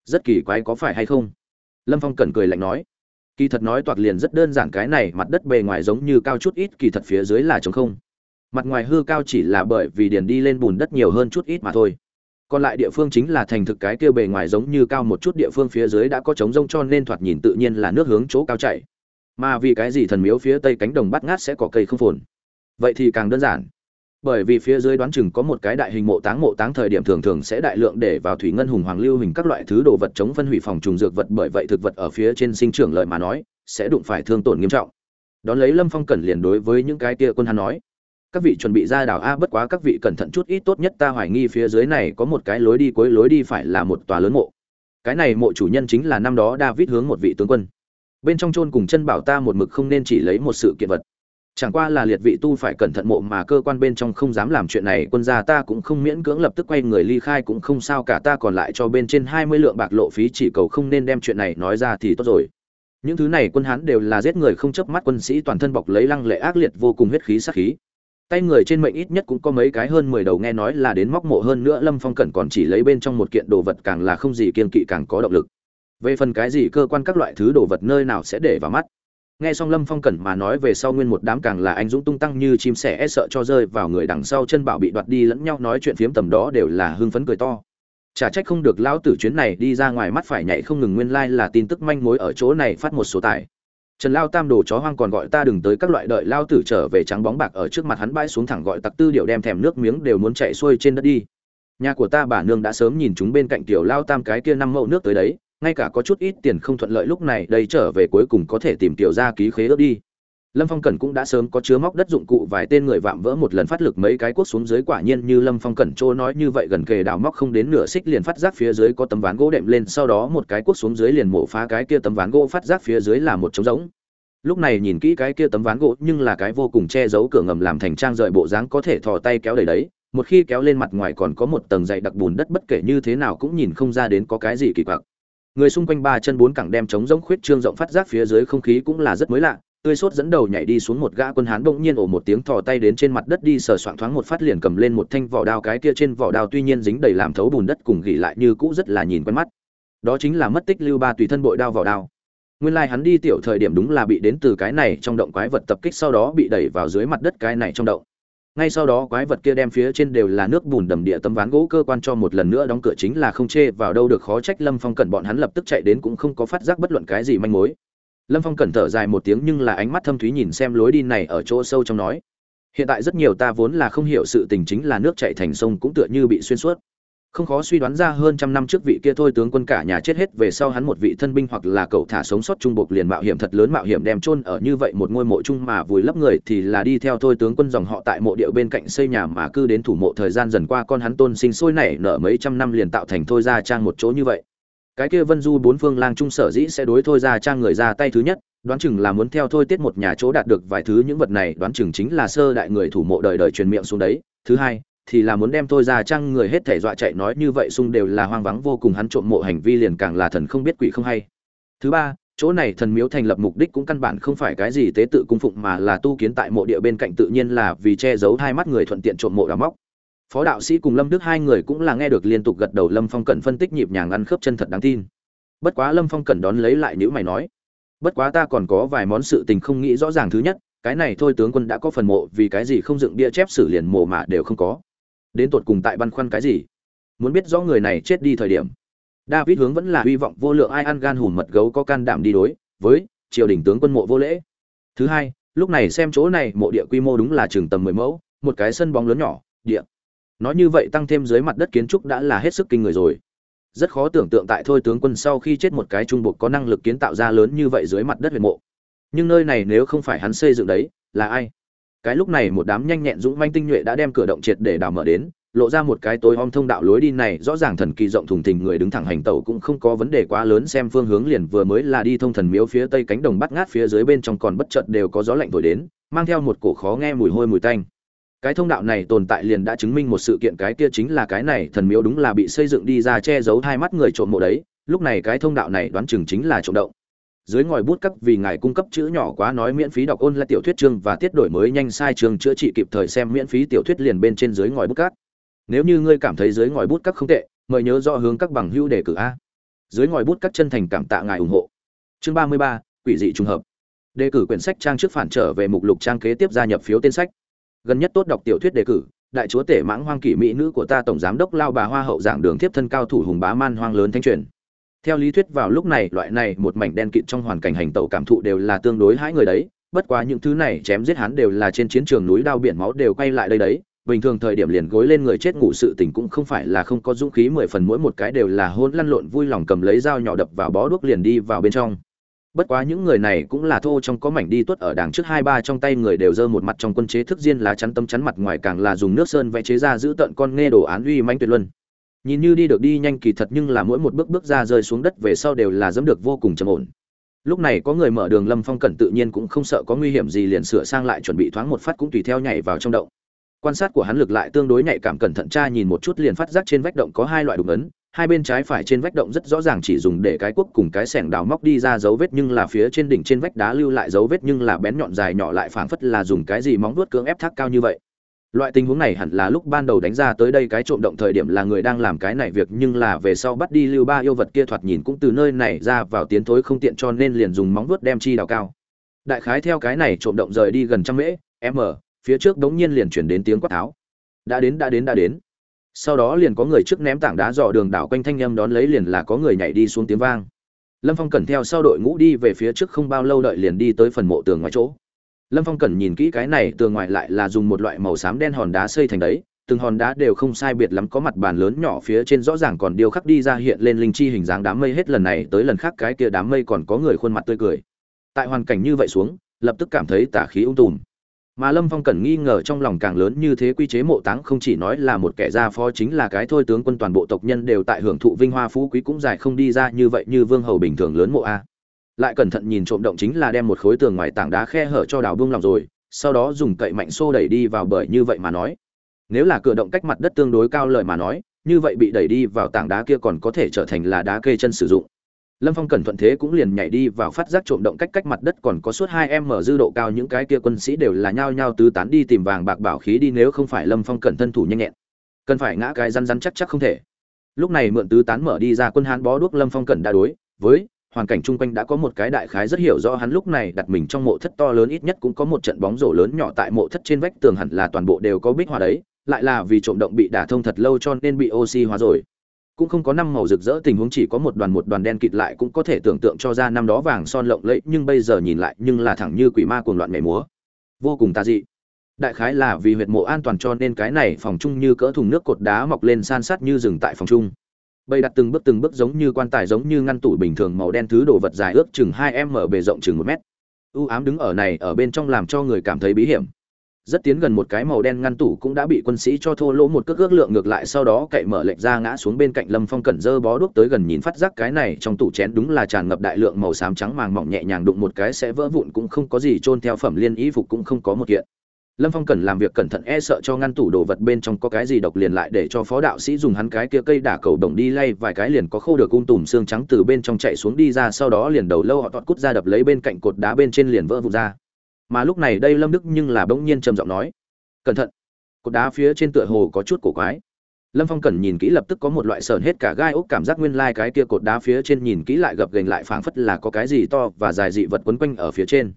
Rất kỳ quái có phải hay không? Lâm phong cẩn cười lạnh nói. Kỳ thật nói toạc liền rất đơn giản, cái này mặt đất bề ngoài giống như cao chút ít, kỳ thật phía dưới là trống không. Mặt ngoài hư cao chỉ là bởi vì điền đi lên bùn đất nhiều hơn chút ít mà thôi còn lại địa phương chính là thành thực cái kia bề ngoài giống như cao một chút địa phương phía dưới đã có trống rông cho nên thoạt nhìn tự nhiên là nước hướng chỗ cao chảy mà vì cái gì thần miếu phía tây cánh đồng bắt ngát sẽ có cây không phồn? Vậy thì càng đơn giản. Bởi vì phía dưới đoán chừng có một cái đại hình mộ táng mộ táng thời điểm thường thường sẽ đại lượng để vào thủy ngân hùng hoàng lưu hình các loại thứ đồ vật chống phân hủy phòng trùng dược vật, bởi vậy thực vật ở phía trên sinh trưởng lợi mà nói, sẽ đụng phải thương tổn nghiêm trọng. Đón lấy lâm phong cẩn liền đối với những cái kia quân hắn nói các vị chuẩn bị ra đảo a, bất quá các vị cẩn thận chút, ít tốt nhất ta hoài nghi phía dưới này có một cái lối đi, cuối lối đi phải là một tòa lớn mộ. Cái này mộ chủ nhân chính là năm đó david hướng một vị tướng quân. Bên trong chôn cùng chân bảo ta một mực không nên chỉ lấy một sự kiện vật. Chẳng qua là liệt vị tu phải cẩn thận mộ mà cơ quan bên trong không dám làm chuyện này, quân gia ta cũng không miễn cưỡng lập tức quay người ly khai, cũng không sao cả, ta còn lại cho bên trên hai mươi lượng bạc lộ phí, chỉ cầu không nên đem chuyện này nói ra thì tốt rồi. Những thứ này quân hán đều là giết người không chớp mắt, quân sĩ toàn thân bọc lấy lăng lệ ác liệt, vô cùng huyết khí, sát khí tay người trên mệnh ít nhất cũng có mấy cái hơn mười đầu nghe nói là đến móc mộ hơn nữa, lâm phong cẩn còn chỉ lấy bên trong một kiện đồ vật càng là không gì kiên kỵ càng có động lực. Về phần cái gì cơ quan các loại thứ đồ vật nơi nào sẽ để vào mắt? Nghe xong lâm phong cẩn mà nói về sau nguyên một đám càng là anh dũng tung tăng như chim sẻ e sợ cho rơi vào người đằng sau chân bảo bị đoạt đi lẫn nhau nói chuyện phiếm tầm đó đều là hưng phấn cười to. Chả trách không được lão tử chuyến này đi ra ngoài mắt phải nhảy không ngừng, nguyên lai là tin tức manh mối ở chỗ này phát một số tài trần lao tam đồ chó hoang còn gọi ta đừng tới các loại đợi lao tử trở về trắng bóng bạc ở trước mặt hắn bãi xuống thẳng gọi tặc tư điệu đem thèm nước miếng đều muốn chạy xuôi trên đất đi. Nhà của ta bà nương đã sớm nhìn chúng bên cạnh tiểu lao tam cái kia năm mẫu nước tới đấy, ngay cả có chút ít tiền không thuận lợi lúc này đây trở về cuối cùng có thể tìm tiểu ra ký khế ước đi lâm phong cẩn cũng đã sớm có chứa móc đất dụng cụ, vài tên người vạm vỡ một lần phát lực mấy cái cuốc xuống dưới, quả nhiên như lâm phong cẩn trô nói như vậy, gần kề đào móc không đến nửa xích liền phát giác phía dưới có tấm ván gỗ đệm lên, sau đó một cái cuốc xuống dưới liền mổ phá cái kia tấm ván gỗ phát giác phía dưới là một trống rỗng. Lúc này nhìn kỹ cái kia tấm ván gỗ, nhưng là cái vô cùng che giấu cửa ngầm làm thành trang rời bộ dáng có thể thò tay kéo đầy đấy, một khi kéo lên mặt ngoài còn có một tầng dày đặc bùn đất bất kể như thế nào cũng nhìn không ra đến có cái gì kỳ quặc. Người xung quanh ba chân bốn cẳng đem chống rỗng khuyết trương rộng phát giác phía dưới không khí cũng là rất mới lạ tươi sốt dẫn đầu nhảy đi xuống một gã quân hán bỗng nhiên ổ một tiếng thò tay đến trên mặt đất đi sờ soạng thoáng một phát liền cầm lên một thanh vỏ đao cái kia trên vỏ đao tuy nhiên dính đầy làm thấu bùn đất cùng gỉ lại như cũ rất là nhìn quen mắt. Đó chính là mất tích lưu ba tùy thân bội đao vỏ đao. Nguyên lai like hắn đi tiểu thời điểm đúng là bị đến từ cái này trong động quái vật tập kích sau đó bị đẩy vào dưới mặt đất cái này trong động. Ngay sau đó quái vật kia đem phía trên đều là nước bùn đầm địa tấm ván gỗ cơ quan cho một lần nữa đóng cửa chính là không chê vào đâu được khó trách lâm phong cẩn bọn hắn lập tức chạy đến cũng không có phát giác bất luận cái gì manh mối lâm phong cẩn thở dài một tiếng nhưng là ánh mắt thâm thúy nhìn xem lối đi này ở chỗ sâu trong nói. Hiện tại rất nhiều ta vốn là không hiểu sự tình chính là nước chạy thành sông cũng tựa như bị xuyên suốt. Không khó suy đoán ra hơn trăm năm trước vị kia thôi tướng quân cả nhà chết hết về sau hắn một vị thân binh hoặc là cậu thả sống sót trung bộc liền mạo hiểm thật lớn mạo hiểm đem chôn ở như vậy một ngôi mộ chung mà vùi lấp người thì là đi theo thôi tướng quân dòng họ tại mộ địa bên cạnh xây nhà mà cư đến thủ mộ thời gian dần qua con hắn tôn sinh sôi nảy nở mấy trăm năm liền tạo thành thôi ra trang một chỗ như vậy cái kia vân du bốn phương lang trung sở dĩ sẽ đối thôi ra trang người ra tay thứ nhất, đoán chừng là muốn theo thôi tiết một nhà chỗ đạt được vài thứ những vật này, đoán chừng chính là sơ đại người thủ mộ đời đời truyền miệng xuống đấy. Thứ hai, thì là muốn đem thôi ra trang người hết thể dọa chạy nói như vậy xung đều là hoang vắng vô cùng, hắn trộm mộ hành vi liền càng là thần không biết quỷ không hay. Thứ ba, chỗ này thần miếu thành lập mục đích cũng căn bản không phải cái gì tế tự cung phụng mà là tu kiến tại mộ địa bên cạnh tự nhiên là vì che giấu hai mắt người thuận tiện trộm mộ đào móc phó đạo sĩ cùng lâm đức hai người cũng là nghe được liên tục gật đầu lâm phong cẩn phân tích nhịp nhàng ăn khớp chân thật đáng tin. Bất quá lâm phong cẩn đón lấy lại những mày nói, bất quá ta còn có vài món sự tình không nghĩ rõ ràng thứ nhất, cái này thôi tướng quân đã có phần mộ, vì cái gì không dựng bia chép xử liền mộ mà đều không có. Đến tột cùng tại băn khoăn cái gì? Muốn biết rõ người này chết đi thời điểm. David hướng vẫn là hy vọng vô lượng ai ăn gan hùm mật gấu có can đảm đi đối với triều đình tướng quân mộ vô lễ. Thứ hai, lúc này xem chỗ này mộ địa quy mô đúng là chừng tầm mười mẫu, một cái sân bóng lớn nhỏ, địa nói như vậy tăng thêm dưới mặt đất kiến trúc đã là hết sức kinh người rồi. Rất khó tưởng tượng tại thôi tướng quân sau khi chết một cái trung bộ có năng lực kiến tạo ra lớn như vậy dưới mặt đất huyệt mộ. Nhưng nơi này nếu không phải hắn xây dựng đấy, là ai? Cái lúc này một đám nhanh nhẹn dũng manh tinh nhuệ đã đem cửa động triệt để đào mở đến, lộ ra một cái tối om thông đạo lối đi này, rõ ràng thần kỳ rộng thùng thình người đứng thẳng hành tẩu cũng không có vấn đề quá lớn, xem phương hướng liền vừa mới là đi thông thần miếu phía tây cánh đồng bắt ngát phía dưới bên trong còn bất chợt đều có gió lạnh thổi đến, mang theo một cổ khó nghe mùi hôi mùi tanh cái thông đạo này tồn tại liền đã chứng minh một sự kiện, cái kia chính là cái này thần miếu đúng là bị xây dựng đi ra che giấu hai mắt người trộm mộ đấy, lúc này cái thông đạo này đoán chừng chính là trộm động. Dưới ngòi bút cấp vì ngài cung cấp chữ nhỏ quá nói miễn phí đọc ôn là tiểu thuyết chương và tiết đổi mới nhanh sai trường chữa trị kịp thời xem miễn phí tiểu thuyết liền bên trên dưới ngòi bút cát nếu như ngươi cảm thấy dưới ngòi bút các không tệ, mời nhớ rõ hướng các bằng hữu đề cử a. Dưới ngòi bút các chân thành cảm tạ ngài ủng hộ. Chương ba mươi ba, quỷ dị trùng hợp. Đề cử quyển sách trang trước phản trở về mục lục trang kế tiếp gia nhập phiếu tên sách gần nhất tốt đọc tiểu thuyết đề cử, đại chúa tể mãng hoang kỷ mỹ nữ của ta tổng giám đốc lao bà hoa hậu giảng đường tiếp thân cao thủ hùng bá man hoang lớn thanh truyền. Theo lý thuyết vào lúc này, loại này một mảnh đen kịt trong hoàn cảnh hành tẩu cảm thụ đều là tương đối hãi người đấy, bất quá những thứ này chém giết hắn đều là trên chiến trường núi đao biển máu đều quay lại đây đấy. Bình thường thời điểm liền gối lên người chết ngủ sự tình cũng không phải là không có dũng khí, mười phần mỗi một cái đều là hôn lăn lộn vui lòng cầm lấy dao nhỏ đập vào bó đuốc liền đi vào bên trong bất quá những người này cũng là thô trong có mảnh đi tuất ở đằng trước hai ba trong tay người đều giơ một mặt trong quân chế thức diên lá chắn tâm chắn mặt ngoài càng là dùng nước sơn vẽ chế ra giữ tận con nghe đồ án uy manh tuyệt luân. Nhìn như đi được đi nhanh kỳ thật nhưng là mỗi một bước bước ra rơi xuống đất về sau đều là dẫm được vô cùng trầm ổn. Lúc này có người mở đường lâm phong cẩn tự nhiên cũng không sợ có nguy hiểm gì liền sửa sang lại chuẩn bị thoáng một phát cũng tùy theo nhảy vào trong động. Quan sát của hắn lực lại tương đối nhạy cảm cẩn thận tra nhìn một chút liền phát giác trên vách động có hai loại đục ấn hai bên trái phải trên vách động rất rõ ràng chỉ dùng để cái cuốc cùng cái sẻng đào móc đi ra dấu vết nhưng là phía trên đỉnh trên vách đá lưu lại dấu vết nhưng là bén nhọn dài nhỏ lại phảng phất là dùng cái gì móng vuốt cưỡng ép thác cao như vậy. Loại tình huống này hẳn là lúc ban đầu đánh ra tới đây cái trộm động thời điểm là người đang làm cái này việc nhưng là về sau bắt đi lưu ba yêu vật kia thoạt nhìn cũng từ nơi này ra vào tiến thối không tiện cho nên liền dùng móng vuốt đem chi đào cao. Đại khái theo cái này trộm động rời đi gần trăm mễ, m, phía trước đống nhiên liền chuyển đến tiếng quát tháo. Đã đến đã đến đã đến sau đó liền có người trước ném tảng đá dò đường đảo quanh thanh â đón lấy liền là có người nhảy đi xuống tiếng vang. Lâm phong cẩn theo sau đội ngũ đi về phía trước không bao lâu đợi liền đi tới phần mộ tường ngoài chỗ. Lâm phong cẩn nhìn kỹ cái này, tường ngoài lại là dùng một loại màu xám đen hòn đá xây thành đấy, từng hòn đá đều không sai biệt lắm, có mặt bàn lớn nhỏ phía trên rõ ràng còn điêu khắc đi ra hiện lên linh chi hình dáng đám mây hết lần này tới lần khác, cái kia đám mây còn có người khuôn mặt tươi cười. Tại hoàn cảnh như vậy xuống, lập tức cảm thấy tả khí ung tùm mà lâm phong cẩn nghi ngờ trong lòng càng lớn như thế quy chế mộ táng không chỉ nói là một kẻ gia phó chính là cái thôi tướng quân toàn bộ tộc nhân đều tại hưởng thụ vinh hoa phú quý cũng dài không đi ra như vậy như vương hầu bình thường lớn mộ a. Lại cẩn thận nhìn trộm động chính là đem một khối tường ngoài tảng đá khe hở cho đào buông lòng rồi, sau đó dùng cậy mạnh xô đẩy đi vào bởi như vậy mà nói. Nếu là cửa động cách mặt đất tương đối cao lợi mà nói, như vậy bị đẩy đi vào tảng đá kia còn có thể trở thành là đá kê chân sử dụng lâm phong cẩn thuận thế cũng liền nhảy đi vào phát giác trộm động cách cách mặt đất còn có suốt hai em mở dư độ cao những cái kia quân sĩ đều là nhao nhao tứ tán đi tìm vàng bạc bảo khí đi nếu không phải lâm phong cẩn thân thủ nhanh nhẹn. Cần phải ngã cái răn rắn chắc chắc không thể. Lúc này mượn tứ tán mở đi ra quân hán bó đuốc lâm phong cẩn đã đối với hoàn cảnh chung quanh đã có một cái đại khái rất hiểu rõ hắn lúc này đặt mình trong mộ thất to lớn ít nhất cũng có một trận bóng rổ lớn nhỏ tại mộ thất trên vách tường hẳn là toàn bộ đều có bích hoa đấy, lại là vì trộm động bị đả thông thật lâu cho nên bị oxy hóa rồi cũng không có năm màu rực rỡ, tình huống chỉ có một đoàn một đoàn đen kịt lại cũng có thể tưởng tượng cho ra năm đó vàng son lộng lẫy, nhưng bây giờ nhìn lại, nhưng là thẳng như quỷ ma cuồng loạn mẻ múa. Vô cùng tà dị. Đại khái là vì huyệt mộ an toàn cho nên cái này phòng chung như cỡ thùng nước cột đá mọc lên san sát như rừng tại phòng chung. Bây đặt từng bước từng bước giống như quan tài giống như ngăn tủ bình thường màu đen thứ đồ vật dài ước chừng hai m bề rộng chừng một mét. U ám đứng ở này, ở bên trong làm cho người cảm thấy bí hiểm rất tiến gần một cái màu đen ngăn tủ cũng đã bị quân sĩ cho thô lỗ một cước ước lượng ngược lại sau đó cậy mở lệch ra ngã xuống bên cạnh lâm phong cẩn dơ bó đuốc tới gần nhìn phát giác cái này trong tủ chén đúng là tràn ngập đại lượng màu xám trắng màng mỏng nhẹ nhàng đụng một cái sẽ vỡ vụn cũng không có gì trôn theo phẩm liên y phục cũng không có một kiện. Lâm phong cần làm việc cẩn thận e sợ cho ngăn tủ đồ vật bên trong có cái gì độc liền lại để cho phó đạo sĩ dùng hắn cái kia cây đả cầu đồng đi lay vài cái liền có khô được cung tùm xương trắng từ bên trong chạy xuống đi ra sau đó liền đầu lâu họ tọt cút ra đập lấy bên cạnh cột đá bên trên liền vỡ vụn ra mà lúc này đây lâm đức nhưng là bỗng nhiên trầm giọng nói, cẩn thận, cột đá phía trên tựa hồ có chút cổ quái. Lâm phong cần nhìn kỹ lập tức có một loại sờn hết cả gai ốc cảm giác nguyên lai、like、cái kia cột đá phía trên nhìn kỹ lại gập gành lại phảng phất là có cái gì to và dài dị vật quấn quanh ở phía trên.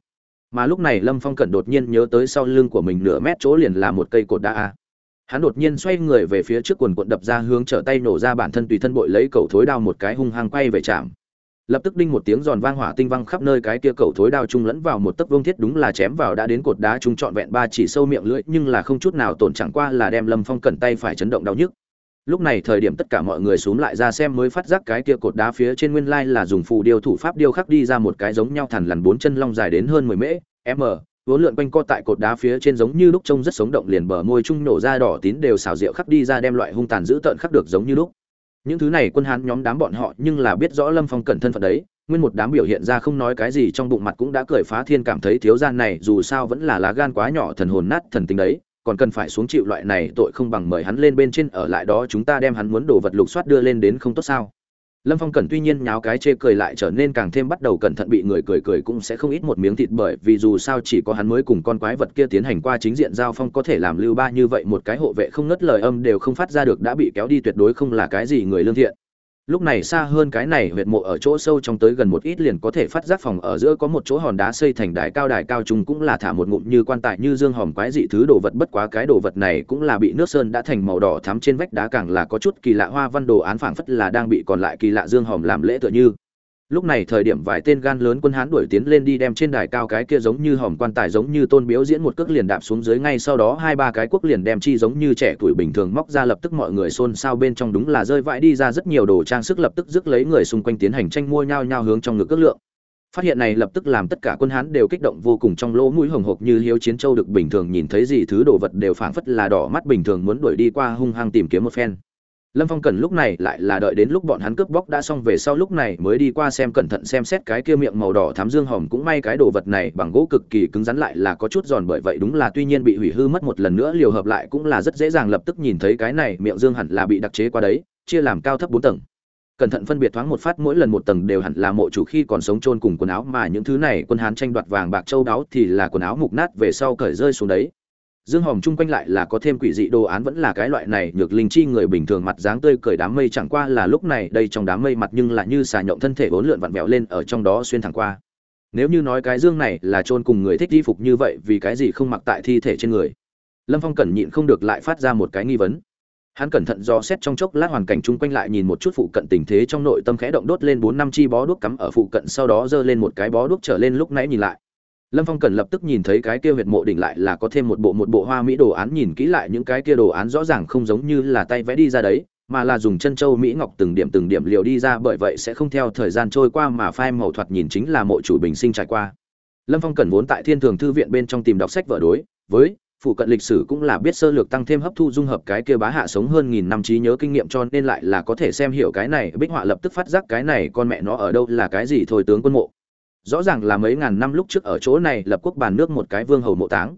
Mà lúc này lâm phong cẩn đột nhiên nhớ tới sau lưng của mình nửa mét chỗ liền là một cây cột đá a. Hắn đột nhiên xoay người về phía trước quần quận đập ra hướng trở tay nổ ra bản thân tùy thân bội lấy cầu thối đao một cái hung hăng quay về chạm lập tức đinh một tiếng giòn vang hỏa tinh văng khắp nơi cái kia cầu thối đao trung lẫn vào một tấc vương thiết đúng là chém vào đã đến cột đá trung trọn vẹn ba chỉ sâu miệng lưỡi, nhưng là không chút nào tổn chẳng qua là đem lâm phong cẩn tay phải chấn động đau nhức. Lúc này thời điểm tất cả mọi người xuống lại ra xem mới phát giác cái kia cột đá phía trên nguyên lai là dùng phù điêu thủ pháp điêu khắc đi ra một cái giống nhau thằn lằn bốn chân long dài đến hơn mười mễ, m, vốn lượn quanh co tại cột đá phía trên giống như lúc trông rất sống động liền bờ môi trung nổ ra đỏ tín đều xào rượu khắc đi ra đem loại hung tàn dữ tợn khắc được giống như lúc những thứ này quân hán nhóm đám bọn họ nhưng là biết rõ lâm phong cẩn thân phận đấy, nguyên một đám biểu hiện ra không nói cái gì trong bụng mặt cũng đã cười phá thiên cảm thấy thiếu gian này dù sao vẫn là lá gan quá nhỏ thần hồn nát thần tính đấy, còn cần phải xuống chịu loại này tội không bằng mời hắn lên bên trên ở lại đó chúng ta đem hắn muốn đồ vật lục soát đưa lên đến không tốt sao lâm phong cẩn tuy nhiên nháo cái chê cười lại trở nên càng thêm bắt đầu cẩn thận bị người cười cười cũng sẽ không ít một miếng thịt bởi vì dù sao chỉ có hắn mới cùng con quái vật kia tiến hành qua chính diện giao phong có thể làm lưu ba như vậy một cái hộ vệ không ngất lời âm đều không phát ra được đã bị kéo đi tuyệt đối không là cái gì người lương thiện lúc này xa hơn cái này huyệt mộ ở chỗ sâu trong tới gần một ít liền có thể phát giác phòng ở giữa có một chỗ hòn đá xây thành đài cao đài cao trung cũng là thả một ngụm như quan tài như dương hòm quái dị thứ đồ vật, bất quá cái đồ vật này cũng là bị nước sơn đã thành màu đỏ thắm trên vách đá càng là có chút kỳ lạ hoa văn đồ án phảng phất là đang bị còn lại kỳ lạ dương hòm làm lễ tựa như lúc này thời điểm vài tên gan lớn quân hán đuổi tiến lên đi đem trên đài cao cái kia giống như hòm quan tài giống như tôn biếu diễn một cước liền đạp xuống dưới ngay sau đó hai ba cái quốc liền đem chi giống như trẻ tuổi bình thường móc ra lập tức mọi người xôn xao bên trong đúng là rơi vãi đi ra rất nhiều đồ trang sức lập tức rước lấy người xung quanh tiến hành tranh mua nhau nhau hướng trong ngực cước lượng. Phát hiện này lập tức làm tất cả quân hán đều kích động vô cùng trong lỗ mũi hồng hộc như hiếu chiến châu được bình thường nhìn thấy gì thứ đồ vật đều phảng phất là đỏ mắt bình thường muốn đuổi đi qua hung hăng tìm kiếm một phen lâm phong cần lúc này lại là đợi đến lúc bọn hắn cướp bóc đã xong về sau lúc này mới đi qua xem cẩn thận xem xét cái kia miệng màu đỏ thám dương hòm. Cũng may cái đồ vật này bằng gỗ cực kỳ cứng rắn lại là có chút giòn bởi vậy đúng là tuy nhiên bị hủy hư mất một lần nữa liều hợp lại cũng là rất dễ dàng lập tức nhìn thấy cái này miệng dương hẳn là bị đặc chế qua đấy, chia làm cao thấp bốn tầng. Cẩn thận phân biệt thoáng một phát, mỗi lần một tầng đều hẳn là mộ chủ khi còn sống chôn cùng quần áo mà những thứ này quân hán tranh đoạt vàng bạc châu đáo thì là quần áo mục nát về sau cởi rơi xuống đấy dương hòm chung quanh lại là có thêm quỷ dị đồ án vẫn là cái loại này, nhược linh chi người bình thường mặt dáng tươi cười đám mây chẳng qua là lúc này, đây trong đám mây mặt nhưng lại như xà nhộng thân thể bốn lượn vặn vẹo lên ở trong đó xuyên thẳng qua. Nếu như nói cái dương này là chôn cùng người thích y phục như vậy, vì cái gì không mặc tại thi thể trên người? Lâm phong cẩn nhịn không được lại phát ra một cái nghi vấn. Hắn cẩn thận do xét trong chốc lát hoàn cảnh chung quanh lại nhìn một chút phụ cận tình thế trong nội tâm khẽ động đốt lên bốn năm chi bó đuốc cắm ở phụ cận, sau đó giơ lên một cái bó đuốc trở lên lúc nãy nhìn lại lâm phong cần lập tức nhìn thấy cái kia huyệt mộ đỉnh lại là có thêm một bộ một bộ hoa mỹ đồ án nhìn kỹ lại những cái kia đồ án rõ ràng không giống như là tay vẽ đi ra đấy, mà là dùng chân châu mỹ ngọc từng điểm từng điểm liều đi ra bởi vậy sẽ không theo thời gian trôi qua mà phai màu thoạt nhìn chính là mộ chủ bình sinh trải qua. Lâm phong cần vốn tại thiên thường thư viện bên trong tìm đọc sách vở đối với phụ cận lịch sử cũng là biết sơ lược tăng thêm hấp thu dung hợp cái kia bá hạ sống hơn nghìn năm trí nhớ kinh nghiệm cho nên lại là có thể xem hiểu cái này, bích họa lập tức phát giác cái này con mẹ nó ở đâu là cái gì thôi tướng quân mộ rõ ràng là mấy ngàn năm lúc trước ở chỗ này lập quốc bàn nước một cái vương hầu mộ táng.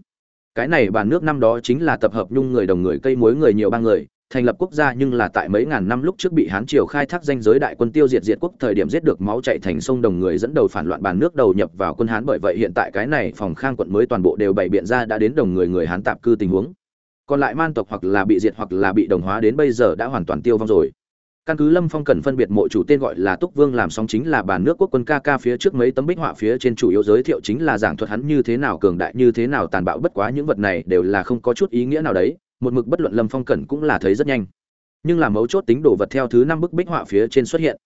Cái này bàn nước năm đó chính là tập hợp nhung người đồng người cây muối người nhiều ba người, thành lập quốc gia nhưng là tại mấy ngàn năm lúc trước bị hán triều khai thác danh giới đại quân tiêu diệt diệt quốc thời điểm giết được máu chạy thành sông đồng người dẫn đầu phản loạn bàn nước đầu nhập vào quân hán bởi vậy hiện tại cái này phòng khang quận mới toàn bộ đều bày biện ra đã đến đồng người người hán tạp cư tình huống. Còn lại man tộc hoặc là bị diệt hoặc là bị đồng hóa đến bây giờ đã hoàn toàn tiêu vong rồi căn cứ lâm phong cần phân biệt mộ chủ tên gọi là túc vương làm song chính là bản nước quốc quân ca ca phía trước mấy tấm bích họa phía trên chủ yếu giới thiệu chính là giảng thuật hắn như thế nào cường đại, như thế nào tàn bạo, bất quá những vật này đều là không có chút ý nghĩa nào đấy, một mực bất luận lâm phong cẩn cũng là thấy rất nhanh. Nhưng là mấu chốt tính đồ vật theo thứ năm bức bích họa phía trên xuất hiện.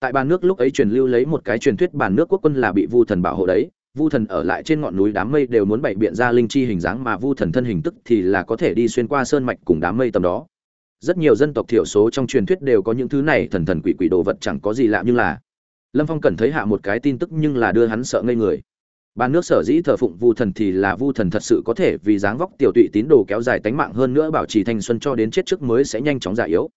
Tại bàn nước lúc ấy truyền lưu lấy một cái truyền thuyết bàn nước quốc quân là bị vu thần bảo hộ đấy, vu thần ở lại trên ngọn núi đám mây đều muốn bày biện ra linh chi hình dáng mà vu thần thân hình tức thì là có thể đi xuyên qua sơn mạch cùng đám mây tầm đó rất nhiều dân tộc thiểu số trong truyền thuyết đều có những thứ này thần thần quỷ quỷ đồ vật chẳng có gì lạ nhưng là lâm phong cần thấy hạ một cái tin tức nhưng là đưa hắn sợ ngây người Bàn nước sở dĩ thờ phụng Vu thần thì là Vu thần thật sự có thể vì dáng vóc tiểu tụy tín đồ kéo dài tánh mạng hơn nữa bảo trì thanh xuân cho đến chết trước mới sẽ nhanh chóng già yếu.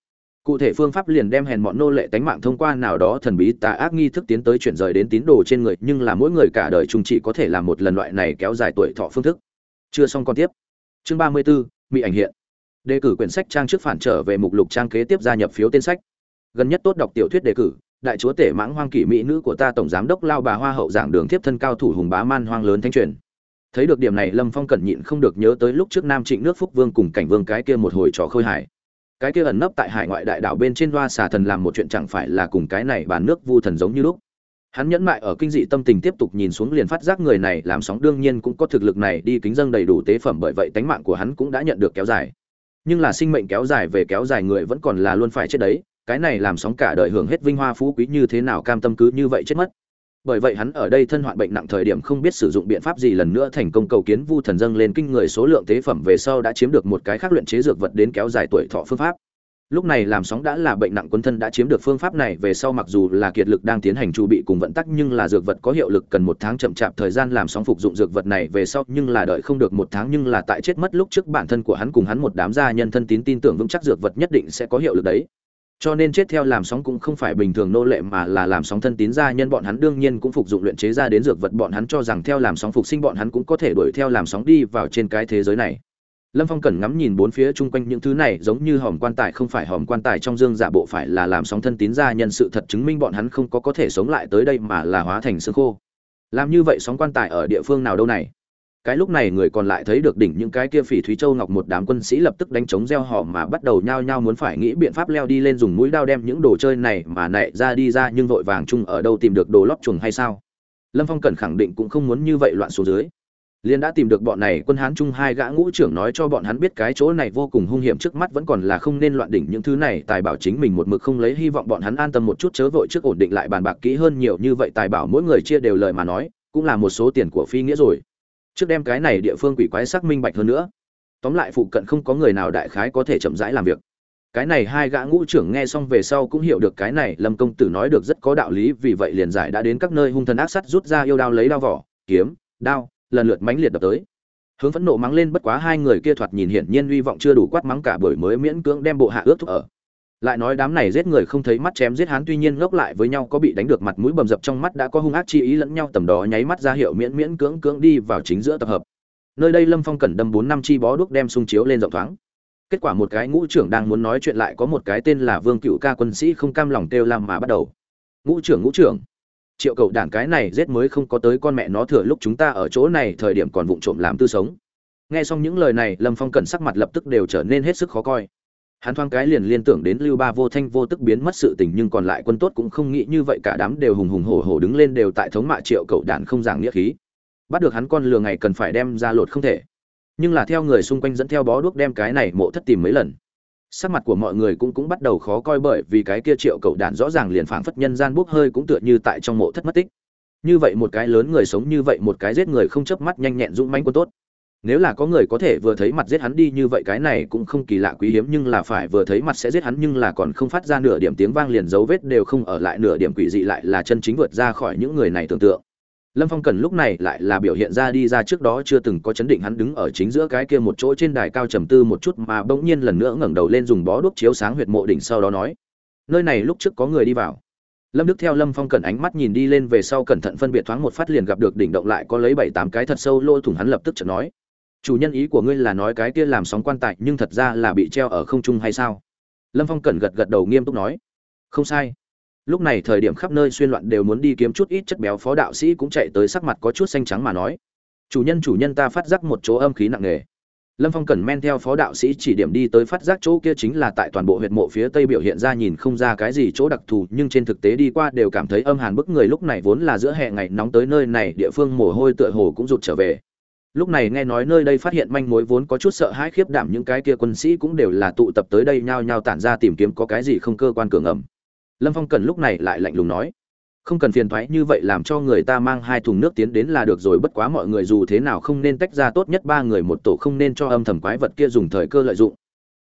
Cụ thể phương pháp liền đem hèn mọn nô lệ tánh mạng thông qua nào đó thần bí tà ác nghi thức tiến tới chuyển rời đến tín đồ trên người, nhưng là mỗi người cả đời trung chỉ có thể làm một lần loại này kéo dài tuổi thọ phương thức. Chưa xong còn tiếp. Chương 34, bị ảnh hiện. Đề cử quyển sách trang trước phản trở về mục lục trang kế tiếp gia nhập phiếu tên sách. Gần nhất tốt đọc tiểu thuyết đề cử, đại chúa tể mãng hoang kỷ mỹ nữ của ta tổng giám đốc lao bà hoa hậu giảng đường tiếp thân cao thủ hùng bá man hoang lớn thanh truyền. Thấy được điểm này lâm phong cẩn nhịn không được nhớ tới lúc trước nam trịnh nước phúc vương cùng cảnh vương cái kia một hồi trò khơi hải cái kia ẩn nấp tại hải ngoại đại đảo bên trên đoa xà thần làm một chuyện chẳng phải là cùng cái này bàn nước vu thần giống như lúc. Hắn nhẫn mại ở kinh dị tâm tình tiếp tục nhìn xuống liền phát giác người này làm sóng đương nhiên cũng có thực lực này đi kính dâng đầy đủ tế phẩm bởi vậy tánh mạng của hắn cũng đã nhận được kéo dài nhưng là sinh mệnh kéo dài về kéo dài người vẫn còn là luôn phải chết đấy, cái này làm sóng cả đời hưởng hết vinh hoa phú quý như thế nào cam tâm cứ như vậy chết mất. Bởi vậy hắn ở đây thân hoạn bệnh nặng thời điểm không biết sử dụng biện pháp gì lần nữa thành công cầu kiến vu thần dâng lên kinh người số lượng tế phẩm về sau đã chiếm được một cái khác luyện chế dược vật đến kéo dài tuổi thọ phương pháp lúc này làm sóng đã là bệnh nặng quân thân đã chiếm được phương pháp này, về sau mặc dù là kiệt lực đang tiến hành chu bị cùng vận tắc, nhưng là dược vật có hiệu lực cần một tháng chậm chạp thời gian làm sóng phục dụng dược vật này, về sau nhưng là đợi không được một tháng, nhưng là tại chết mất lúc trước bản thân của hắn cùng hắn một đám gia nhân thân tín tin tưởng vững chắc dược vật nhất định sẽ có hiệu lực đấy. Cho nên chết theo làm sóng cũng không phải bình thường nô lệ mà là làm sóng thân tín gia nhân bọn hắn đương nhiên cũng phục dụng luyện chế ra đến dược vật bọn hắn cho rằng theo làm sóng phục sinh bọn hắn cũng có thể đuổi theo làm sóng đi vào trên cái thế giới này lâm phong cẩn ngắm nhìn bốn phía chung quanh những thứ này, giống như hòm quan tài không phải hòm quan tài trong dương giả bộ phải là làm sóng thân tín ra nhân sự thật chứng minh bọn hắn không có có thể sống lại tới đây mà là hóa thành xương khô. Làm như vậy sóng quan tài ở địa phương nào đâu này? Cái lúc này người còn lại thấy được đỉnh những cái kia phỉ thúy châu ngọc một đám quân sĩ lập tức đánh chống gieo họ mà bắt đầu nhao nhao muốn phải nghĩ biện pháp leo đi lên dùng mũi đao đem những đồ chơi này mà nảy ra đi ra nhưng vội vàng chung ở đâu tìm được đồ lót chuồng hay sao? Lâm phong cần khẳng định cũng không muốn như vậy loạn xuống dưới liên đã tìm được bọn này quân hán chung hai gã ngũ trưởng nói cho bọn hắn biết cái chỗ này vô cùng hung hiểm trước mắt vẫn còn là không nên loạn đỉnh những thứ này, tài bảo chính mình một mực không lấy, hy vọng bọn hắn an tâm một chút, chớ vội trước ổn định lại bàn bạc kỹ hơn nhiều, như vậy tài bảo mỗi người chia đều lời mà nói, cũng là một số tiền của phi nghĩa rồi. Trước đem cái này địa phương quỷ quái xác minh bạch hơn nữa. Tóm lại phụ cận không có người nào đại khái có thể chậm rãi làm việc. Cái này hai gã ngũ trưởng nghe xong về sau cũng hiểu được cái này, lâm công tử nói được rất có đạo lý, vì vậy liền giải đã đến các nơi hung thần ác sắt rút ra yêu đao lấy đao vỏ, kiếm, đao lần lượt mãnh liệt đập tới. Hướng phẫn nộ mắng lên bất quá hai người kia thoạt nhìn hiển nhiên hy vọng chưa đủ quát mắng cả bởi mới miễn cưỡng đem bộ hạ ướt thúc ở. Lại nói đám này giết người không thấy mắt chém giết hắn tuy nhiên ngốc lại với nhau có bị đánh được mặt mũi bầm dập trong mắt đã có hung ác chi ý lẫn nhau tầm đó nháy mắt ra hiệu miễn miễn cưỡng cưỡng đi vào chính giữa tập hợp. Nơi đây lâm phong cẩn đâm bốn năm chi bó đuốc đem sung chiếu lên rộng thoáng. Kết quả một cái ngũ trưởng đang muốn nói chuyện lại có một cái tên là vương cựu ca quân sĩ không cam lòng kêu làm mà bắt đầu. Ngũ trưởng ngũ trưởng triệu cậu đảng cái này giết mới không có tới con mẹ nó thừa lúc chúng ta ở chỗ này thời điểm còn vụng trộm làm tư sống. Nghe xong những lời này, lâm phong cẩn sắc mặt lập tức đều trở nên hết sức khó coi. Hắn thoáng cái liền liên tưởng đến lưu ba vô thanh vô tức biến mất sự tình nhưng còn lại quân tốt cũng không nghĩ như vậy cả đám đều hùng hùng hổ hổ đứng lên đều tại thống mạ triệu cậu đản không giảng nghĩa khí. Bắt được hắn con lừa ngày cần phải đem ra lột không thể. Nhưng là theo người xung quanh dẫn theo bó đuốc đem cái này mộ thất tìm mấy lần sắc mặt của mọi người cũng cũng bắt đầu khó coi bởi vì cái kia triệu cậu đàn rõ ràng liền phảng phất nhân gian bốc hơi cũng tựa như tại trong mộ thất mất tích. Như vậy một cái lớn người sống như vậy một cái giết người không chớp mắt nhanh nhẹn dũng mãnh quân tốt. Nếu là có người có thể vừa thấy mặt giết hắn đi như vậy cái này cũng không kỳ lạ quý hiếm, nhưng là phải vừa thấy mặt sẽ giết hắn, nhưng là còn không phát ra nửa điểm tiếng vang liền dấu vết đều không ở lại, nửa điểm quỷ dị lại là chân chính vượt ra khỏi những người này tưởng tượng lâm phong cần lúc này lại là biểu hiện ra đi ra trước đó chưa từng có chấn định, hắn đứng ở chính giữa cái kia một chỗ trên đài cao trầm tư một chút mà bỗng nhiên lần nữa ngẩng đầu lên dùng bó đuốc chiếu sáng huyệt mộ đỉnh sau đó nói, nơi này lúc trước có người đi vào. Lâm đức theo lâm phong cần ánh mắt nhìn đi lên về sau cẩn thận phân biệt thoáng một phát liền gặp được đỉnh động lại có lấy bảy tám cái thật sâu lỗ thủng, hắn lập tức chợt nói, chủ nhân ý của ngươi là nói cái kia làm sóng quan tài nhưng thật ra là bị treo ở không trung hay sao? Lâm phong cẩn gật gật đầu nghiêm túc nói, không sai lúc này thời điểm khắp nơi xuyên loạn đều muốn đi kiếm chút ít chất béo, phó đạo sĩ cũng chạy tới sắc mặt có chút xanh trắng mà nói, chủ nhân chủ nhân, ta phát giác một chỗ âm khí nặng nề. Lâm phong cẩn men theo phó đạo sĩ chỉ điểm đi tới phát giác chỗ kia chính là tại toàn bộ huyệt mộ phía tây biểu hiện ra nhìn không ra cái gì chỗ đặc thù, nhưng trên thực tế đi qua đều cảm thấy âm hàn bức người lúc này vốn là giữa hè ngày nóng tới nơi này, địa phương mồ hôi tựa hồ cũng rụt trở về. Lúc này nghe nói nơi đây phát hiện manh mối vốn có chút sợ hãi khiếp đảm, những cái kia quân sĩ cũng đều là tụ tập tới đây nhao nhao tản ra tìm kiếm có cái gì không cơ quan cường ẩm lâm phong cần lúc này lại lạnh lùng nói, không cần phiền thoái như vậy làm cho người ta mang hai thùng nước tiến đến là được rồi, bất quá mọi người dù thế nào không nên tách ra, tốt nhất ba người một tổ không nên cho âm thầm quái vật kia dùng thời cơ lợi dụng.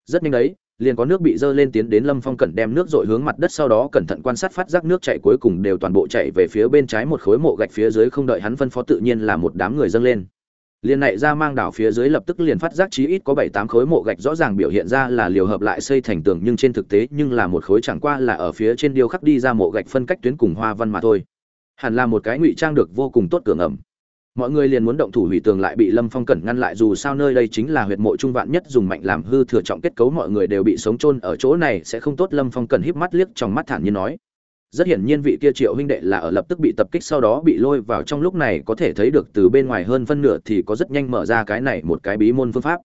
Rất nhanh đấy, liền có nước bị dơ lên tiến đến lâm phong cẩn đem nước dội hướng mặt đất sau đó cẩn thận quan sát phát giác nước chạy cuối cùng đều toàn bộ chạy về phía bên trái một khối mộ gạch phía dưới không đợi hắn phân phó tự nhiên là một đám người dâng lên liền nảy ra mang đảo phía dưới lập tức liền phát giác chí ít có bảy tám khối mộ gạch rõ ràng biểu hiện ra là liều hợp lại xây thành tường, nhưng trên thực tế nhưng là một khối chẳng qua là ở phía trên điêu khắc đi ra mộ gạch phân cách tuyến cùng hoa văn mà thôi. Hẳn là một cái ngụy trang được vô cùng tốt cường ẩm mọi người liền muốn động thủ hủy tường lại bị lâm phong cẩn ngăn lại, dù sao nơi đây chính là huyệt mộ trung vạn nhất, dùng mạnh làm hư thừa trọng kết cấu mọi người đều bị sống chôn ở chỗ này, sẽ không tốt. Lâm phong cẩn híp mắt liếc trong mắt thản nhiên nói rất hiển nhiên vị kia triệu huynh đệ là ở lập tức bị tập kích sau đó bị lôi vào trong lúc này có thể thấy được từ bên ngoài hơn phân nửa thì có rất nhanh mở ra cái này một cái bí môn phương pháp.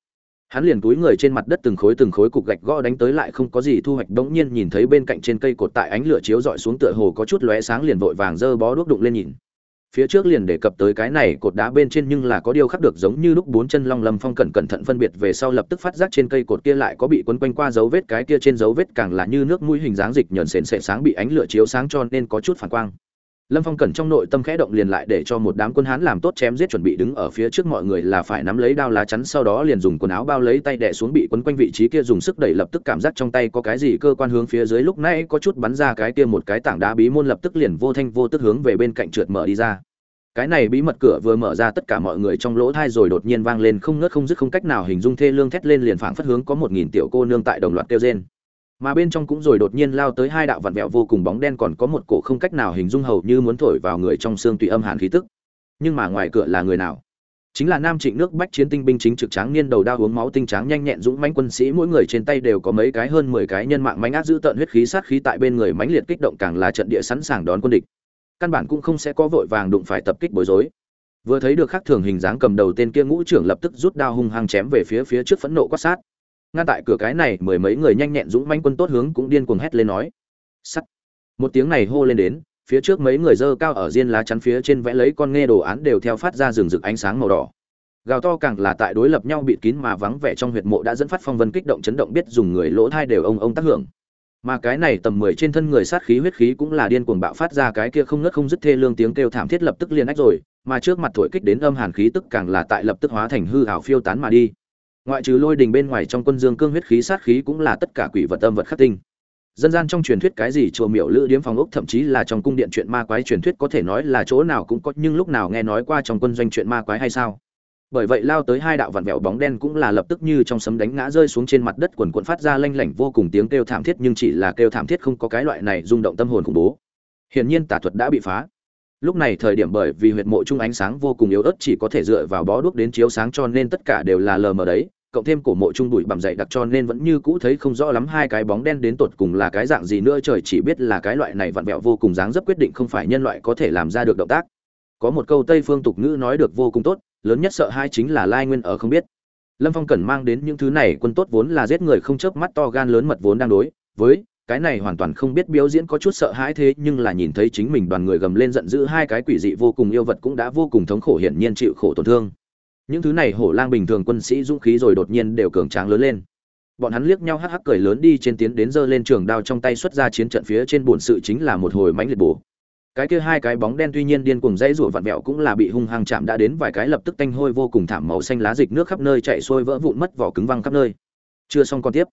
Hắn liền túi người trên mặt đất từng khối từng khối cục gạch gõ đánh tới lại không có gì thu hoạch, đống nhiên nhìn thấy bên cạnh trên cây cột tại ánh lửa chiếu dọi xuống tựa hồ có chút lóe sáng liền vội vàng dơ bó đuốc đụng lên nhìn phía trước liền đề cập tới cái này cột đá bên trên nhưng là có điều khắc được giống như lúc bốn chân long lâm phong cẩn cẩn thận phân biệt về sau lập tức phát giác trên cây cột kia lại có bị quấn quanh qua dấu vết, cái kia trên dấu vết càng là như nước mũi hình dáng dịch nhờn sền sệ sáng bị ánh lửa chiếu sáng cho nên có chút phản quang lâm phong cẩn trong nội tâm khẽ động liền lại để cho một đám quân hán làm tốt chém giết chuẩn bị đứng ở phía trước mọi người là phải nắm lấy đao lá chắn sau đó liền dùng quần áo bao lấy tay đẻ xuống bị quấn quanh vị trí kia dùng sức đẩy lập tức cảm giác trong tay có cái gì cơ quan hướng phía dưới lúc nãy có chút bắn ra cái kia một cái tảng đá bí môn lập tức liền vô thanh vô tức hướng về bên cạnh trượt mở đi ra. Cái này bí mật cửa vừa mở ra tất cả mọi người trong lỗ thai rồi đột nhiên vang lên không ngớt không dứt không cách nào hình dung thê lương thét lên liền phảng phất hướng có một nghìn tiểu cô nương tại đồng loạt kêu rên mà bên trong cũng rồi đột nhiên lao tới hai đạo vặn vẹo vô cùng bóng đen, còn có một cổ không cách nào hình dung hầu như muốn thổi vào người trong xương tùy âm hàn khí tức. Nhưng mà ngoài cửa là người nào? Chính là nam trịnh nước bách chiến tinh binh chính trực tráng niên đầu đao uống máu tinh tráng nhanh nhẹn dũng mãnh quân sĩ, mỗi người trên tay đều có mấy cái hơn mười cái nhân mạng mãnh ác giữ tận huyết khí sát khí tại bên người mãnh liệt kích động càng là trận địa sẵn sàng đón quân địch. Căn bản cũng không sẽ có vội vàng đụng phải tập kích bối rối. Vừa thấy được khắc thường hình dáng cầm đầu tên kia ngũ trưởng lập tức rút đao hung hăng chém về phía phía trước phẫn nộ quát sát ngăn tại cửa cái này mười mấy người nhanh nhẹn dũng manh quân tốt hướng cũng điên cuồng hét lên nói. Sắt. Một tiếng này hô lên đến, phía trước mấy người dơ cao ở diên lá chắn phía trên vẽ lấy con nghe đồ án đều theo phát ra rừng rực ánh sáng màu đỏ. Gào to càng là tại đối lập nhau bịt kín mà vắng vẻ trong huyệt mộ đã dẫn phát phong vân kích động chấn động biết dùng người lỗ thai đều ông ông tác hưởng. Mà cái này tầm mười trên thân người sát khí huyết khí cũng là điên cuồng bạo phát ra cái kia không ngớt không dứt thê lương tiếng kêu thảm thiết lập tức liền ách rồi, mà trước mặt thổi kích đến âm hàn khí tức càng là tại lập tức hóa thành hư ảo phiêu tán mà đi ngoại trừ lôi đình bên ngoài trong quân dương cương huyết khí sát khí cũng là tất cả quỷ vật âm vật khắc tinh. Dân gian trong truyền thuyết cái gì chùa miểu lữ điếm phòng ốc thậm chí là trong cung điện chuyện ma quái truyền thuyết có thể nói là chỗ nào cũng có, nhưng lúc nào nghe nói qua trong quân doanh chuyện ma quái hay sao? Bởi vậy lao tới hai đạo vặn vẹo bóng đen cũng là lập tức như trong sấm đánh ngã rơi xuống trên mặt đất quần quần phát ra lanh lảnh vô cùng tiếng kêu thảm thiết, nhưng chỉ là kêu thảm thiết không có cái loại này rung động tâm hồn khủng bố. Hiển nhiên tà thuật đã bị phá lúc này thời điểm bởi vì huyệt mộ chung ánh sáng vô cùng yếu ớt chỉ có thể dựa vào bó đuốc đến chiếu sáng cho nên tất cả đều là lờ mờ đấy, cộng thêm cổ mộ chung đùi bằm dậy đặc cho nên vẫn như cũ thấy không rõ lắm hai cái bóng đen đến tột cùng là cái dạng gì nữa, trời chỉ biết là cái loại này vặn vẹo vô cùng dáng dấp quyết định không phải nhân loại có thể làm ra được động tác. Có một câu tây phương tục ngữ nói được vô cùng tốt, lớn nhất sợ hai chính là lai nguyên ở không biết. Lâm phong cần mang đến những thứ này quân tốt vốn là giết người không chớp mắt to gan lớn mật vốn đang đối với cái này hoàn toàn không biết biểu diễn có chút sợ hãi thế, nhưng là nhìn thấy chính mình đoàn người gầm lên giận dữ hai cái quỷ dị vô cùng yêu vật cũng đã vô cùng thống khổ hiển nhiên chịu khổ tổn thương. Những thứ này hổ lang bình thường quân sĩ dũng khí rồi đột nhiên đều cường tráng lớn lên. Bọn hắn liếc nhau hắc hắc cười lớn đi trên tiến đến giơ lên trường đao trong tay xuất ra chiến trận phía trên bổn sự chính là một hồi mãnh liệt bổ. Cái kia hai cái bóng đen tuy nhiên điên cuồng dãy rủa vặn vẹo cũng là bị hung hăng chạm đã đến vài cái lập tức tanh hôi vô cùng thảm màu xanh lá dịch nước khắp nơi chạy xuôi vỡ vụn mất vỏ cứng văng khắp nơi. Chưa xong còn tiếp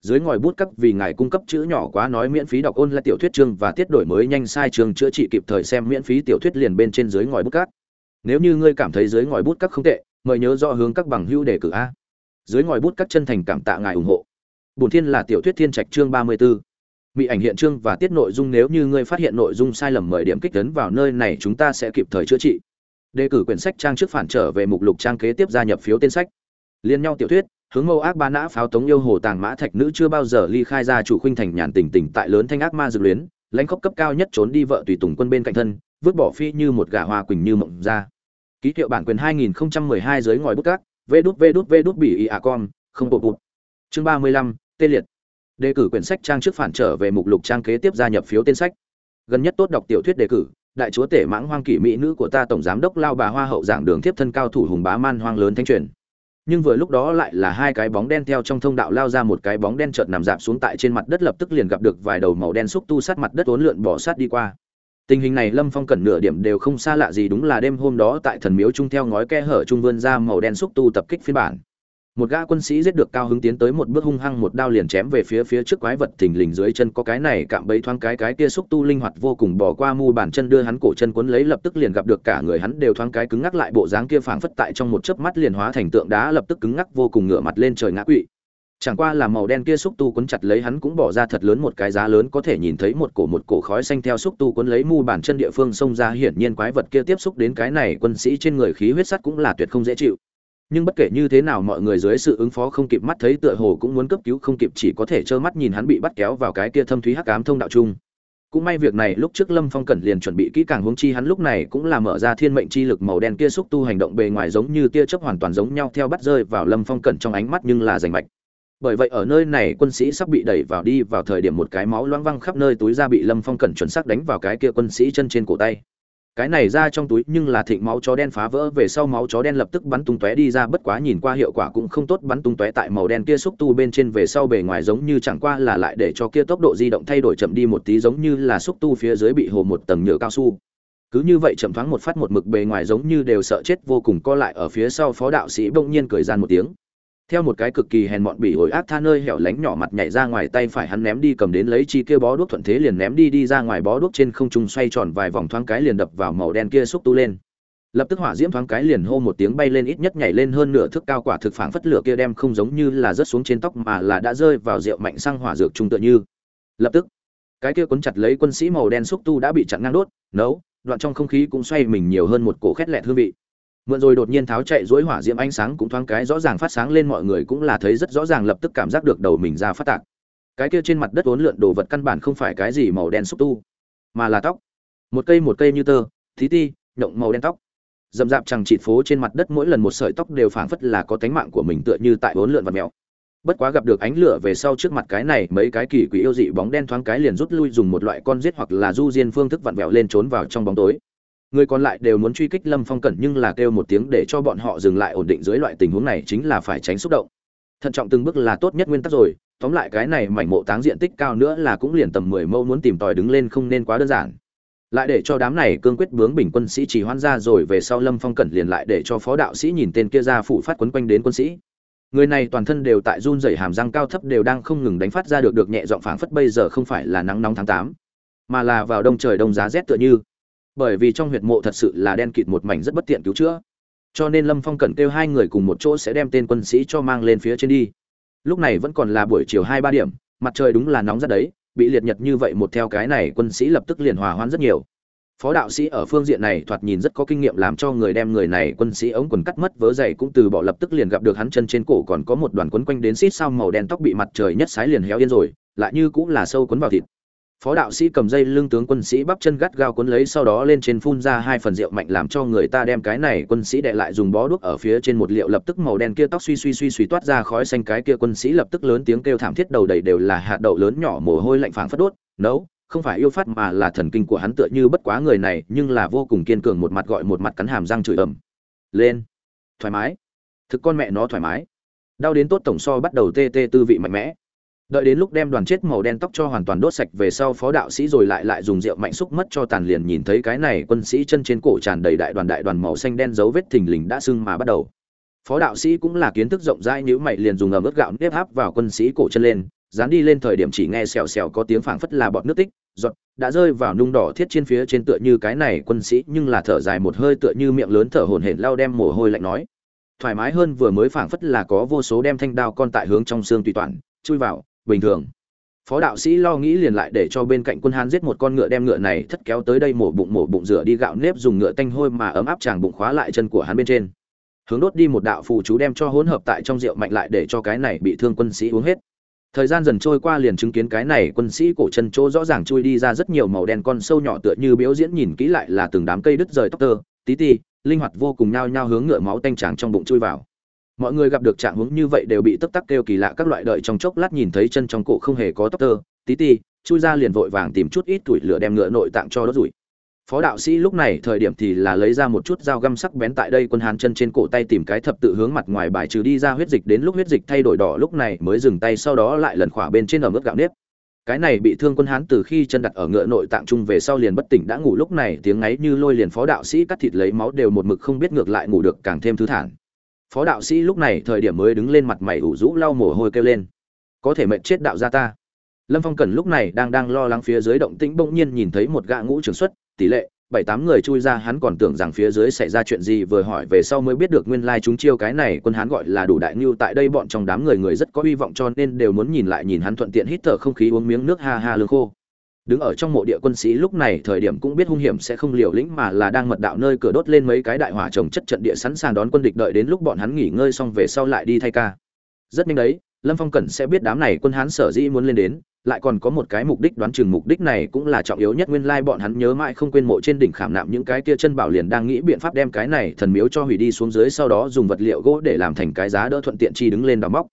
dưới ngòi bút cấp vì ngài cung cấp chữ nhỏ quá nói miễn phí đọc ôn lại tiểu thuyết chương và tiết đổi mới nhanh sai trường chữa trị kịp thời xem miễn phí tiểu thuyết liền bên trên dưới ngòi bút cát nếu như ngươi cảm thấy dưới ngòi bút các không tệ mời nhớ rõ hướng các bằng hữu đề cử a dưới ngòi bút các chân thành cảm tạ ngài ủng hộ bổn thiên là tiểu thuyết thiên trạch chương ba mươi 34. bị ảnh hiện chương và tiết nội dung nếu như ngươi phát hiện nội dung sai lầm mời điểm kích tấn vào nơi này chúng ta sẽ kịp thời chữa trị. Đề cử quyển sách trang trước phản trở về mục lục trang kế tiếp gia nhập phiếu tên sách. Liên nhau tiểu thuyết, hướng mâu ác ba nã pháo tống yêu hồ tàng mã thạch nữ chưa bao giờ ly khai ra chủ khuynh thành nhàn tỉnh tỉnh tại lớn thanh ác ma dược luyến, lãnh khốc cấp cao nhất trốn đi vợ tùy tùng quân bên cạnh thân, vứt bỏ phi như một gà hoa quỳnh như mộng ra. Ký hiệu bản quyền 2012 dưới ngòi bút cát, vê đút vê đút vê đút bỉ a com, không bộ bụt. Chương 35, tê liệt đề cử quyển sách trang trước phản trở về mục lục trang kế tiếp gia nhập phiếu tên sách gần nhất tốt đọc tiểu thuyết đề cử đại chúa tể mãng hoang kỷ mỹ nữ của ta tổng giám đốc lao bà hoa hậu giảng đường tiếp thân cao thủ hùng bá man hoang lớn thanh truyền nhưng vừa lúc đó lại là hai cái bóng đen theo trong thông đạo lao ra một cái bóng đen chợt nằm dạp xuống tại trên mặt đất lập tức liền gặp được vài đầu màu đen xúc tu sát mặt đất uốn lượn bỏ sát đi qua. Tình hình này lâm phong cần nửa điểm đều không xa lạ gì đúng là đêm hôm đó tại thần miếu trung theo ngói ke hở trung vươn ra màu đen xúc tu tập kích phiên bản một gã quân sĩ giết được cao hứng tiến tới một bước hung hăng một đao liền chém về phía phía trước quái vật thình lình dưới chân. Có cái này cạm bẫy thoáng cái cái kia xúc tu linh hoạt vô cùng bỏ qua mu bàn chân đưa hắn cổ chân cuốn lấy lập tức liền gặp được cả người hắn đều thoáng cái cứng ngắc lại. Bộ dáng kia phảng phất tại trong một chớp mắt liền hóa thành tượng đá lập tức cứng ngắc vô cùng ngửa mặt lên trời ngã quỵ. Chẳng qua là màu đen kia xúc tu cuốn chặt lấy hắn cũng bỏ ra thật lớn một cái giá lớn, có thể nhìn thấy một cổ một cổ khói xanh theo xúc tu cuốn lấy mu bàn chân địa phương xông ra. Hiển nhiên quái vật kia tiếp xúc đến cái này quân sĩ trên người khí huyết sắt cũng là tuyệt không dễ chịu nhưng bất kể như thế nào mọi người dưới sự ứng phó không kịp mắt thấy tựa hồ cũng muốn cấp cứu, không kịp chỉ có thể trơ mắt nhìn hắn bị bắt kéo vào cái kia thâm thúy hắc ám thông đạo chung. Cũng may việc này, lúc trước lâm phong cẩn liền chuẩn bị kỹ càng huống chi hắn lúc này cũng là mở ra thiên mệnh chi lực màu đen kia xúc tu hành động bề ngoài giống như tia chớp hoàn toàn giống nhau theo bắt rơi vào lâm phong cẩn trong ánh mắt nhưng là rành mạch. Bởi vậy ở nơi này, quân sĩ sắp bị đẩy vào đi vào thời điểm một cái máu loang văng khắp nơi, túi ra bị lâm phong cẩn chuẩn xác đánh vào cái kia quân sĩ chân trên cổ tay cái này ra trong túi nhưng là thịnh máu chó đen phá vỡ về sau máu chó đen lập tức bắn tung tóe đi ra, bất quá nhìn qua hiệu quả cũng không tốt, bắn tung tóe tại màu đen kia xúc tu bên trên về sau bề ngoài giống như chẳng qua là lại để cho kia tốc độ di động thay đổi chậm đi một tí, giống như là xúc tu phía dưới bị hồ một tầng nhựa cao su. Cứ như vậy chậm thoáng một phát một mực bề ngoài giống như đều sợ chết, vô cùng co lại ở phía sau phó đạo sĩ bỗng nhiên cười gian một tiếng theo một cái cực kỳ hèn mọn bị ổi ác tha nơi hẻo lánh nhỏ mặt nhảy ra ngoài tay phải hắn ném đi cầm đến lấy chi kia bó đuốc thuận thế liền ném đi đi ra ngoài bó đuốc trên không trung xoay tròn vài vòng thoáng cái liền đập vào màu đen kia xúc tu lên. Lập tức hỏa diễm thoáng cái liền hô một tiếng bay lên ít nhất nhảy lên hơn nửa thước cao quả thực phảng phất lửa kia đem không giống như là rớt xuống trên tóc mà là đã rơi vào rượu mạnh sang hỏa dược trung tựa như. Lập tức, cái kia cuốn chặt lấy quân sĩ màu đen xúc tu đã bị chặn ngang đốt, nấu, đoạn trong không khí cũng xoay mình nhiều hơn một cổ khét lẹt hương vị mượn rồi đột nhiên tháo chạy dối hỏa diễm ánh sáng cũng thoáng cái rõ ràng phát sáng lên, mọi người cũng là thấy rất rõ ràng lập tức cảm giác được đầu mình ra phát tạc. Cái kia trên mặt đất uốn lượn đồ vật căn bản không phải cái gì màu đen xúc tu, mà là tóc. Một cây một cây như tơ thí ti, nhộng màu đen tóc. Dầm p chẳng chịt phố trên mặt đất mỗi lần một sợi tóc đều phảng phất là có tánh mạng của mình tựa như tại uốn lượn vật mèo. Bất quá gặp được ánh lửa về sau trước mặt cái này, mấy cái kỳ quỷ yêu dị bóng đen thoáng cái liền rút lui dùng một loại con giết hoặc là du diên phương thức vặn vẹo lên trốn vào trong bóng tối người còn lại đều muốn truy kích lâm phong cẩn nhưng là kêu một tiếng để cho bọn họ dừng lại ổn định dưới loại tình huống này chính là phải tránh xúc động. Thận trọng từng bước là tốt nhất nguyên tắc rồi, tóm lại cái này mảnh mộ táng diện tích cao nữa là cũng liền tầm mười mẫu muốn tìm tòi đứng lên không nên quá đơn giản. Lại để cho đám này cương quyết bướng bình quân sĩ chỉ hoan ra rồi về sau lâm phong cẩn liền lại để cho phó đạo sĩ nhìn tên kia ra phủ phát quấn quanh đến quân sĩ. Người này toàn thân đều tại run rẩy hàm răng cao thấp đều đang không ngừng đánh phát ra được được nhẹ giọng phảng phất bây giờ không phải là nắng nóng tháng tám, mà là vào đông trời đông giá rét tựa như bởi vì trong huyệt mộ thật sự là đen kịt một mảnh rất bất tiện cứu chữa. Cho nên lâm phong cần kêu hai người cùng một chỗ sẽ đem tên quân sĩ cho mang lên phía trên đi. Lúc này vẫn còn là buổi chiều hai ba điểm, mặt trời đúng là nóng rất đấy, bị liệt nhật như vậy một theo cái này quân sĩ lập tức liền hòa hoãn rất nhiều. Phó đạo sĩ ở phương diện này thoạt nhìn rất có kinh nghiệm làm cho người đem người này quân sĩ ống quần cắt mất vớ dày cũng từ bỏ lập tức liền gặp được hắn chân trên cổ còn có một đoàn quấn quanh đến xít sao màu đen tóc bị mặt trời nhất sái liền héo yên rồi, lại như cũng là sâu quấn vào thịt phó đạo sĩ cầm dây lưng tướng quân sĩ bắp chân gắt gao cuốn lấy sau đó lên trên phun ra hai phần rượu mạnh làm cho người ta đem cái này quân sĩ đệ lại dùng bó đuốc ở phía trên một liệu lập tức màu đen kia tóc suy suy suy suy toát ra khói xanh cái kia quân sĩ lập tức lớn tiếng kêu thảm thiết đầu đầy đều là hạt đậu lớn nhỏ mồ hôi lạnh phảng phất đốt. Nấu, không phải yêu phát mà là thần kinh của hắn tựa như bất quá người này, nhưng là vô cùng kiên cường một mặt gọi một mặt cắn hàm răng chửi ầm. Lên, thoải mái. Thực con mẹ nó thoải mái. Đau đến tốt tổng so bắt đầu tê tê tư vị mạnh mẽ đợi đến lúc đem đoàn chết màu đen tóc cho hoàn toàn đốt sạch về sau, phó đạo sĩ rồi lại lại dùng rượu mạnh xúc mất cho tàn liền nhìn thấy cái này quân sĩ chân trên cổ tràn đầy đại đoàn đại đoàn màu xanh đen dấu vết thình lình đã sưng mà bắt đầu. Phó đạo sĩ cũng là kiến thức rộng rãi nếu mày liền dùng ẩm ướt gạo nếp áp vào quân sĩ cổ chân lên, dán đi lên thời điểm chỉ nghe xèo xèo có tiếng phảng phất là bọt nước tích, giọt, đã rơi vào nung đỏ thiết trên phía trên tựa như cái này quân sĩ, nhưng là thở dài một hơi tựa như miệng lớn thở hổn hển lao đem mồ hôi lạnh nói. Thoải mái hơn vừa mới phảng phất là có vô số đem thanh đao con tại hướng trong xương tùy toàn chui vào bình thường. Phó đạo sĩ lo nghĩ liền lại để cho bên cạnh quân hán giết một con ngựa đem ngựa này thất kéo tới đây mổ bụng mổ bụng rửa đi gạo nếp dùng ngựa tanh hôi mà ấm áp chàng bụng khóa lại chân của hắn bên trên. Hướng đốt đi một đạo phù chú đem cho hỗn hợp tại trong rượu mạnh lại để cho cái này bị thương quân sĩ uống hết. Thời gian dần trôi qua liền chứng kiến cái này quân sĩ cổ chân chỗ rõ ràng chui đi ra rất nhiều màu đen con sâu nhỏ tựa như biểu diễn nhìn kỹ lại là từng đám cây đứt rời tóc tơ, tí ti, linh hoạt vô cùng nhao nhao hướng ngựa máu tanh tràng trong bụng chui vào mọi người gặp được trạng hướng như vậy đều bị tấp tắc kêu kỳ lạ các loại đợi trong chốc lát nhìn thấy chân trong cổ không hề có tóc tơ. Tí ti, chui ra liền vội vàng tìm chút ít tuổi lửa đem ngựa nội tạng cho đốt rủi. Phó đạo sĩ lúc này thời điểm thì là lấy ra một chút dao găm sắc bén tại đây quân hán chân trên cổ tay tìm cái thập tự hướng mặt ngoài bài trừ đi ra huyết dịch đến lúc huyết dịch thay đổi đỏ lúc này mới dừng tay sau đó lại lần khỏa bên trên ở mức gạo nếp. Cái này bị thương quân hán từ khi chân đặt ở ngựa nội tạng trung về sau liền bất tỉnh đã ngủ lúc này, tiếng ấy như lôi liền phó đạo sĩ cắt thịt lấy máu đều một mực không biết ngược lại ngủ được càng thêm thứ thản phó đạo sĩ lúc này thời điểm mới đứng lên mặt mày ủ rũ lau mồ hôi kêu lên. Có thể mệnh chết đạo gia ta. Lâm phong cần lúc này đang đang lo lắng phía dưới động tĩnh bỗng nhiên nhìn thấy một gã ngũ trường xuất, tỷ lệ bảy tám người chui ra, hắn còn tưởng rằng phía dưới xảy ra chuyện gì, vừa hỏi về sau mới biết được nguyên lai chúng chiêu cái này quân hắn gọi là đủ đại ngưu, tại đây bọn trong đám người người rất có hy vọng cho nên đều muốn nhìn lại, nhìn hắn thuận tiện hít thở không khí uống miếng nước ha ha lương khô đứng ở trong mộ địa quân sĩ lúc này thời điểm cũng biết hung hiểm sẽ không liều lĩnh mà là đang mật đạo nơi cửa đốt lên mấy cái đại hỏa trồng chất trận địa sẵn sàng đón quân địch đợi đến lúc bọn hắn nghỉ ngơi xong về sau lại đi thay ca. Rất nhanh đấy, lâm phong cẩn sẽ biết đám này quân hán sở dĩ muốn lên đến, lại còn có một cái mục đích đoán chừng mục đích này cũng là trọng yếu nhất nguyên lai bọn hắn nhớ mãi không quên mộ trên đỉnh khảm nạm những cái kia chân bảo liền đang nghĩ biện pháp đem cái này thần miếu cho hủy đi xuống dưới sau đó dùng vật liệu gỗ để làm thành cái giá đỡ thuận tiện chi đứng lên đào móc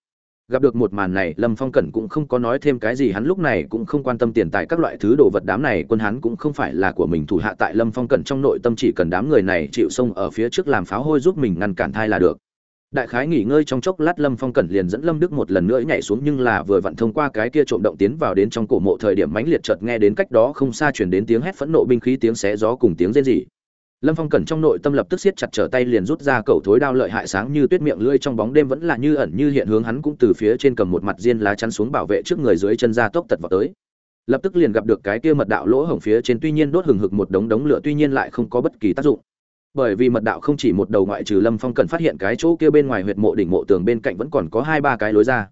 gặp được một màn này, lâm phong cẩn cũng không có nói thêm cái gì, hắn lúc này cũng không quan tâm tiền tài các loại thứ đồ vật đám này, quân hắn cũng không phải là của mình, thủ hạ tại lâm phong cẩn trong nội tâm chỉ cần đám người này chịu xông ở phía trước làm pháo hôi giúp mình ngăn cản thai là được. Đại khái nghỉ ngơi trong chốc lát, lâm phong cẩn liền dẫn lâm đức một lần nữa nhảy xuống, nhưng là vừa vặn thông qua cái kia trộm động tiến vào đến trong cổ mộ thời điểm mãnh liệt chợt nghe đến cách đó không xa chuyển đến tiếng hét phẫn nộ binh khí, tiếng xé gió cùng tiếng rên rỉ lâm phong cẩn trong nội tâm lập tức siết chặt trở tay liền rút ra cẩu thối đao lợi hại sáng như tuyết miệng lưỡi trong bóng đêm vẫn là như ẩn như hiện hướng hắn cũng từ phía trên cầm một mặt diên lá chắn xuống bảo vệ trước người dưới chân ra tốc tật vào tới. Lập tức liền gặp được cái kia mật đạo lỗ hổng phía trên tuy nhiên đốt hừng hực một đống đống lửa tuy nhiên lại không có bất kỳ tác dụng. Bởi vì mật đạo không chỉ một đầu ngoại trừ lâm phong cần phát hiện cái chỗ kia bên ngoài huyệt mộ đỉnh mộ tường bên cạnh vẫn còn có hai ba cái lối ra.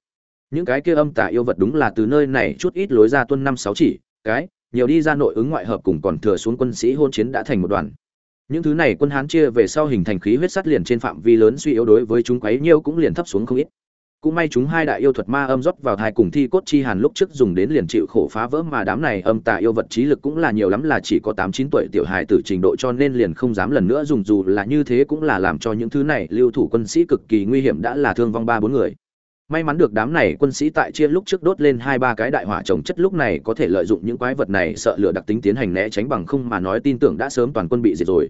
Những cái kia âm tả yêu vật đúng là từ nơi này chút ít lối ra tuân năm sáu chỉ, cái, nhiều đi ra nội ứng ngoại hợp cùng còn thừa xuống quân sĩ hôn chiến đã thành một đoàn những thứ này quân hán chia về sau hình thành khí huyết sắt liền trên phạm vi lớn suy yếu đối với chúng quấy nhiêu cũng liền thấp xuống không ít. Cũng may chúng hai đại yêu thuật ma âm rót vào thai cùng thi cốt chi hàn lúc trước dùng đến liền chịu khổ phá vỡ mà đám này âm tà yêu vật trí lực cũng là nhiều lắm là chỉ có tám chín tuổi tiểu hài tử trình độ cho nên liền không dám lần nữa dùng dù là như thế cũng là làm cho những thứ này lưu thủ quân sĩ cực kỳ nguy hiểm đã là thương vong ba bốn người may mắn được đám này quân sĩ tại chia lúc trước đốt lên hai ba cái đại hỏa trồng chất lúc này có thể lợi dụng những quái vật này sợ lửa đặc tính tiến hành né tránh bằng không mà nói tin tưởng đã sớm toàn quân bị diệt rồi.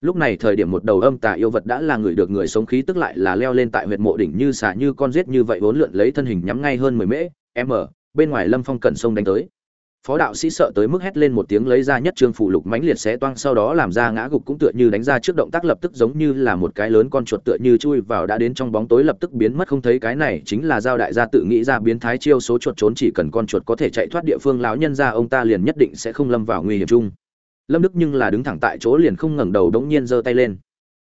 Lúc này thời điểm một đầu âm tà yêu vật đã là người được người sống khí tức lại là leo lên tại huyệt mộ đỉnh như xà như con giết như vậy vốn lượn lấy thân hình nhắm ngay hơn mười mễ, m, bên ngoài lâm phong cẩn sông đánh tới phó đạo sĩ sợ tới mức hét lên một tiếng lấy ra nhất trương phụ lục mãnh liệt xé toang, sau đó làm ra ngã gục cũng tựa như đánh ra trước động tác lập tức giống như là một cái lớn con chuột tựa như chui vào đã đến trong bóng tối lập tức biến mất. Không thấy cái này chính là giao đại gia tự nghĩ ra biến thái chiêu số chuột trốn, chỉ cần con chuột có thể chạy thoát địa phương, lão nhân ra ông ta liền nhất định sẽ không lâm vào nguy hiểm chung. Lâm đức nhưng là đứng thẳng tại chỗ liền không ngẩng đầu, đống nhiên giơ tay lên.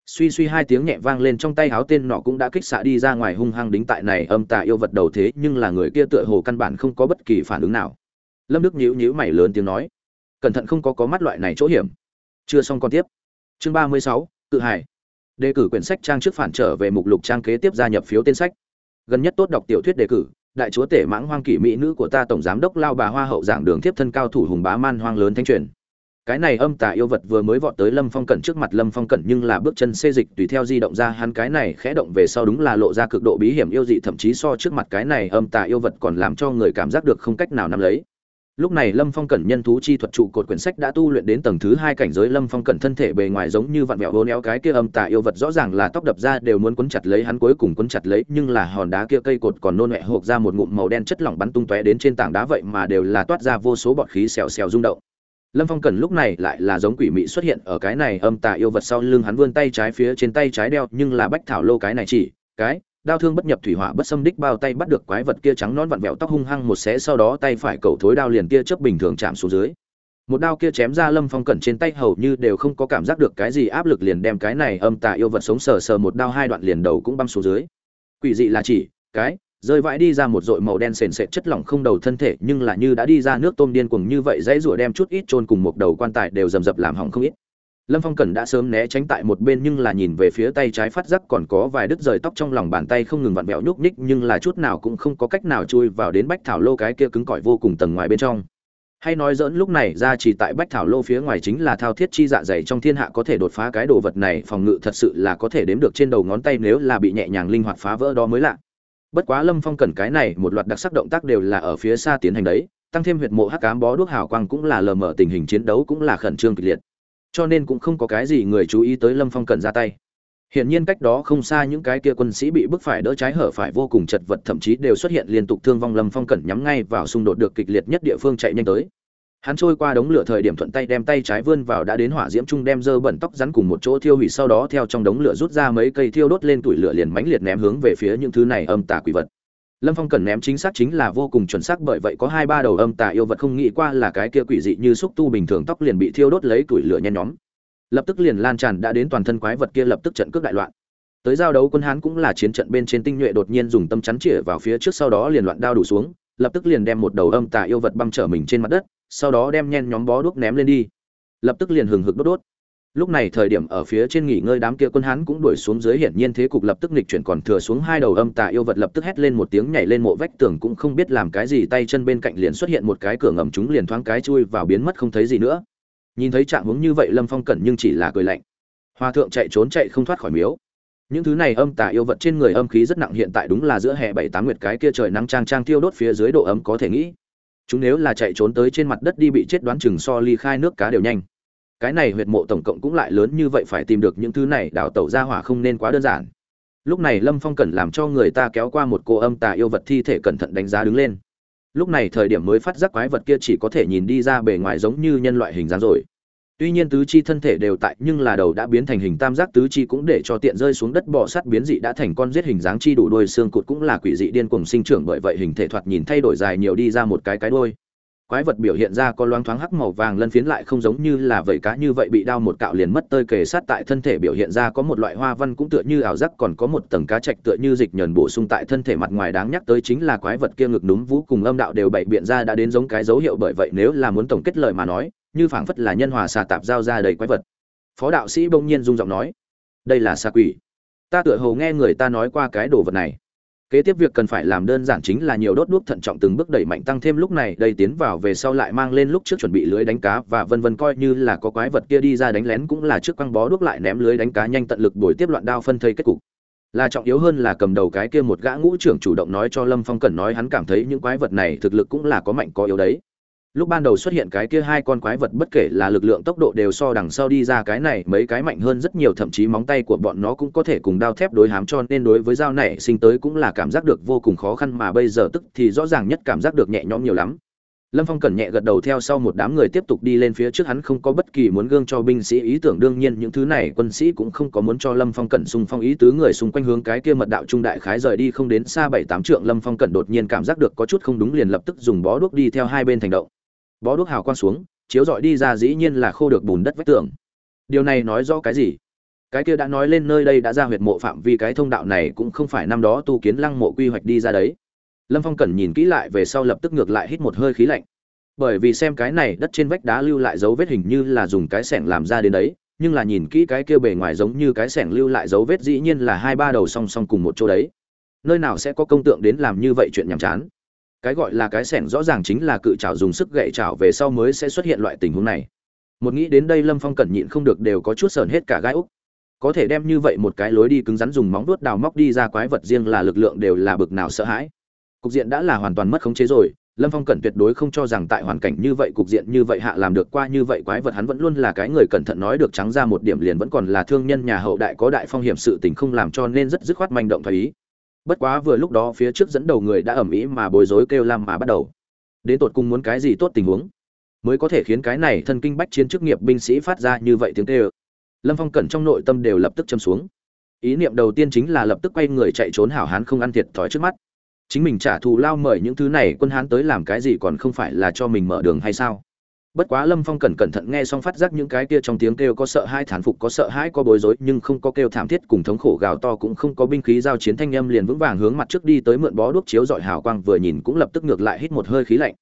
Suy suy hai tiếng nhẹ vang lên trong tay háo tên nọ cũng đã kích xạ đi ra ngoài, hung hăng đính tại này, âm tà yêu vật đầu thế, nhưng là người kia tựa hồ căn bản không có bất kỳ phản ứng nào lâm đức nhíu nhíu mày lớn tiếng nói. Cẩn thận không có có mắt loại này chỗ hiểm. Chưa xong con tiếp. Chương ba mươi sáu tự hải. Đề cử quyển sách trang trước phản trở về mục lục trang kế tiếp gia nhập phiếu tên sách. Gần nhất tốt đọc tiểu thuyết đề cử, đại chúa tể mãng hoang kỷ mỹ nữ của ta tổng giám đốc lao bà hoa hậu giảng đường tiếp thân cao thủ hùng bá man hoang lớn thanh truyền. Cái này âm tà yêu vật vừa mới vọt tới lâm phong cẩn trước mặt lâm phong cẩn nhưng là bước chân xê dịch tùy theo di động ra hắn cái này khẽ động về sau đúng là lộ ra cực độ bí hiểm yêu dị thậm chí so trước mặt cái này âm tà yêu vật còn làm cho người cảm giác được không cách nào nắm lấy lúc này lâm phong cẩn nhân thú chi thuật trụ cột quyển sách đã tu luyện đến tầng thứ hai cảnh giới. Lâm phong cẩn thân thể bề ngoài giống như vặn vẹo hố néo, cái kia âm tà yêu vật rõ ràng là tóc đập ra đều muốn quấn chặt lấy hắn, cuối cùng quấn chặt lấy, nhưng là hòn đá kia cây cột còn nôn mẹ hộp ra một ngụm màu đen chất lỏng bắn tung tóe đến trên tảng đá vậy mà đều là toát ra vô số bọt khí xèo xèo rung động. Lâm phong cẩn lúc này lại là giống quỷ mị xuất hiện ở cái này âm tà yêu vật sau lưng, hắn vươn tay trái phía trên tay trái đeo, nhưng là bách thảo lô cái này chỉ, cái đao thương bất nhập thủy hỏa bất xâm đích bao tay bắt được quái vật kia trắng non vặn vẹo tóc hung hăng một xé sau đó tay phải cầu thối đao liền kia chớp bình thường chạm xuống dưới. Một đao kia chém ra lâm phong cẩn trên tay hầu như đều không có cảm giác được cái gì áp lực liền đem cái này âm tà yêu vật sống sờ sờ một đao hai đoạn liền đầu cũng băm xuống dưới. Quỷ dị là chỉ, cái, rơi vãi đi ra một dội màu đen sền sệt chất lỏng không đầu thân thể, nhưng là như đã đi ra nước tôm điên cuồng như vậy dãy rủa đem chút ít chôn cùng một đầu quan tài đều rầm rập làm hỏng không ít lâm phong cẩn đã sớm né tránh tại một bên nhưng là nhìn về phía tay trái phát giác còn có vài đứt rời tóc trong lòng bàn tay không ngừng vặn vẹo nhúc nhích nhưng là chút nào cũng không có cách nào chui vào đến bách thảo lô cái kia cứng cỏi vô cùng tầng ngoài bên trong. Hay nói dỡn lúc này, ra chỉ tại bách thảo lô phía ngoài chính là thao thiết chi dạ dày trong thiên hạ có thể đột phá cái đồ vật này, phòng ngự thật sự là có thể đếm được trên đầu ngón tay nếu là bị nhẹ nhàng linh hoạt phá vỡ đó mới lạ. Bất quá lâm phong cần cái này, một loạt đặc sắc động tác đều là ở phía xa tiến hành đấy, tăng thêm huyệt mộ hắc cám bó đuốc hào quang cũng là lờ mờ tình hình chiến đấu cũng là khẩn trương kịch liệt cho nên cũng không có cái gì người chú ý tới lâm phong cần ra tay. Hiển nhiên cách đó không xa những cái kia quân sĩ bị bức phải đỡ trái hở phải vô cùng chật vật, thậm chí đều xuất hiện liên tục thương vong lâm phong cẩn nhắm ngay vào xung đột được kịch liệt nhất địa phương chạy nhanh tới. Hắn trôi qua đống lửa thời điểm thuận tay đem tay trái vươn vào đã đến hỏa diễm trung đem dơ bẩn tóc rắn cùng một chỗ thiêu hủy sau đó theo trong đống lửa rút ra mấy cây thiêu đốt lên tuổi lửa liền mãnh liệt ném hướng về phía những thứ này âm tà quỷ vật lâm phong cần ném chính xác chính là vô cùng chuẩn xác bởi vậy có hai ba đầu âm tà yêu vật không nghĩ qua là cái kia quỷ dị như xúc tu bình thường tóc liền bị thiêu đốt lấy tuổi lửa nhen nhóm. Lập tức liền lan tràn đã đến toàn thân quái vật kia lập tức trận cướp đại loạn. Tới giao đấu quân hán cũng là chiến trận bên trên tinh nhuệ đột nhiên dùng tâm chắn chĩa vào phía trước sau đó liền loạn đao đủ xuống, lập tức liền đem một đầu âm tà yêu vật băm trở mình trên mặt đất, sau đó đem nhen nhóm bó đuốc ném lên đi. Lập tức liền hừng hực đốt đốt lúc này thời điểm ở phía trên nghỉ ngơi đám kia quân hán cũng đuổi xuống dưới hiển nhiên thế cục lập tức nghịch chuyển còn thừa xuống hai đầu âm tà yêu vật lập tức hét lên một tiếng nhảy lên mộ vách tường cũng không biết làm cái gì, tay chân bên cạnh liền xuất hiện một cái cửa ngầm chúng liền thoáng cái chui vào biến mất không thấy gì nữa. Nhìn thấy trạng hướng như vậy lâm phong cẩn nhưng chỉ là cười lạnh. Hòa thượng chạy trốn chạy không thoát khỏi miếu. Những thứ này âm tà yêu vật trên người âm khí rất nặng hiện tại đúng là giữa hè bảy tám nguyệt cái kia trời nắng trang trang tiêu đốt phía dưới độ ấm có thể nghĩ. Chúng nếu là chạy trốn tới trên mặt đất đi bị chết đoán chừng so ly khai nước cá đều nhanh cái này huyệt mộ tổng cộng cũng lại lớn như vậy phải tìm được những thứ này, đào tẩu ra hỏa không nên quá đơn giản. Lúc này lâm phong cần làm cho người ta kéo qua một cô âm tà yêu vật thi thể cẩn thận đánh giá đứng lên. Lúc này thời điểm mới phát giác quái vật kia chỉ có thể nhìn đi ra bề ngoài giống như nhân loại hình dáng rồi. Tuy nhiên tứ chi thân thể đều tại, nhưng là đầu đã biến thành hình tam giác, tứ chi cũng để cho tiện rơi xuống đất bò sắt biến dị đã thành con giết hình dáng chi đủ đôi xương cụt cũng là quỷ dị điên cuồng sinh trưởng, bởi vậy hình thể thoạt nhìn thay đổi dài nhiều đi ra một cái cái đôi quái vật biểu hiện ra có loáng thoáng hắc màu vàng lân phiến lại không giống như là vẩy cá như vậy bị đao một cạo liền mất tơi kề sát tại thân thể biểu hiện ra có một loại hoa văn cũng tựa như ảo giác, còn có một tầng cá trạch tựa như dịch nhờn bổ sung tại thân thể mặt ngoài đáng nhắc tới chính là quái vật kia ngực núm vũ cùng âm đạo đều bậy biện ra đã đến giống cái dấu hiệu bởi vậy nếu là muốn tổng kết lời mà nói, như phảng phất là nhân hòa xà tạp giao ra đầy quái vật. Phó đạo sĩ bỗng nhiên rung giọng nói, đây là xa quỷ. Ta tựa hồ nghe người ta nói qua cái đồ vật này kế tiếp việc cần phải làm đơn giản chính là nhiều đốt đuốc thận trọng từng bước đẩy mạnh tăng thêm lúc này, đây tiến vào về sau lại mang lên lúc trước chuẩn bị lưới đánh cá và vân vân coi như là có quái vật kia đi ra đánh lén cũng là trước quăng bó đuốc lại ném lưới đánh cá nhanh tận lực bồi tiếp loạn đao phân thây kết cục. Là trọng yếu hơn là cầm đầu cái kia một gã ngũ trưởng chủ động nói cho lâm phong cẩn nói hắn cảm thấy những quái vật này thực lực cũng là có mạnh có yếu đấy lúc ban đầu xuất hiện cái kia hai con quái vật bất kể là lực lượng tốc độ đều so đằng sau đi ra cái này, mấy cái mạnh hơn rất nhiều, thậm chí móng tay của bọn nó cũng có thể cùng đao thép đối hám, cho nên đối với dao này sinh tới cũng là cảm giác được vô cùng khó khăn, mà bây giờ tức thì rõ ràng nhất cảm giác được nhẹ nhõm nhiều lắm. Lâm phong cẩn nhẹ gật đầu theo sau một đám người tiếp tục đi lên phía trước, hắn không có bất kỳ muốn gương cho binh sĩ ý tưởng, đương nhiên những thứ này quân sĩ cũng không có muốn cho lâm phong cẩn xung phong ý tứ, người xung quanh hướng cái kia mật đạo trung đại khái rời đi không đến xa bảy tám trượng, lâm phong cẩn đột nhiên cảm giác được có chút không đúng, liền lập tức dùng bó đuốc đi theo hai bên thành động bó đuốc hào quang xuống, chiếu dọi đi ra dĩ nhiên là khô được bùn đất vách tường. Điều này nói rõ cái gì? Cái kia đã nói lên nơi đây đã ra huyệt mộ phạm vi, cái thông đạo này cũng không phải năm đó tu kiến lăng mộ quy hoạch đi ra đấy. Lâm phong cần nhìn kỹ lại về sau lập tức ngược lại hít một hơi khí lạnh. Bởi vì xem cái này đất trên vách đá lưu lại dấu vết hình như là dùng cái sẻng làm ra đến đấy, nhưng là nhìn kỹ cái kia bề ngoài giống như cái sẻng lưu lại dấu vết dĩ nhiên là hai ba đầu song song cùng một chỗ đấy. Nơi nào sẽ có công tượng đến làm như vậy chuyện nhàm chán? Cái gọi là cái sẻng rõ ràng chính là cự trảo dùng sức gậy trảo về sau mới sẽ xuất hiện loại tình huống này. Một nghĩ đến đây lâm phong cẩn nhịn không được đều có chút sờn hết cả gai úc. Có thể đem như vậy một cái lối đi cứng rắn dùng móng vuốt đào móc đi ra quái vật riêng là lực lượng đều là bực nào sợ hãi. Cục diện đã là hoàn toàn mất khống chế rồi, lâm phong cẩn tuyệt đối không cho rằng tại hoàn cảnh như vậy, cục diện như vậy, hạ làm được qua như vậy quái vật hắn vẫn luôn là cái người cẩn thận nói được trắng ra một điểm liền vẫn còn là thương nhân nhà hậu đại có đại phong hiểm sự tình không làm cho nên rất dứt khoát manh động thoái ý bất quá vừa lúc đó phía trước dẫn đầu người đã ẩm ĩ mà bối rối kêu lam mà bắt đầu. Đến tột cùng muốn cái gì tốt tình huống? Mới có thể khiến cái này thân kinh bách chiến chức nghiệp binh sĩ phát ra như vậy tiếng kêu. Lâm phong cẩn trong nội tâm đều lập tức châm xuống. Ý niệm đầu tiên chính là lập tức quay người chạy trốn hảo hán không ăn thiệt thòi trước mắt. Chính mình trả thù lao mời những thứ này quân hán tới làm cái gì còn không phải là cho mình mở đường hay sao? Bất quá lâm phong cẩn cẩn thận nghe xong phát giác những cái kia trong tiếng kêu có sợ hai thán phục có sợ hãi, có bối rối, nhưng không có kêu thảm thiết, cùng thống khổ gào to cũng không có binh khí giao chiến, thanh âm liền vững vàng hướng mặt trước đi tới mượn bó đuốc chiếu dọi hào quang, vừa nhìn cũng lập tức ngược lại hít một hơi khí lạnh.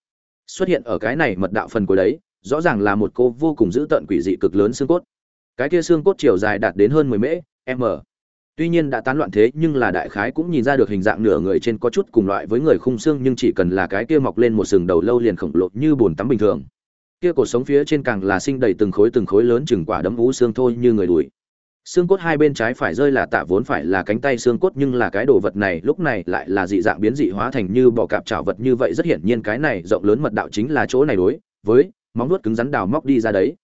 Xuất hiện ở cái này mật đạo phần cuối đấy, rõ ràng là một cô vô cùng dữ tợn quỷ dị cực lớn xương cốt. Cái kia xương cốt chiều dài đạt đến hơn mười mễ, m. Tuy nhiên đã tán loạn thế, nhưng là đại khái cũng nhìn ra được hình dạng nửa người trên có chút cùng loại với người khung xương, nhưng chỉ cần là cái kia mọc lên một sừng đầu lâu liền khổng lồ như bồn tắm bình thường kia cổ sống phía trên càng là sinh đầy từng khối từng khối lớn chừng quả đấm ú xương thôi như người đùi xương cốt hai bên trái phải rơi là tạ vốn phải là cánh tay xương cốt nhưng là cái đồ vật này lúc này lại là dị dạng biến dị hóa thành như bọ cạp trảo vật như vậy rất hiển nhiên cái này rộng lớn mật đạo chính là chỗ này đối với móng nuốt cứng rắn đào móc đi ra đấy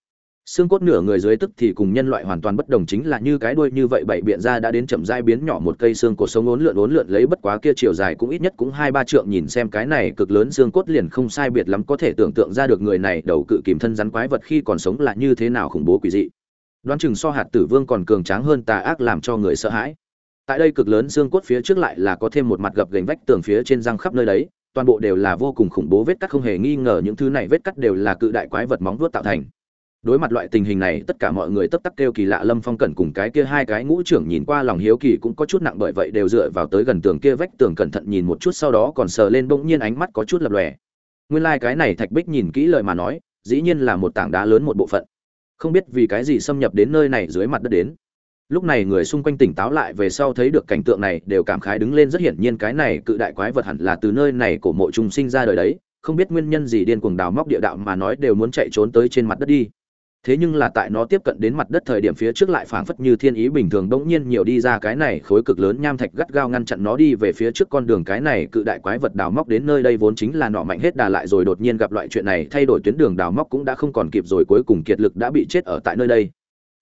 xương cốt nửa người dưới tức thì cùng nhân loại hoàn toàn bất đồng chính là như cái đuôi như vậy bảy biện ra đã đến chậm dai biến nhỏ một cây xương cột sống ốn lượn ốn lượn lấy bất quá kia chiều dài cũng ít nhất cũng hai ba trượng nhìn xem cái này cực lớn xương cốt liền không sai biệt lắm có thể tưởng tượng ra được người này đầu cự kìm thân rắn quái vật khi còn sống là như thế nào khủng bố quỷ dị. Đoán chừng so hạt tử vương còn cường tráng hơn tà ác làm cho người sợ hãi. Tại đây cực lớn xương cốt phía trước lại là có thêm một mặt gập gành vách tường phía trên răng khắp nơi đấy, toàn bộ đều là vô cùng khủng bố vết cắt không hề nghi ngờ những thứ này vết cắt đều là cự đại quái vật móng vuốt tạo thành đối mặt loại tình hình này, tất cả mọi người tấp tắc kêu kỳ lạ lâm phong cẩn cùng cái kia hai cái ngũ trưởng nhìn qua lòng hiếu kỳ cũng có chút nặng bởi vậy đều dựa vào tới gần tường kia vách tường cẩn thận nhìn một chút, sau đó còn sờ lên bỗng nhiên ánh mắt có chút lập lòe. Nguyên lai、like、cái này thạch bích nhìn kỹ lời mà nói, dĩ nhiên là một tảng đá lớn một bộ phận. Không biết vì cái gì xâm nhập đến nơi này dưới mặt đất đến. Lúc này người xung quanh tỉnh táo lại về sau thấy được cảnh tượng này, đều cảm khái đứng lên rất hiển nhiên cái này cự đại quái vật hẳn là từ nơi này của mộ trùng sinh ra đời đấy, không biết nguyên nhân gì điên cuồng đào móc địa đạo mà nói đều muốn chạy trốn tới trên mặt đất đi thế nhưng là tại nó tiếp cận đến mặt đất thời điểm phía trước lại phảng phất như thiên ý bình thường bỗng nhiên nhiều đi ra cái này khối cực lớn nham thạch gắt gao ngăn chặn nó đi về phía trước con đường. Cái này cự đại quái vật đào móc đến nơi đây vốn chính là nọ mạnh hết đà lại rồi đột nhiên gặp loại chuyện này, thay đổi tuyến đường đào móc cũng đã không còn kịp rồi, cuối cùng kiệt lực đã bị chết ở tại nơi đây.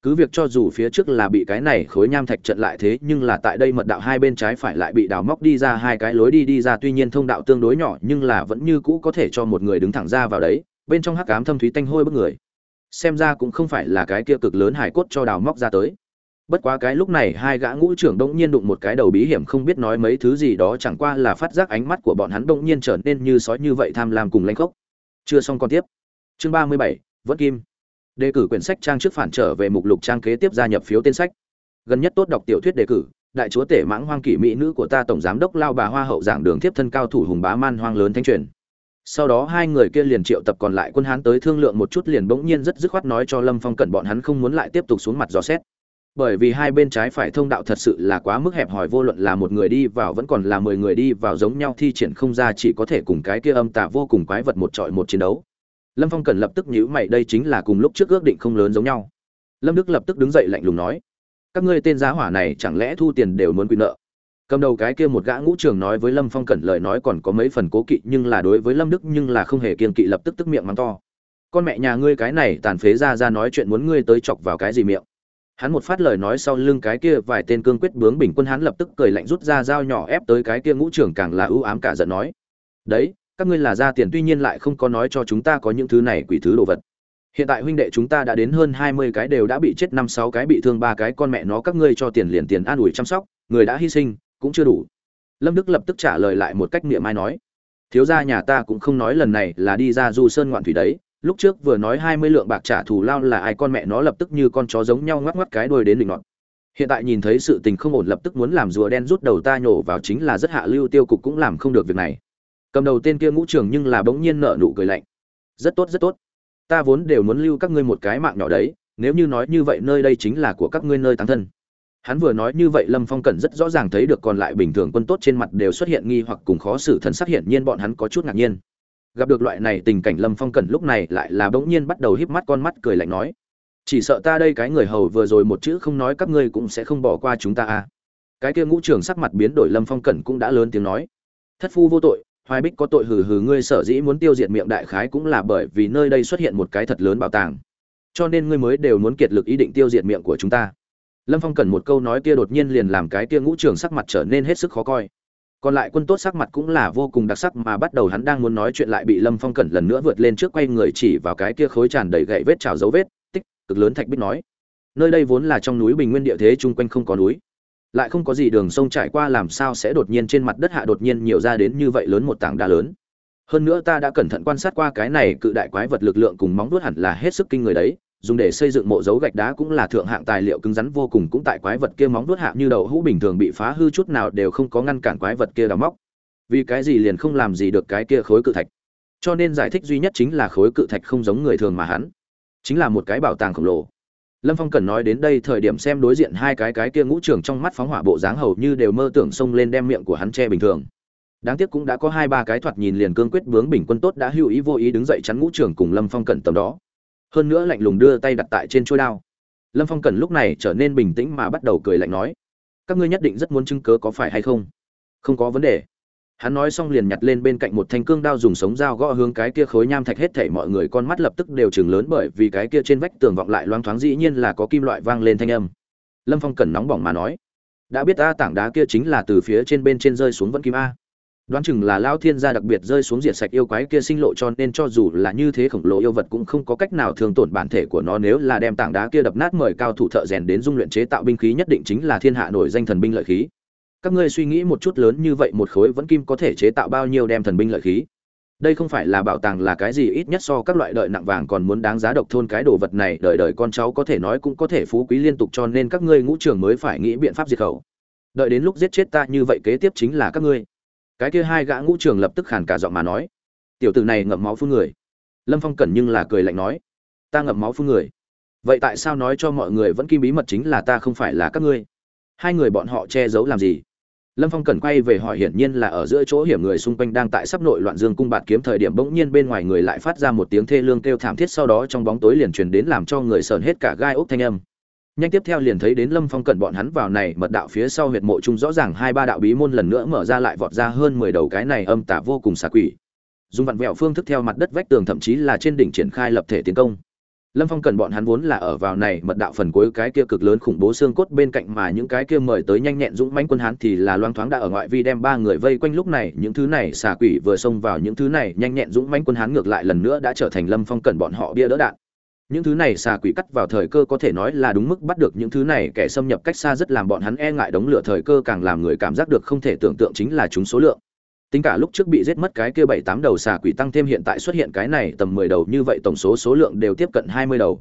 Cứ việc cho dù phía trước là bị cái này khối nham thạch trận lại thế, nhưng là tại đây mật đạo hai bên trái phải lại bị đào móc đi ra, hai cái lối đi đi ra, tuy nhiên thông đạo tương đối nhỏ, nhưng là vẫn như cũ có thể cho một người đứng thẳng ra vào đấy. Bên trong hắc ám thâm thúy tanh hôi bức người xem ra cũng không phải là cái kia cực lớn hải cốt cho đào móc ra tới. Bất quá cái lúc này hai gã ngũ trưởng đông nhiên đụng một cái đầu bí hiểm không biết nói mấy thứ gì đó chẳng qua là phát giác ánh mắt của bọn hắn đông nhiên trở nên như sói như vậy tham lam cùng lanh khốc. Chưa xong còn tiếp. Chương ba mươi bảy, vẫn kim. Đề cử quyển sách trang trước phản trở về mục lục trang kế tiếp gia nhập phiếu tên sách. Gần nhất tốt đọc tiểu thuyết đề cử, đại chúa tể mãng hoang kỷ mỹ nữ của ta tổng giám đốc lao bà hoa hậu giảng đường tiếp thân cao thủ hùng bá man hoang lớn thanh truyền sau đó hai người kia liền triệu tập còn lại quân hán tới thương lượng một chút liền bỗng nhiên rất dứt khoát nói cho lâm phong cẩn bọn hắn không muốn lại tiếp tục xuống mặt dò xét. Bởi vì hai bên trái phải thông đạo thật sự là quá mức hẹp hòi vô luận là một người đi vào vẫn còn là mười người đi vào giống nhau thi triển không ra chỉ có thể cùng cái kia âm tà vô cùng quái vật một trọi một chiến đấu. Lâm phong cần lập tức nhíu mày, đây chính là cùng lúc trước ước định không lớn giống nhau. Lâm đức lập tức đứng dậy lạnh lùng nói, các ngươi tên giá hỏa này chẳng lẽ thu tiền đều muốn quy nợ? Cầm đầu cái kia một gã ngũ trường nói với lâm phong cẩn lời nói còn có mấy phần cố kỵ, nhưng là đối với lâm đức nhưng là không hề kiên kỵ, lập tức tức miệng mắng to. Con mẹ nhà ngươi cái này tàn phế ra ra nói chuyện muốn ngươi tới chọc vào cái gì miệng? Hắn một phát lời nói sau lưng cái kia vài tên cương quyết bướng bình quân hắn lập tức cười lạnh rút ra dao nhỏ ép tới cái kia ngũ trưởng càng là ưu ám cả giận nói. Đấy, các ngươi là ra tiền tuy nhiên lại không có nói cho chúng ta có những thứ này quỷ thứ đồ vật. Hiện tại huynh đệ chúng ta đã đến hơn hai mươi cái đều đã bị chết năm sáu cái bị thương ba cái, con mẹ nó các ngươi cho tiền liền tiền an ủi chăm sóc, người đã hy sinh cũng chưa đủ. Lâm đức lập tức trả lời lại một cách niệm ai nói. Thiếu gia nhà ta cũng không nói lần này là đi ra du sơn ngoạn thủy đấy, lúc trước vừa nói hai mươi lượng bạc trả thù lao là ai con mẹ nó lập tức như con chó giống nhau ngoắc ngoắc cái đuôi đến định ngọn. Hiện tại nhìn thấy sự tình không ổn lập tức muốn làm rùa đen rút đầu ta nhổ vào chính là rất hạ lưu tiêu cục cũng làm không được việc này. Cầm đầu tên kia ngũ trường nhưng là bỗng nhiên nợ nụ cười lạnh. Rất tốt rất tốt. Ta vốn đều muốn lưu các ngươi một cái mạng nhỏ đấy, nếu như nói như vậy nơi đây chính là của các ngươi nơi tán thân hắn vừa nói như vậy, lâm phong cẩn rất rõ ràng thấy được còn lại bình thường quân tốt trên mặt đều xuất hiện nghi hoặc cùng khó xử thần sắc, hiển nhiên bọn hắn có chút ngạc nhiên. Gặp được loại này tình cảnh, lâm phong cẩn lúc này lại là bỗng nhiên bắt đầu híp mắt, con mắt cười lạnh nói, chỉ sợ ta đây cái người hầu vừa rồi một chữ không nói, các ngươi cũng sẽ không bỏ qua chúng ta à. Cái kia ngũ trưởng sắc mặt biến đổi, lâm phong cẩn cũng đã lớn tiếng nói, thất phu vô tội, hoài bích có tội hừ hừ, ngươi sở dĩ muốn tiêu diệt miệng đại khái cũng là bởi vì nơi đây xuất hiện một cái thật lớn bảo tàng. Cho nên ngươi mới đều muốn kiệt lực ý định tiêu diệt miệng của chúng ta lâm phong cần một câu nói kia đột nhiên liền làm cái kia ngũ trưởng sắc mặt trở nên hết sức khó coi. Còn lại quân tốt sắc mặt cũng là vô cùng đặc sắc mà bắt đầu hắn đang muốn nói chuyện lại bị lâm phong cẩn lần nữa vượt lên trước quay người chỉ vào cái kia khối tràn đầy gậy vết trào dấu vết, tích, cực lớn thạch bích nói. Nơi đây vốn là trong núi bình nguyên địa thế chung quanh không có núi. Lại không có gì đường sông trải qua làm sao sẽ đột nhiên trên mặt đất hạ đột nhiên nhiều ra đến như vậy lớn một tảng đá lớn. Hơn nữa ta đã cẩn thận quan sát qua cái này cự đại quái vật lực lượng cùng móng vuốt hẳn là hết sức kinh người đấy dùng để xây dựng mộ dấu gạch đá cũng là thượng hạng tài liệu cứng rắn vô cùng, cũng tại quái vật kia móng vuốt hạ như đầu hũ bình thường bị phá hư chút nào đều không có ngăn cản quái vật kia đào móc. Vì cái gì liền không làm gì được cái kia khối cự thạch? Cho nên giải thích duy nhất chính là khối cự thạch không giống người thường mà hắn. Chính là một cái bảo tàng khổng lồ. Lâm phong cần nói đến đây thời điểm xem đối diện hai cái cái kia ngũ trưởng trong mắt phóng hỏa bộ dáng hầu như đều mơ tưởng xông lên đem miệng của hắn che bình thường. Đáng tiếc cũng đã có hai ba cái thoạt nhìn liền cương quyết bướng bình quân tốt đã hữu ý vô ý đứng dậy chắn ngũ trưởng cùng lâm phong cẩn tầm đó hơn nữa lạnh lùng đưa tay đặt tại trên chuôi đao. Lâm phong cẩn lúc này trở nên bình tĩnh mà bắt đầu cười lạnh nói, các ngươi nhất định rất muốn chứng cớ có phải hay không? Không có vấn đề. Hắn nói xong liền nhặt lên bên cạnh một thanh cương đao dùng sống dao gõ hướng cái kia khối nham thạch hết thảy mọi người con mắt lập tức đều chừng lớn bởi vì cái kia trên vách tường vọng lại loáng thoáng dĩ nhiên là có kim loại vang lên thanh âm. Lâm phong cẩn nóng bỏng mà nói, đã biết ta tảng đá kia chính là từ phía trên bên trên rơi xuống vẫn kim a đoán chừng là lao thiên gia đặc biệt rơi xuống diệt sạch yêu quái kia sinh lộ cho nên cho dù là như thế khổng lồ yêu vật cũng không có cách nào thường tổn bản thể của nó nếu là đem tảng đá kia đập nát mời cao thủ thợ rèn đến dung luyện chế tạo binh khí nhất định chính là thiên hạ nổi danh thần binh lợi khí. Các ngươi suy nghĩ một chút lớn như vậy một khối vẫn kim có thể chế tạo bao nhiêu đem thần binh lợi khí? Đây không phải là bảo tàng là cái gì ít nhất so các loại đợi nặng vàng còn muốn đáng giá độc thôn cái đồ vật này, đời đời con cháu có thể nói cũng có thể phú quý liên tục cho nên các ngươi ngũ trưởng mới phải nghĩ biện pháp diệt khẩu. Đợi đến lúc giết chết ta như vậy kế tiếp chính là các ngươi cái kia hai gã ngũ trưởng lập tức khàn cả giọng mà nói, tiểu tử này ngậm máu phun người. Lâm phong cẩn nhưng là cười lạnh nói, ta ngậm máu phun người? Vậy tại sao nói cho mọi người vẫn kim bí mật chính là ta không phải là các ngươi? Hai người bọn họ che giấu làm gì? Lâm phong cẩn quay về hỏi hiển nhiên là ở giữa chỗ hiểm người xung quanh đang tại sắp nội loạn dương cung bạt kiếm thời điểm bỗng nhiên bên ngoài người lại phát ra một tiếng thê lương kêu thảm thiết, sau đó trong bóng tối liền truyền đến làm cho người sờn hết cả gai ốc thanh âm nhanh tiếp theo liền thấy đến lâm phong cận bọn hắn vào này mật đạo phía sau huyệt mộ chung rõ ràng hai ba đạo bí môn lần nữa mở ra lại vọt ra hơn mười đầu cái này âm tả vô cùng xà quỷ. Dùng vặn vẹo phương thức theo mặt đất vách tường thậm chí là trên đỉnh triển khai lập thể tiến công. Lâm phong cần bọn hắn vốn là ở vào này mật đạo phần cuối cái kia cực lớn khủng bố xương cốt bên cạnh mà những cái kia mời tới nhanh nhẹn dũng mãnh quân hắn thì là loang thoáng đã ở ngoại vi đem ba người vây quanh lúc này, những thứ này xà quỷ vừa xông vào những thứ này nhanh nhẹn dũng mãnh quân hắn ngược lại lần nữa đã trở thành lâm phong cần bọn họ bia đỡ đạn những thứ này xà quỷ cắt vào thời cơ có thể nói là đúng mức bắt được những thứ này, kẻ xâm nhập cách xa rất làm bọn hắn e ngại đống lửa thời cơ càng làm người cảm giác được không thể tưởng tượng chính là chúng số lượng. Tính cả lúc trước bị giết mất cái kia bảy tám đầu xà quỷ tăng thêm hiện tại xuất hiện cái này tầm mười đầu, như vậy tổng số số lượng đều tiếp cận hai mươi đầu.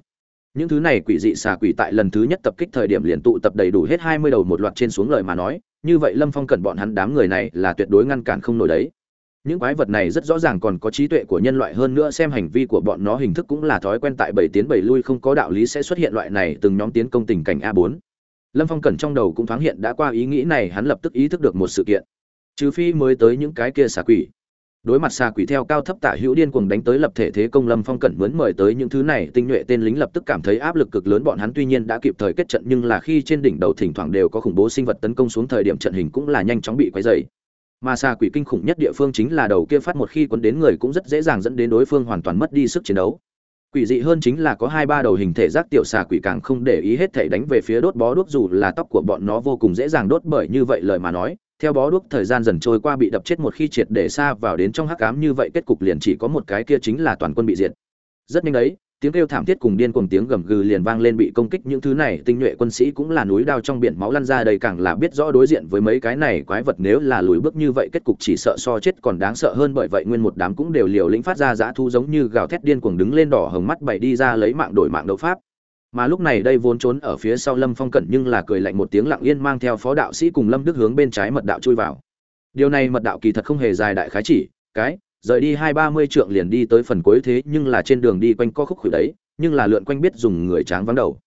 Những thứ này quỷ dị xà quỷ tại lần thứ nhất tập kích thời điểm liền tụ tập đầy đủ hết hai mươi đầu một loạt trên xuống lời mà nói, như vậy lâm phong cần bọn hắn đám người này là tuyệt đối ngăn cản không nổi đấy những quái vật này rất rõ ràng còn có trí tuệ của nhân loại, hơn nữa xem hành vi của bọn nó hình thức cũng là thói quen tại bảy tiến bảy lui, không có đạo lý sẽ xuất hiện loại này từng nhóm tiến công tình cảnh a bốn. Lâm phong cẩn trong đầu cũng thoáng hiện đã qua ý nghĩ này, hắn lập tức ý thức được một sự kiện. Trừ phi mới tới những cái kia xà quỷ. Đối mặt xà quỷ theo cao thấp tả hữu điên cuồng đánh tới lập thể thế công, lâm phong cẩn muốn mời tới những thứ này, tinh nhuệ tên lính lập tức cảm thấy áp lực cực lớn, bọn hắn tuy nhiên đã kịp thời kết trận, nhưng là khi trên đỉnh đầu thỉnh thoảng đều có khủng bố sinh vật tấn công xuống thời điểm trận hình cũng là nhanh chóng bị quấy dày mà xà quỷ kinh khủng nhất địa phương chính là đầu kia phát một khi quấn đến người cũng rất dễ dàng dẫn đến đối phương hoàn toàn mất đi sức chiến đấu. Quỷ dị hơn chính là có hai ba đầu hình thể giác tiểu xà quỷ càng không để ý hết thể đánh về phía đốt bó đuốc dù là tóc của bọn nó vô cùng dễ dàng đốt bởi như vậy lời mà nói. Theo bó đuốc thời gian dần trôi qua bị đập chết một khi triệt để xa vào đến trong hắc ám như vậy, kết cục liền chỉ có một cái kia chính là toàn quân bị diệt. Rất nhanh đấy tiếng kêu thảm thiết cùng điên cuồng tiếng gầm gừ liền vang lên bị công kích những thứ này, tinh nhuệ quân sĩ cũng là núi đao trong biển máu lăn ra đầy càng là biết rõ đối diện với mấy cái này quái vật nếu là lùi bước như vậy, kết cục chỉ sợ so chết còn đáng sợ hơn bởi vậy nguyên một đám cũng đều liều lĩnh phát ra dã thu giống như gào thét điên cuồng đứng lên đỏ hồng mắt bày đi ra lấy mạng đổi mạng đấu pháp. Mà lúc này đây vốn trốn ở phía sau lâm phong cẩn nhưng là cười lạnh một tiếng lặng yên mang theo phó đạo sĩ cùng lâm đức hướng bên trái mật đạo chui vào. Điều này mật đạo kỳ thật không hề dài đại khái chỉ, cái rời đi hai ba mươi trượng liền đi tới phần cuối thế, nhưng là trên đường đi quanh co khúc khủy đấy, nhưng là lượn quanh biết dùng người tráng vắng đầu.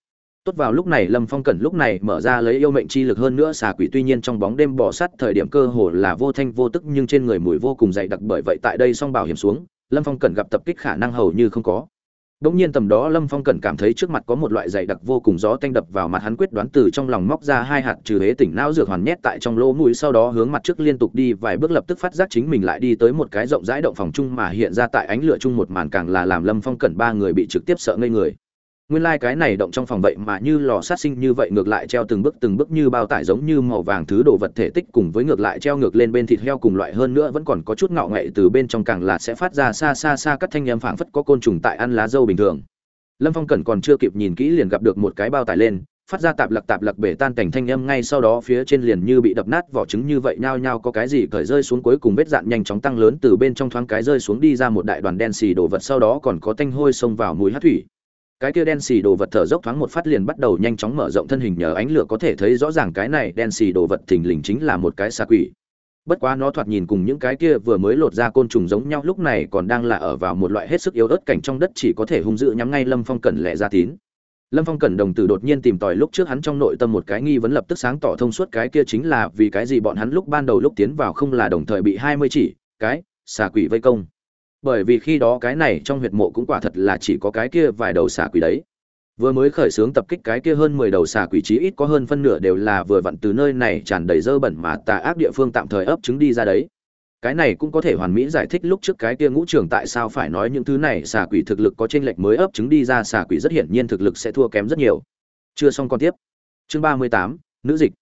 Tốt vào lúc này, lâm phong cẩn lúc này mở ra lấy yêu mệnh chi lực hơn nữa xà quỷ, tuy nhiên trong bóng đêm bỏ sắt thời điểm cơ hồ là vô thanh vô tức, nhưng trên người mùi vô cùng dày đặc, bởi vậy tại đây song bảo hiểm xuống, lâm phong cẩn gặp tập kích khả năng hầu như không có. Đống nhiên tầm đó Lâm Phong cẩn cảm thấy trước mặt có một loại dày đặc vô cùng gió tanh đập vào mặt hắn quyết đoán từ trong lòng móc ra hai hạt trừ hế tỉnh não dược hoàn nhét tại trong lỗ mũi, sau đó hướng mặt trước liên tục đi vài bước lập tức phát giác chính mình lại đi tới một cái rộng rãi động phòng chung mà hiện ra tại ánh lửa chung một màn càng là làm Lâm Phong cẩn ba người bị trực tiếp sợ ngây người nguyên lai like cái này động trong phòng vậy mà như lò sát sinh như vậy, ngược lại treo từng bước từng bước như bao tải giống như màu vàng thứ đồ vật thể tích cùng với ngược lại treo ngược lên bên thịt heo cùng loại hơn nữa vẫn còn có chút ngạo nghệ từ bên trong càng là sẽ phát ra xa xa xa các thanh âm phảng phất có côn trùng tại ăn lá dâu bình thường. Lâm phong cẩn còn chưa kịp nhìn kỹ liền gặp được một cái bao tải lên, phát ra tạp lặc tạp lặc bể tan cảnh thanh âm ngay sau đó phía trên liền như bị đập nát vỏ trứng như vậy, nhao nhao có cái gì cởi rơi xuống cuối cùng vết dạn nhanh chóng tăng lớn từ bên trong thoáng cái rơi xuống đi ra một đại đoàn đen xì đồ vật, sau đó còn có tanh hôi xông vào mùi hát thủy cái kia đen xì đồ vật thở dốc thoáng một phát liền bắt đầu nhanh chóng mở rộng thân hình nhờ ánh lửa có thể thấy rõ ràng cái này đen xì đồ vật thình lình chính là một cái xà quỷ. Bất quá nó thoạt nhìn cùng những cái kia vừa mới lột ra côn trùng giống nhau lúc này còn đang là ở vào một loại hết sức yếu ớt cảnh trong đất chỉ có thể hung dữ nhắm ngay lâm phong cẩn lẹ ra tín. Lâm phong cẩn đồng tử đột nhiên tìm tòi lúc trước hắn trong nội tâm một cái nghi vấn lập tức sáng tỏ thông suốt cái kia chính là vì cái gì bọn hắn lúc ban đầu lúc tiến vào không là đồng thời bị hai mươi chỉ, cái, xà quỷ vây công bởi vì khi đó cái này trong huyệt mộ cũng quả thật là chỉ có cái kia vài đầu xà quỷ đấy. Vừa mới khởi xướng tập kích cái kia hơn mười đầu xà quỷ chí ít có hơn phân nửa đều là vừa vặn từ nơi này tràn đầy dơ bẩn mà tà ác địa phương tạm thời ấp trứng đi ra đấy. Cái này cũng có thể hoàn mỹ giải thích lúc trước cái kia ngũ trưởng tại sao phải nói những thứ này xà quỷ thực lực có chênh lệch mới ấp trứng đi ra, xà quỷ rất hiển nhiên thực lực sẽ thua kém rất nhiều. Chưa xong còn tiếp. Chương ba mươi tám, nữ dịch.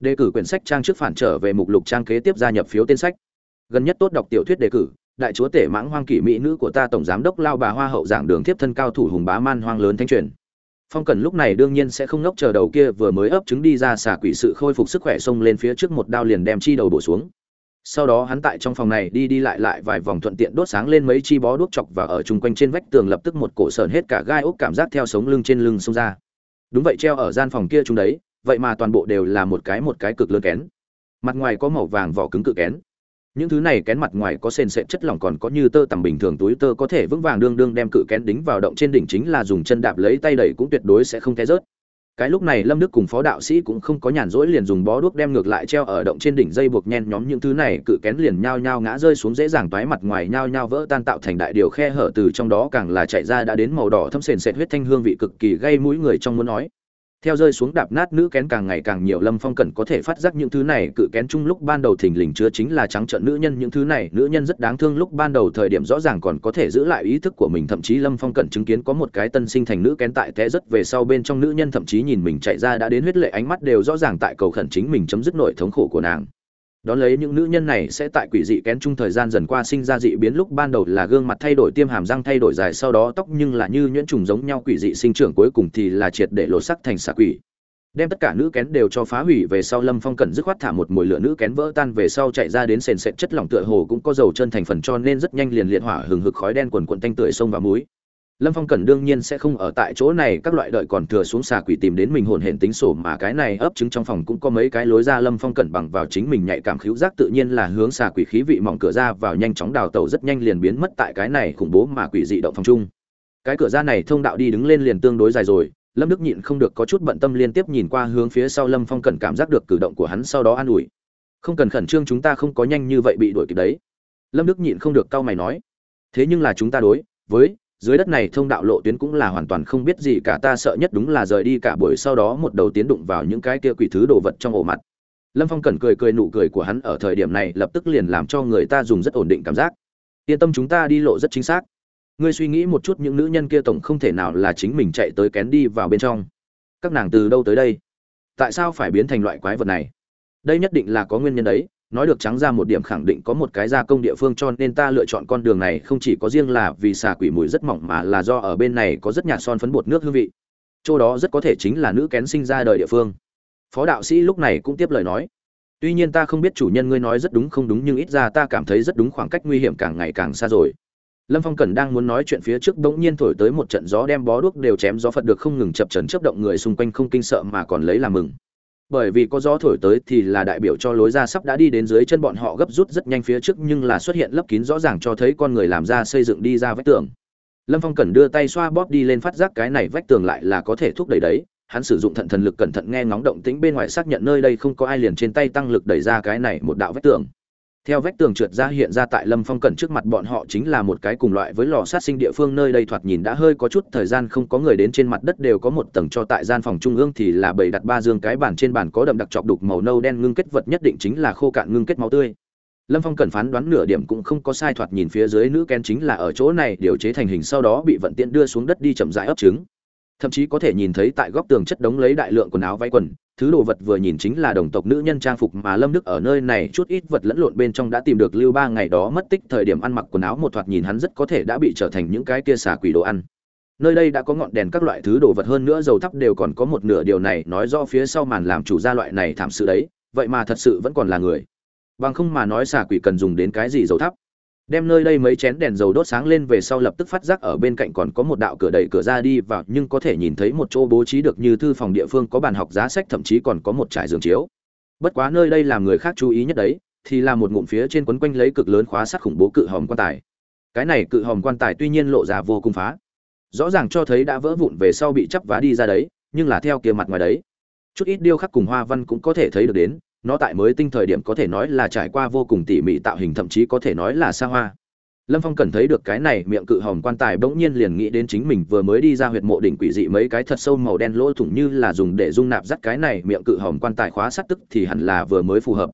Đề cử quyển sách trang trước phản trở về mục lục trang kế tiếp gia nhập phiếu tên sách. Gần nhất tốt đọc tiểu thuyết đề cử đại chúa tể mãng hoang kỷ mỹ nữ của ta tổng giám đốc lao bà hoa hậu giảng đường tiếp thân cao thủ hùng bá man hoang lớn thanh truyền. Phong cần lúc này đương nhiên sẽ không ngốc chờ đầu kia vừa mới ấp trứng đi ra xả quỷ sự khôi phục sức khỏe xông lên phía trước một đao liền đem chi đầu bổ xuống. Sau đó hắn tại trong phòng này đi đi lại lại vài vòng thuận tiện đốt sáng lên mấy chi bó đuốc chọc và ở chung quanh trên vách tường lập tức một cổ sờn hết cả gai ốc cảm giác theo sống lưng trên lưng xông ra. Đúng vậy treo ở gian phòng kia chúng đấy, vậy mà toàn bộ đều là một cái một cái cực lớn kén. Mặt ngoài có màu vàng vỏ cứng cự kén những thứ này kén mặt ngoài có sền sệt chất lỏng còn có như tơ tằm bình thường túi tơ có thể vững vàng đương đương đem cự kén đính vào động trên đỉnh chính là dùng chân đạp lấy tay đẩy cũng tuyệt đối sẽ không té rớt. Cái lúc này lâm đức cùng phó đạo sĩ cũng không có nhàn rỗi liền dùng bó đuốc đem ngược lại treo ở động trên đỉnh dây buộc nhen nhóm những thứ này, cự kén liền nhao nhao ngã rơi xuống dễ dàng toái mặt ngoài nhao nhao vỡ tan tạo thành đại điều khe hở từ trong đó càng là chạy ra đã đến màu đỏ thâm sền sệt huyết thanh hương vị cực kỳ gây mũi người trong muốn nói theo rơi xuống đạp nát nữ kén càng ngày càng nhiều, lâm phong cẩn có thể phát giác những thứ này cự kén chung lúc ban đầu thình lình chứa chính là trắng trợn nữ nhân. Những thứ này nữ nhân rất đáng thương lúc ban đầu thời điểm rõ ràng còn có thể giữ lại ý thức của mình. Thậm chí lâm phong cẩn chứng kiến có một cái tân sinh thành nữ kén tại té rất về sau bên trong nữ nhân, thậm chí nhìn mình chạy ra đã đến huyết lệ, ánh mắt đều rõ ràng tại cầu khẩn chính mình chấm dứt nội thống khổ của nàng đón lấy những nữ nhân này sẽ tại quỷ dị kén chung thời gian dần qua sinh ra dị biến lúc ban đầu là gương mặt thay đổi tiêm hàm răng thay đổi dài sau đó tóc nhưng là như nhuyễn trùng giống nhau quỷ dị sinh trưởng cuối cùng thì là triệt để lột sắc thành xà quỷ. Đem tất cả nữ kén đều cho phá hủy về sau lâm phong cần dứt khoát thả một mồi lửa nữ kén vỡ tan về sau chạy ra đến sền sệt chất lỏng tựa hồ cũng có dầu chân thành phần cho nên rất nhanh liền liệt hỏa hừng hực khói đen quần quận tanh tưởi sông và muối lâm phong cần đương nhiên sẽ không ở tại chỗ này, các loại đợi còn thừa xuống xà quỷ tìm đến mình hồn hển tính sổ mà cái này ấp trứng trong phòng cũng có mấy cái lối ra, lâm phong cẩn bằng vào chính mình nhạy cảm khíu giác tự nhiên là hướng xà quỷ khí vị mỏng cửa ra vào nhanh chóng đào tàu rất nhanh liền biến mất tại cái này khủng bố mà quỷ dị động phòng chung. Cái cửa ra này thông đạo đi đứng lên liền tương đối dài rồi, lâm đức nhịn không được có chút bận tâm liên tiếp nhìn qua hướng phía sau lâm phong cẩn cảm giác được cử động của hắn sau đó an ủi. Không cần khẩn trương, chúng ta không có nhanh như vậy bị đuổi kịp đấy. Lâm đức nhịn không được cau mày nói. Thế nhưng là chúng ta đối với dưới đất này thông đạo lộ tuyến cũng là hoàn toàn không biết gì cả, ta sợ nhất đúng là rời đi cả buổi sau đó một đầu tiến đụng vào những cái kia quỷ thứ đồ vật trong ổ mặt. Lâm phong cẩn cười cười nụ cười của hắn ở thời điểm này lập tức liền làm cho người ta dùng rất ổn định cảm giác. Yên tâm chúng ta đi lộ rất chính xác. Ngươi suy nghĩ một chút những nữ nhân kia tổng không thể nào là chính mình chạy tới kén đi vào bên trong. Các nàng từ đâu tới đây? Tại sao phải biến thành loại quái vật này? Đây nhất định là có nguyên nhân đấy nói được trắng ra một điểm khẳng định có một cái gia công địa phương cho nên ta lựa chọn con đường này không chỉ có riêng là vì xà quỷ mùi rất mỏng mà là do ở bên này có rất nhạt son phấn bột nước hương vị. Chỗ đó rất có thể chính là nữ kén sinh ra đời địa phương. Phó đạo sĩ lúc này cũng tiếp lời nói. Tuy nhiên ta không biết chủ nhân ngươi nói rất đúng không đúng nhưng ít ra ta cảm thấy rất đúng khoảng cách nguy hiểm càng ngày càng xa rồi. Lâm phong cẩn đang muốn nói chuyện phía trước bỗng nhiên thổi tới một trận gió đem bó đuốc đều chém gió phật được không ngừng chập trần chấp động người xung quanh không kinh sợ mà còn lấy làm mừng bởi vì có gió thổi tới thì là đại biểu cho lối ra sắp đã đi đến dưới chân bọn họ gấp rút rất nhanh phía trước nhưng là xuất hiện lấp kín rõ ràng cho thấy con người làm ra xây dựng đi ra vách tường. Lâm phong cần đưa tay xoa bóp đi lên phát giác cái này vách tường lại là có thể thúc đẩy đấy. Hắn sử dụng thận thần lực cẩn thận nghe ngóng động tĩnh bên ngoài xác nhận nơi đây không có ai liền trên tay tăng lực đẩy ra cái này một đạo vách tường theo vách tường trượt ra hiện ra tại lâm phong cẩn trước mặt bọn họ chính là một cái cùng loại với lò sát sinh địa phương nơi đây thoạt nhìn đã hơi có chút thời gian không có người đến trên mặt đất đều có một tầng cho tại gian phòng trung ương thì là bầy đặt ba dương cái bàn trên bàn có đậm đặc chọc đục màu nâu đen ngưng kết vật nhất định chính là khô cạn ngưng kết máu tươi. Lâm phong cẩn phán đoán nửa điểm cũng không có sai thoạt nhìn phía dưới nữ ken chính là ở chỗ này, điều chế thành hình sau đó bị vận tiện đưa xuống đất đi chậm rãi ấp trứng thậm chí có thể nhìn thấy tại góc tường chất đống lấy đại lượng quần áo váy quần, thứ đồ vật vừa nhìn chính là đồng tộc nữ nhân trang phục mà lâm đức ở nơi này chút ít vật lẫn lộn bên trong đã tìm được lưu ba ngày đó mất tích thời điểm ăn mặc quần áo một thoạt nhìn hắn rất có thể đã bị trở thành những cái kia xà quỷ đồ ăn. Nơi đây đã có ngọn đèn các loại thứ đồ vật hơn nữa dầu thắp đều còn có một nửa điều này nói do phía sau màn làm chủ gia loại này thảm sự đấy, vậy mà thật sự vẫn còn là người. Bằng không mà nói xà quỷ cần dùng đến cái gì dầu thắp? Đem nơi đây mấy chén đèn dầu đốt sáng lên về sau lập tức phát giác ở bên cạnh còn có một đạo cửa đẩy cửa ra đi vào, nhưng có thể nhìn thấy một chỗ bố trí được như thư phòng địa phương, có bàn học giá sách, thậm chí còn có một trải giường chiếu. Bất quá nơi đây làm người khác chú ý nhất đấy, thì là một ngụm phía trên quấn quanh lấy cực lớn khóa sắt khủng bố cự hòm quan tài. Cái này cự hòm quan tài tuy nhiên lộ ra vô cùng phá, rõ ràng cho thấy đã vỡ vụn về sau bị chắp vá đi ra đấy, nhưng là theo kia mặt ngoài đấy. Chút ít điêu khắc cùng hoa văn cũng có thể thấy được đến nó tại mới tinh thời điểm có thể nói là trải qua vô cùng tỉ mỉ tạo hình, thậm chí có thể nói là xa hoa. Lâm phong cần thấy được cái này miệng cự hồng quan tài bỗng nhiên liền nghĩ đến chính mình vừa mới đi ra huyệt mộ đỉnh quỷ dị mấy cái thật sâu màu đen lỗ thủng như là dùng để dung nạp dắt cái này miệng cự hồng quan tài khóa sắt tức thì hẳn là vừa mới phù hợp.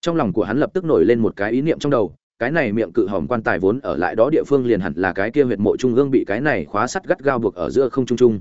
Trong lòng của hắn lập tức nổi lên một cái ý niệm trong đầu, cái này miệng cự hồng quan tài vốn ở lại đó địa phương liền hẳn là cái kia huyệt mộ trung ương bị cái này khóa sắt gắt gao buộc ở giữa không trung trung.